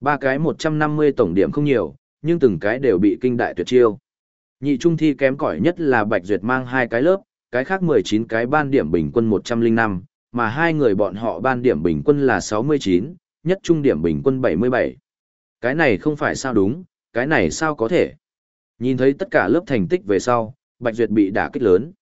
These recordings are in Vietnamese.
Ba cái 150 tổng điểm không nhiều, nhưng từng cái đều bị kinh đại tuyệt chiêu. Nhị trung thi kém cỏi nhất là Bạch Duyệt mang hai cái lớp, cái khác 19 cái ban điểm bình quân 105, mà hai người bọn họ ban điểm bình quân là 69, nhất trung điểm bình quân 77. Cái này không phải sao đúng, cái này sao có thể. Nhìn thấy tất cả lớp thành tích về sau, Bạch Duyệt bị đả kích lớn.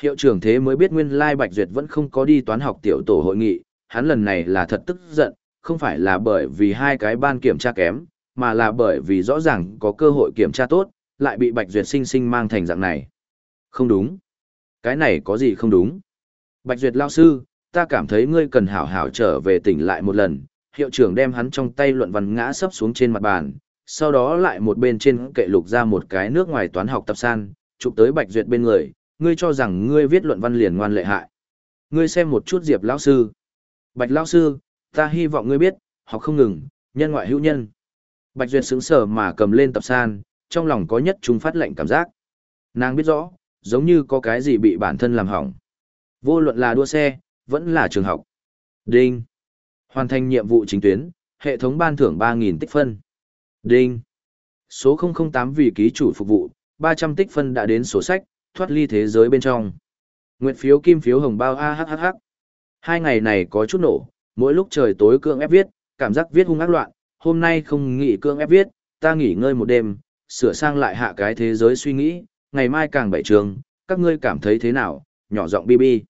Hiệu trưởng thế mới biết nguyên lai Bạch Duyệt vẫn không có đi toán học tiểu tổ hội nghị, hắn lần này là thật tức giận, không phải là bởi vì hai cái ban kiểm tra kém, mà là bởi vì rõ ràng có cơ hội kiểm tra tốt, lại bị Bạch Duyệt sinh sinh mang thành dạng này. Không đúng. Cái này có gì không đúng? Bạch Duyệt lao sư, ta cảm thấy ngươi cần hảo hảo trở về tỉnh lại một lần. Hiệu trưởng đem hắn trong tay luận văn ngã sấp xuống trên mặt bàn, sau đó lại một bên trên kệ lục ra một cái nước ngoài toán học tập san, chụp tới Bạch Duyệt bên người, ngươi cho rằng ngươi viết luận văn liền ngoan lệ hại. Ngươi xem một chút Diệp lão sư. Bạch lão sư, ta hy vọng ngươi biết, học không ngừng, nhân ngoại hữu nhân. Bạch Duyệt sững sờ mà cầm lên tập san, trong lòng có nhất trung phát lệnh cảm giác. Nàng biết rõ, giống như có cái gì bị bản thân làm hỏng. Vô luận là đua xe, vẫn là trường học. Đinh. Hoàn thành nhiệm vụ chính tuyến, hệ thống ban thưởng 3.000 tích phân. Đinh. Số 008 vì ký chủ phục vụ, 300 tích phân đã đến sổ sách, thoát ly thế giới bên trong. Nguyện phiếu kim phiếu hồng bao AHHH. Hai ngày này có chút nổ, mỗi lúc trời tối cương ép viết, cảm giác viết hung ác loạn, hôm nay không nghỉ cương ép viết, ta nghỉ ngơi một đêm, sửa sang lại hạ cái thế giới suy nghĩ, ngày mai càng bảy trường, các ngươi cảm thấy thế nào, nhỏ giọng bi bi.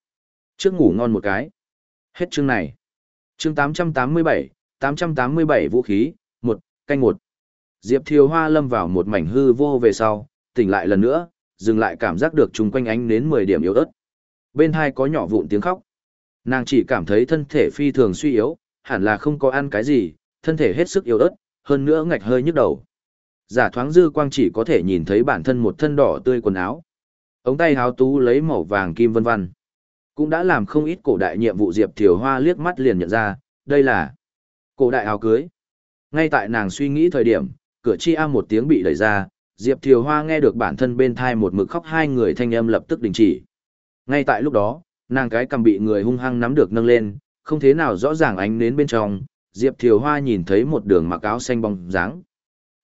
Trước ngủ ngon một cái. Hết chương này. Chương 887, 887 vũ khí, một canh một Diệp Thiều Hoa lâm vào một mảnh hư vô về sau, tỉnh lại lần nữa, dừng lại cảm giác được chung quanh ánh đến 10 điểm yếu ớt. Bên hai có nhỏ vụn tiếng khóc. Nàng chỉ cảm thấy thân thể phi thường suy yếu, hẳn là không có ăn cái gì, thân thể hết sức yếu ớt, hơn nữa ngạch hơi nhức đầu. Giả thoáng dư quang chỉ có thể nhìn thấy bản thân một thân đỏ tươi quần áo. Ống tay háo tú lấy màu vàng kim vân vân. Cũng đã làm không ít cổ đại nhiệm vụ Diệp Thiều Hoa liếc mắt liền nhận ra, đây là cổ đại áo cưới. Ngay tại nàng suy nghĩ thời điểm, cửa chi a một tiếng bị đẩy ra, Diệp Thiều Hoa nghe được bản thân bên thai một mực khóc hai người thanh âm lập tức đình chỉ. Ngay tại lúc đó, nàng cái cầm bị người hung hăng nắm được nâng lên, không thế nào rõ ràng ánh đến bên trong, Diệp Thiều Hoa nhìn thấy một đường mặc áo xanh bóng dáng.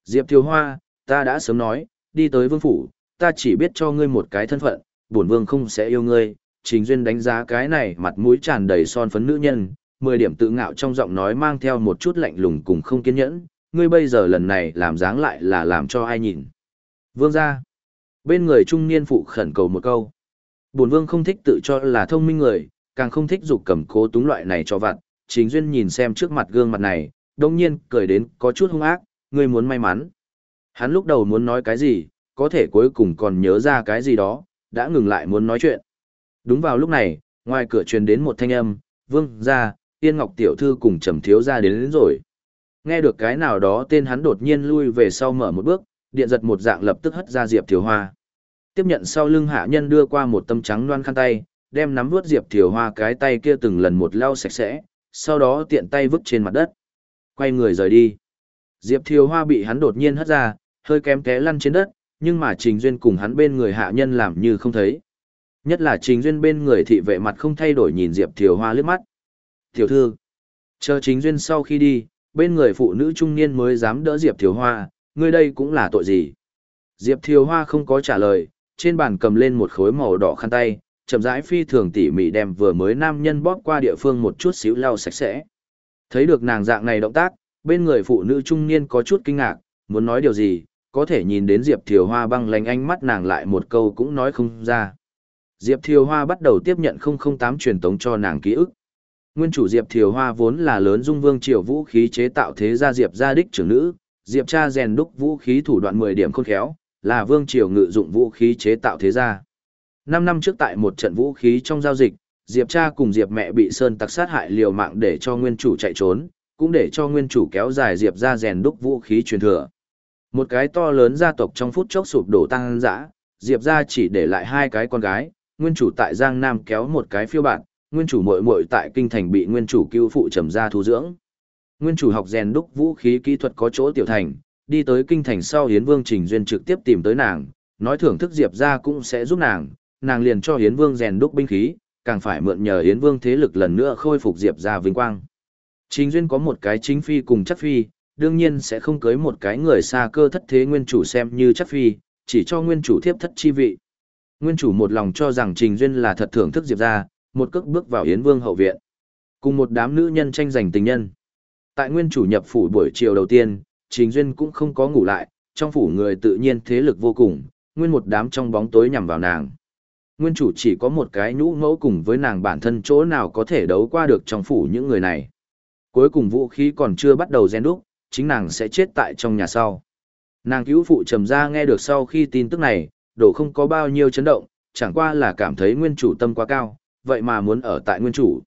Diệp Thiều Hoa, ta đã sớm nói, đi tới vương phủ, ta chỉ biết cho ngươi một cái thân phận, bổn vương không sẽ yêu ngươi. Trình Duyên đánh giá cái này mặt mũi tràn đầy son phấn nữ nhân, mười điểm tự ngạo trong giọng nói mang theo một chút lạnh lùng cùng không kiên nhẫn, ngươi bây giờ lần này làm dáng lại là làm cho ai nhìn. Vương ra. Bên người trung niên phụ khẩn cầu một câu. Bổn vương không thích tự cho là thông minh người, càng không thích dục cầm cố túng loại này cho vặt. Chính Duyên nhìn xem trước mặt gương mặt này, đông nhiên cười đến có chút hung ác, ngươi muốn may mắn. Hắn lúc đầu muốn nói cái gì, có thể cuối cùng còn nhớ ra cái gì đó, đã ngừng lại muốn nói chuyện. Đúng vào lúc này, ngoài cửa truyền đến một thanh âm, vương ra, tiên ngọc tiểu thư cùng trầm thiếu ra đến, đến rồi. Nghe được cái nào đó tên hắn đột nhiên lui về sau mở một bước, điện giật một dạng lập tức hất ra Diệp Thiều Hoa. Tiếp nhận sau lưng hạ nhân đưa qua một tâm trắng loan khăn tay, đem nắm vuốt Diệp Thiều Hoa cái tay kia từng lần một lau sạch sẽ, sau đó tiện tay vứt trên mặt đất. Quay người rời đi. Diệp Thiều Hoa bị hắn đột nhiên hất ra, hơi kém té lăn trên đất, nhưng mà Trình Duyên cùng hắn bên người hạ nhân làm như không thấy. Nhất là Trình Duyên bên người thị vệ mặt không thay đổi nhìn Diệp Thiều Hoa liếc mắt. Tiểu thư, chờ Trình Duyên sau khi đi, bên người phụ nữ trung niên mới dám đỡ Diệp Thiều Hoa, người đây cũng là tội gì? Diệp Thiều Hoa không có trả lời, trên bàn cầm lên một khối màu đỏ khăn tay, chậm rãi phi thường tỉ mỉ đem vừa mới nam nhân bóp qua địa phương một chút xíu lau sạch sẽ. Thấy được nàng dạng này động tác, bên người phụ nữ trung niên có chút kinh ngạc, muốn nói điều gì, có thể nhìn đến Diệp Thiều Hoa băng lánh ánh mắt nàng lại một câu cũng nói không ra. Diệp Thiều Hoa bắt đầu tiếp nhận 008 truyền tống cho nàng ký ức. Nguyên chủ Diệp Thiều Hoa vốn là lớn dung vương triều vũ khí chế tạo thế gia Diệp gia đích trưởng nữ, Diệp cha rèn đúc vũ khí thủ đoạn 10 điểm khôn khéo, là vương triều ngự dụng vũ khí chế tạo thế gia. Năm năm trước tại một trận vũ khí trong giao dịch, Diệp cha cùng Diệp mẹ bị Sơn tặc sát hại liều mạng để cho nguyên chủ chạy trốn, cũng để cho nguyên chủ kéo dài Diệp ra rèn đúc vũ khí truyền thừa. Một cái to lớn gia tộc trong phút chốc sụp đổ tăng dã, Diệp ra chỉ để lại hai cái con gái, nguyên chủ tại Giang Nam kéo một cái phiêu bản, nguyên chủ muội muội tại kinh thành bị nguyên chủ cứu phụ trầm ra thu dưỡng. Nguyên chủ học rèn đúc vũ khí kỹ thuật có chỗ tiểu thành, đi tới kinh thành sau Hiến Vương Trình Duyên trực tiếp tìm tới nàng, nói thưởng thức Diệp ra cũng sẽ giúp nàng, nàng liền cho Hiến Vương rèn đúc binh khí, càng phải mượn nhờ Hiến Vương thế lực lần nữa khôi phục Diệp ra vinh quang. Trình Duyên có một cái chính phi cùng chắc phi, đương nhiên sẽ không cưới một cái người xa cơ thất thế nguyên chủ xem như chắc phi, chỉ cho nguyên chủ thiếp thất chi vị. Nguyên chủ một lòng cho rằng Trình Duyên là thật thưởng thức Diệp ra, một cước bước vào Yến Vương hậu viện. Cùng một đám nữ nhân tranh giành tình nhân. Tại nguyên chủ nhập phủ buổi chiều đầu tiên, Trình Duyên cũng không có ngủ lại, trong phủ người tự nhiên thế lực vô cùng, nguyên một đám trong bóng tối nhằm vào nàng. Nguyên chủ chỉ có một cái nhũ mẫu cùng với nàng bản thân chỗ nào có thể đấu qua được trong phủ những người này. Cuối cùng vũ khí còn chưa bắt đầu gen đúc, chính nàng sẽ chết tại trong nhà sau. Nàng cứu phụ trầm ra nghe được sau khi tin tức này, đổ không có bao nhiêu chấn động, chẳng qua là cảm thấy nguyên chủ tâm quá cao, vậy mà muốn ở tại nguyên chủ.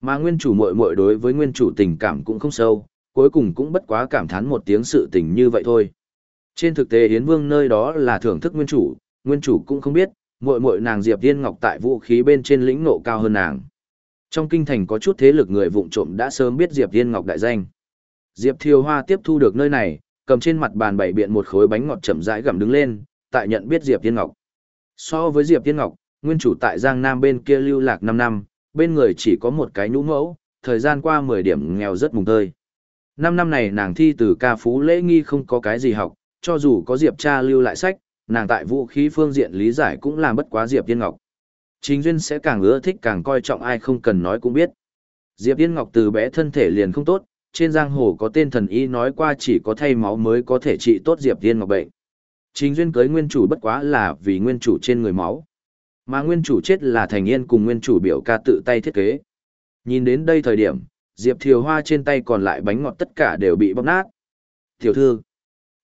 Mà nguyên chủ muội muội đối với nguyên chủ tình cảm cũng không sâu, cuối cùng cũng bất quá cảm thán một tiếng sự tình như vậy thôi. Trên thực tế Yến Vương nơi đó là thưởng thức nguyên chủ, nguyên chủ cũng không biết, muội muội nàng Diệp Tiên Ngọc tại vũ khí bên trên lĩnh ngộ cao hơn nàng. Trong kinh thành có chút thế lực người vụng trộm đã sớm biết Diệp Tiên Ngọc đại danh. Diệp Thiều Hoa tiếp thu được nơi này, cầm trên mặt bàn bảy biện một khối bánh ngọt chậm rãi gặm đứng lên, tại nhận biết Diệp Tiên Ngọc. So với Diệp Tiên Ngọc, nguyên chủ tại Giang Nam bên kia lưu lạc 5 năm, bên người chỉ có một cái nhũ mẫu, thời gian qua 10 điểm nghèo rất mùng tơi. Năm năm này nàng thi từ ca phú lễ nghi không có cái gì học, cho dù có Diệp cha lưu lại sách, nàng tại vũ khí phương diện lý giải cũng làm bất quá Diệp Tiên Ngọc. Chính duyên sẽ càng ưa thích càng coi trọng ai không cần nói cũng biết. Diệp Tiên Ngọc từ bé thân thể liền không tốt, trên giang hồ có tên thần y nói qua chỉ có thay máu mới có thể trị tốt Diệp Tiên Ngọc bệnh. Chính duyên cưới nguyên chủ bất quá là vì nguyên chủ trên người máu. Mà nguyên chủ chết là thành yên cùng nguyên chủ biểu ca tự tay thiết kế. Nhìn đến đây thời điểm, Diệp Thiều Hoa trên tay còn lại bánh ngọt tất cả đều bị bóc nát. Tiểu thư,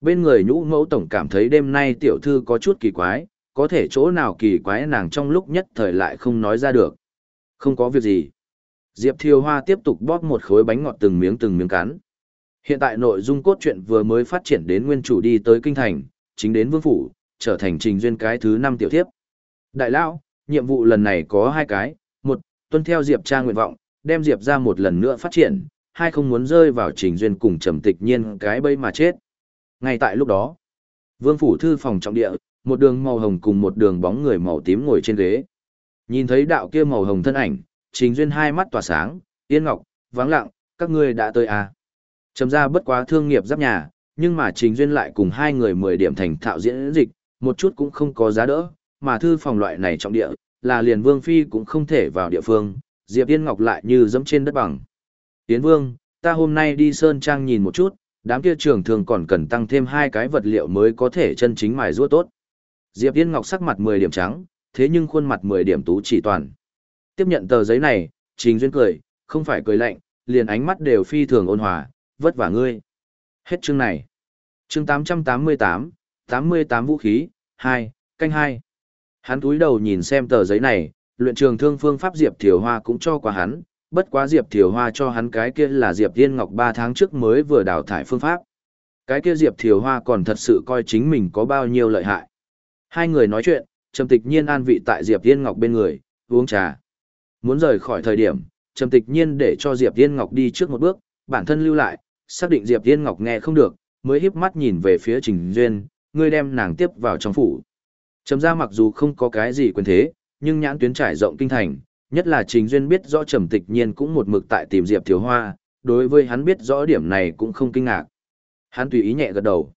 bên người nhũ mẫu tổng cảm thấy đêm nay tiểu thư có chút kỳ quái, có thể chỗ nào kỳ quái nàng trong lúc nhất thời lại không nói ra được. Không có việc gì. Diệp Thiều Hoa tiếp tục bóp một khối bánh ngọt từng miếng từng miếng cắn. Hiện tại nội dung cốt truyện vừa mới phát triển đến nguyên chủ đi tới kinh thành, chính đến vương phủ, trở thành trình duyên cái thứ năm tiểu thiếp. Đại lão, nhiệm vụ lần này có hai cái, một, tuân theo Diệp tra nguyện vọng, đem Diệp ra một lần nữa phát triển, hai không muốn rơi vào trình duyên cùng trầm tịch nhiên cái bẫy mà chết. Ngay tại lúc đó, vương phủ thư phòng trọng địa, một đường màu hồng cùng một đường bóng người màu tím ngồi trên ghế. Nhìn thấy đạo kia màu hồng thân ảnh, trình duyên hai mắt tỏa sáng, yên ngọc, vắng lặng, các ngươi đã tới à. Trầm ra bất quá thương nghiệp giáp nhà, nhưng mà trình duyên lại cùng hai người mười điểm thành thạo diễn dịch, một chút cũng không có giá đỡ, mà thư phòng loại này trọng địa, là liền vương phi cũng không thể vào địa phương, Diệp Yên Ngọc lại như dẫm trên đất bằng. Tiến vương, ta hôm nay đi Sơn Trang nhìn một chút, đám kia trường thường còn cần tăng thêm hai cái vật liệu mới có thể chân chính mài rua tốt. Diệp Yên Ngọc sắc mặt 10 điểm trắng, thế nhưng khuôn mặt 10 điểm tú chỉ toàn. Tiếp nhận tờ giấy này, Trình Duyên cười, không phải cười lạnh, liền ánh mắt đều phi thường ôn hòa, vất vả ngươi. Hết chương này. Chương 888, 88 vũ khí, 2, canh 2. Hắn túi đầu nhìn xem tờ giấy này, luyện trường thương phương pháp Diệp Thiều Hoa cũng cho qua hắn, bất quá Diệp Thiều Hoa cho hắn cái kia là Diệp Thiên Ngọc 3 tháng trước mới vừa đào thải phương pháp. Cái kia Diệp Thiều Hoa còn thật sự coi chính mình có bao nhiêu lợi hại. Hai người nói chuyện, Trầm Tịch Nhiên an vị tại Diệp Thiên Ngọc bên người, uống trà. Muốn rời khỏi thời điểm, Trầm Tịch Nhiên để cho Diệp Thiên Ngọc đi trước một bước, bản thân lưu lại, xác định Diệp Thiên Ngọc nghe không được, mới híp mắt nhìn về phía Trình Duyên, người đem nàng tiếp vào trong phủ. Trầm gia mặc dù không có cái gì quyền thế, nhưng nhãn tuyến trải rộng kinh thành, nhất là Trình Duyên biết rõ Trầm Tịch Nhiên cũng một mực tại tìm Diệp Thiếu Hoa, đối với hắn biết rõ điểm này cũng không kinh ngạc. Hắn tùy ý nhẹ gật đầu.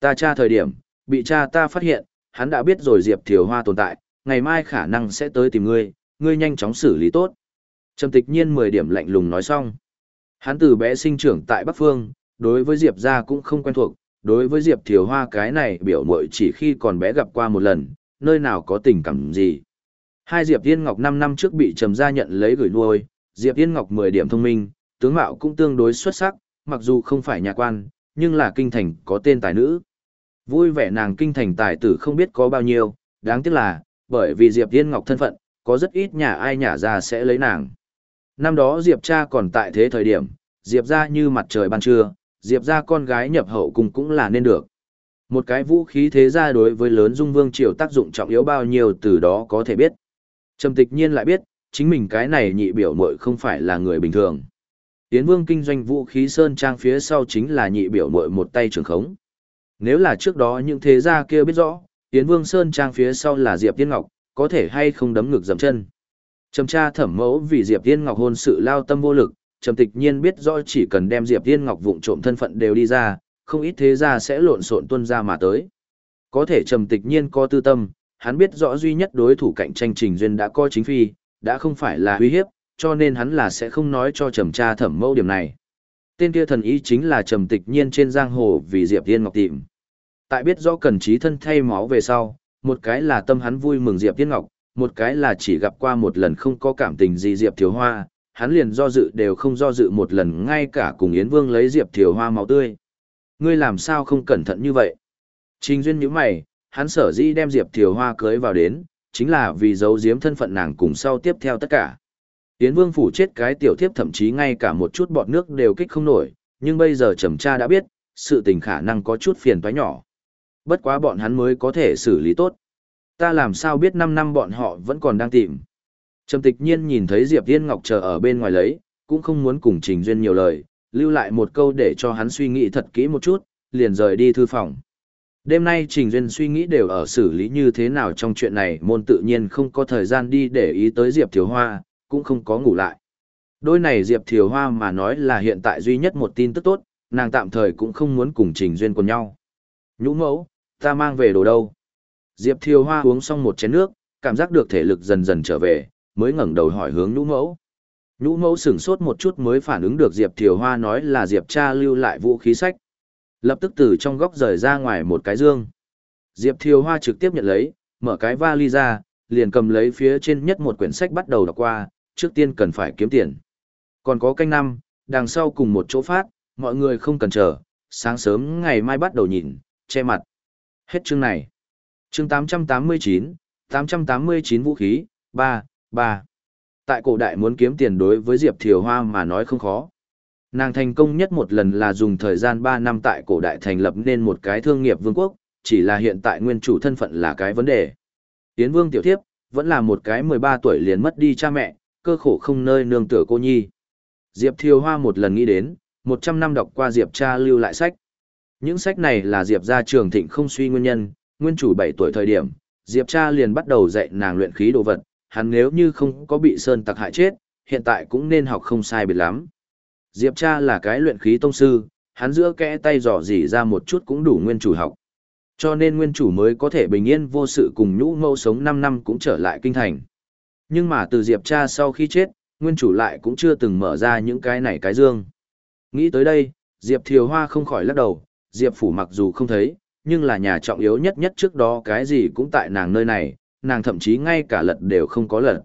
Ta tra thời điểm, bị cha ta phát hiện, hắn đã biết rồi Diệp Thiều Hoa tồn tại, ngày mai khả năng sẽ tới tìm ngươi, ngươi nhanh chóng xử lý tốt. Trầm tịch nhiên 10 điểm lạnh lùng nói xong. Hắn từ bé sinh trưởng tại Bắc Phương, đối với Diệp gia cũng không quen thuộc, đối với Diệp Thiều Hoa cái này biểu mội chỉ khi còn bé gặp qua một lần, nơi nào có tình cảm gì. Hai Diệp Tiên Ngọc 5 năm trước bị Trầm gia nhận lấy gửi nuôi, Diệp Tiên Ngọc 10 điểm thông minh, tướng mạo cũng tương đối xuất sắc, mặc dù không phải nhà quan, nhưng là kinh thành có tên tài nữ. Vui vẻ nàng kinh thành tài tử không biết có bao nhiêu, đáng tiếc là, bởi vì Diệp Tiên Ngọc thân phận, có rất ít nhà ai nhà ra sẽ lấy nàng. Năm đó Diệp cha còn tại thế thời điểm, Diệp ra như mặt trời ban trưa, Diệp ra con gái nhập hậu cùng cũng là nên được. Một cái vũ khí thế ra đối với lớn dung vương triều tác dụng trọng yếu bao nhiêu từ đó có thể biết. Trầm tịch nhiên lại biết, chính mình cái này nhị biểu mội không phải là người bình thường. Yến Vương kinh doanh vũ khí sơn trang phía sau chính là nhị biểu mội một tay trường khống. Nếu là trước đó những thế gia kia biết rõ, Yến Vương Sơn Trang phía sau là Diệp Tiên Ngọc, có thể hay không đấm ngực dầm chân. Trầm tra thẩm mẫu vì Diệp Tiên Ngọc hôn sự lao tâm vô lực, Trầm Tịch Nhiên biết rõ chỉ cần đem Diệp Tiên Ngọc vụng trộm thân phận đều đi ra, không ít thế gia sẽ lộn xộn tuân ra mà tới. Có thể Trầm Tịch Nhiên có tư tâm, hắn biết rõ duy nhất đối thủ cạnh tranh Trình Duyên đã coi chính phi, đã không phải là uy hiếp, cho nên hắn là sẽ không nói cho Trầm cha thẩm mẫu điểm này. Tên kia thần ý chính là Trầm Tịch Nhiên trên giang hồ vì Diệp Tiên Ngọc tìm. Tại biết rõ cần trí thân thay máu về sau, một cái là tâm hắn vui mừng Diệp Tiên Ngọc, một cái là chỉ gặp qua một lần không có cảm tình gì Diệp Thiếu Hoa, hắn liền do dự đều không do dự một lần ngay cả cùng Yến Vương lấy Diệp Thiếu Hoa máu tươi. Ngươi làm sao không cẩn thận như vậy? Trình Duyên nhíu mày, hắn sở dĩ đem Diệp Thiều Hoa cưới vào đến, chính là vì giấu giếm thân phận nàng cùng sau tiếp theo tất cả. Yến Vương phủ chết cái tiểu thiếp thậm chí ngay cả một chút bọt nước đều kích không nổi, nhưng bây giờ trầm tra đã biết, sự tình khả năng có chút phiền toái nhỏ. Bất quá bọn hắn mới có thể xử lý tốt. Ta làm sao biết 5 năm bọn họ vẫn còn đang tìm. Trầm tịch nhiên nhìn thấy Diệp Tiên Ngọc chờ ở bên ngoài lấy, cũng không muốn cùng Trình Duyên nhiều lời, lưu lại một câu để cho hắn suy nghĩ thật kỹ một chút, liền rời đi thư phòng. Đêm nay Trình Duyên suy nghĩ đều ở xử lý như thế nào trong chuyện này môn tự nhiên không có thời gian đi để ý tới Diệp Thiều Hoa, cũng không có ngủ lại. Đôi này Diệp Thiều Hoa mà nói là hiện tại duy nhất một tin tức tốt, nàng tạm thời cũng không muốn cùng Trình Duyên cùng nhau. Nhũ mẫu, ta mang về đồ đâu? Diệp Thiều Hoa uống xong một chén nước, cảm giác được thể lực dần dần trở về, mới ngẩng đầu hỏi hướng nhũ mẫu. Nhũ mẫu sửng sốt một chút mới phản ứng được Diệp Thiều Hoa nói là Diệp cha lưu lại vũ khí sách. Lập tức từ trong góc rời ra ngoài một cái dương. Diệp Thiều Hoa trực tiếp nhận lấy, mở cái vali ra, liền cầm lấy phía trên nhất một quyển sách bắt đầu đọc qua, trước tiên cần phải kiếm tiền. Còn có canh năm, đằng sau cùng một chỗ phát, mọi người không cần chờ, sáng sớm ngày mai bắt đầu nhìn, che mặt. Hết chương này. Chương 889, 889 vũ khí, 3, 3. Tại cổ đại muốn kiếm tiền đối với Diệp Thiều Hoa mà nói không khó. Nàng thành công nhất một lần là dùng thời gian 3 năm tại cổ đại thành lập nên một cái thương nghiệp vương quốc, chỉ là hiện tại nguyên chủ thân phận là cái vấn đề. Yến vương tiểu thiếp, vẫn là một cái 13 tuổi liền mất đi cha mẹ, cơ khổ không nơi nương tựa cô nhi. Diệp Thiều Hoa một lần nghĩ đến, 100 năm đọc qua Diệp cha lưu lại sách. Những sách này là Diệp gia trường thịnh không suy nguyên nhân, nguyên chủ 7 tuổi thời điểm, Diệp cha liền bắt đầu dạy nàng luyện khí đồ vật, hắn nếu như không có bị sơn tặc hại chết, hiện tại cũng nên học không sai biệt lắm. Diệp cha là cái luyện khí tông sư, hắn giữa kẽ tay dò dỉ ra một chút cũng đủ nguyên chủ học. Cho nên nguyên chủ mới có thể bình yên vô sự cùng nhũ mâu sống 5 năm cũng trở lại kinh thành. Nhưng mà từ Diệp cha sau khi chết, nguyên chủ lại cũng chưa từng mở ra những cái này cái dương. Nghĩ tới đây, Diệp Thiều Hoa không khỏi lắc đầu, Diệp Phủ mặc dù không thấy, nhưng là nhà trọng yếu nhất nhất trước đó cái gì cũng tại nàng nơi này, nàng thậm chí ngay cả lật đều không có lật.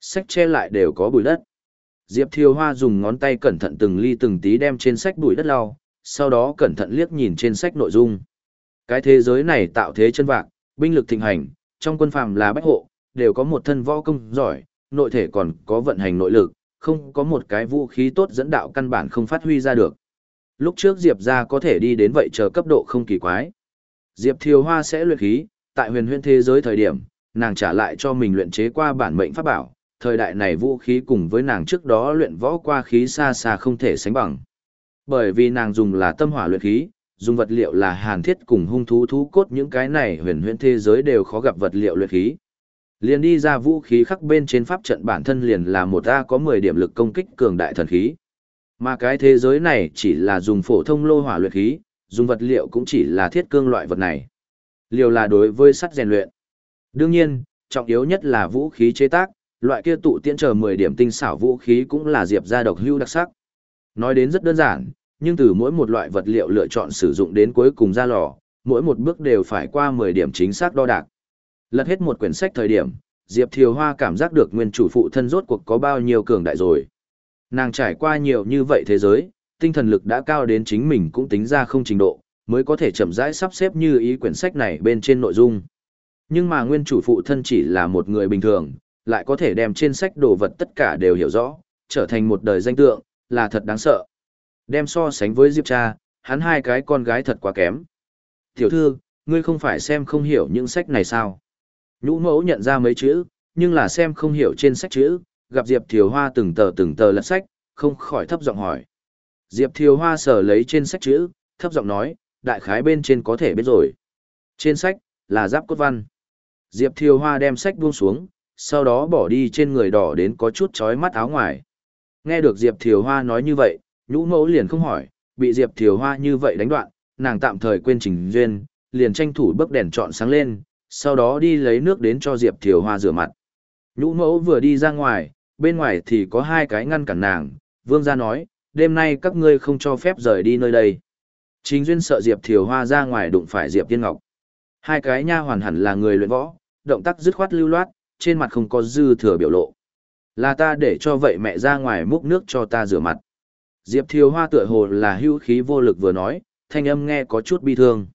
Sách che lại đều có bụi đất. Diệp Thiều Hoa dùng ngón tay cẩn thận từng ly từng tí đem trên sách bụi đất lau, sau đó cẩn thận liếc nhìn trên sách nội dung. Cái thế giới này tạo thế chân vạc, binh lực thịnh hành, trong quân phàm là bách hộ, đều có một thân võ công giỏi, nội thể còn có vận hành nội lực, không có một cái vũ khí tốt dẫn đạo căn bản không phát huy ra được. Lúc trước Diệp ra có thể đi đến vậy chờ cấp độ không kỳ quái. Diệp Thiều Hoa sẽ luyện khí, tại huyền huyền thế giới thời điểm, nàng trả lại cho mình luyện chế qua bản mệnh pháp bảo, thời đại này vũ khí cùng với nàng trước đó luyện võ qua khí xa xa không thể sánh bằng. Bởi vì nàng dùng là tâm hỏa luyện khí, dùng vật liệu là hàn thiết cùng hung thú thú cốt những cái này huyền huyễn thế giới đều khó gặp vật liệu luyện khí. Liền đi ra vũ khí khắc bên trên pháp trận bản thân liền là một A có 10 điểm lực công kích cường đại thần khí. Mà cái thế giới này chỉ là dùng phổ thông lô hỏa luyện khí, dùng vật liệu cũng chỉ là thiết cương loại vật này. Liều là đối với sắt rèn luyện. Đương nhiên, trọng yếu nhất là vũ khí chế tác, loại kia tụ tiễn chờ 10 điểm tinh xảo vũ khí cũng là diệp gia độc hưu đặc sắc. Nói đến rất đơn giản, nhưng từ mỗi một loại vật liệu lựa chọn sử dụng đến cuối cùng ra lò, mỗi một bước đều phải qua 10 điểm chính xác đo đạc. Lật hết một quyển sách thời điểm, Diệp Thiều Hoa cảm giác được nguyên chủ phụ thân rốt cuộc có bao nhiêu cường đại rồi. Nàng trải qua nhiều như vậy thế giới, tinh thần lực đã cao đến chính mình cũng tính ra không trình độ, mới có thể chậm rãi sắp xếp như ý quyển sách này bên trên nội dung. Nhưng mà nguyên chủ phụ thân chỉ là một người bình thường, lại có thể đem trên sách đồ vật tất cả đều hiểu rõ, trở thành một đời danh tượng, là thật đáng sợ. Đem so sánh với Diệp cha, hắn hai cái con gái thật quá kém. Tiểu thư, ngươi không phải xem không hiểu những sách này sao? Nhũ mẫu nhận ra mấy chữ, nhưng là xem không hiểu trên sách chữ, gặp Diệp Thiều Hoa từng tờ từng tờ lật sách, không khỏi thấp giọng hỏi. Diệp Thiều Hoa sở lấy trên sách chữ, thấp giọng nói, đại khái bên trên có thể biết rồi. Trên sách, là giáp cốt văn. Diệp Thiều Hoa đem sách buông xuống, sau đó bỏ đi trên người đỏ đến có chút chói mắt áo ngoài. Nghe được Diệp Thiều Hoa nói như vậy, nhũ mẫu liền không hỏi, bị Diệp Thiều Hoa như vậy đánh đoạn, nàng tạm thời quên trình duyên, liền tranh thủ bấc đèn trọn sáng lên, sau đó đi lấy nước đến cho Diệp Thiều Hoa rửa mặt. Nhũ mẫu vừa đi ra ngoài, bên ngoài thì có hai cái ngăn cản nàng, vương gia nói, đêm nay các ngươi không cho phép rời đi nơi đây. Trình duyên sợ Diệp Thiều Hoa ra ngoài đụng phải Diệp Tiên Ngọc. Hai cái nha hoàn hẳn là người luyện võ, động tác dứt khoát lưu loát, trên mặt không có dư thừa biểu lộ. Là ta để cho vậy mẹ ra ngoài múc nước cho ta rửa mặt. Diệp Thiều Hoa tựa hồ là hưu khí vô lực vừa nói, thanh âm nghe có chút bi thương.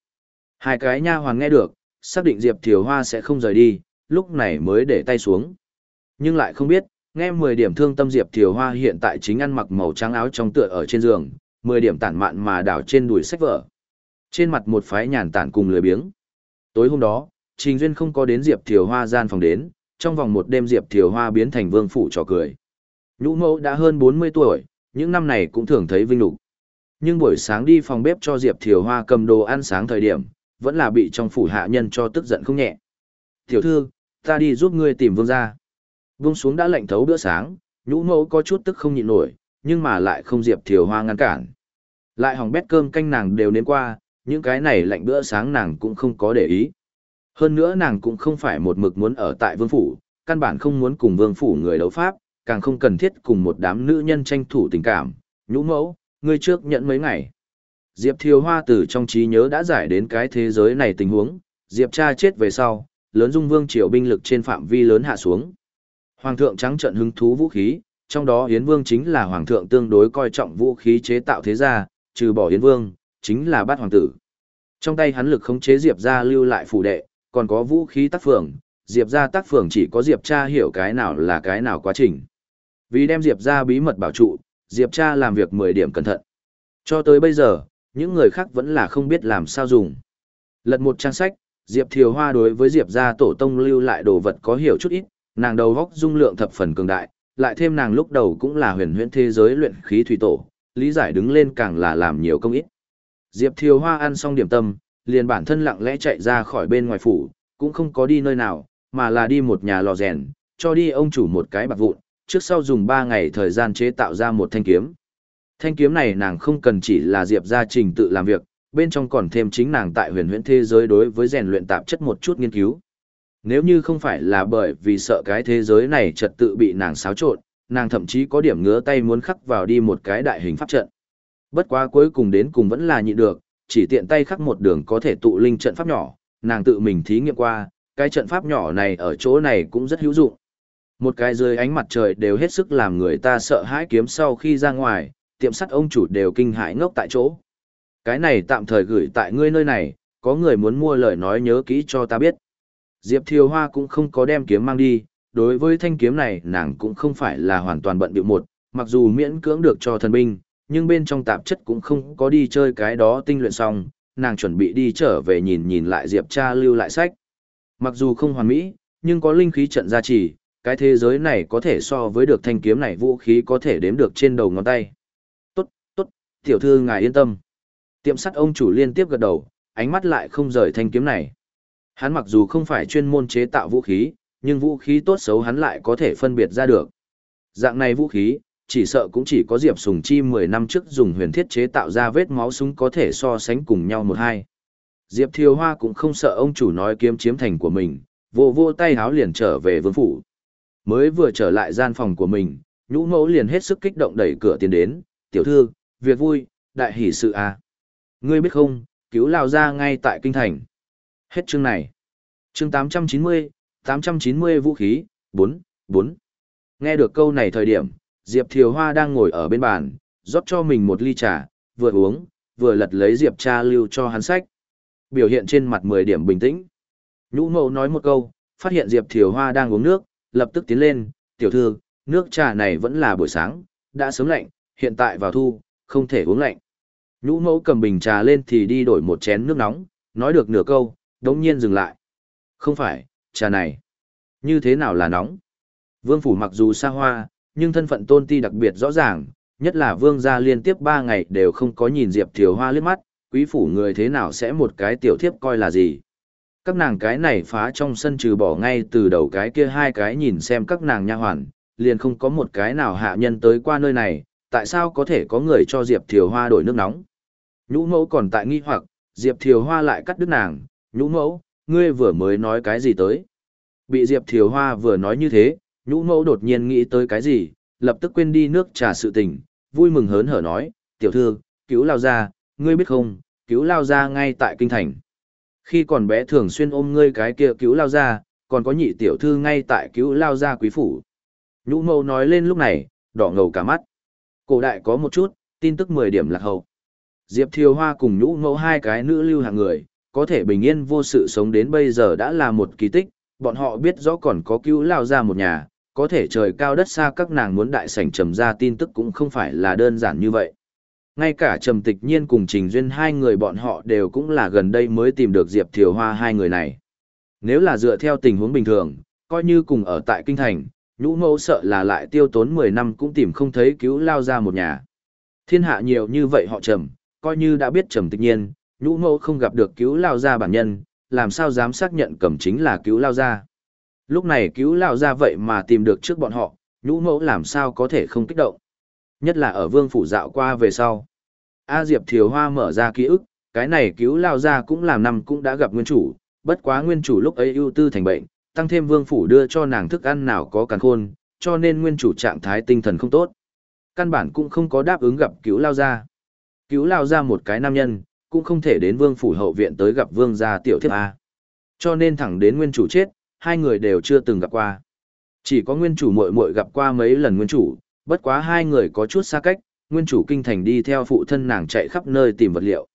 Hai cái nha hoàn nghe được, xác định Diệp Thiều Hoa sẽ không rời đi, lúc này mới để tay xuống. Nhưng lại không biết, nghe 10 điểm thương tâm Diệp Thiều Hoa hiện tại chính ăn mặc màu trắng áo trong tựa ở trên giường, 10 điểm tản mạn mà đảo trên đùi sách vở. Trên mặt một phái nhàn tản cùng lười biếng. Tối hôm đó, Trình Duyên không có đến Diệp Thiều Hoa gian phòng đến, trong vòng một đêm Diệp Thiều Hoa biến thành vương phủ trò cười. Nhũ mẫu đã hơn 40 tuổi, những năm này cũng thường thấy vinh lục. Nhưng buổi sáng đi phòng bếp cho Diệp Thiều Hoa cầm đồ ăn sáng thời điểm, vẫn là bị trong phủ hạ nhân cho tức giận không nhẹ. Tiểu thư, ta đi giúp ngươi tìm vương gia. Vương xuống đã lệnh thấu bữa sáng, nhũ mẫu có chút tức không nhịn nổi, nhưng mà lại không Diệp Thiều Hoa ngăn cản. Lại hỏng bét cơm canh nàng đều nếm qua, những cái này lạnh bữa sáng nàng cũng không có để ý. Hơn nữa nàng cũng không phải một mực muốn ở tại vương phủ, căn bản không muốn cùng vương phủ người đấu pháp, càng không cần thiết cùng một đám nữ nhân tranh thủ tình cảm. Nhũ mẫu, ngươi trước nhận mấy ngày. Diệp Thiều Hoa từ trong trí nhớ đã giải đến cái thế giới này tình huống, Diệp cha chết về sau, lớn dung vương triều binh lực trên phạm vi lớn hạ xuống. Hoàng thượng trắng trận hứng thú vũ khí, trong đó Yến Vương chính là hoàng thượng tương đối coi trọng vũ khí chế tạo thế gia, trừ bỏ Yến Vương, chính là bát hoàng tử. Trong tay hắn lực khống chế Diệp gia lưu lại phủ đệ, còn có vũ khí tác phường, Diệp gia tác phường chỉ có Diệp cha hiểu cái nào là cái nào quá trình. Vì đem Diệp gia bí mật bảo trụ, Diệp cha làm việc 10 điểm cẩn thận. Cho tới bây giờ, những người khác vẫn là không biết làm sao dùng. Lật một trang sách, Diệp Thiều Hoa đối với Diệp gia tổ tông lưu lại đồ vật có hiểu chút ít, nàng đầu góc dung lượng thập phần cường đại, lại thêm nàng lúc đầu cũng là huyền huyễn thế giới luyện khí thủy tổ, lý giải đứng lên càng là làm nhiều công ít. Diệp Thiều Hoa ăn xong điểm tâm, liền bản thân lặng lẽ chạy ra khỏi bên ngoài phủ, cũng không có đi nơi nào, mà là đi một nhà lò rèn, cho đi ông chủ một cái bạc vụn, trước sau dùng 3 ngày thời gian chế tạo ra một thanh kiếm. Thanh kiếm này nàng không cần chỉ là Diệp gia trình tự làm việc, bên trong còn thêm chính nàng tại huyền huyễn thế giới đối với rèn luyện tạp chất một chút nghiên cứu. Nếu như không phải là bởi vì sợ cái thế giới này trật tự bị nàng xáo trộn, nàng thậm chí có điểm ngứa tay muốn khắc vào đi một cái đại hình pháp trận. Bất quá cuối cùng đến cùng vẫn là nhịn được, chỉ tiện tay khắc một đường có thể tụ linh trận pháp nhỏ, nàng tự mình thí nghiệm qua, cái trận pháp nhỏ này ở chỗ này cũng rất hữu dụng. Một cái dưới ánh mặt trời đều hết sức làm người ta sợ hãi kiếm sau khi ra ngoài, tiệm sắt ông chủ đều kinh hãi ngốc tại chỗ. Cái này tạm thời gửi tại ngươi nơi này, có người muốn mua lời nói nhớ kỹ cho ta biết. Diệp Thiều Hoa cũng không có đem kiếm mang đi, đối với thanh kiếm này nàng cũng không phải là hoàn toàn bận bịu một, mặc dù miễn cưỡng được cho thần binh, nhưng bên trong tạp chất cũng không có đi chơi cái đó tinh luyện xong, nàng chuẩn bị đi trở về nhìn nhìn lại Diệp cha lưu lại sách. Mặc dù không hoàn mỹ, nhưng có linh khí trận gia trì, cái thế giới này có thể so với được thanh kiếm này vũ khí có thể đếm được trên đầu ngón tay. Tốt, tốt, tiểu thư ngài yên tâm. Tiệm sắt ông chủ liên tiếp gật đầu, ánh mắt lại không rời thanh kiếm này. Hắn mặc dù không phải chuyên môn chế tạo vũ khí, nhưng vũ khí tốt xấu hắn lại có thể phân biệt ra được. Dạng này vũ khí, chỉ sợ cũng chỉ có Diệp Sùng Chi 10 năm trước dùng huyền thiết chế tạo ra vết máu súng có thể so sánh cùng nhau một hai. Diệp Thiều Hoa cũng không sợ ông chủ nói kiếm chiếm thành của mình, vô vô tay háo liền trở về vương phủ. Mới vừa trở lại gian phòng của mình, nhũ mẫu liền hết sức kích động đẩy cửa tiến đến, tiểu thư, việc vui, đại hỷ sự à. Ngươi biết không, cứu lao ra ngay tại kinh thành. Hết chương này. Chương 890, 890 vũ khí, 4, 4. Nghe được câu này thời điểm, Diệp Thiều Hoa đang ngồi ở bên bàn, rót cho mình một ly trà, vừa uống, vừa lật lấy Diệp cha lưu cho hắn sách. Biểu hiện trên mặt 10 điểm bình tĩnh. Nhũ mẫu nói một câu, phát hiện Diệp Thiều Hoa đang uống nước, lập tức tiến lên, tiểu thư, nước trà này vẫn là buổi sáng, đã sớm lạnh, hiện tại vào thu, không thể uống lạnh. Nhũ mẫu cầm bình trà lên thì đi đổi một chén nước nóng, nói được nửa câu, đống nhiên dừng lại. Không phải, trà này. Như thế nào là nóng? Vương phủ mặc dù xa hoa, nhưng thân phận tôn ti đặc biệt rõ ràng, nhất là vương gia liên tiếp 3 ngày đều không có nhìn Diệp Thiều Hoa liếc mắt, quý phủ người thế nào sẽ một cái tiểu thiếp coi là gì. Các nàng cái này phá trong sân trừ bỏ ngay từ đầu cái kia hai cái nhìn xem các nàng nha hoàn, liền không có một cái nào hạ nhân tới qua nơi này, tại sao có thể có người cho Diệp Thiều Hoa đổi nước nóng? Nhũ mẫu còn tại nghi hoặc, Diệp Thiều Hoa lại cắt đứt nàng, nhũ mẫu, ngươi vừa mới nói cái gì tới? Bị Diệp Thiều Hoa vừa nói như thế, nhũ mẫu đột nhiên nghĩ tới cái gì, lập tức quên đi nước trà sự tình, vui mừng hớn hở nói, tiểu thư, cứu lao ra, ngươi biết không, cứu lao ra ngay tại kinh thành. Khi còn bé thường xuyên ôm ngươi cái kia cứu lao ra, còn có nhị tiểu thư ngay tại cứu lao ra quý phủ. Nhũ mẫu nói lên lúc này, đỏ ngầu cả mắt. Cổ đại có một chút, tin tức 10 điểm lạc hậu. Diệp Thiều Hoa cùng nhũ mẫu hai cái nữ lưu hạng người, có thể bình yên vô sự sống đến bây giờ đã là một kỳ tích, bọn họ biết rõ còn có cứu lao ra một nhà, có thể trời cao đất xa các nàng muốn đại sảnh trầm ra tin tức cũng không phải là đơn giản như vậy. Ngay cả Trầm Tịch Nhiên cùng Trình Duyên hai người bọn họ đều cũng là gần đây mới tìm được Diệp Thiều Hoa hai người này. Nếu là dựa theo tình huống bình thường, coi như cùng ở tại Kinh Thành, nhũ mẫu sợ là lại tiêu tốn 10 năm cũng tìm không thấy cứu lao ra một nhà. Thiên hạ nhiều như vậy họ Trầm, coi như đã biết Trầm Tịch Nhiên, nhũ mẫu không gặp được cứu lao ra bản nhân, làm sao dám xác nhận cầm chính là cứu lao ra. Lúc này cứu lao ra vậy mà tìm được trước bọn họ, nhũ mẫu làm sao có thể không kích động. Nhất là ở vương phủ dạo qua về sau. A Diệp Thiều Hoa mở ra ký ức, cái này cứu lao ra cũng làm năm cũng đã gặp nguyên chủ, bất quá nguyên chủ lúc ấy ưu tư thành bệnh, tăng thêm vương phủ đưa cho nàng thức ăn nào có càn khôn, cho nên nguyên chủ trạng thái tinh thần không tốt. Căn bản cũng không có đáp ứng gặp cứu lao ra. Cứu lao ra một cái nam nhân, cũng không thể đến vương phủ hậu viện tới gặp vương gia tiểu thiếp A. Cho nên thẳng đến nguyên chủ chết, hai người đều chưa từng gặp qua. Chỉ có nguyên chủ muội muội gặp qua mấy lần nguyên chủ, bất quá hai người có chút xa cách, nguyên chủ kinh thành đi theo phụ thân nàng chạy khắp nơi tìm vật liệu.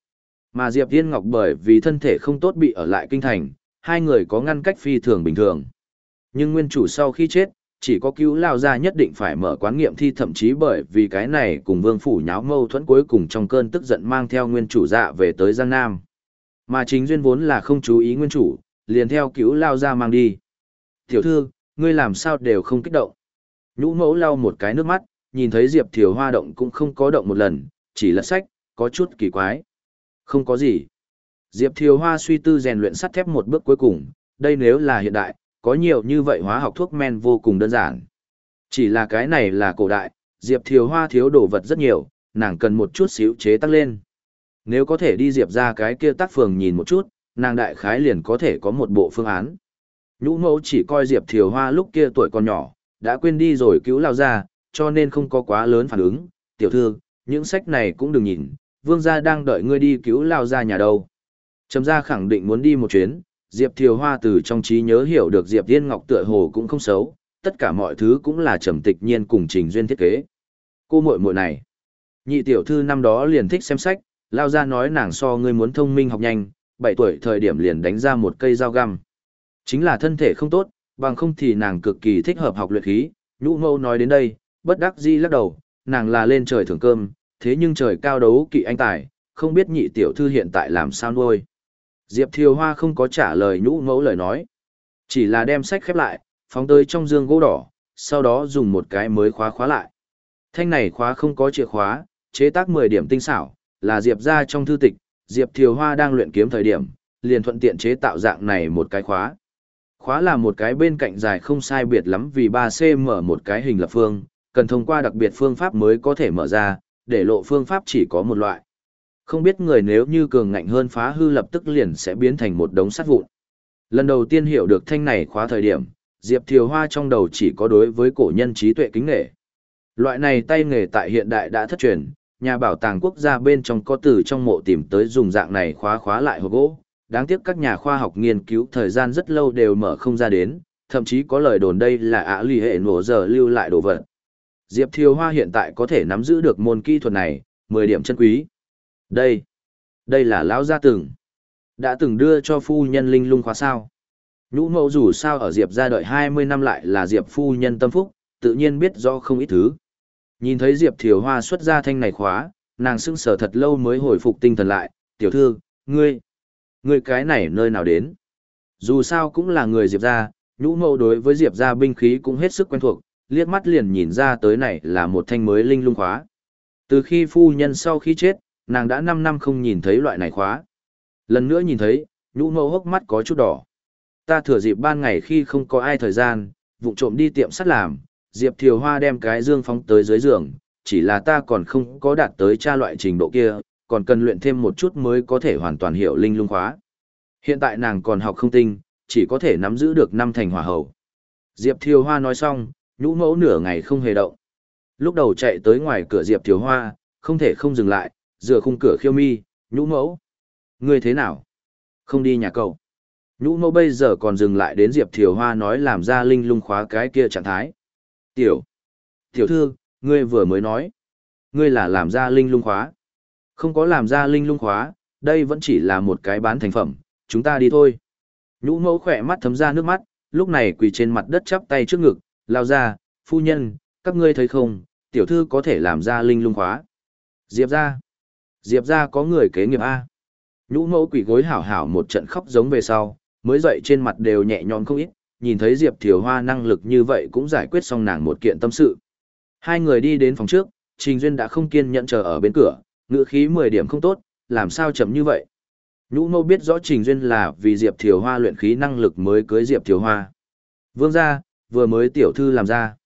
Mà Diệp Viên Ngọc bởi vì thân thể không tốt bị ở lại kinh thành, hai người có ngăn cách phi thường bình thường. Nhưng nguyên chủ sau khi chết, chỉ có cứu lao ra nhất định phải mở quán nghiệm thi thậm chí bởi vì cái này cùng vương phủ nháo mâu thuẫn cuối cùng trong cơn tức giận mang theo nguyên chủ dạ về tới Giang Nam. Mà chính duyên vốn là không chú ý nguyên chủ, liền theo cứu lao ra mang đi. Tiểu thư, ngươi làm sao đều không kích động. Nhũ mẫu lau một cái nước mắt, nhìn thấy Diệp Thiều Hoa động cũng không có động một lần, chỉ là sách, có chút kỳ quái. Không có gì. Diệp Thiều Hoa suy tư rèn luyện sắt thép một bước cuối cùng, đây nếu là hiện đại, có nhiều như vậy hóa học thuốc men vô cùng đơn giản. Chỉ là cái này là cổ đại, Diệp Thiều Hoa thiếu đồ vật rất nhiều, nàng cần một chút xíu chế tăng lên. Nếu có thể đi Diệp ra cái kia tác phường nhìn một chút, nàng đại khái liền có thể có một bộ phương án. Nhũ mẫu chỉ coi Diệp Thiều Hoa lúc kia tuổi còn nhỏ, đã quên đi rồi cứu lao ra, cho nên không có quá lớn phản ứng. Tiểu thư, những sách này cũng đừng nhìn, vương gia đang đợi ngươi đi cứu lao ra nhà đâu. Trầm gia khẳng định muốn đi một chuyến, Diệp Thiều Hoa từ trong trí nhớ hiểu được Diệp Thiên Ngọc tựa hồ cũng không xấu, tất cả mọi thứ cũng là trầm tịch nhiên cùng trình duyên thiết kế. Cô muội muội này, nhị tiểu thư năm đó liền thích xem sách, lao ra nói nàng so ngươi muốn thông minh học nhanh, 7 tuổi thời điểm liền đánh ra một cây dao găm. Chính là thân thể không tốt, bằng không thì nàng cực kỳ thích hợp học luyện khí, nhũ mâu nói đến đây, bất đắc di lắc đầu, nàng là lên trời thưởng cơm, thế nhưng trời cao đấu kỵ anh tài, không biết nhị tiểu thư hiện tại làm sao nuôi. Diệp Thiều Hoa không có trả lời nhũ mẫu lời nói, chỉ là đem sách khép lại, phóng tới trong dương gỗ đỏ, sau đó dùng một cái mới khóa khóa lại. Thanh này khóa không có chìa khóa, chế tác 10 điểm tinh xảo, là Diệp ra trong thư tịch, Diệp Thiều Hoa đang luyện kiếm thời điểm, liền thuận tiện chế tạo dạng này một cái khóa. Khóa là một cái bên cạnh dài không sai biệt lắm vì 3cm một cái hình lập phương, cần thông qua đặc biệt phương pháp mới có thể mở ra, để lộ phương pháp chỉ có một loại. Không biết người nếu như cường ngạnh hơn phá hư lập tức liền sẽ biến thành một đống sắt vụn. Lần đầu tiên hiểu được thanh này khóa thời điểm, Diệp Thiều Hoa trong đầu chỉ có đối với cổ nhân trí tuệ kính nghệ. Loại này tay nghề tại hiện đại đã thất truyền, nhà bảo tàng quốc gia bên trong có từ trong mộ tìm tới dùng dạng này khóa khóa lại hộp gỗ. Đáng tiếc các nhà khoa học nghiên cứu thời gian rất lâu đều mở không ra đến, thậm chí có lời đồn đây là ả lì hệ nổ giờ lưu lại đồ vật. Diệp Thiều Hoa hiện tại có thể nắm giữ được môn kỹ thuật này, 10 điểm chân quý. Đây, đây là lão gia từng. Đã từng đưa cho phu nhân linh lung khóa sao. Nhũ mẫu dù sao ở Diệp gia đợi 20 năm lại là Diệp phu nhân tâm phúc, tự nhiên biết do không ít thứ. Nhìn thấy Diệp Thiều Hoa xuất ra thanh này khóa, nàng sững sờ thật lâu mới hồi phục tinh thần lại, tiểu thư, ngươi, ngươi cái này nơi nào đến? Dù sao cũng là người Diệp gia, nhũ mẫu đối với Diệp gia binh khí cũng hết sức quen thuộc, liếc mắt liền nhìn ra tới này là một thanh mới linh lung khóa. Từ khi phu nhân sau khi chết, nàng đã 5 năm không nhìn thấy loại này khóa. Lần nữa nhìn thấy, nhũ mẫu hốc mắt có chút đỏ. Ta thừa dịp ban ngày khi không có ai thời gian, vụng trộm đi tiệm sắt làm, Diệp Thiều Hoa đem cái dương phóng tới dưới giường, chỉ là ta còn không có đạt tới tra loại trình độ kia, còn cần luyện thêm một chút mới có thể hoàn toàn hiểu linh lung khóa. Hiện tại nàng còn học không tinh, chỉ có thể nắm giữ được năm thành hỏa hầu. Diệp Thiều Hoa nói xong, nhũ mẫu nửa ngày không hề động. Lúc đầu chạy tới ngoài cửa Diệp Thiều Hoa, không thể không dừng lại, dựa khung cửa khiêu mi, nhũ mẫu. Ngươi thế nào? Không đi nhà cậu. Nhũ mẫu bây giờ còn dừng lại đến Diệp Thiều Hoa nói làm ra linh lung khóa cái kia trạng thái. Tiểu. Tiểu thư, ngươi vừa mới nói. Ngươi là làm ra linh lung khóa. Không có làm ra linh lung khóa, đây vẫn chỉ là một cái bán thành phẩm, chúng ta đi thôi. Nhũ mẫu khỏe mắt thấm ra nước mắt, lúc này quỳ trên mặt đất chắp tay trước ngực, lao ra, phu nhân, các ngươi thấy không, tiểu thư có thể làm ra linh lung khóa. Diệp ra. Diệp ra có người kế nghiệp A. Nhũ mẫu quỷ gối hảo hảo một trận khóc giống về sau, mới dậy trên mặt đều nhẹ nhõm không ít, nhìn thấy Diệp Thiều Hoa năng lực như vậy cũng giải quyết xong nàng một kiện tâm sự. Hai người đi đến phòng trước, Trình Duyên đã không kiên nhẫn chờ ở bên cửa, ngựa khí 10 điểm không tốt, làm sao chậm như vậy. Nhũ mẫu biết rõ Trình Duyên là vì Diệp Thiều Hoa luyện khí năng lực mới cưới Diệp Thiều Hoa. Vương gia, vừa mới tiểu thư làm ra.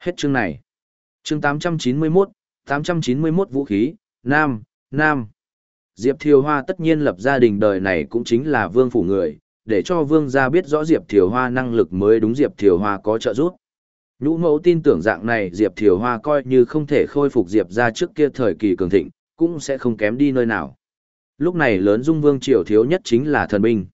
Hết chương này. Chương 891, 891 vũ khí, Nam, Nam. Diệp Thiều Hoa tất nhiên lập gia đình đời này cũng chính là vương phủ người, để cho vương gia biết rõ Diệp Thiều Hoa năng lực mới đúng Diệp Thiều Hoa có trợ giúp. Nhũ mẫu tin tưởng dạng này Diệp Thiều Hoa coi như không thể khôi phục Diệp ra trước kia thời kỳ cường thịnh, cũng sẽ không kém đi nơi nào. Lúc này lớn dung vương triều thiếu nhất chính là thần binh.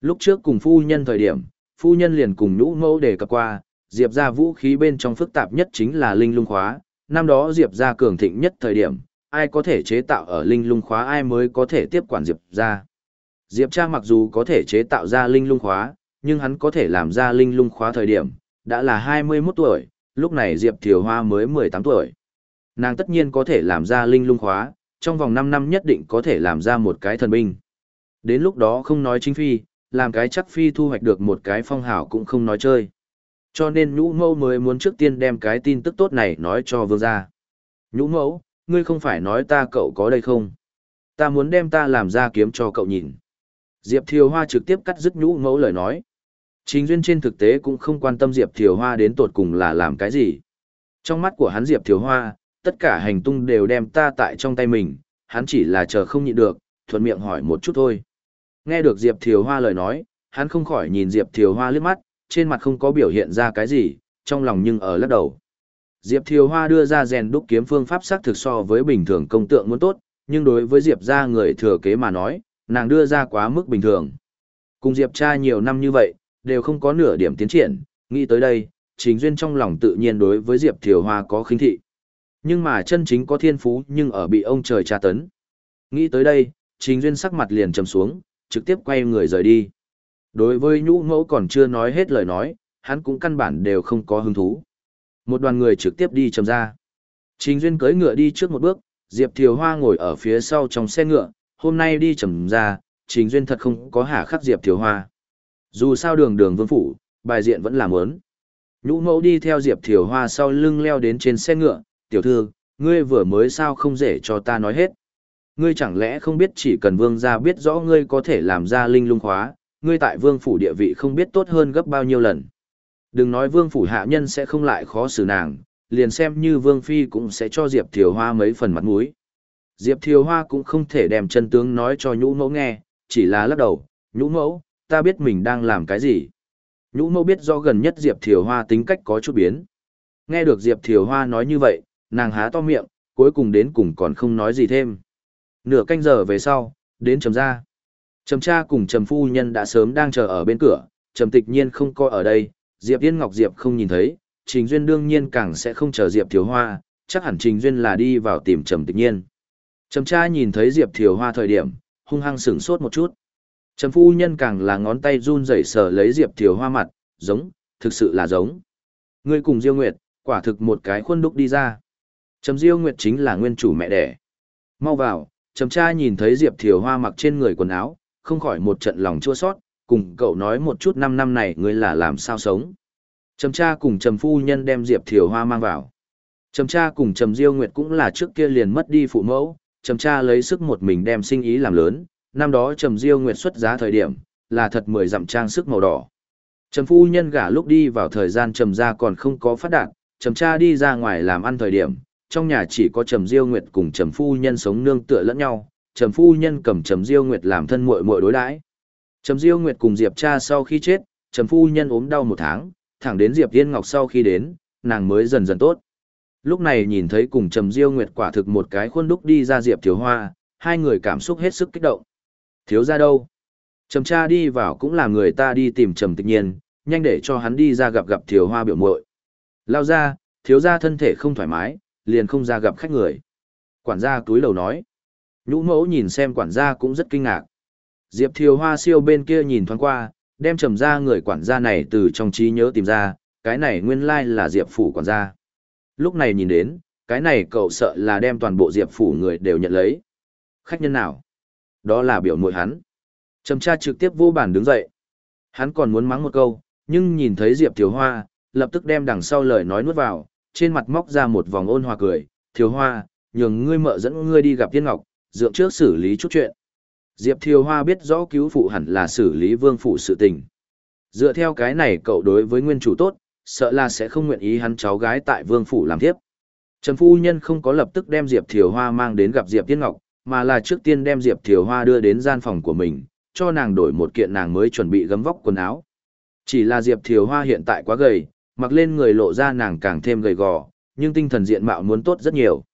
Lúc trước cùng phu nhân thời điểm, phu nhân liền cùng nhũ mẫu đề cập qua, Diệp ra vũ khí bên trong phức tạp nhất chính là linh lung khóa, năm đó Diệp ra cường thịnh nhất thời điểm, ai có thể chế tạo ở linh lung khóa ai mới có thể tiếp quản Diệp ra. Diệp cha mặc dù có thể chế tạo ra linh lung khóa, nhưng hắn có thể làm ra linh lung khóa thời điểm, đã là 21 tuổi, lúc này Diệp Thiều Hoa mới 18 tuổi. Nàng tất nhiên có thể làm ra linh lung khóa, trong vòng 5 năm nhất định có thể làm ra một cái thần binh. Đến lúc đó không nói chính phi, làm cái chắc phi thu hoạch được một cái phong hảo cũng không nói chơi. Cho nên nhũ mẫu mới muốn trước tiên đem cái tin tức tốt này nói cho vương gia. Nhũ mẫu, ngươi không phải nói ta cậu có đây không? Ta muốn đem ta làm ra kiếm cho cậu nhìn. Diệp Thiều Hoa trực tiếp cắt dứt nhũ mẫu lời nói. Trình Duyên trên thực tế cũng không quan tâm Diệp Thiều Hoa đến tột cùng là làm cái gì. Trong mắt của hắn Diệp Thiều Hoa, tất cả hành tung đều đem ta tại trong tay mình, hắn chỉ là chờ không nhịn được, thuận miệng hỏi một chút thôi. Nghe được Diệp Thiều Hoa lời nói, hắn không khỏi nhìn Diệp Thiều Hoa liếc mắt, trên mặt không có biểu hiện ra cái gì, trong lòng nhưng ở lắc đầu. Diệp Thiều Hoa đưa ra rèn đúc kiếm phương pháp sắc thực so với bình thường công tượng muốn tốt, nhưng đối với Diệp gia người thừa kế mà nói, nàng đưa ra quá mức bình thường. Cùng Diệp cha nhiều năm như vậy, đều không có nửa điểm tiến triển, nghĩ tới đây, Trình Duyên trong lòng tự nhiên đối với Diệp Thiều Hoa có khinh thị. Nhưng mà chân chính có thiên phú nhưng ở bị ông trời tra tấn. Nghĩ tới đây, Trình Duyên sắc mặt liền trầm xuống, trực tiếp quay người rời đi. Đối với nhũ mẫu còn chưa nói hết lời nói, hắn cũng căn bản đều không có hứng thú. Một đoàn người trực tiếp đi trầm ra. Trình Duyên cưỡi ngựa đi trước một bước, Diệp Thiều Hoa ngồi ở phía sau trong xe ngựa, hôm nay đi trầm ra, Trình Duyên thật không có hạ khắc Diệp Thiều Hoa. Dù sao đường đường vương phủ, bài diện vẫn làm ớn. Nhũ mẫu đi theo Diệp Thiều Hoa sau lưng leo đến trên xe ngựa, tiểu thư, ngươi vừa mới sao không dễ cho ta nói hết. Ngươi chẳng lẽ không biết chỉ cần vương gia biết rõ ngươi có thể làm ra linh lung khóa, ngươi tại vương phủ địa vị không biết tốt hơn gấp bao nhiêu lần. Đừng nói vương phủ hạ nhân sẽ không lại khó xử nàng, liền xem như vương phi cũng sẽ cho Diệp Thiều Hoa mấy phần mặt mũi. Diệp Thiều Hoa cũng không thể đem chân tướng nói cho nhũ mẫu nghe, chỉ là lắc đầu, nhũ mẫu, ta biết mình đang làm cái gì. Nhũ mẫu biết do gần nhất Diệp Thiều Hoa tính cách có chút biến. Nghe được Diệp Thiều Hoa nói như vậy, nàng há to miệng, cuối cùng đến cùng còn không nói gì thêm. Nửa canh giờ về sau, đến trầm ra. Trầm cha cùng trầm phu nhân đã sớm đang chờ ở bên cửa, trầm tịch nhiên không coi ở đây, Diệp Yên Ngọc Diệp không nhìn thấy, Trình Duyên đương nhiên càng sẽ không chờ Diệp Thiếu Hoa, chắc hẳn Trình Duyên là đi vào tìm trầm tịch nhiên. Trầm cha nhìn thấy Diệp Thiều Hoa thời điểm, hung hăng sửng sốt một chút. Trầm phu nhân càng là ngón tay run rẩy sờ lấy Diệp Thiều Hoa mặt, giống, thực sự là giống. Ngươi cùng Diêu Nguyệt, quả thực một cái khuôn đúc đi ra. Trầm Diêu Nguyệt chính là nguyên chủ mẹ đẻ. Mau vào, Trầm cha nhìn thấy Diệp Thiều Hoa mặc trên người quần áo, không khỏi một trận lòng chua sót, cùng cậu nói một chút năm năm này ngươi là làm sao sống. Trầm cha cùng Trầm phu nhân đem Diệp Thiều Hoa mang vào. Trầm cha cùng Trầm Diêu Nguyệt cũng là trước kia liền mất đi phụ mẫu, Trầm cha lấy sức một mình đem sinh ý làm lớn, năm đó Trầm Diêu Nguyệt xuất giá thời điểm, là thật mười dặm trang sức màu đỏ. Trầm phu nhân gả lúc đi vào thời gian Trầm gia còn không có phát đạt, trầm cha đi ra ngoài làm ăn thời điểm, trong nhà chỉ có trầm diêu nguyệt cùng trầm phu nhân sống nương tựa lẫn nhau, trầm phu nhân cầm trầm diêu nguyệt làm thân muội muội đối đãi. Trầm diêu nguyệt cùng diệp cha sau khi chết, trầm phu nhân ốm đau một tháng, thẳng đến diệp yên ngọc sau khi đến, nàng mới dần dần tốt. Lúc này nhìn thấy cùng trầm diêu nguyệt quả thực một cái khuôn đúc đi ra diệp thiếu hoa, hai người cảm xúc hết sức kích động. Thiếu ra đâu? Trầm cha đi vào cũng là người ta đi tìm trầm tịch nhiên, nhanh để cho hắn đi ra gặp gặp thiếu hoa biểu muội. Lao ra, thiếu ra thân thể không thoải mái, liền không ra gặp khách người. Quản gia túi lầu nói. Nhũ mẫu nhìn xem quản gia cũng rất kinh ngạc. Diệp Thiều Hoa siêu bên kia nhìn thoáng qua, đem trầm ra người quản gia này từ trong trí nhớ tìm ra, cái này nguyên lai là Diệp Phủ quản gia. Lúc này nhìn đến, cái này cậu sợ là đem toàn bộ Diệp Phủ người đều nhận lấy. Khách nhân nào? Đó là biểu mội hắn. Trầm cha trực tiếp vô bản đứng dậy. Hắn còn muốn mắng một câu, nhưng nhìn thấy Diệp Thiều Hoa, lập tức đem đằng sau lời nói nuốt vào, trên mặt móc ra một vòng ôn hòa cười, Thiều Hoa, nhường ngươi mợ dẫn ngươi đi gặp Tiên Ngọc, dượng trước xử lý chút chuyện. Diệp Thiều Hoa biết rõ cứu phụ hẳn là xử lý vương phụ sự tình. Dựa theo cái này cậu đối với nguyên chủ tốt, sợ là sẽ không nguyện ý hắn cháu gái tại vương phủ làm tiếp. Trần Phu Nhân không có lập tức đem Diệp Thiều Hoa mang đến gặp Diệp Tiên Ngọc, mà là trước tiên đem Diệp Thiều Hoa đưa đến gian phòng của mình, cho nàng đổi một kiện nàng mới chuẩn bị gấm vóc quần áo. Chỉ là Diệp Thiều Hoa hiện tại quá gầy, mặc lên người lộ ra nàng càng thêm gầy gò, nhưng tinh thần diện mạo muốn tốt rất nhiều.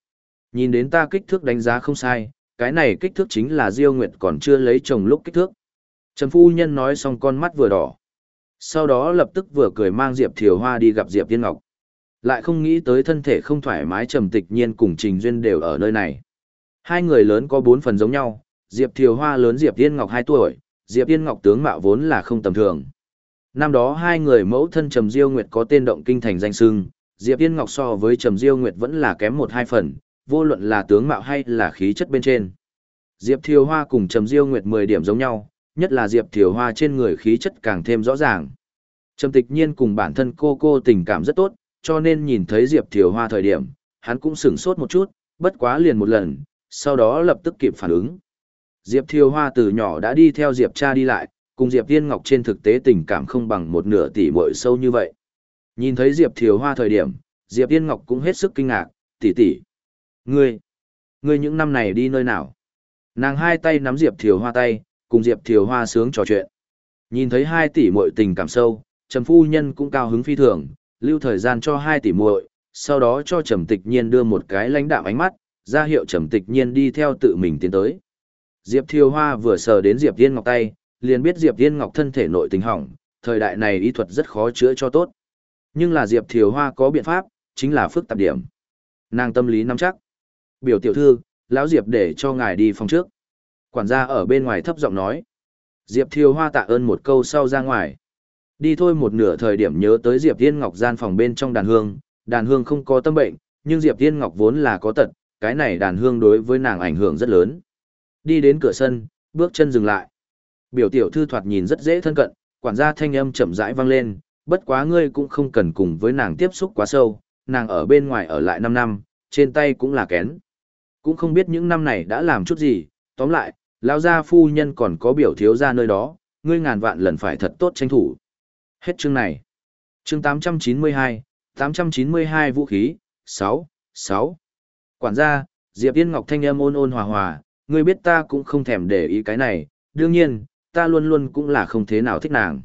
Nhìn đến ta kích thước đánh giá không sai, cái này kích thước chính là Diêu Nguyệt còn chưa lấy chồng lúc kích thước. Trần Phu Nhân nói xong con mắt vừa đỏ. Sau đó lập tức vừa cười mang Diệp Thiều Hoa đi gặp Diệp Tiên Ngọc. Lại không nghĩ tới thân thể không thoải mái trầm tịch nhiên cùng Trình Duyên đều ở nơi này. Hai người lớn có bốn phần giống nhau, Diệp Thiều Hoa lớn Diệp Tiên Ngọc hai tuổi, Diệp Tiên Ngọc tướng mạo vốn là không tầm thường. Năm đó hai người mẫu thân Trầm Diêu Nguyệt có tên động kinh thành danh sưng, Diệp Tiên Ngọc so với Trầm Diêu Nguyệt vẫn là kém một hai phần, vô luận là tướng mạo hay là khí chất bên trên. Diệp Thiều Hoa cùng Trầm Diêu Nguyệt 10 điểm giống nhau, nhất là Diệp Thiều Hoa trên người khí chất càng thêm rõ ràng. Trầm Tịch Nhiên cùng bản thân cô cô tình cảm rất tốt, cho nên nhìn thấy Diệp Thiều Hoa thời điểm, hắn cũng sửng sốt một chút, bất quá liền một lần, sau đó lập tức kịp phản ứng. Diệp Thiều Hoa từ nhỏ đã đi theo Diệp cha đi lại, cùng Diệp Tiên Ngọc trên thực tế tình cảm không bằng một nửa tỷ muội sâu như vậy. Nhìn thấy Diệp Thiều Hoa thời điểm, Diệp Tiên Ngọc cũng hết sức kinh ngạc, tỷ tỷ. Ngươi, ngươi những năm này đi nơi nào? Nàng hai tay nắm Diệp Thiều Hoa tay, cùng Diệp Thiều Hoa sướng trò chuyện. Nhìn thấy hai tỷ muội tình cảm sâu, Trầm phu nhân cũng cao hứng phi thường, lưu thời gian cho hai tỷ muội, sau đó cho Trầm Tịch Nhiên đưa một cái lãnh đạm ánh mắt, ra hiệu Trầm Tịch Nhiên đi theo tự mình tiến tới. Diệp Thiều Hoa vừa sờ đến Diệp Thiên Ngọc tay, liền biết Diệp Thiên Ngọc thân thể nội tình hỏng, thời đại này y thuật rất khó chữa cho tốt. Nhưng là Diệp Thiều Hoa có biện pháp, chính là phức tạp điểm. Nàng tâm lý nắm chắc. Biểu tiểu thư, lão Diệp để cho ngài đi phòng trước. Quản gia ở bên ngoài thấp giọng nói. Diệp Thiều Hoa tạ ơn một câu sau ra ngoài. Đi thôi một nửa thời điểm nhớ tới Diệp Tiên Ngọc gian phòng bên trong đàn hương, đàn hương không có tâm bệnh, nhưng Diệp Tiên Ngọc vốn là có tật, cái này đàn hương đối với nàng ảnh hưởng rất lớn. Đi đến cửa sân, bước chân dừng lại. Biểu tiểu thư thoạt nhìn rất dễ thân cận, quản gia thanh âm chậm rãi vang lên, bất quá ngươi cũng không cần cùng với nàng tiếp xúc quá sâu, nàng ở bên ngoài ở lại 5 năm, trên tay cũng là kén. Cũng không biết những năm này đã làm chút gì, tóm lại, lão gia phu nhân còn có biểu thiếu gia nơi đó, ngươi ngàn vạn lần phải thật tốt tranh thủ. Hết chương này. Chương 892, 892 vũ khí, 6, 6. Quản gia, Diệp Yên Ngọc thanh âm ôn ôn hòa hòa, ngươi biết ta cũng không thèm để ý cái này, đương nhiên, ta luôn luôn cũng là không thế nào thích nàng.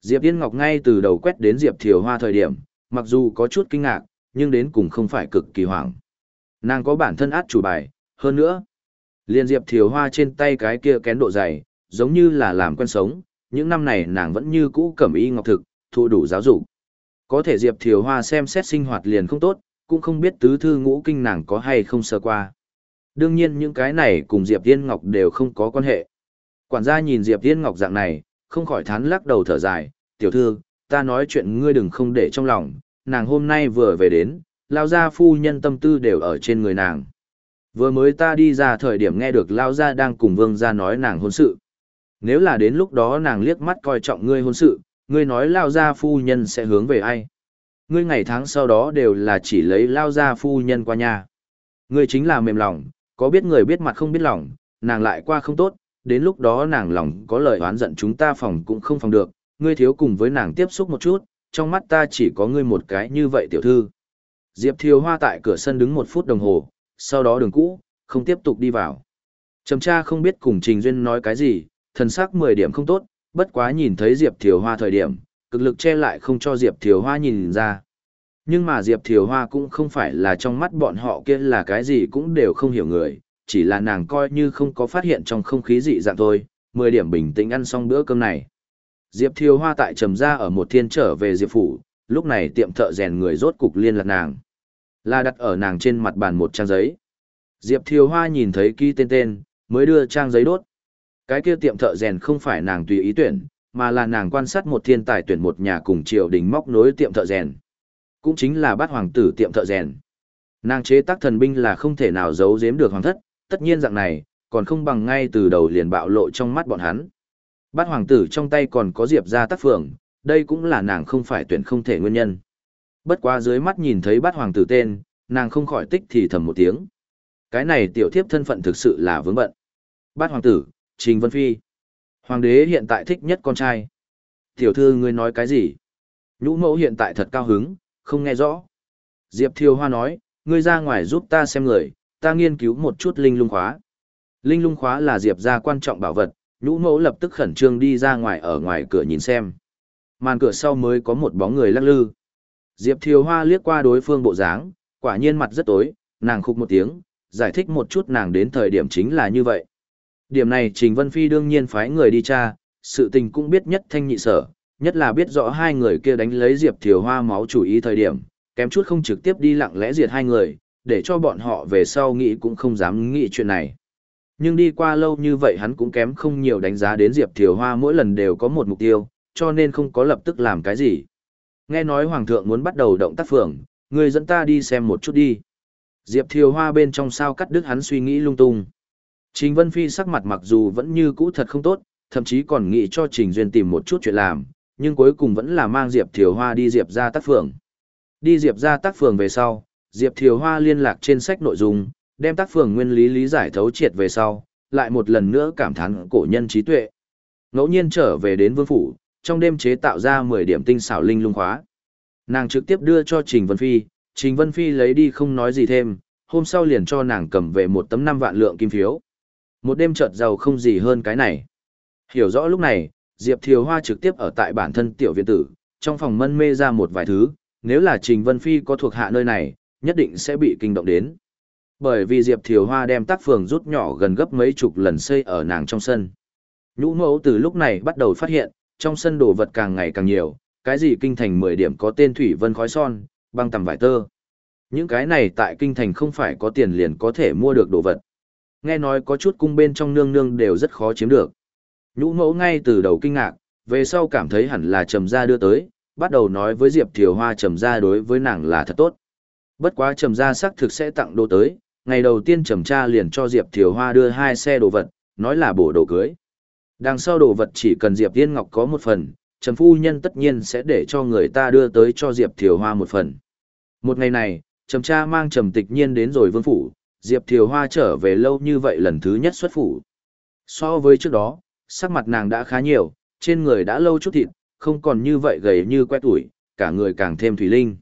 Diệp Yên Ngọc ngay từ đầu quét đến Diệp Thiều Hoa thời điểm, mặc dù có chút kinh ngạc, nhưng đến cùng không phải cực kỳ hoảng. Nàng có bản thân át chủ bài, hơn nữa. Liên Diệp Thiều Hoa trên tay cái kia kén độ dày, giống như là làm quen sống, những năm này nàng vẫn như cũ cẩm y ngọc thực, thụ đủ giáo dục. Có thể Diệp Thiều Hoa xem xét sinh hoạt liền không tốt, cũng không biết tứ thư ngũ kinh nàng có hay không sơ qua. Đương nhiên những cái này cùng Diệp Tiên Ngọc đều không có quan hệ. Quản gia nhìn Diệp Tiên Ngọc dạng này, không khỏi thán lắc đầu thở dài, tiểu thư, ta nói chuyện ngươi đừng không để trong lòng, nàng hôm nay vừa về đến, lao gia phu nhân tâm tư đều ở trên người nàng. Vừa mới ta đi ra thời điểm nghe được lao gia đang cùng vương gia nói nàng hôn sự. Nếu là đến lúc đó nàng liếc mắt coi trọng ngươi hôn sự, ngươi nói lao gia phu nhân sẽ hướng về ai? Ngươi ngày tháng sau đó đều là chỉ lấy lao gia phu nhân qua nhà. Ngươi chính là mềm lòng, có biết người biết mặt không biết lòng, nàng lại qua không tốt, đến lúc đó nàng lòng có lời oán giận chúng ta phòng cũng không phòng được, ngươi thiếu cùng với nàng tiếp xúc một chút, trong mắt ta chỉ có ngươi một cái như vậy tiểu thư. Diệp Thiều Hoa tại cửa sân đứng một phút đồng hồ, sau đó đường cũ, không tiếp tục đi vào. Trầm tra không biết cùng Trình Duyên nói cái gì, thần sắc 10 điểm không tốt, bất quá nhìn thấy Diệp Thiều Hoa thời điểm, cực lực che lại không cho Diệp Thiều Hoa nhìn ra. Nhưng mà Diệp Thiều Hoa cũng không phải là trong mắt bọn họ kia là cái gì cũng đều không hiểu người, chỉ là nàng coi như không có phát hiện trong không khí dị dạng thôi, 10 điểm bình tĩnh ăn xong bữa cơm này. Diệp Thiều Hoa tại trầm ra ở một thiên trở về Diệp Phủ, lúc này tiệm thợ rèn người rốt cục liên lạc nàng. Là đặt ở nàng trên mặt bàn một trang giấy. Diệp Thiều Hoa nhìn thấy ký tên tên, mới đưa trang giấy đốt. Cái kia tiệm thợ rèn không phải nàng tùy ý tuyển, mà là nàng quan sát một thiên tài tuyển một nhà cùng triều đình móc nối tiệm thợ rèn. Cũng chính là bát hoàng tử tiệm thợ rèn. Nàng chế tác thần binh là không thể nào giấu giếm được hoàng thất, tất nhiên dạng này, còn không bằng ngay từ đầu liền bạo lộ trong mắt bọn hắn. Bát hoàng tử trong tay còn có diệp ra tác phường, đây cũng là nàng không phải tuyển không thể nguyên nhân. Bất quá dưới mắt nhìn thấy bát hoàng tử tên, nàng không khỏi tích thì thầm một tiếng. Cái này tiểu thiếp thân phận thực sự là vướng bận. Bát hoàng tử, Trình Vân Phi. Hoàng đế hiện tại thích nhất con trai. Tiểu thư ngươi nói cái gì? Nhũ mẫu hiện tại thật cao hứng, không nghe rõ. Diệp Thiều Hoa nói, ngươi ra ngoài giúp ta xem người, ta nghiên cứu một chút linh lung khóa. Linh lung khóa là Diệp gia quan trọng bảo vật, nhũ mẫu lập tức khẩn trương đi ra ngoài ở ngoài cửa nhìn xem. Màn cửa sau mới có một bóng người lắc lư. Diệp Thiều Hoa liếc qua đối phương bộ dáng, quả nhiên mặt rất tối, nàng khục một tiếng, giải thích một chút nàng đến thời điểm chính là như vậy. Điểm này Trình Vân Phi đương nhiên phái người đi tra, sự tình cũng biết nhất thanh nhị sở, nhất là biết rõ hai người kia đánh lấy Diệp Thiều Hoa máu chủ ý thời điểm, kém chút không trực tiếp đi lặng lẽ diệt hai người, để cho bọn họ về sau nghĩ cũng không dám nghĩ chuyện này. Nhưng đi qua lâu như vậy hắn cũng kém không nhiều đánh giá đến Diệp Thiều Hoa mỗi lần đều có một mục tiêu, cho nên không có lập tức làm cái gì. Nghe nói Hoàng thượng muốn bắt đầu động tác phường, người dẫn ta đi xem một chút đi. Diệp Thiều Hoa bên trong sao cắt đứt hắn suy nghĩ lung tung. Trình Vân Phi sắc mặt mặc dù vẫn như cũ thật không tốt, thậm chí còn nghĩ cho Trình Duyên tìm một chút chuyện làm, nhưng cuối cùng vẫn là mang Diệp Thiều Hoa đi Diệp ra tác phường. Đi Diệp ra tác phường về sau, Diệp Thiều Hoa liên lạc trên sách nội dung, đem tác phường nguyên lý lý giải thấu triệt về sau, lại một lần nữa cảm thán cổ nhân trí tuệ. Ngẫu nhiên trở về đến vương phủ, trong đêm chế tạo ra 10 điểm tinh xảo linh lung khóa. Nàng trực tiếp đưa cho Trình Vân Phi, Trình Vân Phi lấy đi không nói gì thêm, hôm sau liền cho nàng cầm về một tấm 5 vạn lượng kim phiếu. Một đêm chợt giàu không gì hơn cái này. Hiểu rõ lúc này, Diệp Thiều Hoa trực tiếp ở tại bản thân tiểu viện tử, trong phòng mân mê ra một vài thứ, nếu là Trình Vân Phi có thuộc hạ nơi này, nhất định sẽ bị kinh động đến. Bởi vì Diệp Thiều Hoa đem tác phường rút nhỏ gần gấp mấy chục lần xây ở nàng trong sân. Nhũ mẫu từ lúc này bắt đầu phát hiện, trong sân đồ vật càng ngày càng nhiều, cái gì kinh thành 10 điểm có tên thủy vân khói son, băng tầm vải tơ. Những cái này tại kinh thành không phải có tiền liền có thể mua được đồ vật. Nghe nói có chút cung bên trong nương nương đều rất khó chiếm được. Nhũ mẫu ngay từ đầu kinh ngạc, về sau cảm thấy hẳn là trầm gia đưa tới, bắt đầu nói với Diệp Thiều Hoa trầm gia đối với nàng là thật tốt. Bất quá trầm gia xác thực sẽ tặng đồ tới, ngày đầu tiên trầm cha liền cho Diệp Thiều Hoa đưa hai xe đồ vật, nói là bổ đồ cưới. Đằng sau đồ vật chỉ cần Diệp Thiên Ngọc có một phần, trầm phu nhân tất nhiên sẽ để cho người ta đưa tới cho Diệp Thiều Hoa một phần. Một ngày này, trầm cha mang trầm tịch nhiên đến rồi vương phủ, Diệp Thiều Hoa trở về lâu như vậy lần thứ nhất xuất phủ. So với trước đó, sắc mặt nàng đã khá nhiều, trên người đã lâu chút thịt, không còn như vậy gầy như que tuổi, cả người càng thêm thủy linh.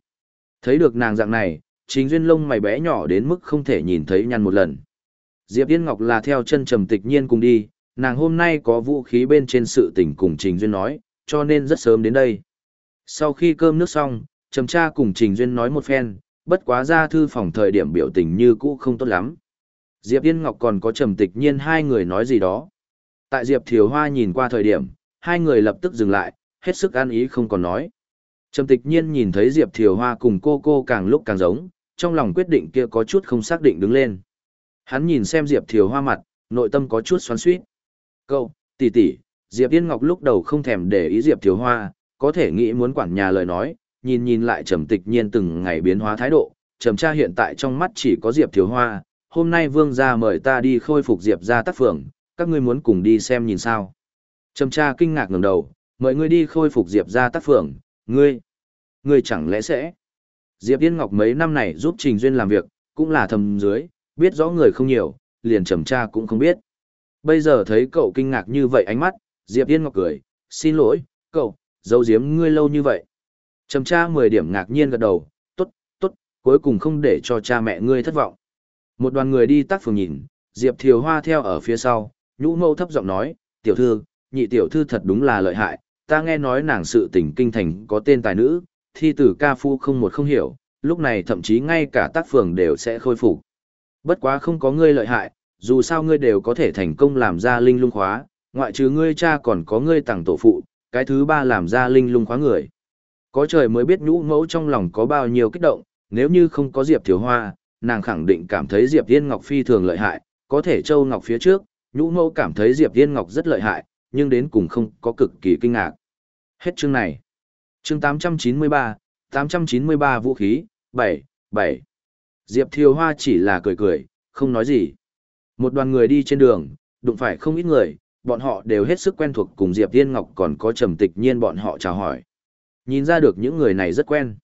Thấy được nàng dạng này, chính duyên lông mày bé nhỏ đến mức không thể nhìn thấy nhăn một lần. Diệp Yên Ngọc là theo chân trầm tịch nhiên cùng đi, nàng hôm nay có vũ khí bên trên sự tình cùng Trình Duyên nói, cho nên rất sớm đến đây. Sau khi cơm nước xong, trầm cha cùng Trình Duyên nói một phen, bất quá ra thư phòng thời điểm biểu tình như cũ không tốt lắm. Diệp Yên Ngọc còn có trầm tịch nhiên hai người nói gì đó. Tại Diệp Thiều Hoa nhìn qua thời điểm, hai người lập tức dừng lại, hết sức an ý không còn nói. Trầm tịch nhiên nhìn thấy Diệp Thiều Hoa cùng cô cô càng lúc càng giống, trong lòng quyết định kia có chút không xác định đứng lên. Hắn nhìn xem Diệp Thiều Hoa mặt, nội tâm có chút xoắn xuýt. Cậu, tỷ tỷ, Diệp Yên Ngọc lúc đầu không thèm để ý Diệp Thiếu Hoa, có thể nghĩ muốn quản nhà lời nói, nhìn nhìn lại trầm tịch nhiên từng ngày biến hóa thái độ, trầm cha hiện tại trong mắt chỉ có Diệp Thiếu Hoa, hôm nay vương gia mời ta đi khôi phục Diệp gia tác phường, các ngươi muốn cùng đi xem nhìn sao. Trầm cha kinh ngạc ngẩng đầu, mời ngươi đi khôi phục Diệp gia tác phường, ngươi, ngươi chẳng lẽ sẽ. Diệp Yên Ngọc mấy năm này giúp Trình Duyên làm việc, cũng là thầm dưới, biết rõ người không nhiều, liền trầm cha cũng không biết. Bây giờ thấy cậu kinh ngạc như vậy ánh mắt, Diệp Yên Ngọc cười, xin lỗi, cậu, giấu giếm ngươi lâu như vậy. Trầm tra 10 điểm ngạc nhiên gật đầu, tốt, tốt, cuối cùng không để cho cha mẹ ngươi thất vọng. Một đoàn người đi tác phường nhìn, Diệp Thiều Hoa theo ở phía sau, nhũ mâu thấp giọng nói, tiểu thư, nhị tiểu thư thật đúng là lợi hại, ta nghe nói nàng sự tình kinh thành có tên tài nữ, thi tử ca phu không một không hiểu, lúc này thậm chí ngay cả tác phường đều sẽ khôi phục. Bất quá không có ngươi lợi hại, dù sao ngươi đều có thể thành công làm ra linh lung khóa, ngoại trừ ngươi cha còn có ngươi tặng tổ phụ, cái thứ ba làm ra linh lung khóa người. Có trời mới biết nhũ mẫu trong lòng có bao nhiêu kích động, nếu như không có Diệp Thiếu Hoa, nàng khẳng định cảm thấy Diệp Thiên Ngọc phi thường lợi hại, có thể Châu Ngọc phía trước, nhũ mẫu cảm thấy Diệp Thiên Ngọc rất lợi hại, nhưng đến cùng không có cực kỳ kinh ngạc. Hết chương này. Chương 893, 893 vũ khí, 7, 7. Diệp Thiều Hoa chỉ là cười cười, không nói gì. Một đoàn người đi trên đường, đụng phải không ít người, bọn họ đều hết sức quen thuộc cùng Diệp Thiên Ngọc còn có trầm tịch nhiên bọn họ chào hỏi. Nhìn ra được những người này rất quen.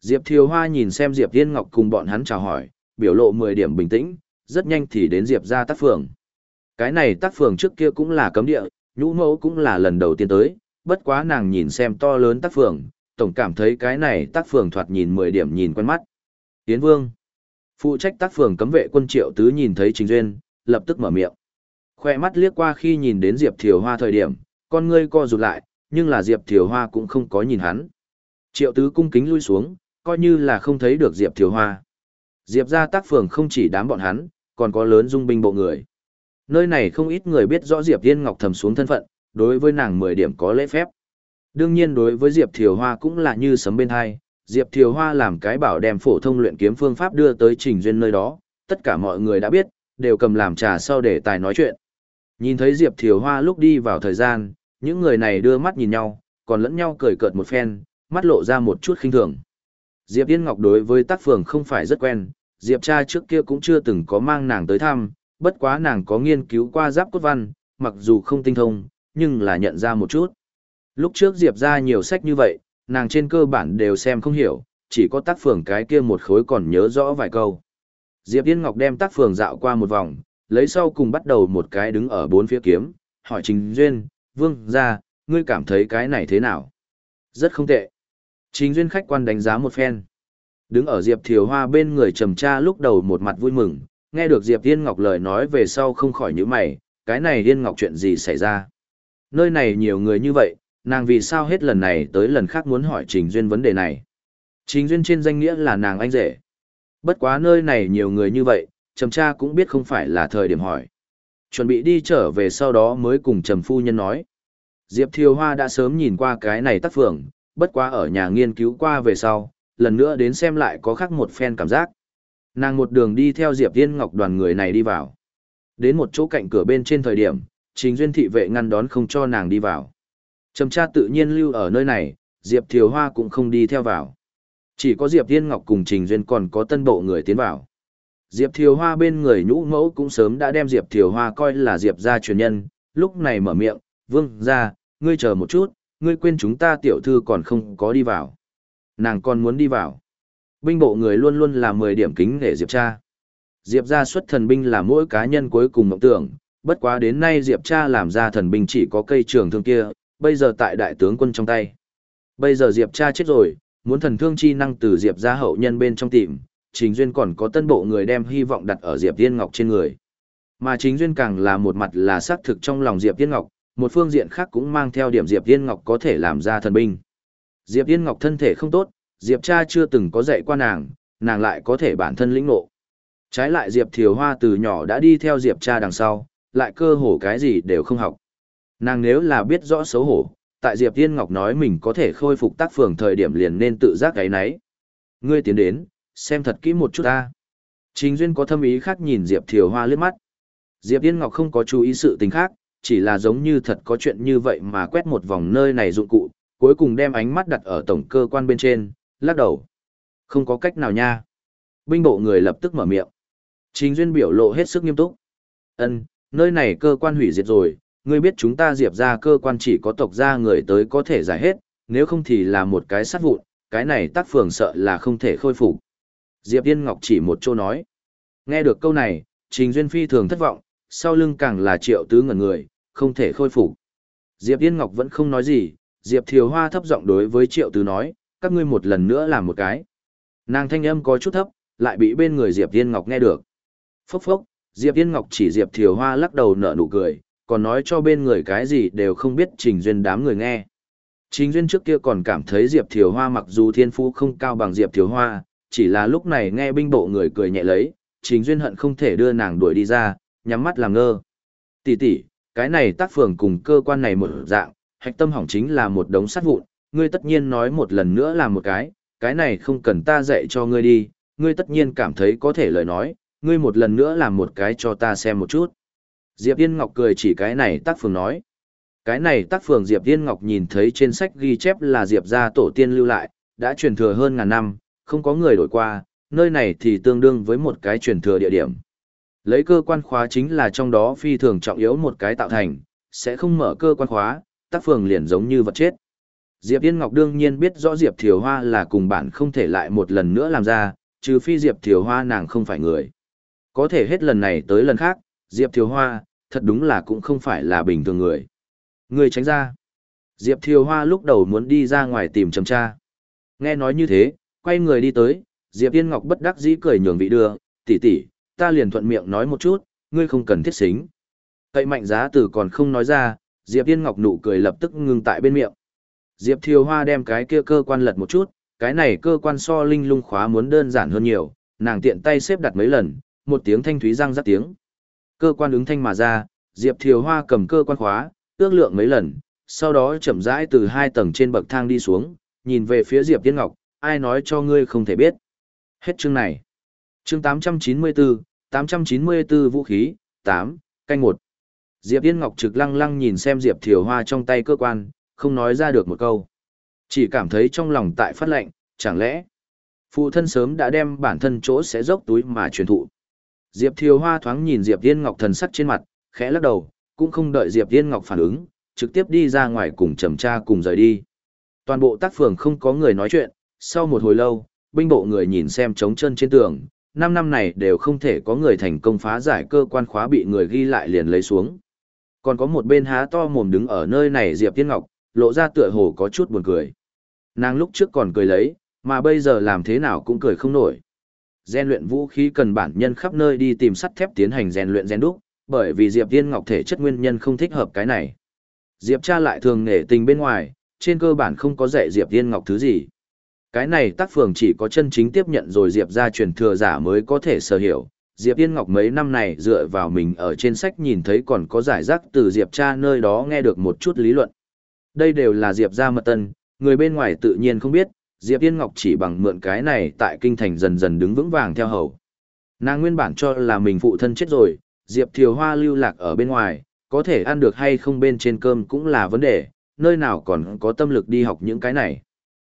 Diệp Thiều Hoa nhìn xem Diệp Thiên Ngọc cùng bọn hắn chào hỏi, biểu lộ 10 điểm bình tĩnh, rất nhanh thì đến Diệp ra tác phường. Cái này tác phường trước kia cũng là cấm địa, nhũ mẫu cũng là lần đầu tiên tới, bất quá nàng nhìn xem to lớn tác phường, tổng cảm thấy cái này tác phường thoạt nhìn 10 điểm nhìn quen mắt. Tiến Vương, phụ trách tác phường cấm vệ quân triệu tứ nhìn thấy Trình Duyên, lập tức mở miệng. Khoe mắt liếc qua khi nhìn đến Diệp Thiều Hoa thời điểm, con ngươi co rụt lại, nhưng là Diệp Thiều Hoa cũng không có nhìn hắn. Triệu tứ cung kính lui xuống, coi như là không thấy được Diệp Thiều Hoa. Diệp ra tác phường không chỉ đám bọn hắn, còn có lớn dung binh bộ người. Nơi này không ít người biết rõ Diệp Thiên Ngọc thầm xuống thân phận, đối với nàng 10 điểm có lễ phép. Đương nhiên đối với Diệp Thiều Hoa cũng là như sấm bên hai, Diệp Thiều Hoa làm cái bảo đem phổ thông luyện kiếm phương pháp đưa tới Trình Duyên nơi đó, tất cả mọi người đã biết, đều cầm làm trà sau để tài nói chuyện. Nhìn thấy Diệp Thiều Hoa lúc đi vào thời gian, những người này đưa mắt nhìn nhau, còn lẫn nhau cười cợt một phen, mắt lộ ra một chút khinh thường. Diệp Yên Ngọc đối với tác phường không phải rất quen, Diệp cha trước kia cũng chưa từng có mang nàng tới thăm, bất quá nàng có nghiên cứu qua giáp cốt văn, mặc dù không tinh thông, nhưng là nhận ra một chút. Lúc trước Diệp ra nhiều sách như vậy, nàng trên cơ bản đều xem không hiểu, chỉ có tác phường cái kia một khối còn nhớ rõ vài câu. Diệp Yên Ngọc đem tác phường dạo qua một vòng, lấy sau cùng bắt đầu một cái đứng ở bốn phía kiếm, hỏi Trình Duyên, Vương, ra, ngươi cảm thấy cái này thế nào? Rất không tệ. Trình Duyên khách quan đánh giá một phen. Đứng ở Diệp Thiều Hoa bên người trầm tra, lúc đầu một mặt vui mừng, nghe được Diệp Yên Ngọc lời nói về sau không khỏi nhíu mày, cái này Yên Ngọc chuyện gì xảy ra? Nơi này nhiều người như vậy, nàng vì sao hết lần này tới lần khác muốn hỏi Trình Duyên vấn đề này? Trình Duyên trên danh nghĩa là nàng anh rể. Bất quá nơi này nhiều người như vậy, trầm cha cũng biết không phải là thời điểm hỏi. Chuẩn bị đi trở về sau đó mới cùng trầm phu nhân nói. Diệp Thiều Hoa đã sớm nhìn qua cái này tác phường, bất quá ở nhà nghiên cứu qua về sau, lần nữa đến xem lại có khác một phen cảm giác. Nàng một đường đi theo Diệp Tiên Ngọc đoàn người này đi vào. Đến một chỗ cạnh cửa bên trên thời điểm, Trình Duyên thị vệ ngăn đón không cho nàng đi vào. Trầm cha tự nhiên lưu ở nơi này, Diệp Thiều Hoa cũng không đi theo vào. Chỉ có Diệp Thiên Ngọc cùng Trình Duyên còn có tân bộ người tiến vào. Diệp Thiều Hoa bên người nhũ mẫu cũng sớm đã đem Diệp Thiều Hoa coi là Diệp gia truyền nhân, lúc này mở miệng, vương ra, ngươi chờ một chút, ngươi quên chúng ta tiểu thư còn không có đi vào. Nàng còn muốn đi vào. Binh bộ người luôn luôn là 10 điểm kính để Diệp cha. Diệp gia xuất thần binh là mỗi cá nhân cuối cùng mộng tưởng, bất quá đến nay Diệp cha làm ra thần binh chỉ có cây trường thương kia, bây giờ tại đại tướng quân trong tay. Bây giờ Diệp cha chết rồi, muốn thần thương chi năng từ Diệp gia hậu nhân bên trong tìm, Trình Duyên còn có tân bộ người đem hy vọng đặt ở Diệp Tiên Ngọc trên người. Mà Trình Duyên càng là một mặt là xác thực trong lòng Diệp Tiên Ngọc, một phương diện khác cũng mang theo điểm Diệp Tiên Ngọc có thể làm ra thần binh. Diệp Tiên Ngọc thân thể không tốt, Diệp cha chưa từng có dạy qua nàng, nàng lại có thể bản thân lĩnh ngộ. Trái lại Diệp Thiều Hoa từ nhỏ đã đi theo Diệp cha đằng sau, lại cơ hồ cái gì đều không học. Nàng nếu là biết rõ xấu hổ, tại Diệp Tiên Ngọc nói mình có thể khôi phục tác phường thời điểm liền nên tự giác cái nấy. Ngươi tiến đến, xem thật kỹ một chút ta. Trình Duyên có thâm ý khác nhìn Diệp Thiều Hoa lướt mắt. Diệp Thiên Ngọc không có chú ý sự tình khác, chỉ là giống như thật có chuyện như vậy mà quét một vòng nơi này dụng cụ, cuối cùng đem ánh mắt đặt ở tổng cơ quan bên trên, lắc đầu. Không có cách nào nha. Binh bộ người lập tức mở miệng. Trình Duyên biểu lộ hết sức nghiêm túc. Ân, nơi này cơ quan hủy diệt rồi, ngươi biết chúng ta diệp ra cơ quan chỉ có tộc gia người tới có thể giải hết, nếu không thì là một cái sát vụn, cái này tác phường sợ là không thể khôi phục. Diệp Yên Ngọc chỉ một chỗ nói. Nghe được câu này, Trình Duyên Phi thường thất vọng, sau lưng càng là triệu tứ ngẩn người, không thể khôi phục. Diệp Yên Ngọc vẫn không nói gì, Diệp Thiều Hoa thấp giọng đối với triệu tứ nói, các ngươi một lần nữa làm một cái. Nàng thanh âm có chút thấp, lại bị bên người Diệp Yên Ngọc nghe được. Phốc phốc, Diệp Yên Ngọc chỉ Diệp Thiều Hoa lắc đầu nở nụ cười, còn nói cho bên người cái gì đều không biết Trình Duyên đám người nghe. Trình Duyên trước kia còn cảm thấy Diệp Thiều Hoa mặc dù thiên phú không cao bằng Diệp Thiều Hoa, chỉ là lúc này nghe binh bộ người cười nhẹ lấy, Trình Duyên hận không thể đưa nàng đuổi đi ra, nhắm mắt làm ngơ. Tỷ tỷ, cái này tác phường cùng cơ quan này một dạng, hạch tâm hỏng chính là một đống sắt vụn, ngươi tất nhiên nói một lần nữa là một cái, cái này không cần ta dạy cho ngươi đi, ngươi tất nhiên cảm thấy có thể lời nói, ngươi một lần nữa làm một cái cho ta xem một chút. Diệp Yên Ngọc cười chỉ cái này tác phường nói. Cái này tác phường Diệp Yên Ngọc nhìn thấy trên sách ghi chép là Diệp gia tổ tiên lưu lại, đã truyền thừa hơn ngàn năm, không có người đổi qua, nơi này thì tương đương với một cái truyền thừa địa điểm. Lấy cơ quan khóa chính là trong đó phi thường trọng yếu một cái tạo thành, sẽ không mở cơ quan khóa, tác phường liền giống như vật chết. Diệp Yên Ngọc đương nhiên biết rõ Diệp Thiều Hoa là cùng bản không thể lại một lần nữa làm ra, trừ phi Diệp Thiều Hoa nàng không phải người. Có thể hết lần này tới lần khác, Diệp Thiều Hoa, thật đúng là cũng không phải là bình thường người. Người tránh ra. Diệp Thiều Hoa lúc đầu muốn đi ra ngoài tìm chầm cha. Nghe nói như thế, quay người đi tới, Diệp Yên Ngọc bất đắc dĩ cười nhường vị đưa, tỷ tỷ, ta liền thuận miệng nói một chút, ngươi không cần thiết xính. Cậy mạnh giá từ còn không nói ra, Diệp Yên Ngọc nụ cười lập tức ngừng tại bên miệng. Diệp Thiều Hoa đem cái kia cơ quan lật một chút, cái này cơ quan so linh lung khóa muốn đơn giản hơn nhiều, nàng tiện tay xếp đặt mấy lần, một tiếng thanh thúy răng rắc tiếng. Cơ quan ứng thanh mà ra, Diệp Thiều Hoa cầm cơ quan khóa, ước lượng mấy lần, sau đó chậm rãi từ hai tầng trên bậc thang đi xuống, nhìn về phía Diệp Tiên Ngọc, ai nói cho ngươi không thể biết. Hết chương này. Chương 894, 894 vũ khí, 8, canh 1. Diệp Tiên Ngọc trực lăng lăng nhìn xem Diệp Thiều Hoa trong tay cơ quan, không nói ra được một câu. Chỉ cảm thấy trong lòng tại phát lệnh, chẳng lẽ phụ thân sớm đã đem bản thân chỗ sẽ dốc túi mà truyền thụ. Diệp Thiều Hoa thoáng nhìn Diệp Yên Ngọc thần sắc trên mặt, khẽ lắc đầu, cũng không đợi Diệp Yên Ngọc phản ứng, trực tiếp đi ra ngoài cùng trầm tra cùng rời đi. Toàn bộ tác phường không có người nói chuyện, sau một hồi lâu, binh bộ người nhìn xem trống chân trên tường, năm năm này đều không thể có người thành công phá giải cơ quan khóa bị người ghi lại liền lấy xuống. Còn có một bên há to mồm đứng ở nơi này Diệp Tiên Ngọc, lộ ra tựa hồ có chút buồn cười. Nàng lúc trước còn cười lấy, mà bây giờ làm thế nào cũng cười không nổi rèn luyện vũ khí cần bản nhân khắp nơi đi tìm sắt thép tiến hành rèn luyện rèn đúc, bởi vì Diệp Tiên Ngọc thể chất nguyên nhân không thích hợp cái này. Diệp cha lại thường nghệ tình bên ngoài, trên cơ bản không có dạy Diệp Tiên Ngọc thứ gì. Cái này tác phường chỉ có chân chính tiếp nhận rồi Diệp ra truyền thừa giả mới có thể sở hiểu. Diệp Yên Ngọc mấy năm này dựa vào mình ở trên sách nhìn thấy còn có giải rác từ Diệp cha nơi đó nghe được một chút lý luận. Đây đều là Diệp gia mật tân, người bên ngoài tự nhiên không biết, Diệp Yên Ngọc chỉ bằng mượn cái này tại kinh thành dần dần đứng vững vàng theo hầu. Nàng nguyên bản cho là mình phụ thân chết rồi, Diệp Thiều Hoa lưu lạc ở bên ngoài, có thể ăn được hay không bên trên cơm cũng là vấn đề, nơi nào còn có tâm lực đi học những cái này.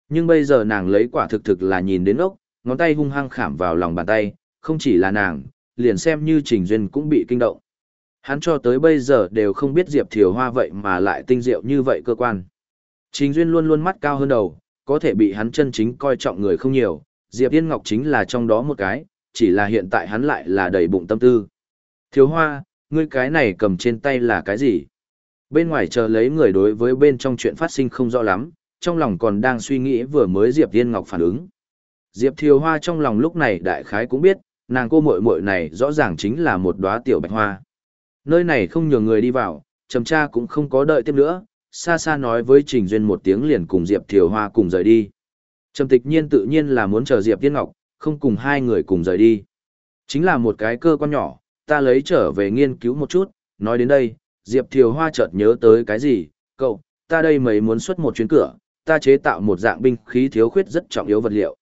Nhưng bây giờ nàng lấy quả thực thực là nhìn đến ốc, ngón tay hung hăng khảm vào lòng bàn tay, không chỉ là nàng, liền xem như Trình Duyên cũng bị kinh động. Hắn cho tới bây giờ đều không biết Diệp Thiều Hoa vậy mà lại tinh diệu như vậy cơ quan. Trình Duyên luôn luôn mắt cao hơn đầu, có thể bị hắn chân chính coi trọng người không nhiều, Diệp Yên Ngọc chính là trong đó một cái, chỉ là hiện tại hắn lại là đầy bụng tâm tư. Thiếu Hoa, ngươi cái này cầm trên tay là cái gì? Bên ngoài chờ lấy người đối với bên trong chuyện phát sinh không rõ lắm, trong lòng còn đang suy nghĩ vừa mới Diệp Yên Ngọc phản ứng. Diệp Thiều Hoa trong lòng lúc này đại khái cũng biết, nàng cô muội muội này rõ ràng chính là một đóa tiểu bạch hoa. Nơi này không nhường người đi vào, trầm tra cũng không có đợi tiếp nữa, xa xa nói với Trình Duyên một tiếng liền cùng Diệp Thiều Hoa cùng rời đi. Trầm tịch nhiên tự nhiên là muốn chờ Diệp Tiên Ngọc, không cùng hai người cùng rời đi. Chính là một cái cơ quan nhỏ, ta lấy trở về nghiên cứu một chút, nói đến đây, Diệp Thiều Hoa chợt nhớ tới cái gì, cậu, ta đây mấy muốn xuất một chuyến cửa, ta chế tạo một dạng binh khí thiếu khuyết rất trọng yếu vật liệu.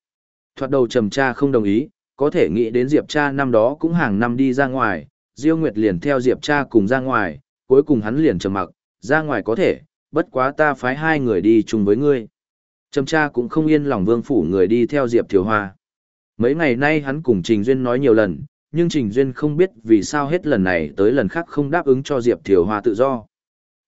Thoạt đầu trầm cha không đồng ý, có thể nghĩ đến Diệp cha năm đó cũng hàng năm đi ra ngoài, Diêu Nguyệt liền theo Diệp cha cùng ra ngoài, cuối cùng hắn liền trầm mặc, ra ngoài có thể, bất quá ta phái hai người đi chung với ngươi. Trầm cha cũng không yên lòng vương phủ người đi theo Diệp Thiều Hoa. Mấy ngày nay hắn cùng Trình Duyên nói nhiều lần, nhưng Trình Duyên không biết vì sao hết lần này tới lần khác không đáp ứng cho Diệp Thiều Hoa tự do.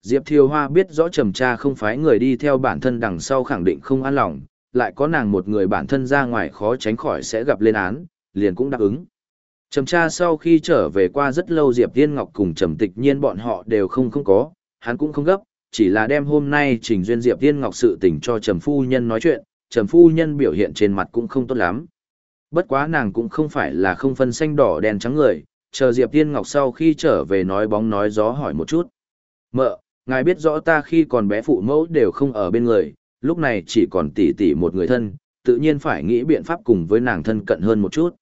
Diệp Thiều Hoa biết rõ trầm cha không phái người đi theo bản thân đằng sau khẳng định không an lòng, lại có nàng một người bản thân ra ngoài khó tránh khỏi sẽ gặp lên án, liền cũng đáp ứng. Trầm cha sau khi trở về qua rất lâu Diệp Tiên Ngọc cùng trầm tịch nhiên bọn họ đều không không có, hắn cũng không gấp, chỉ là đem hôm nay trình duyên Diệp Tiên Ngọc sự tình cho trầm phu nhân nói chuyện, trầm phu nhân biểu hiện trên mặt cũng không tốt lắm. Bất quá nàng cũng không phải là không phân xanh đỏ đen trắng người, chờ Diệp Tiên Ngọc sau khi trở về nói bóng nói gió hỏi một chút. Mợ, ngài biết rõ ta khi còn bé phụ mẫu đều không ở bên người, lúc này chỉ còn tỷ tỷ một người thân, tự nhiên phải nghĩ biện pháp cùng với nàng thân cận hơn một chút.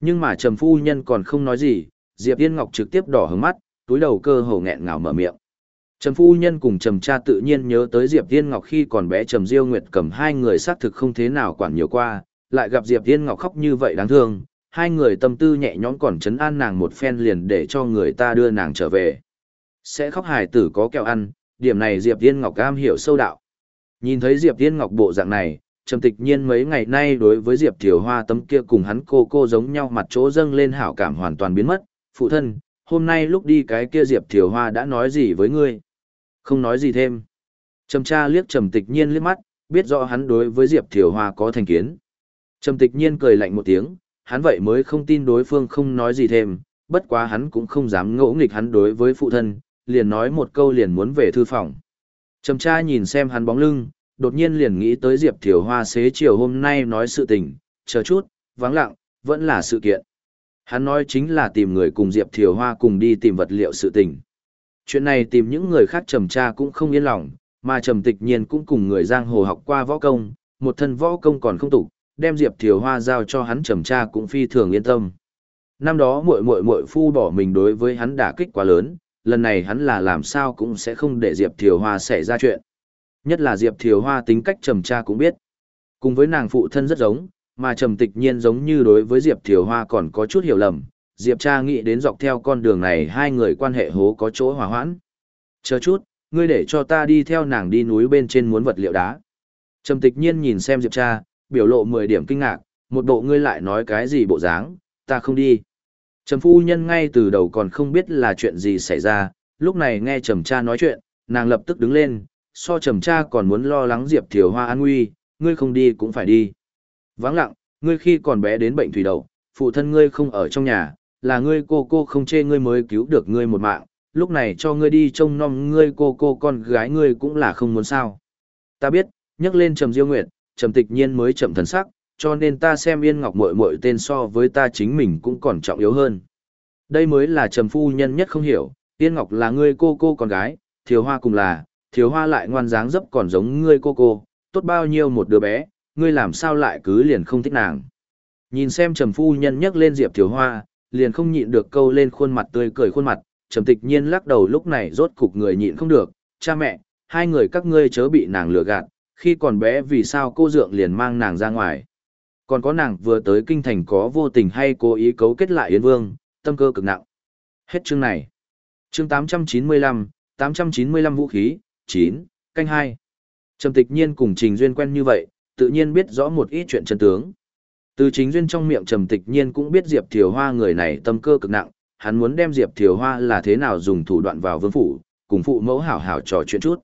Nhưng mà Trầm Phu Nhân còn không nói gì, Diệp Tiên Ngọc trực tiếp đỏ hứng mắt, túi đầu cơ hồ nghẹn ngào mở miệng. Trầm Phu Nhân cùng Trầm Cha tự nhiên nhớ tới Diệp Tiên Ngọc khi còn bé Trầm Diêu Nguyệt cầm hai người xác thực không thế nào quản nhiều qua, lại gặp Diệp Tiên Ngọc khóc như vậy đáng thương, hai người tâm tư nhẹ nhõm còn chấn an nàng một phen liền để cho người ta đưa nàng trở về. Sẽ khóc hài tử có kẹo ăn, điểm này Diệp Tiên Ngọc cam hiểu sâu đạo. Nhìn thấy Diệp Tiên Ngọc bộ dạng này, Trầm Tịch Nhiên mấy ngày nay đối với Diệp Thiều Hoa tấm kia cùng hắn cô cô giống nhau mặt chỗ dâng lên hảo cảm hoàn toàn biến mất. Phụ thân, hôm nay lúc đi cái kia Diệp Thiều Hoa đã nói gì với ngươi? Không nói gì thêm. Trầm cha liếc Trầm Tịch Nhiên liếc mắt, biết rõ hắn đối với Diệp Thiều Hoa có thành kiến. Trầm Tịch Nhiên cười lạnh một tiếng, hắn vậy mới không tin đối phương không nói gì thêm, bất quá hắn cũng không dám ngỗ nghịch hắn đối với phụ thân, liền nói một câu liền muốn về thư phòng. Trầm cha nhìn xem hắn bóng lưng, đột nhiên liền nghĩ tới Diệp Thiều Hoa xế chiều hôm nay nói sự tình, chờ chút, vắng lặng, vẫn là sự kiện. Hắn nói chính là tìm người cùng Diệp Thiều Hoa cùng đi tìm vật liệu sự tình. Chuyện này tìm những người khác trầm tra cũng không yên lòng, mà trầm tịch nhiên cũng cùng người giang hồ học qua võ công, một thân võ công còn không tục, đem Diệp Thiều Hoa giao cho hắn trầm tra cũng phi thường yên tâm. Năm đó muội muội muội phu bỏ mình đối với hắn đả kích quá lớn, lần này hắn là làm sao cũng sẽ không để Diệp Thiều Hoa xảy ra chuyện. Nhất là Diệp Thiều Hoa tính cách trầm tra cũng biết. Cùng với nàng phụ thân rất giống, mà trầm tịch nhiên giống như đối với Diệp Thiều Hoa còn có chút hiểu lầm. Diệp Tra nghĩ đến dọc theo con đường này hai người quan hệ hố có chỗ hòa hoãn. Chờ chút, ngươi để cho ta đi theo nàng đi núi bên trên muốn vật liệu đá. Trầm tịch nhiên nhìn xem Diệp Tra, biểu lộ 10 điểm kinh ngạc, một bộ ngươi lại nói cái gì bộ dáng, ta không đi. Trầm phu nhân ngay từ đầu còn không biết là chuyện gì xảy ra, lúc này nghe trầm cha nói chuyện, nàng lập tức đứng lên, so trầm cha còn muốn lo lắng Diệp Thiều Hoa an nguy, ngươi không đi cũng phải đi. Vắng lặng, ngươi khi còn bé đến bệnh thủy đậu, phụ thân ngươi không ở trong nhà, là ngươi cô cô không chê ngươi mới cứu được ngươi một mạng, lúc này cho ngươi đi trông nom ngươi cô cô con gái ngươi cũng là không muốn sao. Ta biết, nhắc lên trầm diêu nguyệt, trầm tịch nhiên mới chậm thần sắc, cho nên ta xem yên ngọc muội muội tên so với ta chính mình cũng còn trọng yếu hơn. Đây mới là trầm phu nhân nhất không hiểu, yên ngọc là ngươi cô cô con gái, thiều hoa cùng là, thiều hoa lại ngoan dáng dấp còn giống ngươi cô cô, tốt bao nhiêu một đứa bé, ngươi làm sao lại cứ liền không thích nàng. Nhìn xem trầm phu nhân nhắc lên diệp thiều hoa, liền không nhịn được câu lên khuôn mặt tươi cười khuôn mặt, trầm tịch nhiên lắc đầu lúc này rốt cục người nhịn không được, cha mẹ, hai người các ngươi chớ bị nàng lừa gạt, khi còn bé vì sao cô dượng liền mang nàng ra ngoài. Còn có nàng vừa tới kinh thành có vô tình hay cố ý cấu kết lại Yến Vương, tâm cơ cực nặng. Hết chương này. Chương 895, 895 vũ khí, 9, canh 2. Trầm tịch nhiên cùng Trình Duyên quen như vậy, tự nhiên biết rõ một ít chuyện chân tướng. Từ chính duyên trong miệng Trầm tịch nhiên cũng biết Diệp Thiều Hoa người này tâm cơ cực nặng, hắn muốn đem Diệp Thiều Hoa là thế nào dùng thủ đoạn vào vương phủ, cùng phụ mẫu hảo hảo trò chuyện chút.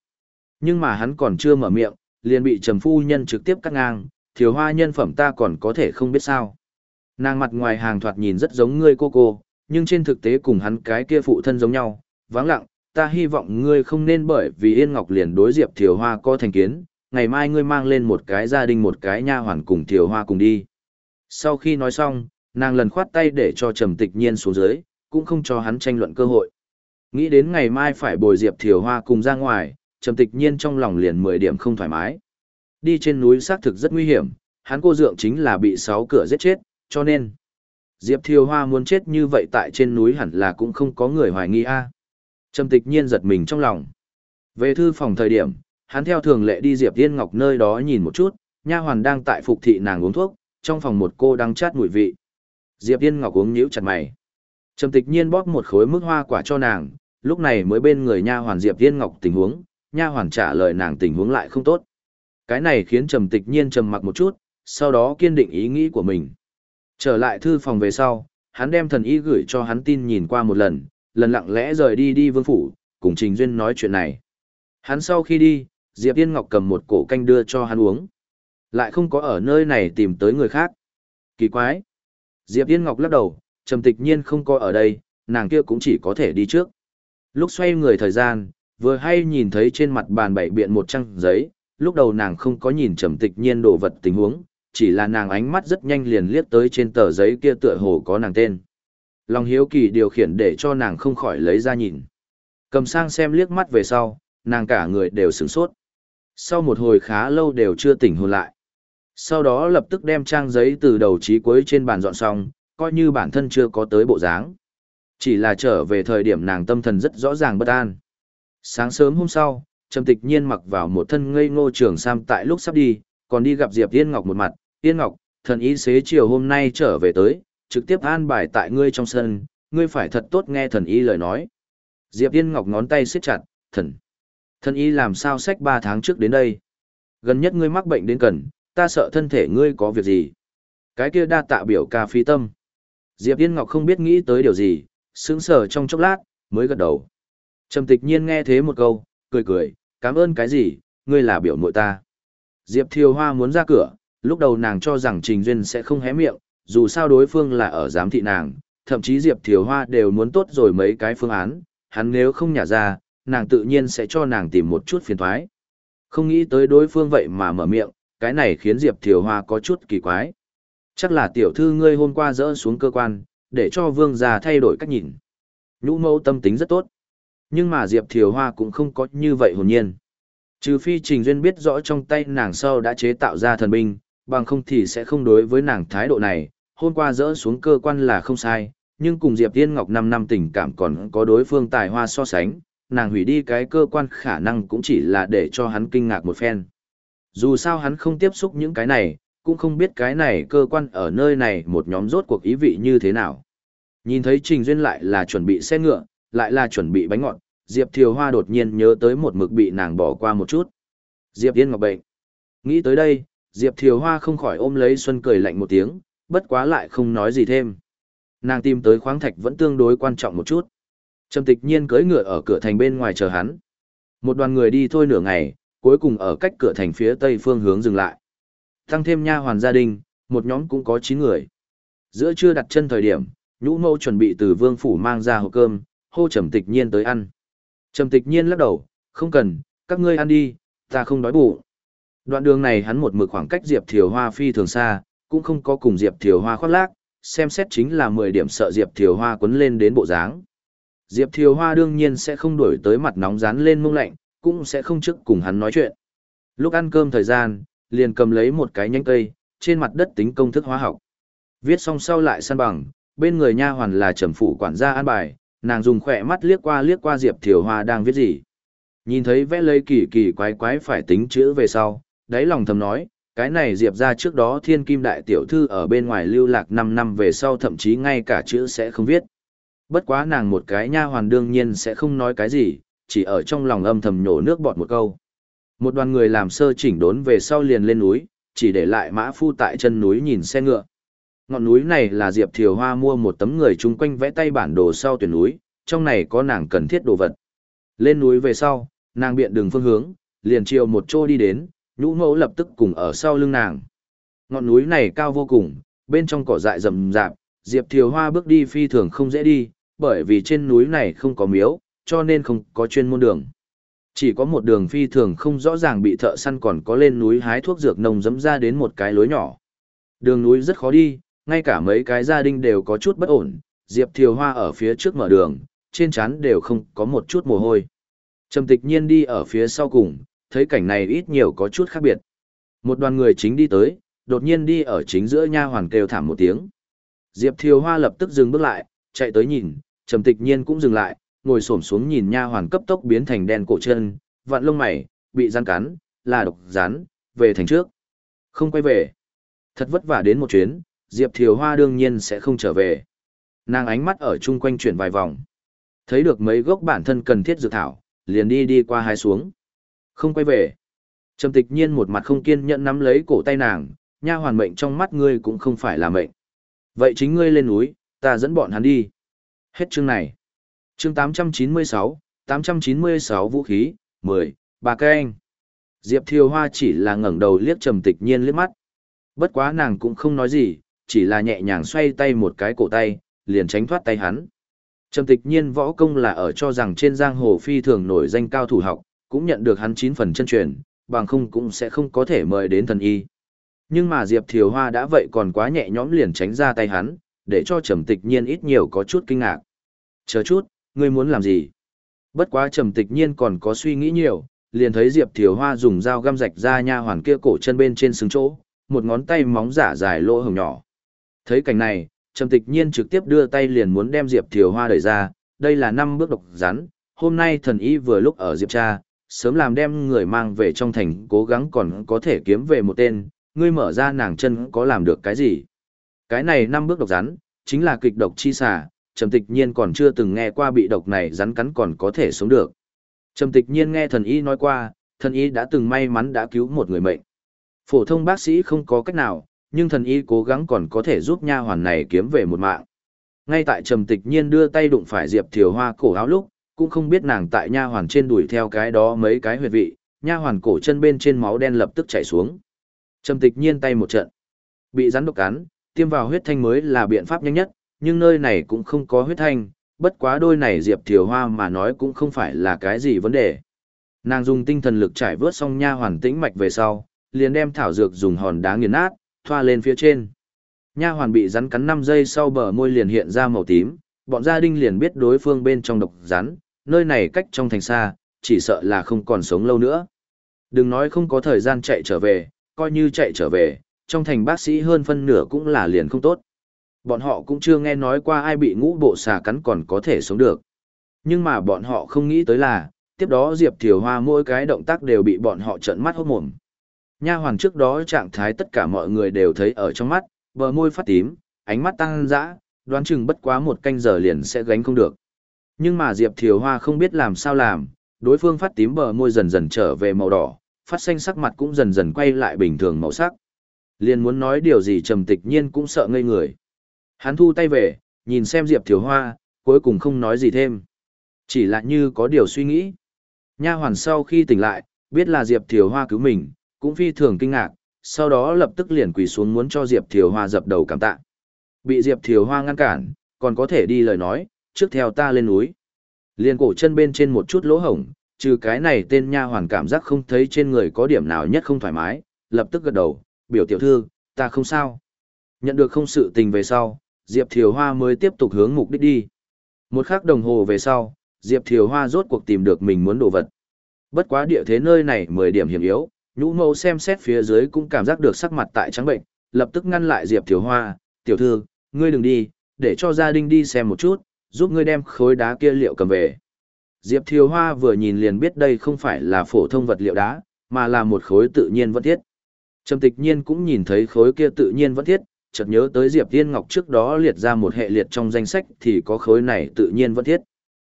Nhưng mà hắn còn chưa mở miệng, liền bị Trầm phu nhân trực tiếp cắt ngang, Thiều Hoa nhân phẩm ta còn có thể không biết sao. Nàng mặt ngoài hàng thoạt nhìn rất giống ngươi cô cô, nhưng trên thực tế cùng hắn cái kia phụ thân giống nhau, vắng lặng, ta hy vọng ngươi không nên bởi vì Yên Ngọc liền đối Diệp Thiều Hoa có thành kiến, ngày mai ngươi mang lên một cái gia đình một cái nha hoàn cùng Thiều Hoa cùng đi. Sau khi nói xong, nàng lần khoát tay để cho Trầm Tịch Nhiên xuống dưới, cũng không cho hắn tranh luận cơ hội. Nghĩ đến ngày mai phải bồi Diệp Thiều Hoa cùng ra ngoài, Trầm Tịch Nhiên trong lòng liền 10 điểm không thoải mái. Đi trên núi xác thực rất nguy hiểm, hắn cô dượng chính là bị sáu cửa giết chết, cho nên Diệp Thiều Hoa muốn chết như vậy tại trên núi hẳn là cũng không có người hoài nghi a. Trầm tịch nhiên giật mình trong lòng. Về thư phòng thời điểm, hắn theo thường lệ đi Diệp Tiên Ngọc nơi đó nhìn một chút, nha hoàn đang tại phục thị nàng uống thuốc, trong phòng một cô đang chát mùi vị. Diệp Yên Ngọc uống nhíu chặt mày. Trầm tịch nhiên bóp một khối mức hoa quả cho nàng, lúc này mới bên người nha hoàn Diệp Yên Ngọc tình huống, nha hoàn trả lời nàng tình huống lại không tốt. Cái này khiến Trầm tịch nhiên trầm mặc một chút, sau đó kiên định ý nghĩ của mình. Trở lại thư phòng về sau, hắn đem thần y gửi cho hắn tin nhìn qua một lần, lần lặng lẽ rời đi đi vương phủ, cùng Trình Duyên nói chuyện này. Hắn sau khi đi, Diệp Yên Ngọc cầm một cổ canh đưa cho hắn uống. Lại không có ở nơi này tìm tới người khác. Kỳ quái. Diệp Yên Ngọc lắc đầu, trầm tịch nhiên không có ở đây, nàng kia cũng chỉ có thể đi trước. Lúc xoay người thời gian, vừa hay nhìn thấy trên mặt bàn bảy biện một trang giấy, lúc đầu nàng không có nhìn trầm tịch nhiên đồ vật tình huống, chỉ là nàng ánh mắt rất nhanh liền liếc tới trên tờ giấy kia tựa hồ có nàng tên. Lòng hiếu kỳ điều khiển để cho nàng không khỏi lấy ra nhìn. Cầm sang xem liếc mắt về sau, nàng cả người đều sửng sốt. Sau một hồi khá lâu đều chưa tỉnh hồn lại. Sau đó lập tức đem trang giấy từ đầu chí cuối trên bàn dọn xong, coi như bản thân chưa có tới bộ dáng. Chỉ là trở về thời điểm nàng tâm thần rất rõ ràng bất an. Sáng sớm hôm sau, Trầm Tịch Nhiên mặc vào một thân ngây ngô trường sam tại lúc sắp đi, còn đi gặp Diệp Yên Ngọc một mặt, "Yên Ngọc, thần y xế chiều hôm nay trở về tới, trực tiếp an bài tại ngươi trong sân, ngươi phải thật tốt nghe thần y lời nói." Diệp Yên Ngọc ngón tay siết chặt, "Thần, thần y làm sao sách 3 tháng trước đến đây? Gần nhất ngươi mắc bệnh đến cần, ta sợ thân thể ngươi có việc gì?" Cái kia đa tạ biểu ca phi tâm. Diệp Yên Ngọc không biết nghĩ tới điều gì, sững sờ trong chốc lát, mới gật đầu. Trầm tịch nhiên nghe thế một câu, cười cười, cảm ơn cái gì, ngươi là biểu muội ta. Diệp Thiều Hoa muốn ra cửa, lúc đầu nàng cho rằng Trình Duyên sẽ không hé miệng, dù sao đối phương là ở giám thị nàng, thậm chí Diệp Thiều Hoa đều muốn tốt rồi mấy cái phương án, hắn nếu không nhả ra, nàng tự nhiên sẽ cho nàng tìm một chút phiền thoái. Không nghĩ tới đối phương vậy mà mở miệng, cái này khiến Diệp Thiều Hoa có chút kỳ quái. Chắc là tiểu thư ngươi hôm qua dỡ xuống cơ quan, để cho vương gia thay đổi cách nhìn. Nhũ mẫu tâm tính rất tốt. Nhưng mà Diệp Thiều Hoa cũng không có như vậy hồn nhiên. Trừ phi Trình Duyên biết rõ trong tay nàng sau đã chế tạo ra thần binh, bằng không thì sẽ không đối với nàng thái độ này, hôm qua dỡ xuống cơ quan là không sai, nhưng cùng Diệp Tiên Ngọc 5 năm tình cảm còn có đối phương tài hoa so sánh, nàng hủy đi cái cơ quan khả năng cũng chỉ là để cho hắn kinh ngạc một phen. Dù sao hắn không tiếp xúc những cái này, cũng không biết cái này cơ quan ở nơi này một nhóm rốt cuộc ý vị như thế nào. Nhìn thấy Trình Duyên lại là chuẩn bị xe ngựa, lại là chuẩn bị bánh ngọt, Diệp Thiều Hoa đột nhiên nhớ tới một mực bị nàng bỏ qua một chút. Diệp Yên Ngọc bệnh. Nghĩ tới đây, Diệp Thiều Hoa không khỏi ôm lấy Xuân cười lạnh một tiếng, bất quá lại không nói gì thêm. Nàng tìm tới khoáng thạch vẫn tương đối quan trọng một chút. Trầm tịch nhiên cưỡi ngựa ở cửa thành bên ngoài chờ hắn. Một đoàn người đi thôi nửa ngày, cuối cùng ở cách cửa thành phía tây phương hướng dừng lại. Tăng thêm nha hoàn gia đình, một nhóm cũng có 9 người. Giữa trưa đặt chân thời điểm, nhũ mâu chuẩn bị từ vương phủ mang ra hộp cơm, hô trầm tịch nhiên tới ăn. Trầm tịch nhiên lắc đầu, không cần, các ngươi ăn đi, ta không đói bụng. Đoạn đường này hắn một mực khoảng cách Diệp Thiều Hoa phi thường xa, cũng không có cùng Diệp Thiều Hoa khoác lác, xem xét chính là 10 điểm sợ Diệp Thiều Hoa quấn lên đến bộ dáng. Diệp Thiều Hoa đương nhiên sẽ không đổi tới mặt nóng rán lên mông lạnh, cũng sẽ không trước cùng hắn nói chuyện. Lúc ăn cơm thời gian, liền cầm lấy một cái nhánh cây, trên mặt đất tính công thức hóa học. Viết xong sau lại săn bằng, bên người nha hoàn là trầm phủ quản gia an bài, nàng dùng khỏe mắt liếc qua liếc qua Diệp Thiều Hoa đang viết gì. Nhìn thấy vẽ lấy kỳ kỳ quái quái phải tính chữ về sau, đáy lòng thầm nói, cái này Diệp ra trước đó thiên kim đại tiểu thư ở bên ngoài lưu lạc 5 năm về sau thậm chí ngay cả chữ sẽ không viết. Bất quá nàng một cái nha hoàn đương nhiên sẽ không nói cái gì, chỉ ở trong lòng âm thầm nhổ nước bọt một câu. Một đoàn người làm sơ chỉnh đốn về sau liền lên núi, chỉ để lại mã phu tại chân núi nhìn xe ngựa. Ngọn núi này là Diệp Thiều Hoa mua một tấm người chung quanh vẽ tay bản đồ sau tuyển núi, trong này có nàng cần thiết đồ vật. Lên núi về sau, nàng biện đường phương hướng, liền chiều một chỗ đi đến, nhũ mẫu lập tức cùng ở sau lưng nàng. Ngọn núi này cao vô cùng, bên trong cỏ dại rậm rạp, Diệp Thiều Hoa bước đi phi thường không dễ đi, bởi vì trên núi này không có miếu, cho nên không có chuyên môn đường. Chỉ có một đường phi thường không rõ ràng bị thợ săn còn có lên núi hái thuốc dược nồng dẫm ra đến một cái lối nhỏ. Đường núi rất khó đi, ngay cả mấy cái gia đình đều có chút bất ổn, Diệp Thiều Hoa ở phía trước mở đường, trên trán đều không có một chút mồ hôi. Trầm tịch nhiên đi ở phía sau cùng, thấy cảnh này ít nhiều có chút khác biệt. Một đoàn người chính đi tới, đột nhiên đi ở chính giữa nha hoàn kêu thảm một tiếng. Diệp Thiều Hoa lập tức dừng bước lại, chạy tới nhìn, Trầm Tịch Nhiên cũng dừng lại, ngồi xổm xuống nhìn nha hoàn cấp tốc biến thành đen cổ chân, vặn lông mày, bị rắn cắn, là độc rắn, về thành trước. Không quay về. Thật vất vả đến một chuyến, Diệp Thiều Hoa đương nhiên sẽ không trở về. Nàng ánh mắt ở chung quanh chuyển vài vòng. Thấy được mấy gốc bản thân cần thiết dược thảo, liền đi đi qua hai xuống. Không quay về. Trầm tịch nhiên một mặt không kiên nhẫn nắm lấy cổ tay nàng, nha hoàn mệnh trong mắt ngươi cũng không phải là mệnh. Vậy chính ngươi lên núi, ta dẫn bọn hắn đi. Hết chương này. Chương 896, 896 vũ khí, 10, bà canh. Diệp Thiều Hoa chỉ là ngẩng đầu liếc trầm tịch nhiên liếc mắt. Bất quá nàng cũng không nói gì, chỉ là nhẹ nhàng xoay tay một cái cổ tay, liền tránh thoát tay hắn. Trầm tịch nhiên võ công là ở cho rằng trên giang hồ phi thường nổi danh cao thủ học, cũng nhận được hắn 9 phần chân truyền, bằng không cũng sẽ không có thể mời đến thần y. Nhưng mà Diệp Thiều Hoa đã vậy còn quá nhẹ nhõm liền tránh ra tay hắn, để cho Trầm Tịch Nhiên ít nhiều có chút kinh ngạc. Chờ chút, ngươi muốn làm gì? Bất quá Trầm Tịch Nhiên còn có suy nghĩ nhiều, liền thấy Diệp Thiều Hoa dùng dao găm rạch ra nha hoàn kia cổ chân bên trên xứng chỗ, một ngón tay móng giả dài lỗ hồng nhỏ. Thấy cảnh này, Trầm Tịch Nhiên trực tiếp đưa tay liền muốn đem Diệp Thiều Hoa đẩy ra, đây là năm bước độc rắn, hôm nay thần y vừa lúc ở Diệp cha, sớm làm đem người mang về trong thành cố gắng còn có thể kiếm về một tên, ngươi mở ra nàng chân có làm được cái gì. Cái này năm bước độc rắn, chính là kịch độc chi xà, Trầm Tịch Nhiên còn chưa từng nghe qua bị độc này rắn cắn còn có thể sống được. Trầm Tịch Nhiên nghe thần y nói qua, thần y đã từng may mắn đã cứu một người mệnh. Phổ thông bác sĩ không có cách nào, nhưng thần y cố gắng còn có thể giúp nha hoàn này kiếm về một mạng. Ngay tại Trầm Tịch Nhiên đưa tay đụng phải Diệp Thiều Hoa cổ áo lúc, cũng không biết nàng tại nha hoàn trên đuổi theo cái đó mấy cái huyệt vị, nha hoàn cổ chân bên trên máu đen lập tức chảy xuống. Trầm Tịch Nhiên tay một trận, bị rắn độc cắn, tiêm vào huyết thanh mới là biện pháp nhanh nhất, nhưng nơi này cũng không có huyết thanh, bất quá đôi này Diệp Thiều Hoa mà nói cũng không phải là cái gì vấn đề. Nàng dùng tinh thần lực trải vớt xong nha hoàn tĩnh mạch về sau, liền đem thảo dược dùng hòn đá nghiền nát, thoa lên phía trên. Nha hoàn bị rắn cắn 5 giây sau bờ môi liền hiện ra màu tím, bọn gia đình liền biết đối phương bên trong độc rắn, nơi này cách trong thành xa, chỉ sợ là không còn sống lâu nữa. Đừng nói không có thời gian chạy trở về, coi như chạy trở về, trong thành bác sĩ hơn phân nửa cũng là liền không tốt. Bọn họ cũng chưa nghe nói qua ai bị ngũ bộ xà cắn còn có thể sống được. Nhưng mà bọn họ không nghĩ tới là, tiếp đó Diệp Thiều Hoa mỗi cái động tác đều bị bọn họ trợn mắt hốt mồm. Nha hoàn trước đó trạng thái tất cả mọi người đều thấy ở trong mắt, bờ môi phát tím, ánh mắt tăng dã, đoán chừng bất quá một canh giờ liền sẽ gánh không được. Nhưng mà Diệp Thiều Hoa không biết làm sao làm, đối phương phát tím bờ môi dần dần trở về màu đỏ, phát xanh sắc mặt cũng dần dần quay lại bình thường màu sắc. Liền muốn nói điều gì trầm tịch nhiên cũng sợ ngây người. Hắn thu tay về, nhìn xem Diệp Thiều Hoa, cuối cùng không nói gì thêm. Chỉ là như có điều suy nghĩ. Nha hoàn sau khi tỉnh lại, biết là Diệp Thiều Hoa cứu mình, cũng phi thường kinh ngạc, sau đó lập tức liền quỳ xuống muốn cho Diệp Thiều Hoa dập đầu cảm tạ. Bị Diệp Thiều Hoa ngăn cản, còn có thể đi lời nói, trước theo ta lên núi. Liền cổ chân bên trên một chút lỗ hổng, trừ cái này tên nha hoàn cảm giác không thấy trên người có điểm nào nhất không thoải mái, lập tức gật đầu, biểu tiểu thư, ta không sao. Nhận được không sự tình về sau, Diệp Thiều Hoa mới tiếp tục hướng mục đích đi. Một khắc đồng hồ về sau, Diệp Thiều Hoa rốt cuộc tìm được mình muốn đồ vật. Bất quá địa thế nơi này 10 điểm hiểm yếu, nhũ mâu xem xét phía dưới cũng cảm giác được sắc mặt tại trắng bệnh, lập tức ngăn lại Diệp Thiều Hoa, tiểu thư, ngươi đừng đi, để cho gia đình đi xem một chút, giúp ngươi đem khối đá kia liệu cầm về. Diệp Thiều Hoa vừa nhìn liền biết đây không phải là phổ thông vật liệu đá, mà là một khối tự nhiên vẫn thiết. Trầm tịch nhiên cũng nhìn thấy khối kia tự nhiên vẫn thiết, chợt nhớ tới Diệp Tiên Ngọc trước đó liệt ra một hệ liệt trong danh sách thì có khối này tự nhiên vẫn thiết.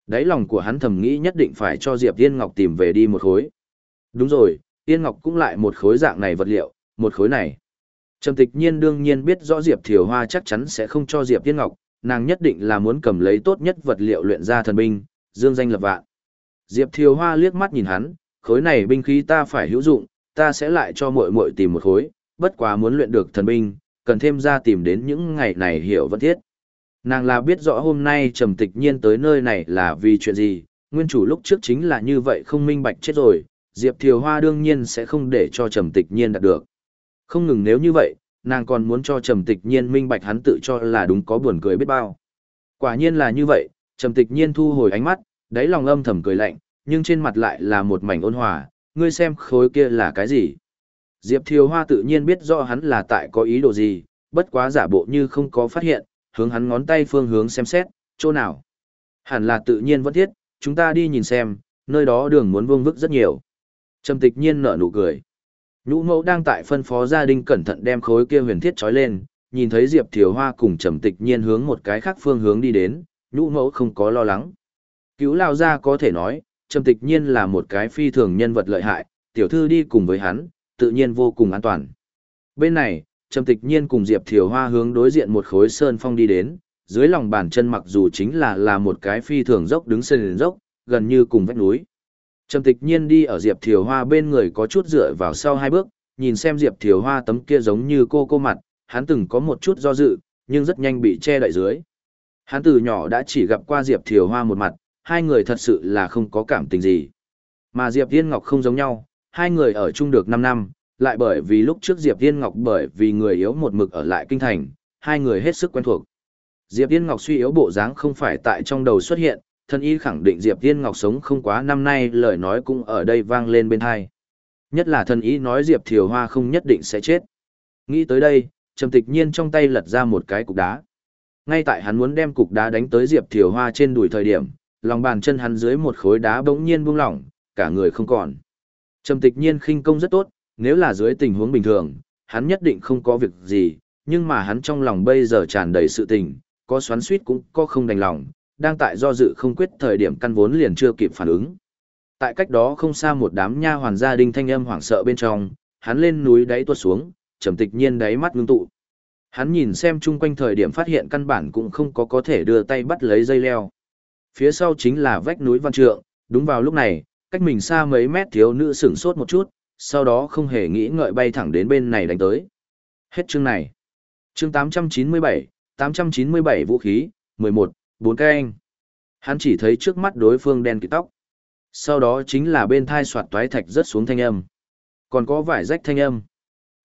Đáy lòng của hắn thầm nghĩ nhất định phải cho Diệp Tiên Ngọc tìm về đi một khối. Đúng rồi, Tiên Ngọc cũng lại một khối dạng này vật liệu, một khối này. Trầm tịch nhiên đương nhiên biết rõ Diệp Thiều Hoa chắc chắn sẽ không cho Diệp Tiên Ngọc, nàng nhất định là muốn cầm lấy tốt nhất vật liệu luyện ra thần binh, dương danh lập vạn. Diệp Thiều Hoa liếc mắt nhìn hắn, khối này binh khí ta phải hữu dụng, ta sẽ lại cho muội muội tìm một khối, bất quá muốn luyện được thần binh, cần thêm ra tìm đến những ngày này hiểu vẫn thiết. Nàng là biết rõ hôm nay trầm tịch nhiên tới nơi này là vì chuyện gì, nguyên chủ lúc trước chính là như vậy không minh bạch chết rồi, Diệp Thiều Hoa đương nhiên sẽ không để cho trầm tịch nhiên đạt được. Không ngừng nếu như vậy, nàng còn muốn cho trầm tịch nhiên minh bạch hắn tự cho là đúng có buồn cười biết bao. Quả nhiên là như vậy, trầm tịch nhiên thu hồi ánh mắt, đáy lòng âm thầm cười lạnh, nhưng trên mặt lại là một mảnh ôn hòa, ngươi xem khối kia là cái gì. Diệp Thiều Hoa tự nhiên biết rõ hắn là tại có ý đồ gì, bất quá giả bộ như không có phát hiện, hướng hắn ngón tay phương hướng xem xét, chỗ nào. Hẳn là tự nhiên vẫn thiết, chúng ta đi nhìn xem, nơi đó đường muốn vương vức rất nhiều. Trầm tịch nhiên nở nụ cười. Nhũ mẫu đang tại phân phó gia đình cẩn thận đem khối kia huyền thiết trói lên, nhìn thấy Diệp Thiều Hoa cùng trầm tịch nhiên hướng một cái khác phương hướng đi đến, nhũ mẫu không có lo lắng. Cứu lao ra có thể nói, trầm tịch nhiên là một cái phi thường nhân vật lợi hại, tiểu thư đi cùng với hắn, tự nhiên vô cùng an toàn. Bên này, trầm tịch nhiên cùng Diệp Thiều Hoa hướng đối diện một khối sơn phong đi đến, dưới lòng bàn chân mặc dù chính là là một cái phi thường dốc đứng sân dốc, gần như cùng vách núi. Trầm tịch nhiên đi ở Diệp Thiều Hoa bên người có chút dựa vào sau hai bước, nhìn xem Diệp Thiều Hoa tấm kia giống như cô cô mặt, hắn từng có một chút do dự, nhưng rất nhanh bị che đậy dưới. Hắn từ nhỏ đã chỉ gặp qua Diệp Thiều Hoa một mặt, hai người thật sự là không có cảm tình gì. Mà Diệp Thiên Ngọc không giống nhau, hai người ở chung được 5 năm, lại bởi vì lúc trước Diệp Tiên Ngọc bởi vì người yếu một mực ở lại kinh thành, hai người hết sức quen thuộc. Diệp Tiên Ngọc suy yếu bộ dáng không phải tại trong đầu xuất hiện, thân y khẳng định Diệp Tiên Ngọc sống không quá năm nay lời nói cũng ở đây vang lên bên hai. Nhất là thân y nói Diệp Thiều Hoa không nhất định sẽ chết. Nghĩ tới đây, Trầm Tịch Nhiên trong tay lật ra một cái cục đá. Ngay tại hắn muốn đem cục đá đánh tới Diệp Thiều Hoa trên đùi thời điểm, lòng bàn chân hắn dưới một khối đá bỗng nhiên buông lỏng, cả người không còn. Trầm Tịch Nhiên khinh công rất tốt, nếu là dưới tình huống bình thường, hắn nhất định không có việc gì, nhưng mà hắn trong lòng bây giờ tràn đầy sự tình, có xoắn suýt cũng có không đành lòng, đang tại do dự không quyết thời điểm căn vốn liền chưa kịp phản ứng. Tại cách đó không xa một đám nha hoàn gia đình thanh âm hoảng sợ bên trong, hắn lên núi đáy tuột xuống, trầm tịch nhiên đáy mắt ngưng tụ. Hắn nhìn xem chung quanh thời điểm phát hiện căn bản cũng không có có thể đưa tay bắt lấy dây leo. Phía sau chính là vách núi văn trượng, đúng vào lúc này, cách mình xa mấy mét thiếu nữ sửng sốt một chút, sau đó không hề nghĩ ngợi bay thẳng đến bên này đánh tới. Hết chương này. Chương 897, 897 vũ khí, 11, 4 cái anh. Hắn chỉ thấy trước mắt đối phương đen kịt tóc. Sau đó chính là bên thai soạt toái thạch rớt xuống thanh âm. Còn có vải rách thanh âm.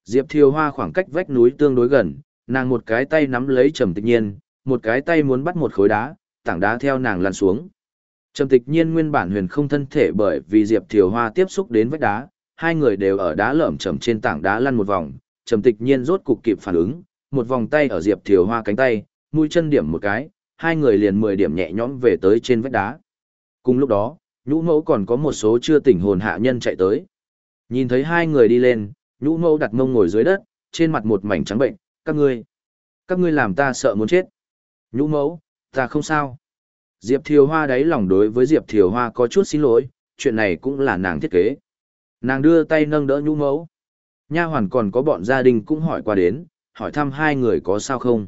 Diệp Thiều Hoa khoảng cách vách núi tương đối gần, nàng một cái tay nắm lấy Trầm Tịch Nhiên, một cái tay muốn bắt một khối đá, tảng đá theo nàng lăn xuống. Trầm Tịch Nhiên nguyên bản huyền không thân thể bởi vì Diệp Thiều Hoa tiếp xúc đến vách đá, hai người đều ở đá lởm chầm trên tảng đá lăn một vòng, Trầm Tịch Nhiên rốt cục kịp phản ứng, một vòng tay ở Diệp Thiều Hoa cánh tay, mũi chân điểm một cái, hai người liền 10 điểm nhẹ nhõm về tới trên vách đá. Cùng lúc đó, nhũ mẫu còn có một số chưa tỉnh hồn hạ nhân chạy tới. Nhìn thấy hai người đi lên, nhũ mẫu đặt mông ngồi dưới đất, trên mặt một mảnh trắng bệnh, các ngươi, các ngươi làm ta sợ muốn chết. Nhũ mẫu, ta không sao. Diệp Thiều Hoa đáy lòng đối với Diệp Thiều Hoa có chút xin lỗi, chuyện này cũng là nàng thiết kế. Nàng đưa tay nâng đỡ nhũ mẫu. Nha hoàn còn có bọn gia đình cũng hỏi qua đến, hỏi thăm hai người có sao không.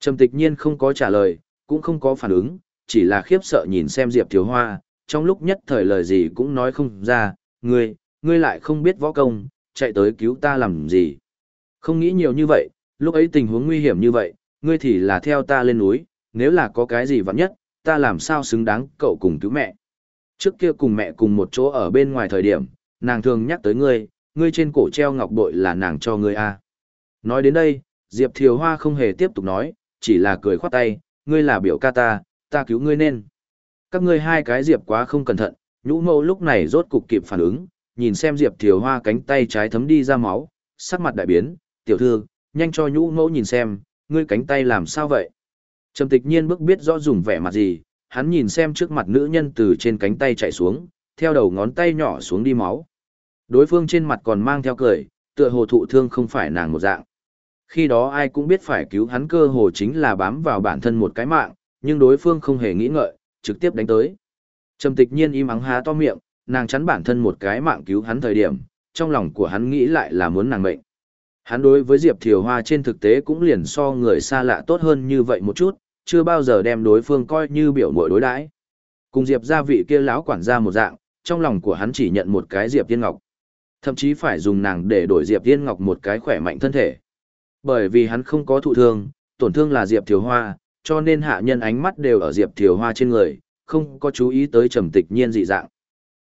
Trầm tịch nhiên không có trả lời, cũng không có phản ứng, chỉ là khiếp sợ nhìn xem Diệp Thiều Hoa, trong lúc nhất thời lời gì cũng nói không ra, ngươi, ngươi lại không biết võ công, chạy tới cứu ta làm gì. Không nghĩ nhiều như vậy, lúc ấy tình huống nguy hiểm như vậy, ngươi thì là theo ta lên núi, nếu là có cái gì vặn nhất, ta làm sao xứng đáng cậu cùng cứu mẹ. Trước kia cùng mẹ cùng một chỗ ở bên ngoài thời điểm, nàng thường nhắc tới ngươi, ngươi trên cổ treo ngọc bội là nàng cho ngươi a. À. Nói đến đây, Diệp Thiều Hoa không hề tiếp tục nói, chỉ là cười khoát tay, ngươi là biểu ca ta, ta cứu ngươi nên. Các ngươi hai cái Diệp quá không cẩn thận, nhũ mâu lúc này rốt cục kịp phản ứng, nhìn xem Diệp Thiều Hoa cánh tay trái thấm đi ra máu, sắc mặt đại biến, tiểu thư, nhanh cho nhũ mẫu nhìn xem, ngươi cánh tay làm sao vậy? Trầm tịch nhiên bước biết rõ dùng vẻ mặt gì, hắn nhìn xem trước mặt nữ nhân từ trên cánh tay chạy xuống, theo đầu ngón tay nhỏ xuống đi máu. Đối phương trên mặt còn mang theo cười, tựa hồ thụ thương không phải nàng một dạng. Khi đó ai cũng biết phải cứu hắn cơ hồ chính là bám vào bản thân một cái mạng, nhưng đối phương không hề nghĩ ngợi, trực tiếp đánh tới. Trầm tịch nhiên im ắng há to miệng, nàng chắn bản thân một cái mạng cứu hắn thời điểm, trong lòng của hắn nghĩ lại là muốn nàng mệnh. Hắn đối với Diệp Thiều Hoa trên thực tế cũng liền so người xa lạ tốt hơn như vậy một chút, chưa bao giờ đem đối phương coi như biểu mội đối đãi. Cùng Diệp gia vị kia lão quản gia một dạng, trong lòng của hắn chỉ nhận một cái Diệp Tiên Ngọc. Thậm chí phải dùng nàng để đổi Diệp Tiên Ngọc một cái khỏe mạnh thân thể. Bởi vì hắn không có thụ thương, tổn thương là Diệp Thiều Hoa, cho nên hạ nhân ánh mắt đều ở Diệp Thiều Hoa trên người, không có chú ý tới Trầm Tịch Nhiên dị dạng.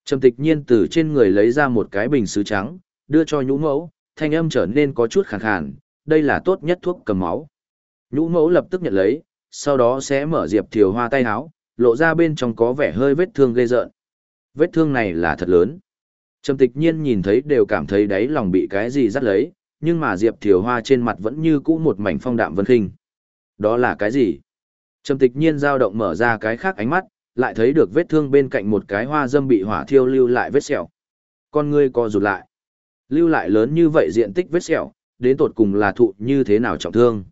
Trầm Tịch Nhiên từ trên người lấy ra một cái bình sứ trắng, đưa cho nhũ mẫu, thanh âm trở nên có chút khàn khàn, đây là tốt nhất thuốc cầm máu. Nhũ mẫu lập tức nhận lấy, sau đó sẽ mở Diệp Thiều Hoa tay háo, lộ ra bên trong có vẻ hơi vết thương gây rợn. Vết thương này là thật lớn. Trầm Tịch Nhiên nhìn thấy đều cảm thấy đáy lòng bị cái gì dắt lấy, nhưng mà Diệp Thiều Hoa trên mặt vẫn như cũ một mảnh phong đạm vân khinh. Đó là cái gì? Trầm tịch nhiên dao động mở ra cái khác ánh mắt, lại thấy được vết thương bên cạnh một cái hoa dâm bị hỏa thiêu lưu lại vết sẹo. Con ngươi co rụt lại. Lưu lại lớn như vậy diện tích vết sẹo, đến tột cùng là thụ như thế nào trọng thương.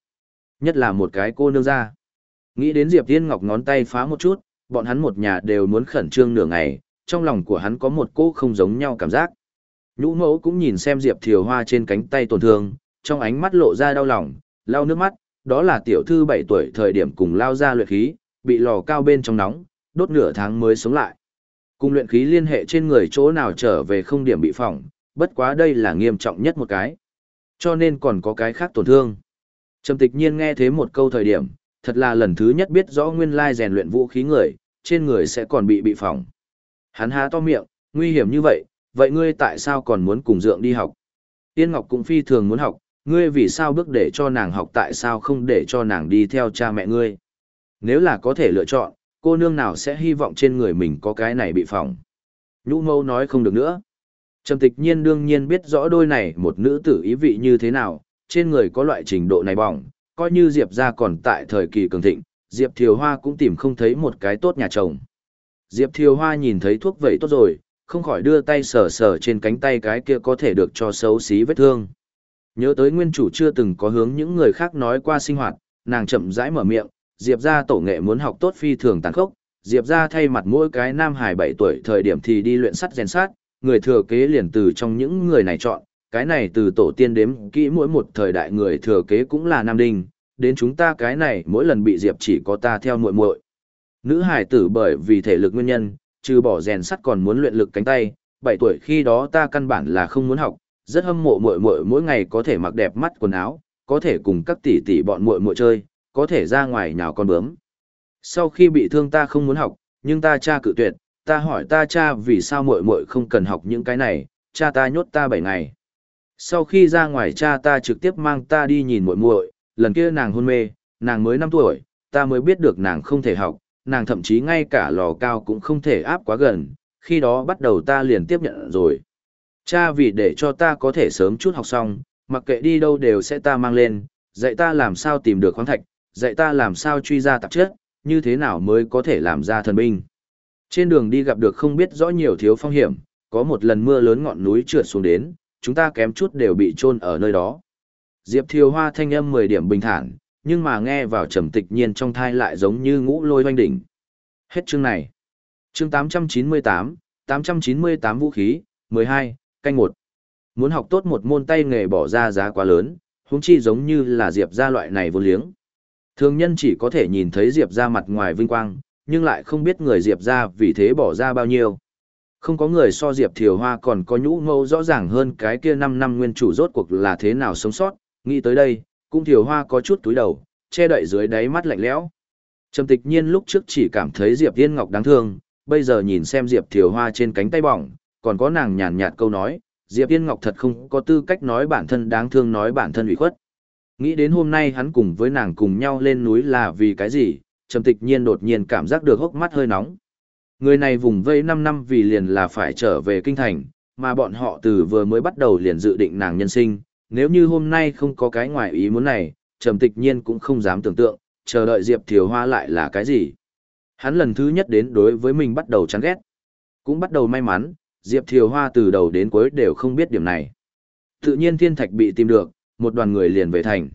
Nhất là một cái cô nương ra. Nghĩ đến Diệp Thiên Ngọc ngón tay phá một chút, bọn hắn một nhà đều muốn khẩn trương nửa ngày, trong lòng của hắn có một cô không giống nhau cảm giác. Nhũ mẫu cũng nhìn xem Diệp Thiều Hoa trên cánh tay tổn thương, trong ánh mắt lộ ra đau lòng, lau nước mắt, đó là tiểu thư 7 tuổi thời điểm cùng lao ra luyện khí, bị lò cao bên trong nóng, đốt nửa tháng mới sống lại. Cùng luyện khí liên hệ trên người chỗ nào trở về không điểm bị phỏng, bất quá đây là nghiêm trọng nhất một cái. Cho nên còn có cái khác tổn thương. Trầm tịch nhiên nghe thế một câu thời điểm, thật là lần thứ nhất biết rõ nguyên lai rèn luyện vũ khí người, trên người sẽ còn bị bị phỏng. Hắn há to miệng, nguy hiểm như vậy, vậy ngươi tại sao còn muốn cùng dượng đi học? Tiên Ngọc cũng phi thường muốn học, ngươi vì sao bước để cho nàng học tại sao không để cho nàng đi theo cha mẹ ngươi. Nếu là có thể lựa chọn, cô nương nào sẽ hy vọng trên người mình có cái này bị phỏng. Nhũ mâu nói không được nữa. Trầm tịch nhiên đương nhiên biết rõ đôi này một nữ tử ý vị như thế nào, trên người có loại trình độ này bỏng, coi như Diệp ra còn tại thời kỳ cường thịnh, Diệp Thiều Hoa cũng tìm không thấy một cái tốt nhà chồng. Diệp Thiều Hoa nhìn thấy thuốc vậy tốt rồi, không khỏi đưa tay sờ sờ trên cánh tay cái kia có thể được cho xấu xí vết thương. Nhớ tới nguyên chủ chưa từng có hướng những người khác nói qua sinh hoạt, nàng chậm rãi mở miệng, Diệp ra tổ nghệ muốn học tốt phi thường tàn khốc, Diệp ra thay mặt mỗi cái nam hài 7 tuổi thời điểm thì đi luyện sắt rèn sát, người thừa kế liền từ trong những người này chọn, cái này từ tổ tiên đếm kỹ mỗi một thời đại người thừa kế cũng là nam đinh, đến chúng ta cái này mỗi lần bị Diệp chỉ có ta theo muội muội. Nữ hải tử bởi vì thể lực nguyên nhân, trừ bỏ rèn sắt còn muốn luyện lực cánh tay, 7 tuổi khi đó ta căn bản là không muốn học, rất hâm mộ muội muội mỗi ngày có thể mặc đẹp mắt quần áo, có thể cùng các tỷ tỷ bọn muội muội chơi, có thể ra ngoài nhào con bướm. Sau khi bị thương ta không muốn học, nhưng ta cha cự tuyệt, ta hỏi ta cha vì sao muội muội không cần học những cái này, cha ta nhốt ta 7 ngày. Sau khi ra ngoài cha ta trực tiếp mang ta đi nhìn muội muội, lần kia nàng hôn mê, nàng mới 5 tuổi, ta mới biết được nàng không thể học, nàng thậm chí ngay cả lò cao cũng không thể áp quá gần, khi đó bắt đầu ta liền tiếp nhận rồi. Cha vì để cho ta có thể sớm chút học xong, mặc kệ đi đâu đều sẽ ta mang lên, dạy ta làm sao tìm được khoáng thạch, dạy ta làm sao truy ra tạp chất, như thế nào mới có thể làm ra thần binh. Trên đường đi gặp được không biết rõ nhiều thiếu phong hiểm, có một lần mưa lớn ngọn núi trượt xuống đến, chúng ta kém chút đều bị chôn ở nơi đó. Diệp Thiều Hoa thanh âm 10 điểm bình thản, nhưng mà nghe vào trầm tịch nhiên trong thai lại giống như ngũ lôi hoanh đỉnh. Hết chương này. Chương 898, 898 vũ khí, 12, canh 1. Muốn học tốt một môn tay nghề bỏ ra giá quá lớn, huống chi giống như là Diệp gia loại này vô liếng. Thường nhân chỉ có thể nhìn thấy Diệp gia mặt ngoài vinh quang, nhưng lại không biết người Diệp gia vì thế bỏ ra bao nhiêu. Không có người so Diệp Thiều Hoa còn có nhũ mâu rõ ràng hơn cái kia 5 năm nguyên chủ rốt cuộc là thế nào sống sót, nghĩ tới đây, cung Thiều Hoa có chút túi đầu, che đậy dưới đáy mắt lạnh lẽo. Trầm tịch nhiên lúc trước chỉ cảm thấy Diệp Yên Ngọc đáng thương, bây giờ nhìn xem Diệp Thiều Hoa trên cánh tay bỏng, còn có nàng nhàn nhạt câu nói, Diệp Yên Ngọc thật không có tư cách nói bản thân đáng thương nói bản thân ủy khuất. Nghĩ đến hôm nay hắn cùng với nàng cùng nhau lên núi là vì cái gì, trầm tịch nhiên đột nhiên cảm giác được hốc mắt hơi nóng. Người này vùng vây 5 năm vì liền là phải trở về kinh thành, mà bọn họ từ vừa mới bắt đầu liền dự định nàng nhân sinh, nếu như hôm nay không có cái ngoài ý muốn này, trầm tịch nhiên cũng không dám tưởng tượng, chờ đợi Diệp Thiều Hoa lại là cái gì. Hắn lần thứ nhất đến đối với mình bắt đầu chán ghét. Cũng bắt đầu may mắn, Diệp Thiều Hoa từ đầu đến cuối đều không biết điểm này. Tự nhiên thiên thạch bị tìm được, một đoàn người liền về thành.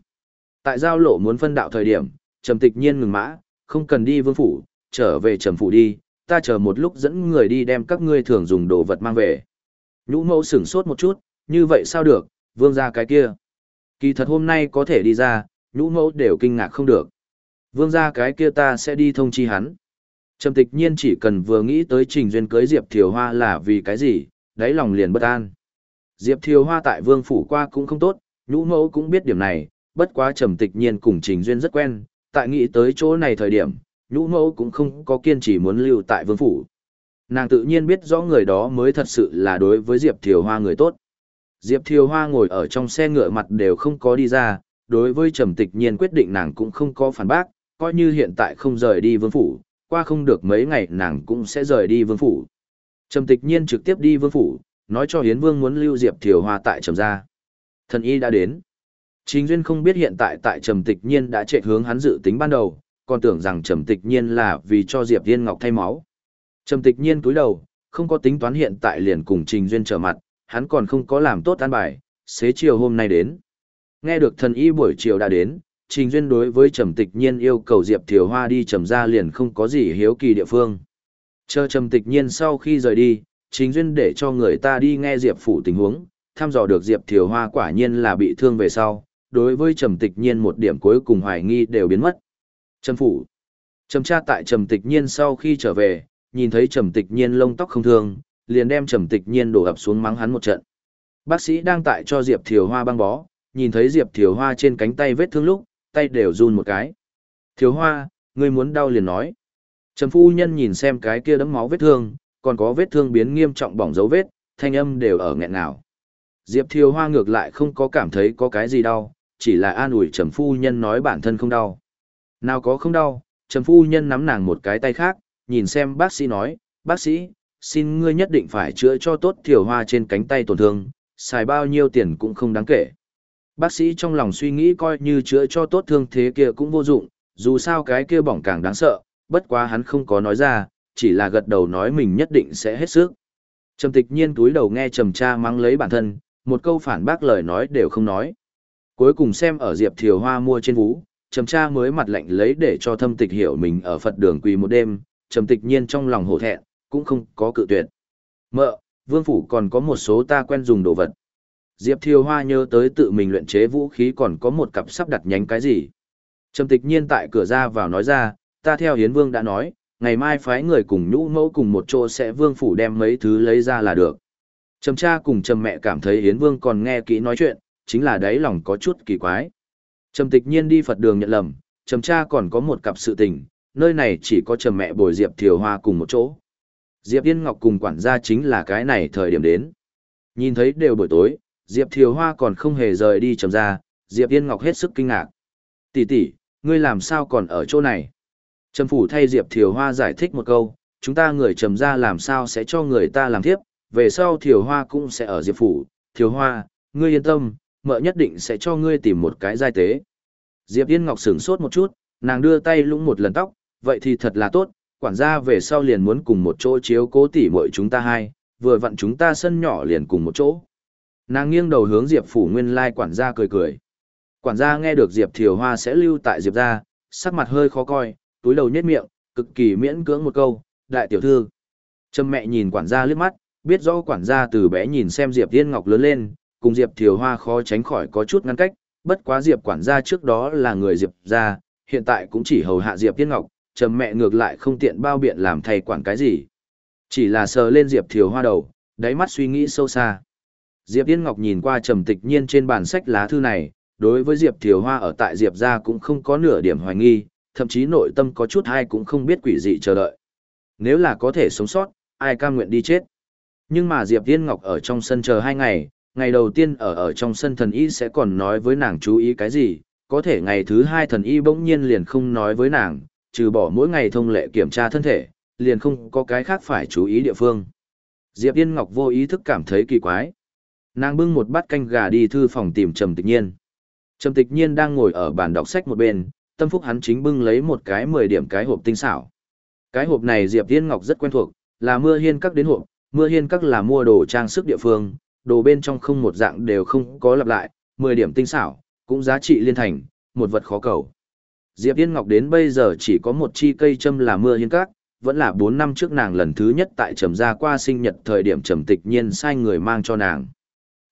Tại giao lộ muốn phân đạo thời điểm, trầm tịch nhiên ngừng mã, không cần đi vương phủ, trở về trầm phủ đi, ta chờ một lúc dẫn người đi đem các ngươi thường dùng đồ vật mang về. Nhũ mẫu sửng sốt một chút, như vậy sao được, vương ra cái kia. Kỳ thật hôm nay có thể đi ra, nhũ mẫu đều kinh ngạc không được. Vương ra cái kia ta sẽ đi thông chi hắn. Trầm tịch nhiên chỉ cần vừa nghĩ tới trình duyên cưới Diệp Thiều Hoa là vì cái gì, đáy lòng liền bất an. Diệp Thiều Hoa tại vương phủ qua cũng không tốt, nhũ mẫu cũng biết điểm này, bất quá trầm tịch nhiên cùng trình duyên rất quen, tại nghĩ tới chỗ này thời điểm, nhũ mẫu cũng không có kiên trì muốn lưu tại vương phủ. Nàng tự nhiên biết rõ người đó mới thật sự là đối với Diệp Thiều Hoa người tốt. Diệp Thiều Hoa ngồi ở trong xe ngựa mặt đều không có đi ra, đối với trầm tịch nhiên quyết định nàng cũng không có phản bác, coi như hiện tại không rời đi vương phủ, qua không được mấy ngày nàng cũng sẽ rời đi vương phủ. Trầm tịch nhiên trực tiếp đi vương phủ, nói cho Hiến Vương muốn lưu Diệp Thiều Hoa tại trầm gia. Thần y đã đến. Chính Duyên không biết hiện tại tại trầm tịch nhiên đã chạy hướng hắn dự tính ban đầu, còn tưởng rằng trầm tịch nhiên là vì cho Diệp Thiên Ngọc thay máu. Trầm tịch nhiên cúi đầu, không có tính toán hiện tại liền cùng Trình Duyên trở mặt, hắn còn không có làm tốt an bài, xế chiều hôm nay đến. Nghe được thần y buổi chiều đã đến, Trình Duyên đối với Trầm Tịch Nhiên yêu cầu Diệp Thiều Hoa đi trầm ra liền không có gì hiếu kỳ địa phương. Chờ Trầm Tịch Nhiên sau khi rời đi, Trình Duyên để cho người ta đi nghe Diệp phủ tình huống, thăm dò được Diệp Thiều Hoa quả nhiên là bị thương về sau, đối với Trầm Tịch Nhiên một điểm cuối cùng hoài nghi đều biến mất. Trầm phủ. Trầm tra tại Trầm Tịch Nhiên sau khi trở về, nhìn thấy Trầm Tịch Nhiên lông tóc không thương, liền đem Trầm Tịch Nhiên đổ ập xuống mắng hắn một trận. Bác sĩ đang tại cho Diệp Thiều Hoa băng bó, nhìn thấy Diệp Thiều Hoa trên cánh tay vết thương lúc, tay đều run một cái. Thiều Hoa, ngươi muốn đau liền nói. Trầm phu nhân nhìn xem cái kia đấm máu vết thương, còn có vết thương biến nghiêm trọng bỏng dấu vết, thanh âm đều ở nghẹn nào. Diệp Thiều Hoa ngược lại không có cảm thấy có cái gì đau, chỉ là an ủi Trầm phu nhân nói bản thân không đau. Nào có không đau, Trầm phu nhân nắm nàng một cái tay khác, nhìn xem bác sĩ nói, bác sĩ, xin ngươi nhất định phải chữa cho tốt Thiều Hoa trên cánh tay tổn thương, xài bao nhiêu tiền cũng không đáng kể. Bác sĩ trong lòng suy nghĩ coi như chữa cho tốt thương thế kia cũng vô dụng, dù sao cái kia bỏng càng đáng sợ, bất quá hắn không có nói ra, chỉ là gật đầu nói mình nhất định sẽ hết sức. Trầm tịch nhiên túi đầu nghe trầm cha mang lấy bản thân, một câu phản bác lời nói đều không nói. Cuối cùng xem ở Diệp Thiều Hoa mua trên vũ trầm Tra mới mặt lạnh lấy để cho thâm tịch hiểu mình ở Phật đường quỳ một đêm, trầm tịch nhiên trong lòng hổ thẹn, cũng không có cự tuyệt. Mợ, vương phủ còn có một số ta quen dùng đồ vật. Diệp Thiều Hoa nhớ tới tự mình luyện chế vũ khí còn có một cặp sắp đặt nhánh cái gì. Trầm tịch nhiên tại cửa ra vào nói ra, ta theo Hiến Vương đã nói, ngày mai phái người cùng nhũ mẫu cùng một chỗ sẽ vương phủ đem mấy thứ lấy ra là được. Trầm cha cùng trầm mẹ cảm thấy Hiến Vương còn nghe kỹ nói chuyện, chính là đáy lòng có chút kỳ quái. Trầm tịch nhiên đi Phật đường nhận lầm, trầm cha còn có một cặp sự tình, nơi này chỉ có trầm mẹ bồi Diệp Thiều Hoa cùng một chỗ. Diệp Yên Ngọc cùng quản gia chính là cái này thời điểm đến. Nhìn thấy đều buổi tối, Diệp Thiều Hoa còn không hề rời đi trầm ra, Diệp Yên Ngọc hết sức kinh ngạc. Tỷ tỷ, ngươi làm sao còn ở chỗ này? Trầm phủ thay Diệp Thiều Hoa giải thích một câu, chúng ta người trầm ra làm sao sẽ cho người ta làm tiếp, về sau Thiều Hoa cũng sẽ ở Diệp phủ. Thiều Hoa, ngươi yên tâm, mợ nhất định sẽ cho ngươi tìm một cái giai tế. Diệp Yên Ngọc sửng sốt một chút, nàng đưa tay lũng một lần tóc, vậy thì thật là tốt, quản gia về sau liền muốn cùng một chỗ chiếu cố tỉ muội chúng ta hai, vừa vặn chúng ta sân nhỏ liền cùng một chỗ. Nàng nghiêng đầu hướng Diệp phủ nguyên lai quản gia cười cười. Quản gia nghe được Diệp Thiều Hoa sẽ lưu tại Diệp gia, sắc mặt hơi khó coi, túi đầu nhếch miệng, cực kỳ miễn cưỡng một câu, đại tiểu thư. Trâm mẹ nhìn quản gia liếc mắt, biết rõ quản gia từ bé nhìn xem Diệp Yên Ngọc lớn lên, cùng Diệp Thiều Hoa khó tránh khỏi có chút ngăn cách, bất quá Diệp quản gia trước đó là người Diệp gia, hiện tại cũng chỉ hầu hạ Diệp Tiên Ngọc, Trầm mẹ ngược lại không tiện bao biện làm thầy quản cái gì. Chỉ là sờ lên Diệp Thiều Hoa đầu, đáy mắt suy nghĩ sâu xa. Diệp Tiên Ngọc nhìn qua trầm tịch nhiên trên bản sách lá thư này, đối với Diệp Thiều Hoa ở tại Diệp gia cũng không có nửa điểm hoài nghi, thậm chí nội tâm có chút hay cũng không biết quỷ dị chờ đợi. Nếu là có thể sống sót, ai cam nguyện đi chết. Nhưng mà Diệp Tiên Ngọc ở trong sân chờ hai ngày, ngày đầu tiên ở ở trong sân thần y sẽ còn nói với nàng chú ý cái gì, có thể ngày thứ hai thần y bỗng nhiên liền không nói với nàng, trừ bỏ mỗi ngày thông lệ kiểm tra thân thể, liền không có cái khác phải chú ý địa phương. Diệp Yên Ngọc vô ý thức cảm thấy kỳ quái. Nàng bưng một bát canh gà đi thư phòng tìm Trầm Tịch Nhiên. Trầm Tịch Nhiên đang ngồi ở bàn đọc sách một bên, tâm phúc hắn chính bưng lấy một cái 10 điểm cái hộp tinh xảo. Cái hộp này Diệp Yên Ngọc rất quen thuộc, là mưa hiên các đến hộp, mưa hiên các là mua đồ trang sức địa phương, đồ bên trong không một dạng đều không có lặp lại, 10 điểm tinh xảo, cũng giá trị liên thành, một vật khó cầu. Diệp Yên Ngọc đến bây giờ chỉ có một chi cây châm là mưa hiên cát, vẫn là 4 năm trước nàng lần thứ nhất tại trầm gia qua sinh nhật thời điểm trầm tịch nhiên sai người mang cho nàng.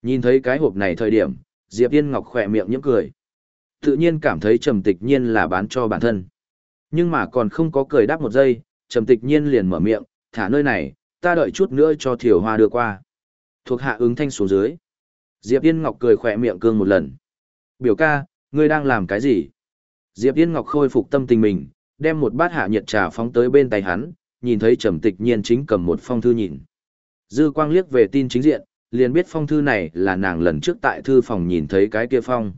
Nhìn thấy cái hộp này thời điểm, Diệp Yên Ngọc khỏe miệng nhếch cười. Tự nhiên cảm thấy trầm tịch nhiên là bán cho bản thân. Nhưng mà còn không có cười đáp một giây, trầm tịch nhiên liền mở miệng, thả nơi này, ta đợi chút nữa cho thiểu hoa đưa qua. Thuộc hạ ứng thanh xuống dưới. Diệp Yên Ngọc cười khỏe miệng cương một lần. Biểu ca, ngươi đang làm cái gì? Diệp Yên Ngọc khôi phục tâm tình mình, đem một bát hạ nhiệt trà phóng tới bên tay hắn, nhìn thấy Trầm Tịch Nhiên chính cầm một phong thư nhìn. Dư Quang liếc về tin chính diện, liền biết phong thư này là nàng lần trước tại thư phòng nhìn thấy cái kia phong.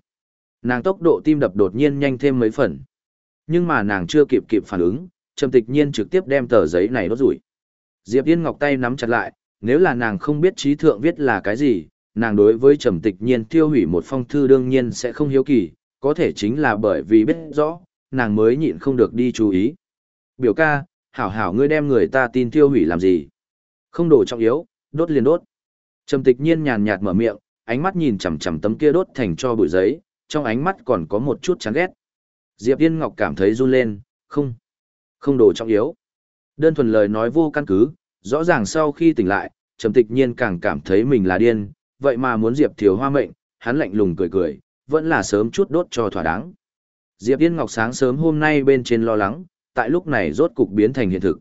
Nàng tốc độ tim đập đột nhiên nhanh thêm mấy phần. Nhưng mà nàng chưa kịp kịp phản ứng, Trầm Tịch Nhiên trực tiếp đem tờ giấy này đốt rủi. Diệp Yên Ngọc tay nắm chặt lại, nếu là nàng không biết trí thượng viết là cái gì, nàng đối với Trầm Tịch Nhiên tiêu hủy một phong thư đương nhiên sẽ không hiếu kỳ, có thể chính là bởi vì biết rõ, nàng mới nhịn không được đi chú ý. Biểu ca, hảo hảo ngươi đem người ta tin tiêu hủy làm gì? Không đổ trọng yếu, đốt liền đốt. Trầm tịch nhiên nhàn nhạt mở miệng, ánh mắt nhìn chằm chằm tấm kia đốt thành cho bụi giấy, trong ánh mắt còn có một chút chán ghét. Diệp Yên Ngọc cảm thấy run lên, không, không đổ trọng yếu. Đơn thuần lời nói vô căn cứ, rõ ràng sau khi tỉnh lại, Trầm tịch nhiên càng cảm thấy mình là điên, vậy mà muốn Diệp Thiếu Hoa mệnh, hắn lạnh lùng cười cười, vẫn là sớm chút đốt cho thỏa đáng. Diệp Yên Ngọc sáng sớm hôm nay bên trên lo lắng, tại lúc này rốt cục biến thành hiện thực.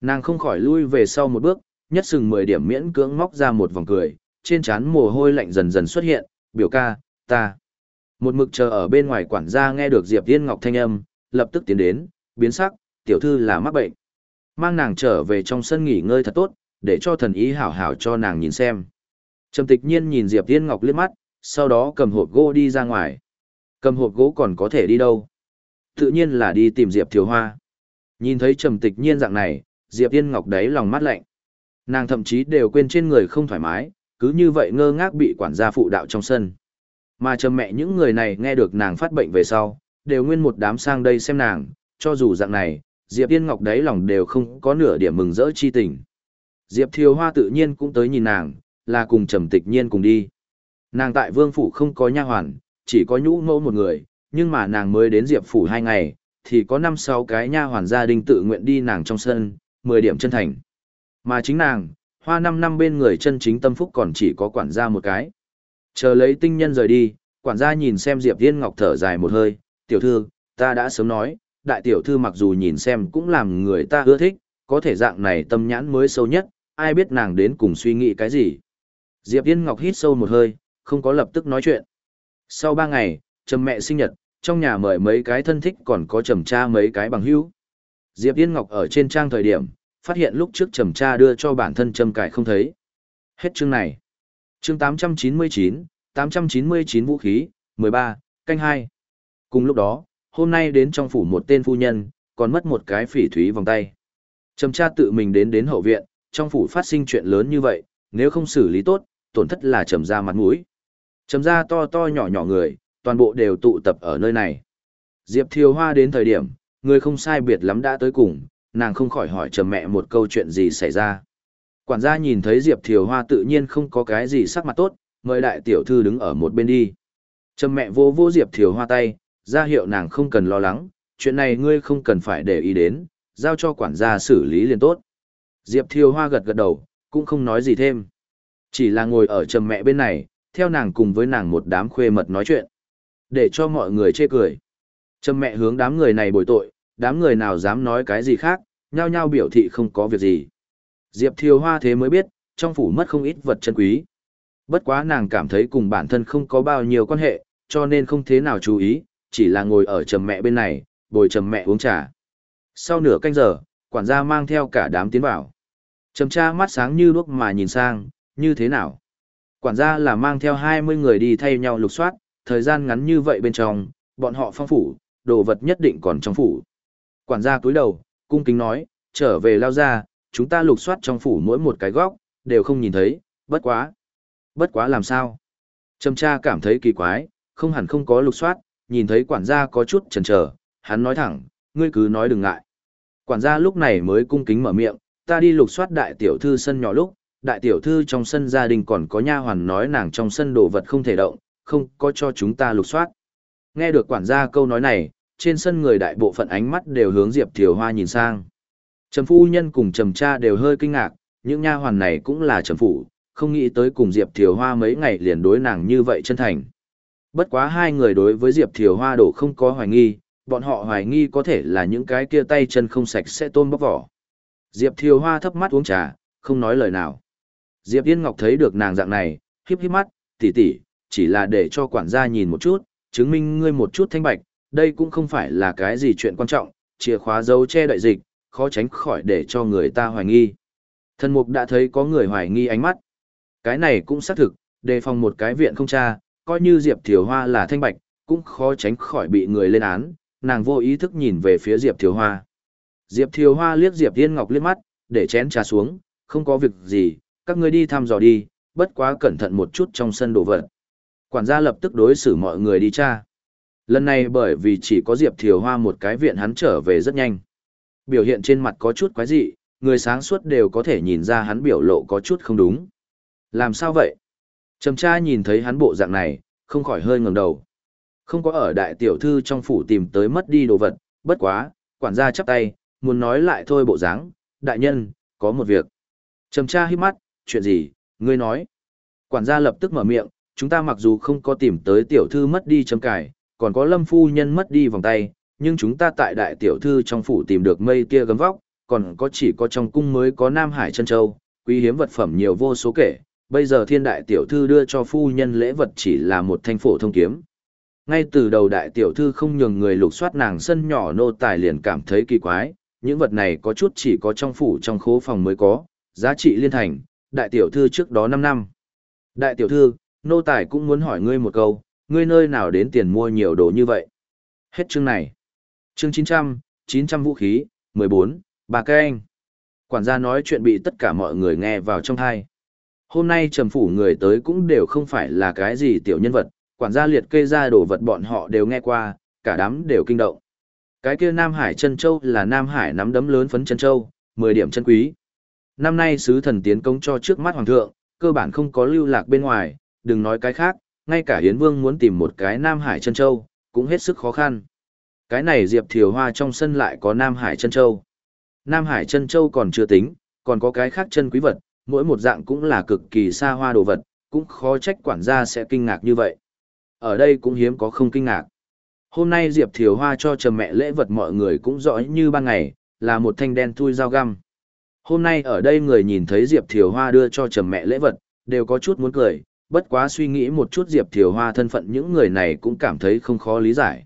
Nàng không khỏi lui về sau một bước, nhất sừng 10 điểm miễn cưỡng móc ra một vòng cười, trên trán mồ hôi lạnh dần dần xuất hiện, biểu ca, ta. Một mực chờ ở bên ngoài quản gia nghe được Diệp Yên Ngọc thanh âm, lập tức tiến đến, biến sắc, tiểu thư là mắc bệnh. Mang nàng trở về trong sân nghỉ ngơi thật tốt, để cho thần ý hảo hảo cho nàng nhìn xem. Trầm tịch nhiên nhìn Diệp Thiên Ngọc liếc mắt, sau đó cầm hộp gỗ đi ra ngoài. Cầm hộp gỗ còn có thể đi đâu? Tự nhiên là đi tìm Diệp Thiếu Hoa. Nhìn thấy trầm tịch nhiên dạng này, Diệp Thiên Ngọc đấy lòng mắt lạnh. Nàng thậm chí đều quên trên người không thoải mái, cứ như vậy ngơ ngác bị quản gia phụ đạo trong sân. Mà trầm mẹ những người này nghe được nàng phát bệnh về sau, đều nguyên một đám sang đây xem nàng, cho dù dạng này, Diệp Yên Ngọc đấy lòng đều không có nửa điểm mừng rỡ chi tình. Diệp Thiều Hoa tự nhiên cũng tới nhìn nàng, là cùng trầm tịch nhiên cùng đi. Nàng tại vương phủ không có nha hoàn, chỉ có nhũ mẫu một người, nhưng mà nàng mới đến Diệp phủ hai ngày, thì có năm sáu cái nha hoàn gia đình tự nguyện đi nàng trong sân, mười điểm chân thành. Mà chính nàng, hoa năm năm bên người chân chính tâm phúc còn chỉ có quản gia một cái. Chờ lấy tinh nhân rời đi, quản gia nhìn xem Diệp Yên Ngọc thở dài một hơi, tiểu thư, ta đã sớm nói, đại tiểu thư mặc dù nhìn xem cũng làm người ta ưa thích, có thể dạng này tâm nhãn mới sâu nhất, ai biết nàng đến cùng suy nghĩ cái gì. Diệp Yên Ngọc hít sâu một hơi, không có lập tức nói chuyện. Sau ba ngày, trầm mẹ sinh nhật, trong nhà mời mấy cái thân thích còn có trầm cha mấy cái bằng hữu. Diệp Yên Ngọc ở trên trang thời điểm, phát hiện lúc trước trầm cha đưa cho bản thân trầm cải không thấy. Hết chương này. Chương 899, 899 vũ khí, 13, canh 2. Cùng lúc đó, hôm nay đến trong phủ một tên phu nhân, còn mất một cái phỉ thúy vòng tay. Trầm cha tự mình đến đến hậu viện, trong phủ phát sinh chuyện lớn như vậy, nếu không xử lý tốt, tổn thất là trầm ra mặt mũi. Trầm ra to to nhỏ nhỏ người, toàn bộ đều tụ tập ở nơi này. Diệp Thiều Hoa đến thời điểm, người không sai biệt lắm đã tới cùng, nàng không khỏi hỏi trầm mẹ một câu chuyện gì xảy ra. Quản gia nhìn thấy Diệp Thiều Hoa tự nhiên không có cái gì sắc mặt tốt, mời đại tiểu thư đứng ở một bên đi. Trầm mẹ vô vô Diệp Thiều Hoa tay, ra hiệu nàng không cần lo lắng, chuyện này ngươi không cần phải để ý đến, giao cho quản gia xử lý liền tốt. Diệp Thiều Hoa gật gật đầu, cũng không nói gì thêm. Chỉ là ngồi ở trầm mẹ bên này, theo nàng cùng với nàng một đám khuê mật nói chuyện. Để cho mọi người chê cười. Trầm mẹ hướng đám người này bồi tội, đám người nào dám nói cái gì khác, nhao nhao biểu thị không có việc gì. Diệp Thiều Hoa thế mới biết, trong phủ mất không ít vật chân quý. Bất quá nàng cảm thấy cùng bản thân không có bao nhiêu quan hệ, cho nên không thế nào chú ý, chỉ là ngồi ở trầm mẹ bên này, bồi trầm mẹ uống trà. Sau nửa canh giờ, quản gia mang theo cả đám tiến vào. Trầm cha mắt sáng như đuốc mà nhìn sang, như thế nào? Quản gia là mang theo 20 người đi thay nhau lục soát, thời gian ngắn như vậy bên trong, bọn họ phong phủ, đồ vật nhất định còn trong phủ. Quản gia cúi đầu, cung kính nói, trở về lao ra, chúng ta lục soát trong phủ mỗi một cái góc, đều không nhìn thấy, bất quá. Bất quá làm sao? Trầm cha cảm thấy kỳ quái, không hẳn không có lục soát, nhìn thấy quản gia có chút chần chờ, hắn nói thẳng, ngươi cứ nói đừng ngại. Quản gia lúc này mới cung kính mở miệng, ta đi lục soát đại tiểu thư sân nhỏ lúc, đại tiểu thư trong sân gia đình còn có nha hoàn nói nàng trong sân đồ vật không thể động, không có cho chúng ta lục soát. Nghe được quản gia câu nói này, trên sân người đại bộ phận ánh mắt đều hướng Diệp Thiều Hoa nhìn sang. Trầm phu nhân cùng trầm cha đều hơi kinh ngạc, những nha hoàn này cũng là trầm phụ, không nghĩ tới cùng Diệp Thiều Hoa mấy ngày liền đối nàng như vậy chân thành. Bất quá hai người đối với Diệp Thiều Hoa đổ không có hoài nghi, bọn họ hoài nghi có thể là những cái kia tay chân không sạch sẽ tôm bóc vỏ. Diệp Thiều Hoa thấp mắt uống trà, không nói lời nào. Diệp Yên Ngọc thấy được nàng dạng này, híp híp mắt, tỷ tỷ, chỉ là để cho quản gia nhìn một chút, chứng minh ngươi một chút thanh bạch, đây cũng không phải là cái gì chuyện quan trọng, chìa khóa dấu che đại dịch, khó tránh khỏi để cho người ta hoài nghi. Thần mục đã thấy có người hoài nghi ánh mắt. Cái này cũng xác thực, đề phòng một cái viện không tra, coi như Diệp Thiều Hoa là thanh bạch, cũng khó tránh khỏi bị người lên án, nàng vô ý thức nhìn về phía Diệp Thiều Hoa. Diệp Thiều Hoa liếc Diệp Thiên Ngọc liếc mắt, để chén trà xuống, không có việc gì, các ngươi đi thăm dò đi, bất quá cẩn thận một chút trong sân đồ vật. Quản gia lập tức đối xử mọi người đi tra. Lần này bởi vì chỉ có Diệp Thiều Hoa một cái viện hắn trở về rất nhanh. Biểu hiện trên mặt có chút quái dị, người sáng suốt đều có thể nhìn ra hắn biểu lộ có chút không đúng. Làm sao vậy? Trầm Tra nhìn thấy hắn bộ dạng này, không khỏi hơi ngẩng đầu. Không có ở đại tiểu thư trong phủ tìm tới mất đi đồ vật, bất quá, quản gia chắp tay, muốn nói lại thôi bộ dáng, đại nhân, có một việc. Trầm Tra hít mắt, chuyện gì, ngươi nói. Quản gia lập tức mở miệng, chúng ta mặc dù không có tìm tới tiểu thư mất đi chấm cải, còn có lâm phu nhân mất đi vòng tay, nhưng chúng ta tại đại tiểu thư trong phủ tìm được mây kia gấm vóc, còn có chỉ có trong cung mới có Nam Hải chân châu, quý hiếm vật phẩm nhiều vô số kể, bây giờ thiên đại tiểu thư đưa cho phu nhân lễ vật chỉ là một thanh phổ thông kiếm. Ngay từ đầu đại tiểu thư không nhường người lục soát nàng sân nhỏ nô tài liền cảm thấy kỳ quái, những vật này có chút chỉ có trong phủ trong khố phòng mới có, giá trị liên thành, đại tiểu thư trước đó 5 năm. Đại tiểu thư, nô tài cũng muốn hỏi ngươi một câu, ngươi nơi nào đến tiền mua nhiều đồ như vậy? Hết chương này. Chương 900, 900 vũ khí, 14, bà cây anh. Quản gia nói chuyện bị tất cả mọi người nghe vào trong thai. Hôm nay trầm phủ người tới cũng đều không phải là cái gì tiểu nhân vật, quản gia liệt kê ra đồ vật bọn họ đều nghe qua, cả đám đều kinh động. Cái kia Nam Hải chân châu là Nam Hải nắm đấm lớn phấn chân châu, 10 điểm chân quý. Năm nay sứ thần tiến công cho trước mắt hoàng thượng, cơ bản không có lưu lạc bên ngoài, đừng nói cái khác, ngay cả Hiến Vương muốn tìm một cái Nam Hải chân châu, cũng hết sức khó khăn. Cái này Diệp Thiều Hoa trong sân lại có Nam Hải chân châu. Nam Hải chân châu còn chưa tính, còn có cái khác chân quý vật, mỗi một dạng cũng là cực kỳ xa hoa đồ vật, cũng khó trách quản gia sẽ kinh ngạc như vậy. Ở đây cũng hiếm có không kinh ngạc. Hôm nay Diệp Thiều Hoa cho trầm mẹ lễ vật mọi người cũng rõ như ban ngày, là một thanh đen thui dao găm. Hôm nay ở đây người nhìn thấy Diệp Thiều Hoa đưa cho trầm mẹ lễ vật, đều có chút muốn cười, bất quá suy nghĩ một chút Diệp Thiều Hoa thân phận những người này cũng cảm thấy không khó lý giải.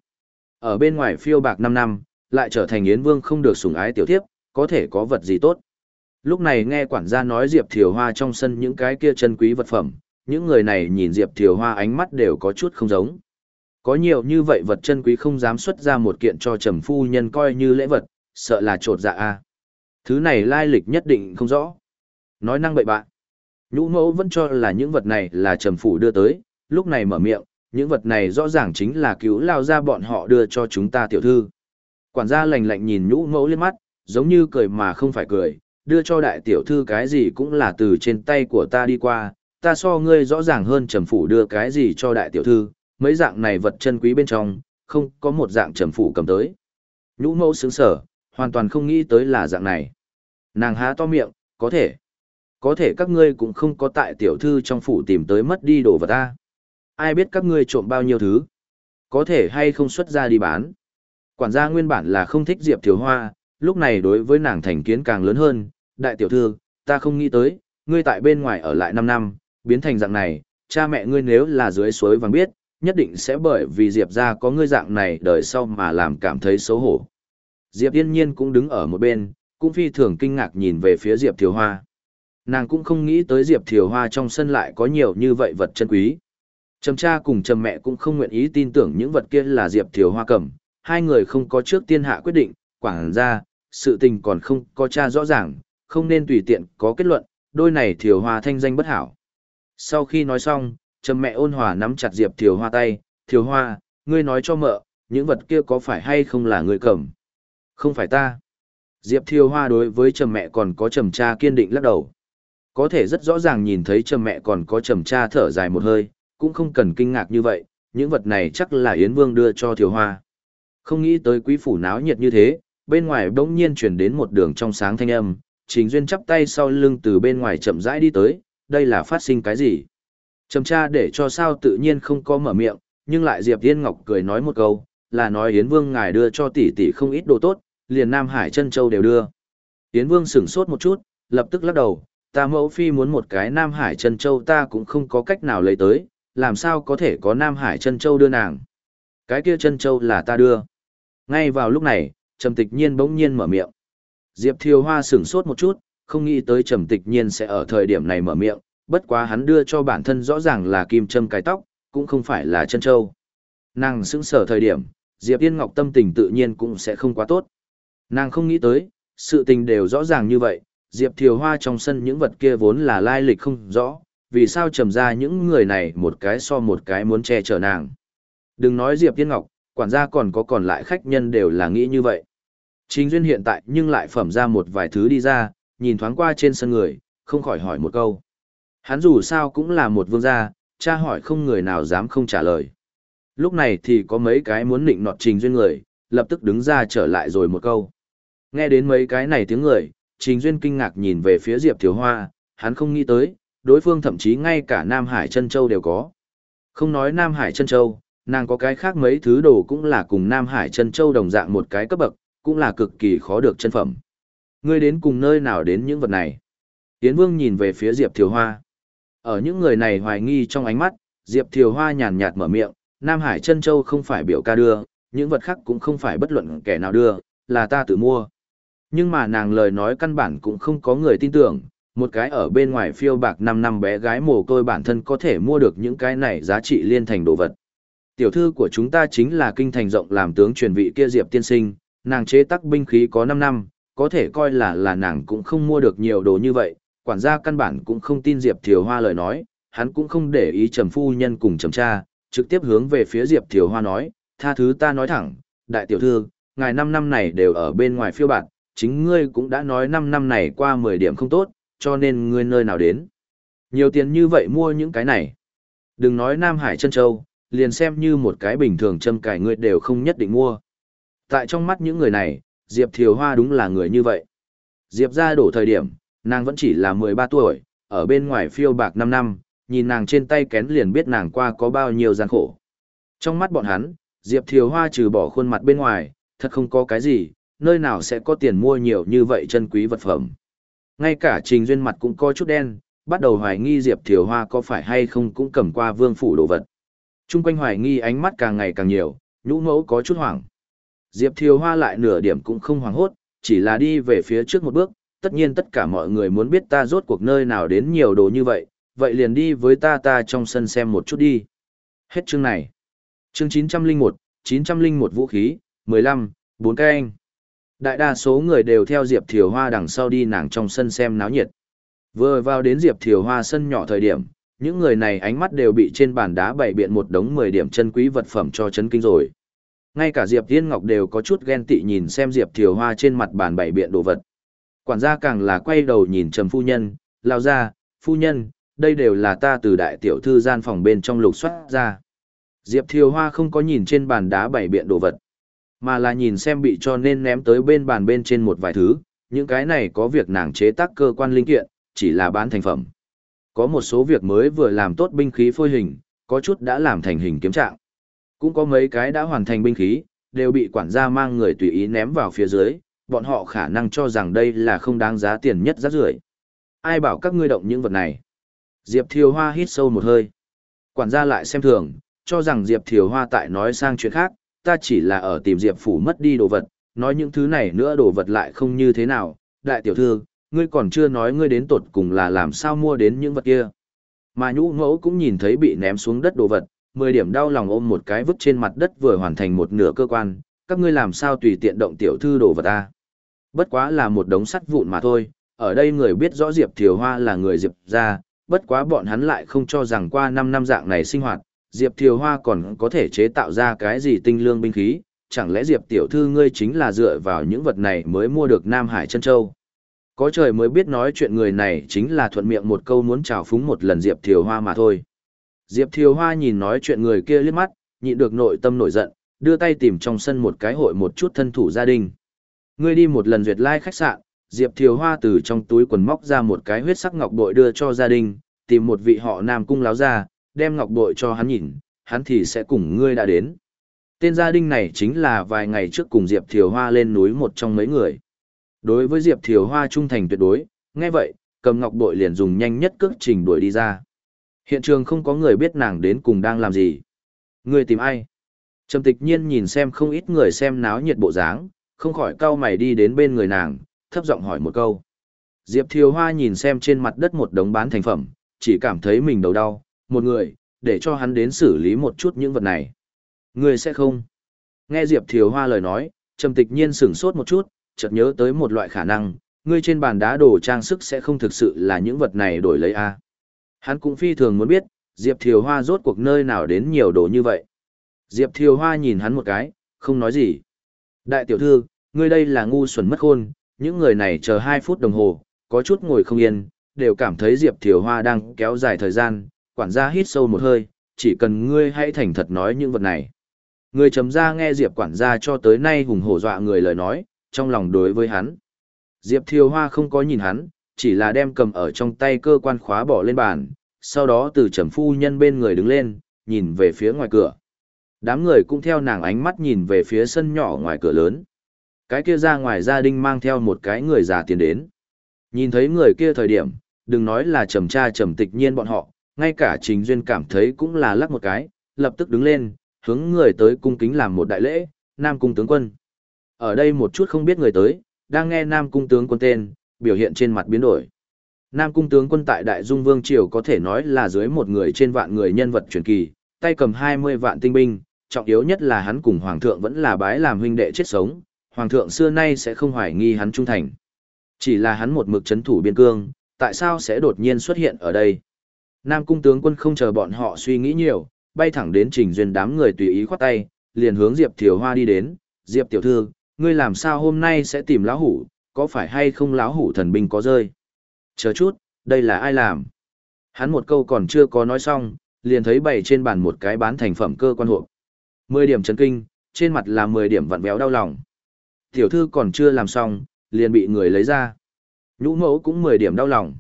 Ở bên ngoài phiêu bạc 5 năm, lại trở thành Yến Vương không được sủng ái tiểu thiếp, có thể có vật gì tốt. Lúc này nghe quản gia nói Diệp Thiều Hoa trong sân những cái kia chân quý vật phẩm, những người này nhìn Diệp Thiều Hoa ánh mắt đều có chút không giống. Có nhiều như vậy vật chân quý không dám xuất ra một kiện cho trầm phu nhân coi như lễ vật, sợ là trột dạ a. Thứ này lai lịch nhất định không rõ. Nói năng bậy bạn. Nhũ mẫu vẫn cho là những vật này là trầm phủ đưa tới, lúc này mở miệng, những vật này rõ ràng chính là cứu lao ra bọn họ đưa cho chúng ta tiểu thư. Quản gia lạnh lạnh nhìn nhũ mẫu lên mắt, giống như cười mà không phải cười, đưa cho đại tiểu thư cái gì cũng là từ trên tay của ta đi qua, ta so ngươi rõ ràng hơn trầm phủ đưa cái gì cho đại tiểu thư, mấy dạng này vật chân quý bên trong, không có một dạng trầm phủ cầm tới. Nhũ mẫu sướng sở, hoàn toàn không nghĩ tới là dạng này. Nàng há to miệng, có thể. Có thể các ngươi cũng không có tại tiểu thư trong phủ tìm tới mất đi đồ vật ta. Ai biết các ngươi trộm bao nhiêu thứ. Có thể hay không xuất ra đi bán. Quản gia nguyên bản là không thích Diệp Thiếu Hoa, lúc này đối với nàng thành kiến càng lớn hơn. Đại tiểu thư, ta không nghĩ tới, ngươi tại bên ngoài ở lại 5 năm, biến thành dạng này, cha mẹ ngươi nếu là dưới suối vàng biết, nhất định sẽ bởi vì Diệp ra có ngươi dạng này đời sau mà làm cảm thấy xấu hổ. Diệp yên nhiên cũng đứng ở một bên, cũng phi thường kinh ngạc nhìn về phía Diệp Thiều Hoa. Nàng cũng không nghĩ tới Diệp Thiều Hoa trong sân lại có nhiều như vậy vật chân quý. Trầm cha cùng trầm mẹ cũng không nguyện ý tin tưởng những vật kia là Diệp Thiều Hoa cầm, hai người không có trước tiên hạ quyết định, quảng ra, sự tình còn không có cha rõ ràng, không nên tùy tiện có kết luận, đôi này Thiều Hoa thanh danh bất hảo. Sau khi nói xong, trầm mẹ ôn hòa nắm chặt Diệp Thiều Hoa tay, Thiều Hoa, ngươi nói cho mợ, những vật kia có phải hay không là ngươi cầm? Không phải ta. Diệp Thiều Hoa đối với trầm mẹ còn có trầm cha kiên định lắc đầu. Có thể rất rõ ràng nhìn thấy trầm mẹ còn có trầm cha thở dài một hơi, cũng không cần kinh ngạc như vậy, những vật này chắc là Yến Vương đưa cho Thiều Hoa. Không nghĩ tới quý phủ náo nhiệt như thế, bên ngoài bỗng nhiên chuyển đến một đường trong sáng thanh âm, Trình Duyên chắp tay sau lưng từ bên ngoài chậm rãi đi tới, đây là phát sinh cái gì? Trầm cha để cho sao tự nhiên không có mở miệng, nhưng lại Diệp Yên Ngọc cười nói một câu, là nói Yến Vương ngài đưa cho tỷ tỷ không ít đồ tốt, liền Nam Hải chân châu đều đưa. Yến Vương sửng sốt một chút, lập tức lắc đầu, ta mẫu phi muốn một cái Nam Hải chân châu ta cũng không có cách nào lấy tới, làm sao có thể có Nam Hải chân châu đưa nàng. Cái kia chân châu là ta đưa. Ngay vào lúc này, Trầm Tịch Nhiên bỗng nhiên mở miệng. Diệp Thiều Hoa sửng sốt một chút, không nghĩ tới Trầm Tịch Nhiên sẽ ở thời điểm này mở miệng, bất quá hắn đưa cho bản thân rõ ràng là kim châm cái tóc, cũng không phải là chân châu. Nàng sững sở thời điểm, Diệp Yên Ngọc tâm tình tự nhiên cũng sẽ không quá tốt. Nàng không nghĩ tới, sự tình đều rõ ràng như vậy, Diệp Thiều Hoa trong sân những vật kia vốn là lai lịch không rõ, vì sao trầm ra những người này một cái so một cái muốn che chở nàng. Đừng nói Diệp Yên Ngọc, quản gia còn có còn lại khách nhân đều là nghĩ như vậy. Chính duyên hiện tại nhưng lại phẩm ra một vài thứ đi ra, nhìn thoáng qua trên sân người, không khỏi hỏi một câu. Hắn dù sao cũng là một vương gia, cha hỏi không người nào dám không trả lời. Lúc này thì có mấy cái muốn nịnh nọt trình duyên người, lập tức đứng ra trở lại rồi một câu. Nghe đến mấy cái này tiếng người, Trình Duyên kinh ngạc nhìn về phía Diệp thiếu Hoa, hắn không nghĩ tới, đối phương thậm chí ngay cả Nam Hải Trân Châu đều có. Không nói Nam Hải Trân Châu, nàng có cái khác mấy thứ đồ cũng là cùng Nam Hải Trân Châu đồng dạng một cái cấp bậc, cũng là cực kỳ khó được chân phẩm. Ngươi đến cùng nơi nào đến những vật này? Tiến Vương nhìn về phía Diệp Thiều Hoa. Ở những người này hoài nghi trong ánh mắt, Diệp Thiều Hoa nhàn nhạt mở miệng, Nam Hải Trân Châu không phải biểu ca đưa, những vật khác cũng không phải bất luận kẻ nào đưa, là ta tự mua. Nhưng mà nàng lời nói căn bản cũng không có người tin tưởng, Một cái ở bên ngoài phiêu bạc 5 năm bé gái mồ côi bản thân có thể mua được những cái này giá trị liên thành đồ vật. Tiểu thư của chúng ta chính là kinh thành rộng làm tướng truyền vị kia Diệp tiên sinh, nàng chế tác binh khí có 5 năm, có thể coi là là nàng cũng không mua được nhiều đồ như vậy, quản gia căn bản cũng không tin Diệp Thiều Hoa lời nói, hắn cũng không để ý trầm phu nhân cùng trầm cha, trực tiếp hướng về phía Diệp Thiều Hoa nói, tha thứ ta nói thẳng, đại tiểu thư, ngài 5 năm này đều ở bên ngoài phiêu bạt, chính ngươi cũng đã nói 5 năm này qua 10 điểm không tốt, cho nên ngươi nơi nào đến. Nhiều tiền như vậy mua những cái này. Đừng nói Nam Hải Trân Châu, liền xem như một cái bình thường châm cải ngươi đều không nhất định mua. Tại trong mắt những người này, Diệp Thiều Hoa đúng là người như vậy. Diệp ra đổ thời điểm, nàng vẫn chỉ là 13 tuổi, ở bên ngoài phiêu bạc 5 năm, nhìn nàng trên tay kén liền biết nàng qua có bao nhiêu gian khổ. Trong mắt bọn hắn, Diệp Thiều Hoa trừ bỏ khuôn mặt bên ngoài, thật không có cái gì, nơi nào sẽ có tiền mua nhiều như vậy chân quý vật phẩm. Ngay cả Trình Duyên mặt cũng có chút đen, bắt đầu hoài nghi Diệp Thiều Hoa có phải hay không cũng cầm qua vương phủ đồ vật. Trung quanh hoài nghi ánh mắt càng ngày càng nhiều, nhũ mẫu có chút hoảng. Diệp Thiều Hoa lại nửa điểm cũng không hoảng hốt, chỉ là đi về phía trước một bước, tất nhiên tất cả mọi người muốn biết ta rốt cuộc nơi nào đến nhiều đồ như vậy, vậy liền đi với ta ta trong sân xem một chút đi. Hết chương này. Chương 901, 901 vũ khí, 15, 4 cái anh. Đại đa số người đều theo Diệp Thiều Hoa đằng sau đi nàng trong sân xem náo nhiệt. Vừa vào đến Diệp Thiều Hoa sân nhỏ thời điểm, những người này ánh mắt đều bị trên bàn đá bày biện một đống 10 điểm chân quý vật phẩm cho chấn kinh rồi. Ngay cả Diệp Thiên Ngọc đều có chút ghen tị nhìn xem Diệp Thiều Hoa trên mặt bàn bày biện đồ vật. Quản gia càng là quay đầu nhìn Trầm phu nhân, lao ra, phu nhân, đây đều là ta từ đại tiểu thư gian phòng bên trong lục soát ra. Diệp Thiều Hoa không có nhìn trên bàn đá bày biện đồ vật, mà là nhìn xem bị cho nên ném tới bên bàn bên trên một vài thứ, những cái này có việc nàng chế tác cơ quan linh kiện, chỉ là bán thành phẩm. Có một số việc mới vừa làm tốt binh khí phôi hình, có chút đã làm thành hình kiếm trạng. Cũng có mấy cái đã hoàn thành binh khí, đều bị quản gia mang người tùy ý ném vào phía dưới, bọn họ khả năng cho rằng đây là không đáng giá tiền nhất rác rưởi. Ai bảo các ngươi động những vật này? Diệp Thiều Hoa hít sâu một hơi. Quản gia lại xem thường, cho rằng Diệp Thiều Hoa tại nói sang chuyện khác, ta chỉ là ở tìm Diệp Phủ mất đi đồ vật, nói những thứ này nữa đồ vật lại không như thế nào. Đại tiểu thư, ngươi còn chưa nói ngươi đến tột cùng là làm sao mua đến những vật kia. Mà nhũ ngẫu cũng nhìn thấy bị ném xuống đất đồ vật, 10 điểm đau lòng ôm một cái vứt trên mặt đất vừa hoàn thành một nửa cơ quan, các ngươi làm sao tùy tiện động tiểu thư đồ vật ta. Bất quá là một đống sắt vụn mà thôi, ở đây người biết rõ Diệp Thiều Hoa là người Diệp ra, bất quá bọn hắn lại không cho rằng qua 5 năm dạng này sinh hoạt, Diệp Thiều Hoa còn có thể chế tạo ra cái gì tinh lương binh khí, chẳng lẽ Diệp tiểu thư ngươi chính là dựa vào những vật này mới mua được Nam Hải chân châu. Có trời mới biết nói chuyện người này chính là thuận miệng một câu muốn chào phúng một lần Diệp Thiều Hoa mà thôi. Diệp Thiều Hoa nhìn nói chuyện người kia liếc mắt, nhịn được nội tâm nổi giận, đưa tay tìm trong sân một cái hội một chút thân thủ gia đình. Ngươi đi một lần duyệt lai like khách sạn, Diệp Thiều Hoa từ trong túi quần móc ra một cái huyết sắc ngọc bội đưa cho gia đình, tìm một vị họ Nam cung láo ra, đem ngọc bội cho hắn nhìn, hắn thì sẽ cùng ngươi đã đến. Tên gia đình này chính là vài ngày trước cùng Diệp Thiều Hoa lên núi một trong mấy người. Đối với Diệp Thiều Hoa trung thành tuyệt đối, nghe vậy, cầm ngọc bội liền dùng nhanh nhất cước trình đuổi đi ra. Hiện trường không có người biết nàng đến cùng đang làm gì. Người tìm ai? Trầm tịch nhiên nhìn xem không ít người xem náo nhiệt bộ dáng, không khỏi cau mày đi đến bên người nàng, thấp giọng hỏi một câu. Diệp Thiều Hoa nhìn xem trên mặt đất một đống bán thành phẩm, chỉ cảm thấy mình đầu đau, một người, để cho hắn đến xử lý một chút những vật này. Người sẽ không. Nghe Diệp Thiều Hoa lời nói, Trầm tịch nhiên sửng sốt một chút, chợt nhớ tới một loại khả năng, ngươi trên bàn đá đồ trang sức sẽ không thực sự là những vật này đổi lấy a. Hắn cũng phi thường muốn biết, Diệp Thiều Hoa rốt cuộc nơi nào đến nhiều đồ như vậy. Diệp Thiều Hoa nhìn hắn một cái, không nói gì. Đại tiểu thư, ngươi đây là ngu xuẩn mất khôn, những người này chờ 2 phút đồng hồ, có chút ngồi không yên, đều cảm thấy Diệp Thiều Hoa đang kéo dài thời gian, quản gia hít sâu một hơi, chỉ cần ngươi hãy thành thật nói những vật này. Người chấm ra nghe Diệp quản gia cho tới nay hùng hổ dọa người lời nói, trong lòng đối với hắn. Diệp Thiều Hoa không có nhìn hắn, chỉ là đem cầm ở trong tay cơ quan khóa bỏ lên bàn, sau đó từ trầm phu nhân bên người đứng lên, nhìn về phía ngoài cửa. Đám người cũng theo nàng ánh mắt nhìn về phía sân nhỏ ngoài cửa lớn. Cái kia ra ngoài gia đình mang theo một cái người già tiến đến. Nhìn thấy người kia thời điểm, đừng nói là trầm cha trầm tịch nhiên bọn họ, ngay cả Trình Duyên cảm thấy cũng là lắc một cái, lập tức đứng lên, hướng người tới cung kính làm một đại lễ, Nam Cung tướng quân. Ở đây một chút không biết người tới, đang nghe Nam Cung tướng quân tên, biểu hiện trên mặt biến đổi. Nam cung tướng quân tại Đại Dung Vương Triều có thể nói là dưới một người trên vạn người nhân vật truyền kỳ, tay cầm 20 vạn tinh binh, trọng yếu nhất là hắn cùng Hoàng thượng vẫn là bái làm huynh đệ chết sống, Hoàng thượng xưa nay sẽ không hoài nghi hắn trung thành. Chỉ là hắn một mực chấn thủ biên cương, tại sao sẽ đột nhiên xuất hiện ở đây? Nam cung tướng quân không chờ bọn họ suy nghĩ nhiều, bay thẳng đến trình duyên đám người tùy ý khoát tay, liền hướng Diệp Thiều Hoa đi đến, Diệp tiểu thư, ngươi làm sao hôm nay sẽ tìm lão hủ, có phải hay không lão hủ thần binh có rơi? Chờ chút, đây là ai làm? Hắn một câu còn chưa có nói xong, liền thấy bày trên bàn một cái bán thành phẩm cơ quan hộp. Mười điểm chấn kinh, trên mặt là mười điểm vặn béo đau lòng. Tiểu thư còn chưa làm xong, liền bị người lấy ra. Nhũ mẫu cũng mười điểm đau lòng.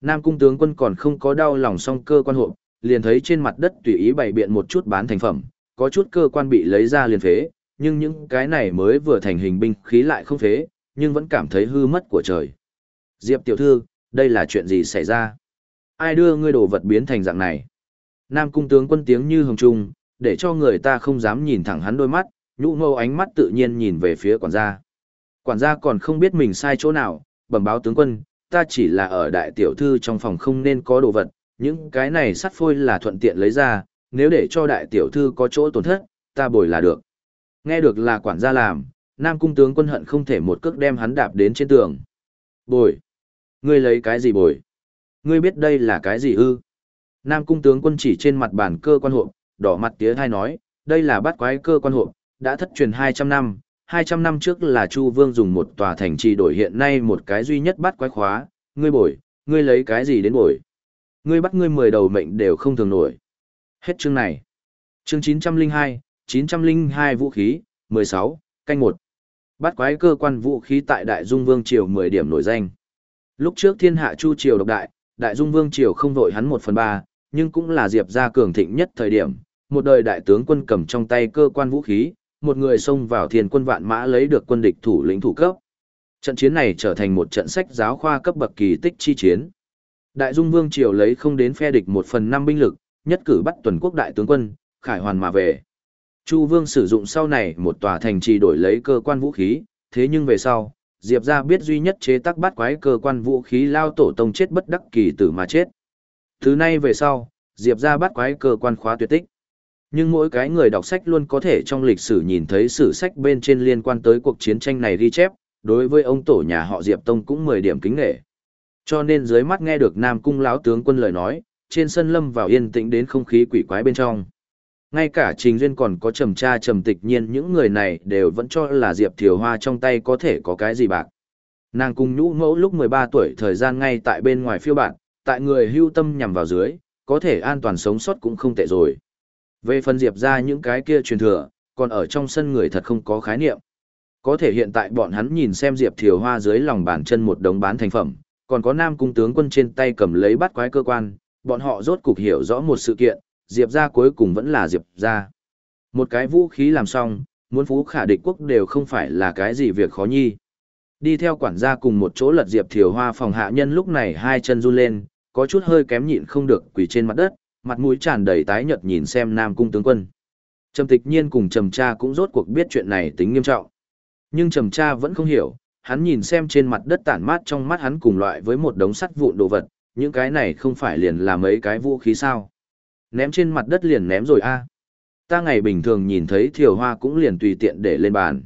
Nam cung tướng quân còn không có đau lòng xong cơ quan hộp, liền thấy trên mặt đất tùy ý bày biện một chút bán thành phẩm, có chút cơ quan bị lấy ra liền phế, nhưng những cái này mới vừa thành hình binh khí lại không phế, nhưng vẫn cảm thấy hư mất của trời. Diệp tiểu thư, đây là chuyện gì xảy ra? Ai đưa ngươi đồ vật biến thành dạng này? Nam cung tướng quân tiếng như hồng trung, để cho người ta không dám nhìn thẳng hắn đôi mắt, nhũ mâu ánh mắt tự nhiên nhìn về phía quản gia. Quản gia còn không biết mình sai chỗ nào, bẩm báo tướng quân, ta chỉ là ở đại tiểu thư trong phòng không nên có đồ vật, những cái này sắt phôi là thuận tiện lấy ra, nếu để cho đại tiểu thư có chỗ tổn thất, ta bồi là được. Nghe được là quản gia làm, Nam cung tướng quân hận không thể một cước đem hắn đạp đến trên tường. Bồi. Ngươi lấy cái gì bồi? Ngươi biết đây là cái gì ư? Nam cung tướng quân chỉ trên mặt bàn cơ quan hộp, đỏ mặt tía thai nói, đây là bát quái cơ quan hộp, đã thất truyền 200 năm. 200 năm trước là Chu Vương dùng một tòa thành trì đổi hiện nay một cái duy nhất bát quái khóa, ngươi bồi, ngươi lấy cái gì đến bồi? Ngươi bắt ngươi 10 đầu mệnh đều không thường nổi. Hết chương này. Chương 902, 902 vũ khí, 16, canh 1. Bắt quái cơ quan vũ khí tại Đại Dung Vương Triều 10 điểm nổi danh. Lúc trước thiên hạ Chu Triều độc đại, Đại Dung Vương Triều không vội hắn 1 phần 3, nhưng cũng là Diệp gia cường thịnh nhất thời điểm. Một đời đại tướng quân cầm trong tay cơ quan vũ khí, một người xông vào thiên quân vạn mã lấy được quân địch thủ lĩnh thủ cấp. Trận chiến này trở thành một trận sách giáo khoa cấp bậc kỳ tích chi chiến. Đại Dung Vương Triều lấy không đến phe địch một phần năm binh lực, nhất cử bắt tuần quốc đại tướng quân, khải hoàn mà về. Chu Vương sử dụng sau này một tòa thành trì đổi lấy cơ quan vũ khí, thế nhưng về sau, Diệp ra biết duy nhất chế tác bắt quái cơ quan vũ khí lao tổ tông chết bất đắc kỳ tử mà chết. Thứ nay về sau, Diệp ra bắt quái cơ quan khóa tuyệt tích. Nhưng mỗi cái người đọc sách luôn có thể trong lịch sử nhìn thấy sử sách bên trên liên quan tới cuộc chiến tranh này ghi chép, đối với ông tổ nhà họ Diệp Tông cũng 10 điểm kính nghệ. Cho nên dưới mắt nghe được Nam Cung lão tướng quân lời nói, trên sân lâm vào yên tĩnh đến không khí quỷ quái bên trong. Ngay cả Trình Duyên còn có trầm tra trầm tịch nhiên những người này đều vẫn cho là Diệp Thiều Hoa trong tay có thể có cái gì bạc. Nàng cùng nhũ mẫu lúc 13 tuổi thời gian ngay tại bên ngoài phiêu bạn, tại người hưu tâm nhằm vào dưới, có thể an toàn sống sót cũng không tệ rồi. Về phần Diệp ra những cái kia truyền thừa, còn ở trong sân người thật không có khái niệm. Có thể hiện tại bọn hắn nhìn xem Diệp Thiều Hoa dưới lòng bàn chân một đống bán thành phẩm, còn có nam cung tướng quân trên tay cầm lấy bắt quái cơ quan, bọn họ rốt cục hiểu rõ một sự kiện, Diệp ra cuối cùng vẫn là Diệp ra. Một cái vũ khí làm xong, muốn phú khả địch quốc đều không phải là cái gì việc khó nhi. Đi theo quản gia cùng một chỗ lật Diệp Thiều Hoa phòng hạ nhân lúc này hai chân run lên, có chút hơi kém nhịn không được quỳ trên mặt đất, mặt mũi tràn đầy tái nhợt nhìn xem Nam cung tướng quân. Trầm Tịch Nhiên cùng Trầm Cha cũng rốt cuộc biết chuyện này tính nghiêm trọng. Nhưng Trầm Cha vẫn không hiểu, hắn nhìn xem trên mặt đất tản mát trong mắt hắn cùng loại với một đống sắt vụn đồ vật, những cái này không phải liền là mấy cái vũ khí sao. Ném trên mặt đất liền ném rồi a. Ta ngày bình thường nhìn thấy thiều hoa cũng liền tùy tiện để lên bàn.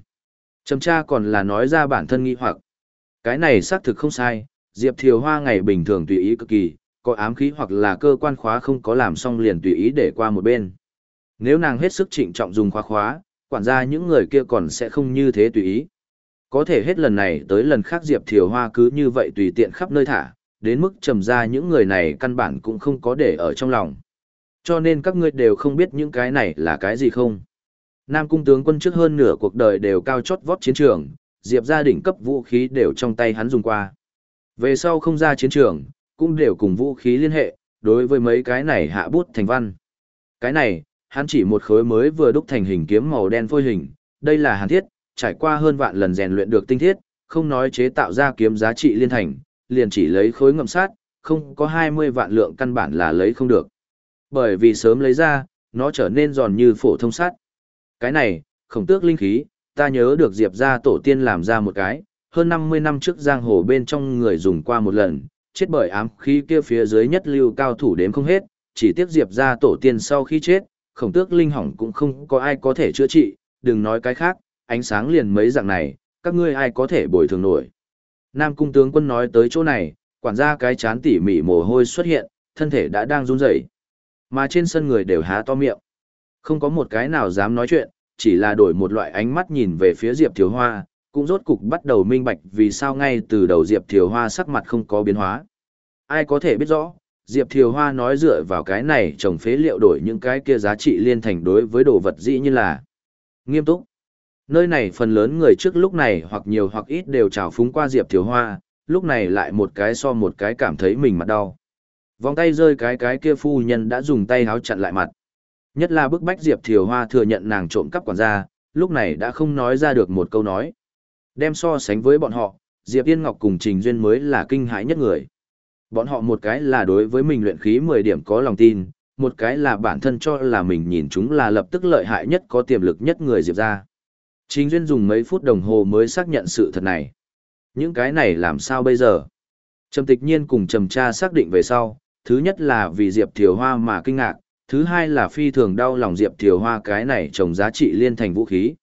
Trầm tra còn là nói ra bản thân nghi hoặc. Cái này xác thực không sai, Diệp Thiều Hoa ngày bình thường tùy ý cực kỳ, có ám khí hoặc là cơ quan khóa không có làm xong liền tùy ý để qua một bên. Nếu nàng hết sức trịnh trọng dùng khóa khóa, quản gia những người kia còn sẽ không như thế tùy ý. Có thể hết lần này tới lần khác Diệp Thiều Hoa cứ như vậy tùy tiện khắp nơi thả, đến mức trầm ra những người này căn bản cũng không có để ở trong lòng. Cho nên các ngươi đều không biết những cái này là cái gì không. Nam cung tướng quân trước hơn nửa cuộc đời đều cao chót vót chiến trường, Diệp gia đỉnh cấp vũ khí đều trong tay hắn dùng qua. Về sau không ra chiến trường, cũng đều cùng vũ khí liên hệ, đối với mấy cái này hạ bút thành văn. Cái này, hắn chỉ một khối mới vừa đúc thành hình kiếm màu đen phôi hình, đây là hàn thiết, trải qua hơn vạn lần rèn luyện được tinh thiết, không nói chế tạo ra kiếm giá trị liên thành, liền chỉ lấy khối ngậm sát, không có 20 vạn lượng căn bản là lấy không được. Bởi vì sớm lấy ra, nó trở nên giòn như phổ thông sắt. Cái này, khổng tước linh khí, ta nhớ được Diệp ra tổ tiên làm ra một cái, hơn 50 năm trước giang hồ bên trong người dùng qua một lần, chết bởi ám khí kia phía dưới nhất lưu cao thủ đếm không hết, chỉ tiếc Diệp ra tổ tiên sau khi chết, khổng tước linh hỏng cũng không có ai có thể chữa trị, đừng nói cái khác, ánh sáng liền mấy dạng này, các ngươi ai có thể bồi thường nổi. Nam cung tướng quân nói tới chỗ này, quản gia cái chán tỉ mỉ mồ hôi xuất hiện, thân thể đã đang run rẩy. Mà trên sân người đều há to miệng. Không có một cái nào dám nói chuyện, chỉ là đổi một loại ánh mắt nhìn về phía Diệp Thiếu Hoa, cũng rốt cục bắt đầu minh bạch vì sao ngay từ đầu Diệp Thiều Hoa sắc mặt không có biến hóa. Ai có thể biết rõ, Diệp Thiều Hoa nói dựa vào cái này trồng phế liệu đổi những cái kia giá trị liên thành đối với đồ vật dĩ như là nghiêm túc. Nơi này phần lớn người trước lúc này hoặc nhiều hoặc ít đều trào phúng qua Diệp Thiều Hoa, lúc này lại một cái so một cái cảm thấy mình mặt đau. Vòng tay rơi cái cái kia phu nhân đã dùng tay háo chặn lại mặt. Nhất là bức bách Diệp Thiều Hoa thừa nhận nàng trộm cắp quản gia, lúc này đã không nói ra được một câu nói. Đem so sánh với bọn họ, Diệp Yên Ngọc cùng Trình Duyên mới là kinh hãi nhất người. Bọn họ một cái là đối với mình luyện khí 10 điểm có lòng tin, một cái là bản thân cho là mình nhìn chúng là lập tức lợi hại nhất có tiềm lực nhất người Diệp ra. Trình Duyên dùng mấy phút đồng hồ mới xác nhận sự thật này. Những cái này làm sao bây giờ? Trầm tịch nhiên cùng trầm tra xác định về sau, thứ nhất là vì Diệp Thiều Hoa mà kinh ngạc, thứ hai là phi thường đau lòng Diệp Thiều Hoa cái này trồng giá trị liên thành vũ khí.